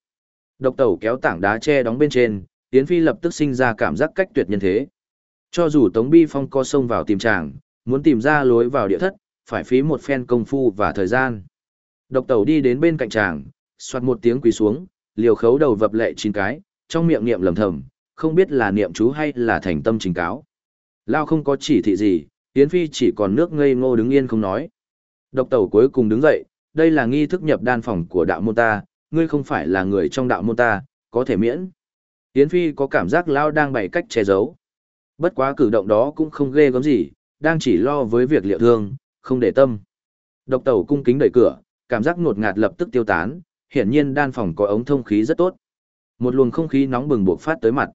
Độc tẩu kéo tảng đá che đóng bên trên, Yến Phi lập tức sinh ra cảm giác cách tuyệt nhân thế. Cho dù Tống Bi Phong co sông vào tìm chàng, muốn tìm ra lối vào địa thất, phải phí một phen công phu và thời gian. Độc tẩu đi đến bên cạnh chàng, xoát một tiếng quỳ xuống, liều khấu đầu vập lệ chín cái, trong miệng niệm lầm thầm, không biết là niệm chú hay là thành tâm trình cáo. Lao không có chỉ thị gì, Yến Phi chỉ còn nước ngây ngô đứng yên không nói. Độc tẩu cuối cùng đứng dậy, đây là nghi thức nhập đan phòng của đạo môn ta, ngươi không phải là người trong đạo môn ta, có thể miễn. Yến Phi có cảm giác Lao đang bày cách che giấu. Bất quá cử động đó cũng không ghê gớm gì, đang chỉ lo với việc liệu thương, không để tâm. Độc tẩu cung kính đẩy cửa, cảm giác ngột ngạt lập tức tiêu tán, hiển nhiên đan phòng có ống thông khí rất tốt. Một luồng không khí nóng bừng buộc phát tới mặt.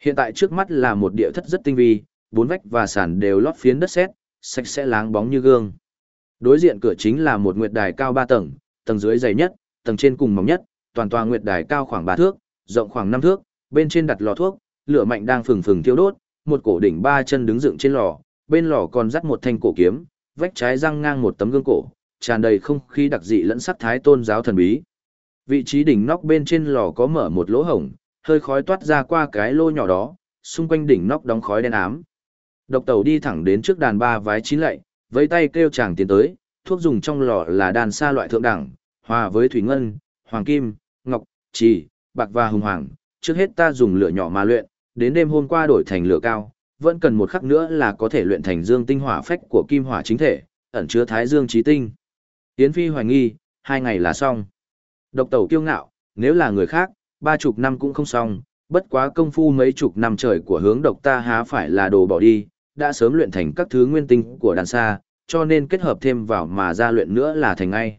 Hiện tại trước mắt là một địa thất rất tinh vi, bốn vách và sàn đều lót phiến đất sét, sạch sẽ láng bóng như gương. Đối diện cửa chính là một nguyệt đài cao 3 tầng, tầng dưới dày nhất, tầng trên cùng mỏng nhất, toàn tòa nguyệt đài cao khoảng 3 thước, rộng khoảng 5 thước, bên trên đặt lò thuốc, lửa mạnh đang phừng phừng thiêu đốt, một cổ đỉnh ba chân đứng dựng trên lò, bên lò còn dắt một thanh cổ kiếm, vách trái răng ngang một tấm gương cổ, tràn đầy không khí đặc dị lẫn sắc thái tôn giáo thần bí. Vị trí đỉnh nóc bên trên lò có mở một lỗ hổng, hơi khói toát ra qua cái lô nhỏ đó, xung quanh đỉnh nóc đóng khói đen ám. Độc tẩu đi thẳng đến trước đàn ba vái chín lạy, với tay kêu chàng tiến tới, thuốc dùng trong lò là đàn sa loại thượng đẳng, hòa với thủy ngân, hoàng kim, ngọc, trì, bạc và hùng hoàng. Trước hết ta dùng lửa nhỏ mà luyện, đến đêm hôm qua đổi thành lửa cao, vẫn cần một khắc nữa là có thể luyện thành dương tinh hỏa phách của kim hỏa chính thể, ẩn chứa thái dương trí tinh. Yến Phi hoài nghi, hai ngày là xong. Độc tẩu kiêu ngạo, nếu là người khác, ba chục năm cũng không xong, bất quá công phu mấy chục năm trời của hướng độc ta há phải là đồ bỏ đi, đã sớm luyện thành các thứ nguyên tinh của đàn xa, cho nên kết hợp thêm vào mà ra luyện nữa là thành ngay.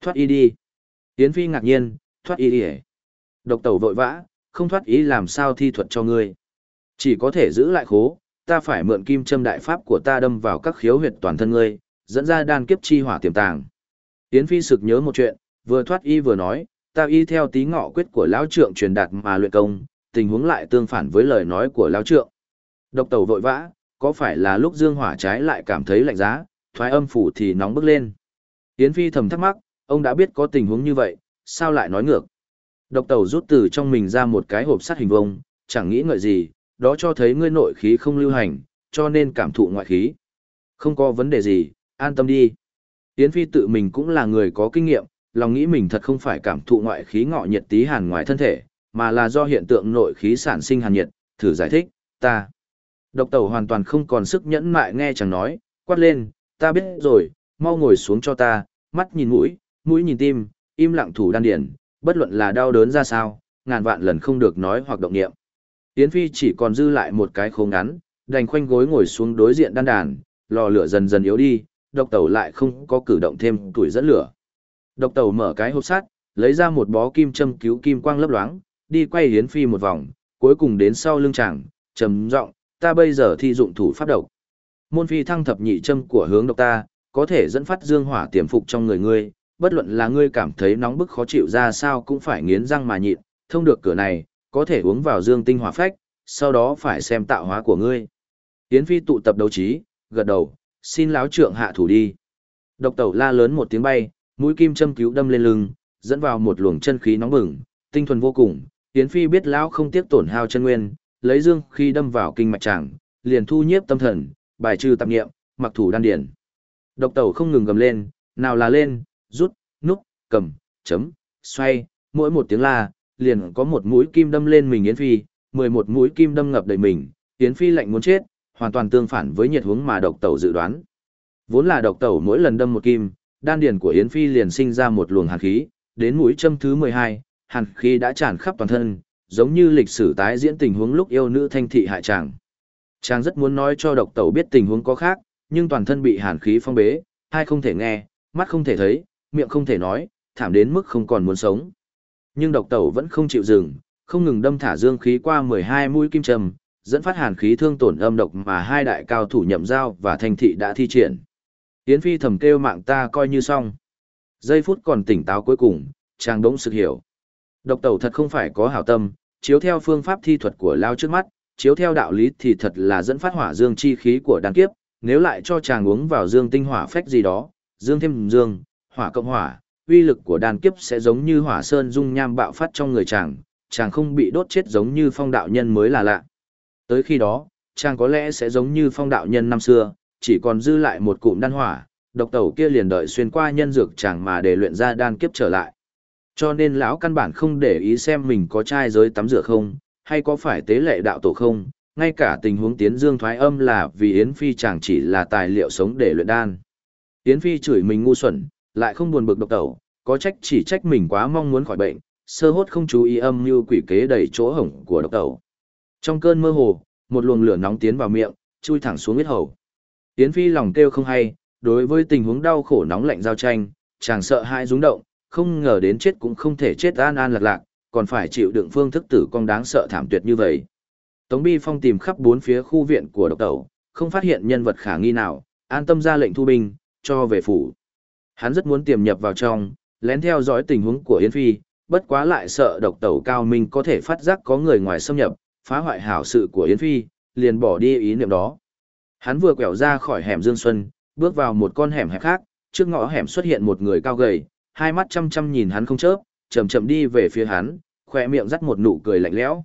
Thoát y đi. Yến Phi ngạc nhiên, thoát y đi Độc tẩu vội vã, không thoát ý làm sao thi thuật cho ngươi. Chỉ có thể giữ lại khố, ta phải mượn kim châm đại pháp của ta đâm vào các khiếu huyệt toàn thân ngươi, dẫn ra đan kiếp chi hỏa tiềm tàng. Yến Phi sực nhớ một chuyện, vừa thoát y vừa nói, ta y theo tí ngọ quyết của lão trượng truyền đạt mà luyện công, tình huống lại tương phản với lời nói của lão trượng. Độc tẩu vội vã, có phải là lúc dương hỏa trái lại cảm thấy lạnh giá, thoái âm phủ thì nóng bức lên. Yến Phi thầm thắc mắc, ông đã biết có tình huống như vậy, sao lại nói ngược. Độc tẩu rút từ trong mình ra một cái hộp sắt hình vông, chẳng nghĩ ngợi gì, đó cho thấy ngươi nội khí không lưu hành, cho nên cảm thụ ngoại khí. Không có vấn đề gì, an tâm đi. Yến Phi tự mình cũng là người có kinh nghiệm, lòng nghĩ mình thật không phải cảm thụ ngoại khí ngọ nhiệt tí hàn ngoài thân thể, mà là do hiện tượng nội khí sản sinh hàn nhiệt, thử giải thích, ta. Độc tẩu hoàn toàn không còn sức nhẫn mại nghe chẳng nói, quát lên, ta biết rồi, mau ngồi xuống cho ta, mắt nhìn mũi, mũi nhìn tim, im lặng thủ đan điển, bất luận là đau đớn ra sao, ngàn vạn lần không được nói hoặc động niệm. Yến Phi chỉ còn dư lại một cái khô ngắn, đành khoanh gối ngồi xuống đối diện đan đàn, lò lửa dần dần yếu đi, độc tẩu lại không có cử động thêm tuổi dẫn lửa. Độc tẩu mở cái hộp sắt, lấy ra một bó kim châm cứu kim quang lấp loáng, đi quay Yến Phi một vòng, cuối cùng đến sau lưng chàng, trầm giọng, ta bây giờ thi dụng thủ pháp độc. Môn phi thăng thập nhị châm của hướng độc ta, có thể dẫn phát dương hỏa tiềm phục trong người ngươi, bất luận là ngươi cảm thấy nóng bức khó chịu ra sao cũng phải nghiến răng mà nhịn, thông được cửa này, có thể uống vào dương tinh hỏa phách, sau đó phải xem tạo hóa của ngươi. Yến Phi tụ tập đấu trí, gật đầu, xin láo trượng hạ thủ đi. Độc tẩu la lớn một tiếng bay, mũi kim châm cứu đâm lên lưng, dẫn vào một luồng chân khí nóng bừng, tinh thuần vô cùng. Yến Phi biết lão không tiếc tổn hao chân nguyên, lấy dương khi đâm vào kinh mạch chàng liền thu nhiếp tâm thần, bài trừ tạp niệm, mặc thủ đan điển. Độc tẩu không ngừng gầm lên, nào là lên, rút, núp, cầm, chấm, xoay, mỗi một tiếng la, liền có một mũi kim đâm lên mình Yến Phi, mười một mũi kim đâm ngập đầy mình, Yến Phi lạnh muốn chết, hoàn toàn tương phản với nhiệt hướng mà độc tẩu dự đoán. Vốn là độc tẩu mỗi lần đâm một kim, đan điền của Yến Phi liền sinh ra một luồng hàn khí, đến mũi châm thứ 12, hàn khí đã tràn khắp toàn thân, giống như lịch sử tái diễn tình huống lúc yêu nữ thanh thị hại chàng. Chàng rất muốn nói cho độc tẩu biết tình huống có khác, nhưng toàn thân bị hàn khí phong bế, hai không thể nghe, mắt không thể thấy, miệng không thể nói, thảm đến mức không còn muốn sống. Nhưng độc tẩu vẫn không chịu dừng, không ngừng đâm thả dương khí qua 12 mũi kim trầm, dẫn phát hàn khí thương tổn âm độc mà hai đại cao thủ nhậm giao và thanh thị đã thi triển. Yến Phi thầm kêu mạng ta coi như xong. Giây phút còn tỉnh táo cuối cùng, chàng đống sự hiểu. Độc tẩu thật không phải có hảo tâm, chiếu theo phương pháp thi thuật của Lao trước mắt, chiếu theo đạo lý thì thật là dẫn phát hỏa dương chi khí của đan kiếp, nếu lại cho chàng uống vào dương tinh hỏa phách gì đó, dương thêm dương, hỏa cộng hỏa, uy lực của đan kiếp sẽ giống như hỏa sơn dung nham bạo phát trong người chàng, chàng không bị đốt chết giống như phong đạo nhân mới là lạ. Tới khi đó, chàng có lẽ sẽ giống như phong đạo nhân năm xưa, chỉ còn dư lại một cụm đan hỏa, độc tẩu kia liền đợi xuyên qua nhân dược chàng mà để luyện ra đan kiếp trở lại. Cho nên lão căn bản không để ý xem mình có trai giới tắm rửa không, hay có phải tế lệ đạo tổ không, ngay cả tình huống tiến dương thoái âm là vì Yến Phi chàng chỉ là tài liệu sống để luyện đan. Yến Phi chửi mình ngu xuẩn, lại không buồn bực độc tẩu, có trách chỉ trách mình quá mong muốn khỏi bệnh, sơ hốt không chú ý âm như quỷ kế đầy chỗ hổng của độc tẩu. Trong cơn mơ hồ, một luồng lửa nóng tiến vào miệng, chui thẳng xuống huyết hầu. Yến Phi lòng kêu không hay, đối với tình huống đau khổ nóng lạnh giao tranh, chàng sợ hai rúng động, không ngờ đến chết cũng không thể chết an an lạc lạc, còn phải chịu đựng phương thức tử con đáng sợ thảm tuyệt như vậy. Tống Bi Phong tìm khắp bốn phía khu viện của độc tẩu, không phát hiện nhân vật khả nghi nào, an tâm ra lệnh thu binh, cho về phủ. Hắn rất muốn tiềm nhập vào trong, lén theo dõi tình huống của Yến Phi, bất quá lại sợ độc tẩu cao minh có thể phát giác có người ngoài xâm nhập, phá hoại hảo sự của Yến Phi, liền bỏ đi ý niệm đó. Hắn vừa quẹo ra khỏi hẻm Dương Xuân, bước vào một con hẻm hẹp khác, trước ngõ hẻm xuất hiện một người cao gầy, hai mắt chăm chăm nhìn hắn không chớp, chậm chậm đi về phía hắn, khỏe miệng dắt một nụ cười lạnh lẽo.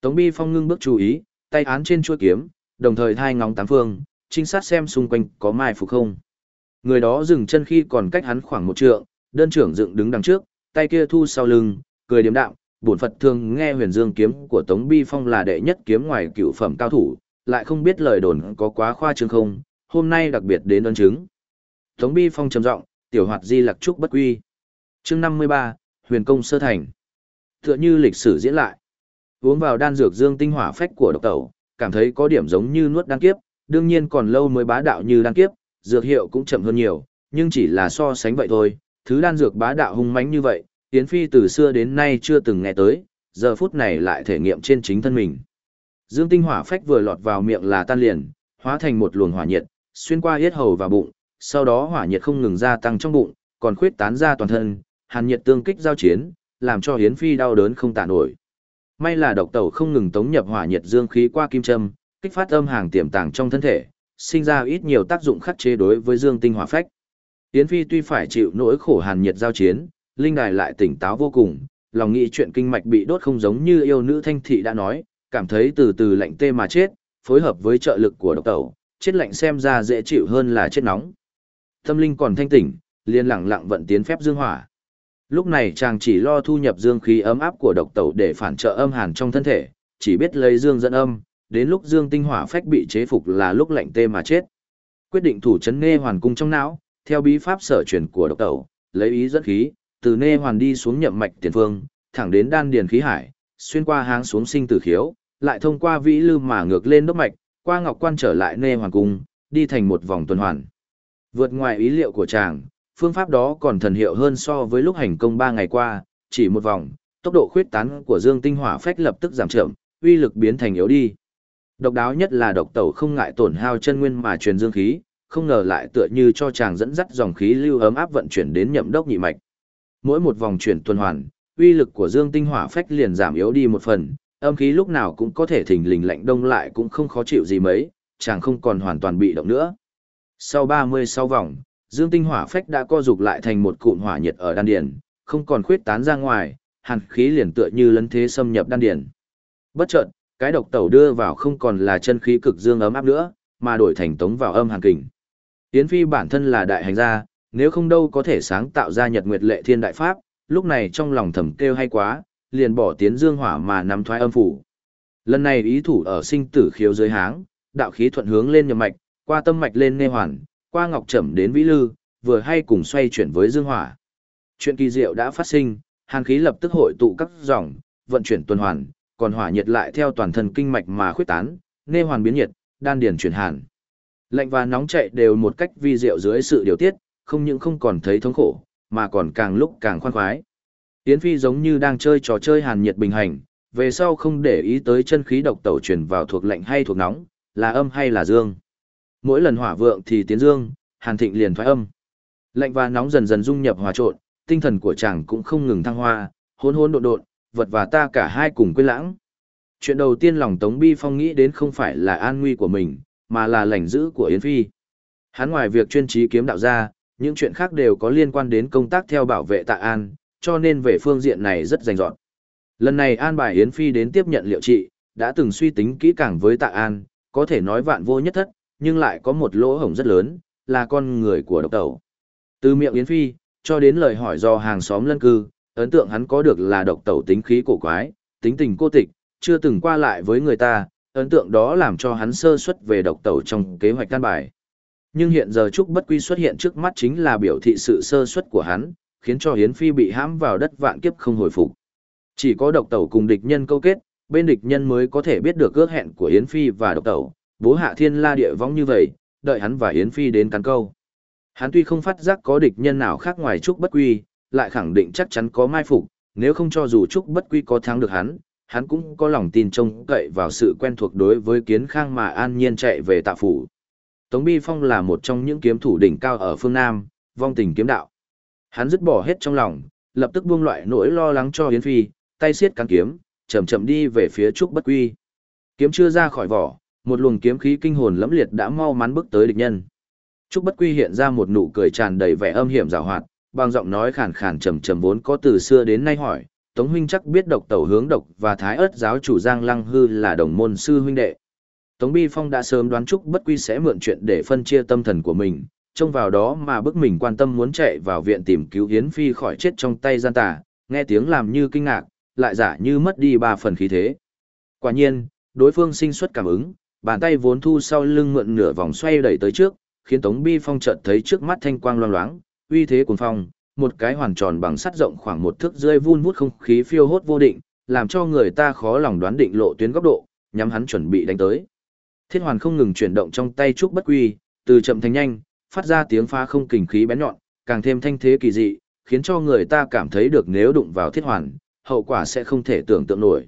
Tống Bi Phong ngưng bước chú ý, tay án trên chuôi kiếm, đồng thời thai ngóng tám phương, trinh sát xem xung quanh có mai phục không. Người đó dừng chân khi còn cách hắn khoảng một trượng, đơn trưởng dựng đứng đằng trước, tay kia thu sau lưng, cười điềm đạm, bổn Phật thường nghe huyền dương kiếm của Tống Bi Phong là đệ nhất kiếm ngoài cựu phẩm cao thủ, lại không biết lời đồn có quá khoa trương không, hôm nay đặc biệt đến đón chứng. Tống Bi Phong trầm giọng, tiểu hoạt di lạc trúc bất quy. Chương 53, Huyền công sơ thành. Tựa như lịch sử diễn lại. Uống vào đan dược dương tinh hỏa phách của độc tẩu, cảm thấy có điểm giống như nuốt đan kiếp, đương nhiên còn lâu mới bá đạo như đan kiếp, dược hiệu cũng chậm hơn nhiều, nhưng chỉ là so sánh vậy thôi, thứ đan dược bá đạo hung mãnh như vậy, Yến Phi từ xưa đến nay chưa từng nghe tới, giờ phút này lại thể nghiệm trên chính thân mình. Dương tinh hỏa phách vừa lọt vào miệng là tan liền, hóa thành một luồng hỏa nhiệt, xuyên qua yết hầu và bụng, sau đó hỏa nhiệt không ngừng gia tăng trong bụng, còn khuyết tán ra toàn thân, hàn nhiệt tương kích giao chiến, làm cho Yến Phi đau đớn không tả nổi. May là độc tẩu không ngừng tống nhập hỏa nhiệt dương khí qua kim châm, kích phát âm hàng tiềm tàng trong thân thể, sinh ra ít nhiều tác dụng khắc chế đối với dương tinh hỏa phách. Yến Phi tuy phải chịu nỗi khổ hàn nhiệt giao chiến, linh đài lại tỉnh táo vô cùng, lòng nghĩ chuyện kinh mạch bị đốt không giống như yêu nữ thanh thị đã nói, cảm thấy từ từ lạnh tê mà chết, phối hợp với trợ lực của độc tẩu, chết lạnh xem ra dễ chịu hơn là chết nóng. Tâm linh còn thanh tỉnh, liền lặng lặng vận tiến phép dương hỏa. Lúc này chàng chỉ lo thu nhập dương khí ấm áp của độc tẩu để phản trợ âm hàn trong thân thể, chỉ biết lấy dương dẫn âm, đến lúc dương tinh hỏa phách bị chế phục là lúc lạnh tê mà chết. Quyết định thủ trấn nghe hoàn cung trong não, theo bí pháp sở truyền của độc tẩu, lấy ý dẫn khí, từ nê hoàn đi xuống nhậm mạch tiền phương, thẳng đến đan điền khí hải, xuyên qua háng xuống sinh tử khiếu, lại thông qua vĩ lư mà ngược lên đốc mạch, qua ngọc quan trở lại nê hoàn cung, đi thành một vòng tuần hoàn. Vượt ngoài ý liệu của chàng, phương pháp đó còn thần hiệu hơn so với lúc hành công ba ngày qua, chỉ một vòng, tốc độ khuyết tán của dương tinh hỏa phách lập tức giảm chậm, uy lực biến thành yếu đi. Độc đáo nhất là độc tẩu không ngại tổn hao chân nguyên mà truyền dương khí, không ngờ lại tựa như cho chàng dẫn dắt dòng khí lưu ấm áp vận chuyển đến nhậm đốc nhị mạch. Mỗi một vòng chuyển tuần hoàn, uy lực của dương tinh hỏa phách liền giảm yếu đi một phần, âm khí lúc nào cũng có thể thình lình lạnh đông lại cũng không khó chịu gì mấy, chàng không còn hoàn toàn bị động nữa. Sau 36 vòng, dương tinh hỏa phách đã co dục lại thành một cụm hỏa nhiệt ở đan điền, không còn khuyết tán ra ngoài, hàn khí liền tựa như lấn thế xâm nhập đan điền. Bất chợt, cái độc tẩu đưa vào không còn là chân khí cực dương ấm áp nữa, mà đổi thành tống vào âm hàn kình. Yến Phi bản thân là đại hành gia, nếu không đâu có thể sáng tạo ra nhật nguyệt lệ thiên đại pháp, lúc này trong lòng thầm kêu hay quá, liền bỏ tiến dương hỏa mà nắm thoái âm phủ. Lần này ý thủ ở sinh tử khiếu dưới háng, đạo khí thuận hướng lên nhầm mạch, qua tâm mạch lên nê hoàn, qua ngọc trầm đến vĩ lư, vừa hay cùng xoay chuyển với dương hỏa. Chuyện kỳ diệu đã phát sinh, hàn khí lập tức hội tụ các dòng, vận chuyển tuần hoàn, còn hỏa nhiệt lại theo toàn thân kinh mạch mà khuyết tán, nê hoàn biến nhiệt, đan điền chuyển hàn. Lạnh và nóng chạy đều một cách vi diệu dưới sự điều tiết, không những không còn thấy thống khổ, mà còn càng lúc càng khoan khoái. Yến Phi giống như đang chơi trò chơi hàn nhiệt bình hành, về sau không để ý tới chân khí độc tẩu truyền vào thuộc lạnh hay thuộc nóng, là âm hay là dương. Mỗi lần hỏa vượng thì tiến dương, hàn thịnh liền thoái âm. Lạnh và nóng dần dần dung nhập hòa trộn, tinh thần của chàng cũng không ngừng thăng hoa, hỗn hỗn độn độn, vật và ta cả hai cùng quên lãng. Chuyện đầu tiên lòng Tống Bi Phong nghĩ đến không phải là an nguy của mình, mà là lành giữ của Yến Phi. Hắn ngoài việc chuyên trí kiếm đạo ra, những chuyện khác đều có liên quan đến công tác theo bảo vệ tạ an, cho nên về phương diện này rất rành rọt. Lần này an bài Yến Phi đến tiếp nhận liệu trị, đã từng suy tính kỹ càng với tạ an, có thể nói vạn vô nhất thất, nhưng lại có một lỗ hổng rất lớn, là con người của độc tẩu. Từ miệng Yến Phi, cho đến lời hỏi do hàng xóm lân cư, ấn tượng hắn có được là độc tẩu tính khí cổ quái, tính tình cô tịch, chưa từng qua lại với người ta, ấn tượng đó làm cho hắn sơ suất về độc tẩu trong kế hoạch căn bài. Nhưng hiện giờ Trúc Bất Quy xuất hiện trước mắt chính là biểu thị sự sơ suất của hắn, khiến cho Hiến Phi bị hãm vào đất vạn kiếp không hồi phục. Chỉ có độc tẩu cùng địch nhân câu kết, bên địch nhân mới có thể biết được ước hẹn của Hiến Phi và độc tẩu, bố hạ thiên la địa vong như vậy, đợi hắn và Hiến Phi đến cắn câu. Hắn tuy không phát giác có địch nhân nào khác ngoài Trúc Bất Quy, lại khẳng định chắc chắn có mai phục, nếu không cho dù Trúc Bất Quy có thắng được hắn, hắn cũng có lòng tin trông cậy vào sự quen thuộc đối với kiến khang mà an nhiên chạy về tạ phủ. Tống Bi Phong là một trong những kiếm thủ đỉnh cao ở phương Nam, vong tình kiếm đạo. Hắn dứt bỏ hết trong lòng, lập tức buông loại nỗi lo lắng cho Yến Phi, tay siết cán kiếm, chậm chậm đi về phía Trúc Bất Quy. Kiếm chưa ra khỏi vỏ, một luồng kiếm khí kinh hồn lẫm liệt đã mau mắn bước tới địch nhân. Trúc Bất Quy hiện ra một nụ cười tràn đầy vẻ âm hiểm giảo hoạt, bằng giọng nói khàn khàn trầm trầm vốn có từ xưa đến nay hỏi, Tống huynh chắc biết độc tẩu hướng độc và thái ớt giáo chủ Giang Lăng Hư là đồng môn sư huynh đệ. Tống Bi Phong đã sớm đoán Trúc Bất Quy sẽ mượn chuyện để phân chia tâm thần của mình, trông vào đó mà bức mình quan tâm muốn chạy vào viện tìm cứu Hiến Phi khỏi chết trong tay gian tà, nghe tiếng làm như kinh ngạc, lại giả như mất đi ba phần khí thế. Quả nhiên, đối phương sinh xuất cảm ứng, bàn tay vốn thu sau lưng mượn nửa vòng xoay đẩy tới trước, khiến Tống Bi Phong chợt thấy trước mắt thanh quang loang loáng, uy thế cuồng phong, một cái hoàn tròn bằng sắt rộng khoảng một thước rơi vun vút không khí phiêu hốt vô định, làm cho người ta khó lòng đoán định lộ tuyến góc độ, nhắm hắn chuẩn bị đánh tới. Thiết hoàn không ngừng chuyển động trong tay trúc bất quy, từ chậm thành nhanh, phát ra tiếng phá không kình khí bén nhọn, càng thêm thanh thế kỳ dị, khiến cho người ta cảm thấy được nếu đụng vào thiết hoàn, hậu quả sẽ không thể tưởng tượng nổi.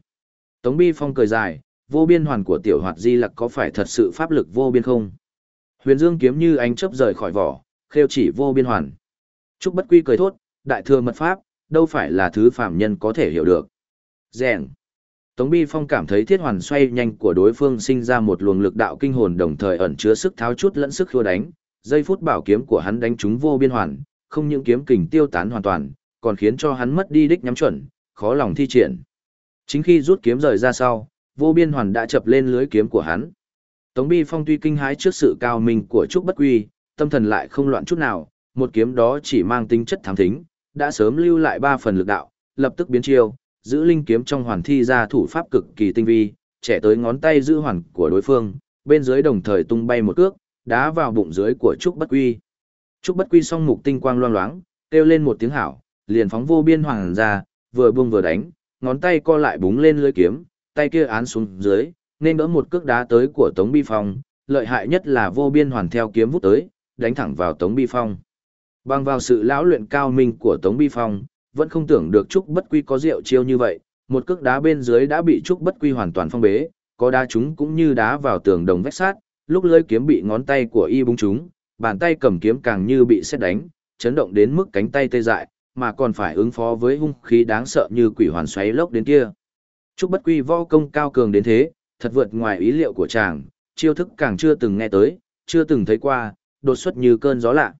Tống Bi Phong cười dài, vô biên hoàn của tiểu hoạt di lặc có phải thật sự pháp lực vô biên không? Huyền Dương kiếm như ánh chớp rời khỏi vỏ, khêu chỉ vô biên hoàn. Trúc Bất Quy cười thốt, đại thừa mật pháp, đâu phải là thứ phàm nhân có thể hiểu được. Rèn. Tống Bi Phong cảm thấy thiết hoàn xoay nhanh của đối phương sinh ra một luồng lực đạo kinh hồn đồng thời ẩn chứa sức tháo chút lẫn sức khua đánh, giây phút bảo kiếm của hắn đánh trúng vô biên hoàn, không những kiếm kình tiêu tán hoàn toàn, còn khiến cho hắn mất đi đích nhắm chuẩn, khó lòng thi triển. Chính khi rút kiếm rời ra sau, vô biên hoàn đã chập lên lưới kiếm của hắn. Tống Bi Phong tuy kinh hãi trước sự cao minh của Trúc Bất Quy, tâm thần lại không loạn chút nào, một kiếm đó chỉ mang tính chất thám thính, đã sớm lưu lại ba phần lực đạo, lập tức biến chiêu, giữ linh kiếm trong hoàn thi ra thủ pháp cực kỳ tinh vi, trẻ tới ngón tay giữ hoàn của đối phương, bên dưới đồng thời tung bay một cước, đá vào bụng dưới của Trúc Bất Quy. Trúc Bất Quy song mục tinh quang loang loáng, kêu lên một tiếng hảo, liền phóng vô biên hoàng ra, vừa buông vừa đánh, ngón tay co lại búng lên lưới kiếm, tay kia án xuống dưới, nên đỡ một cước đá tới của Tống Bi Phong, lợi hại nhất là vô biên hoàn theo kiếm vút tới, đánh thẳng vào Tống Bi Phong. Bằng vào sự lão luyện cao minh của Tống Bi Phong, vẫn không tưởng được Trúc Bất Quy có rượu chiêu như vậy, một cước đá bên dưới đã bị Trúc Bất Quy hoàn toàn phong bế, có đá chúng cũng như đá vào tường đồng vách sát, lúc lưỡi kiếm bị ngón tay của y búng chúng, bàn tay cầm kiếm càng như bị xét đánh, chấn động đến mức cánh tay tê dại, mà còn phải ứng phó với hung khí đáng sợ như quỷ hoàn xoáy lốc đến kia. Trúc Bất Quy võ công cao cường đến thế, thật vượt ngoài ý liệu của chàng, chiêu thức càng chưa từng nghe tới, chưa từng thấy qua, đột xuất như cơn gió lạ.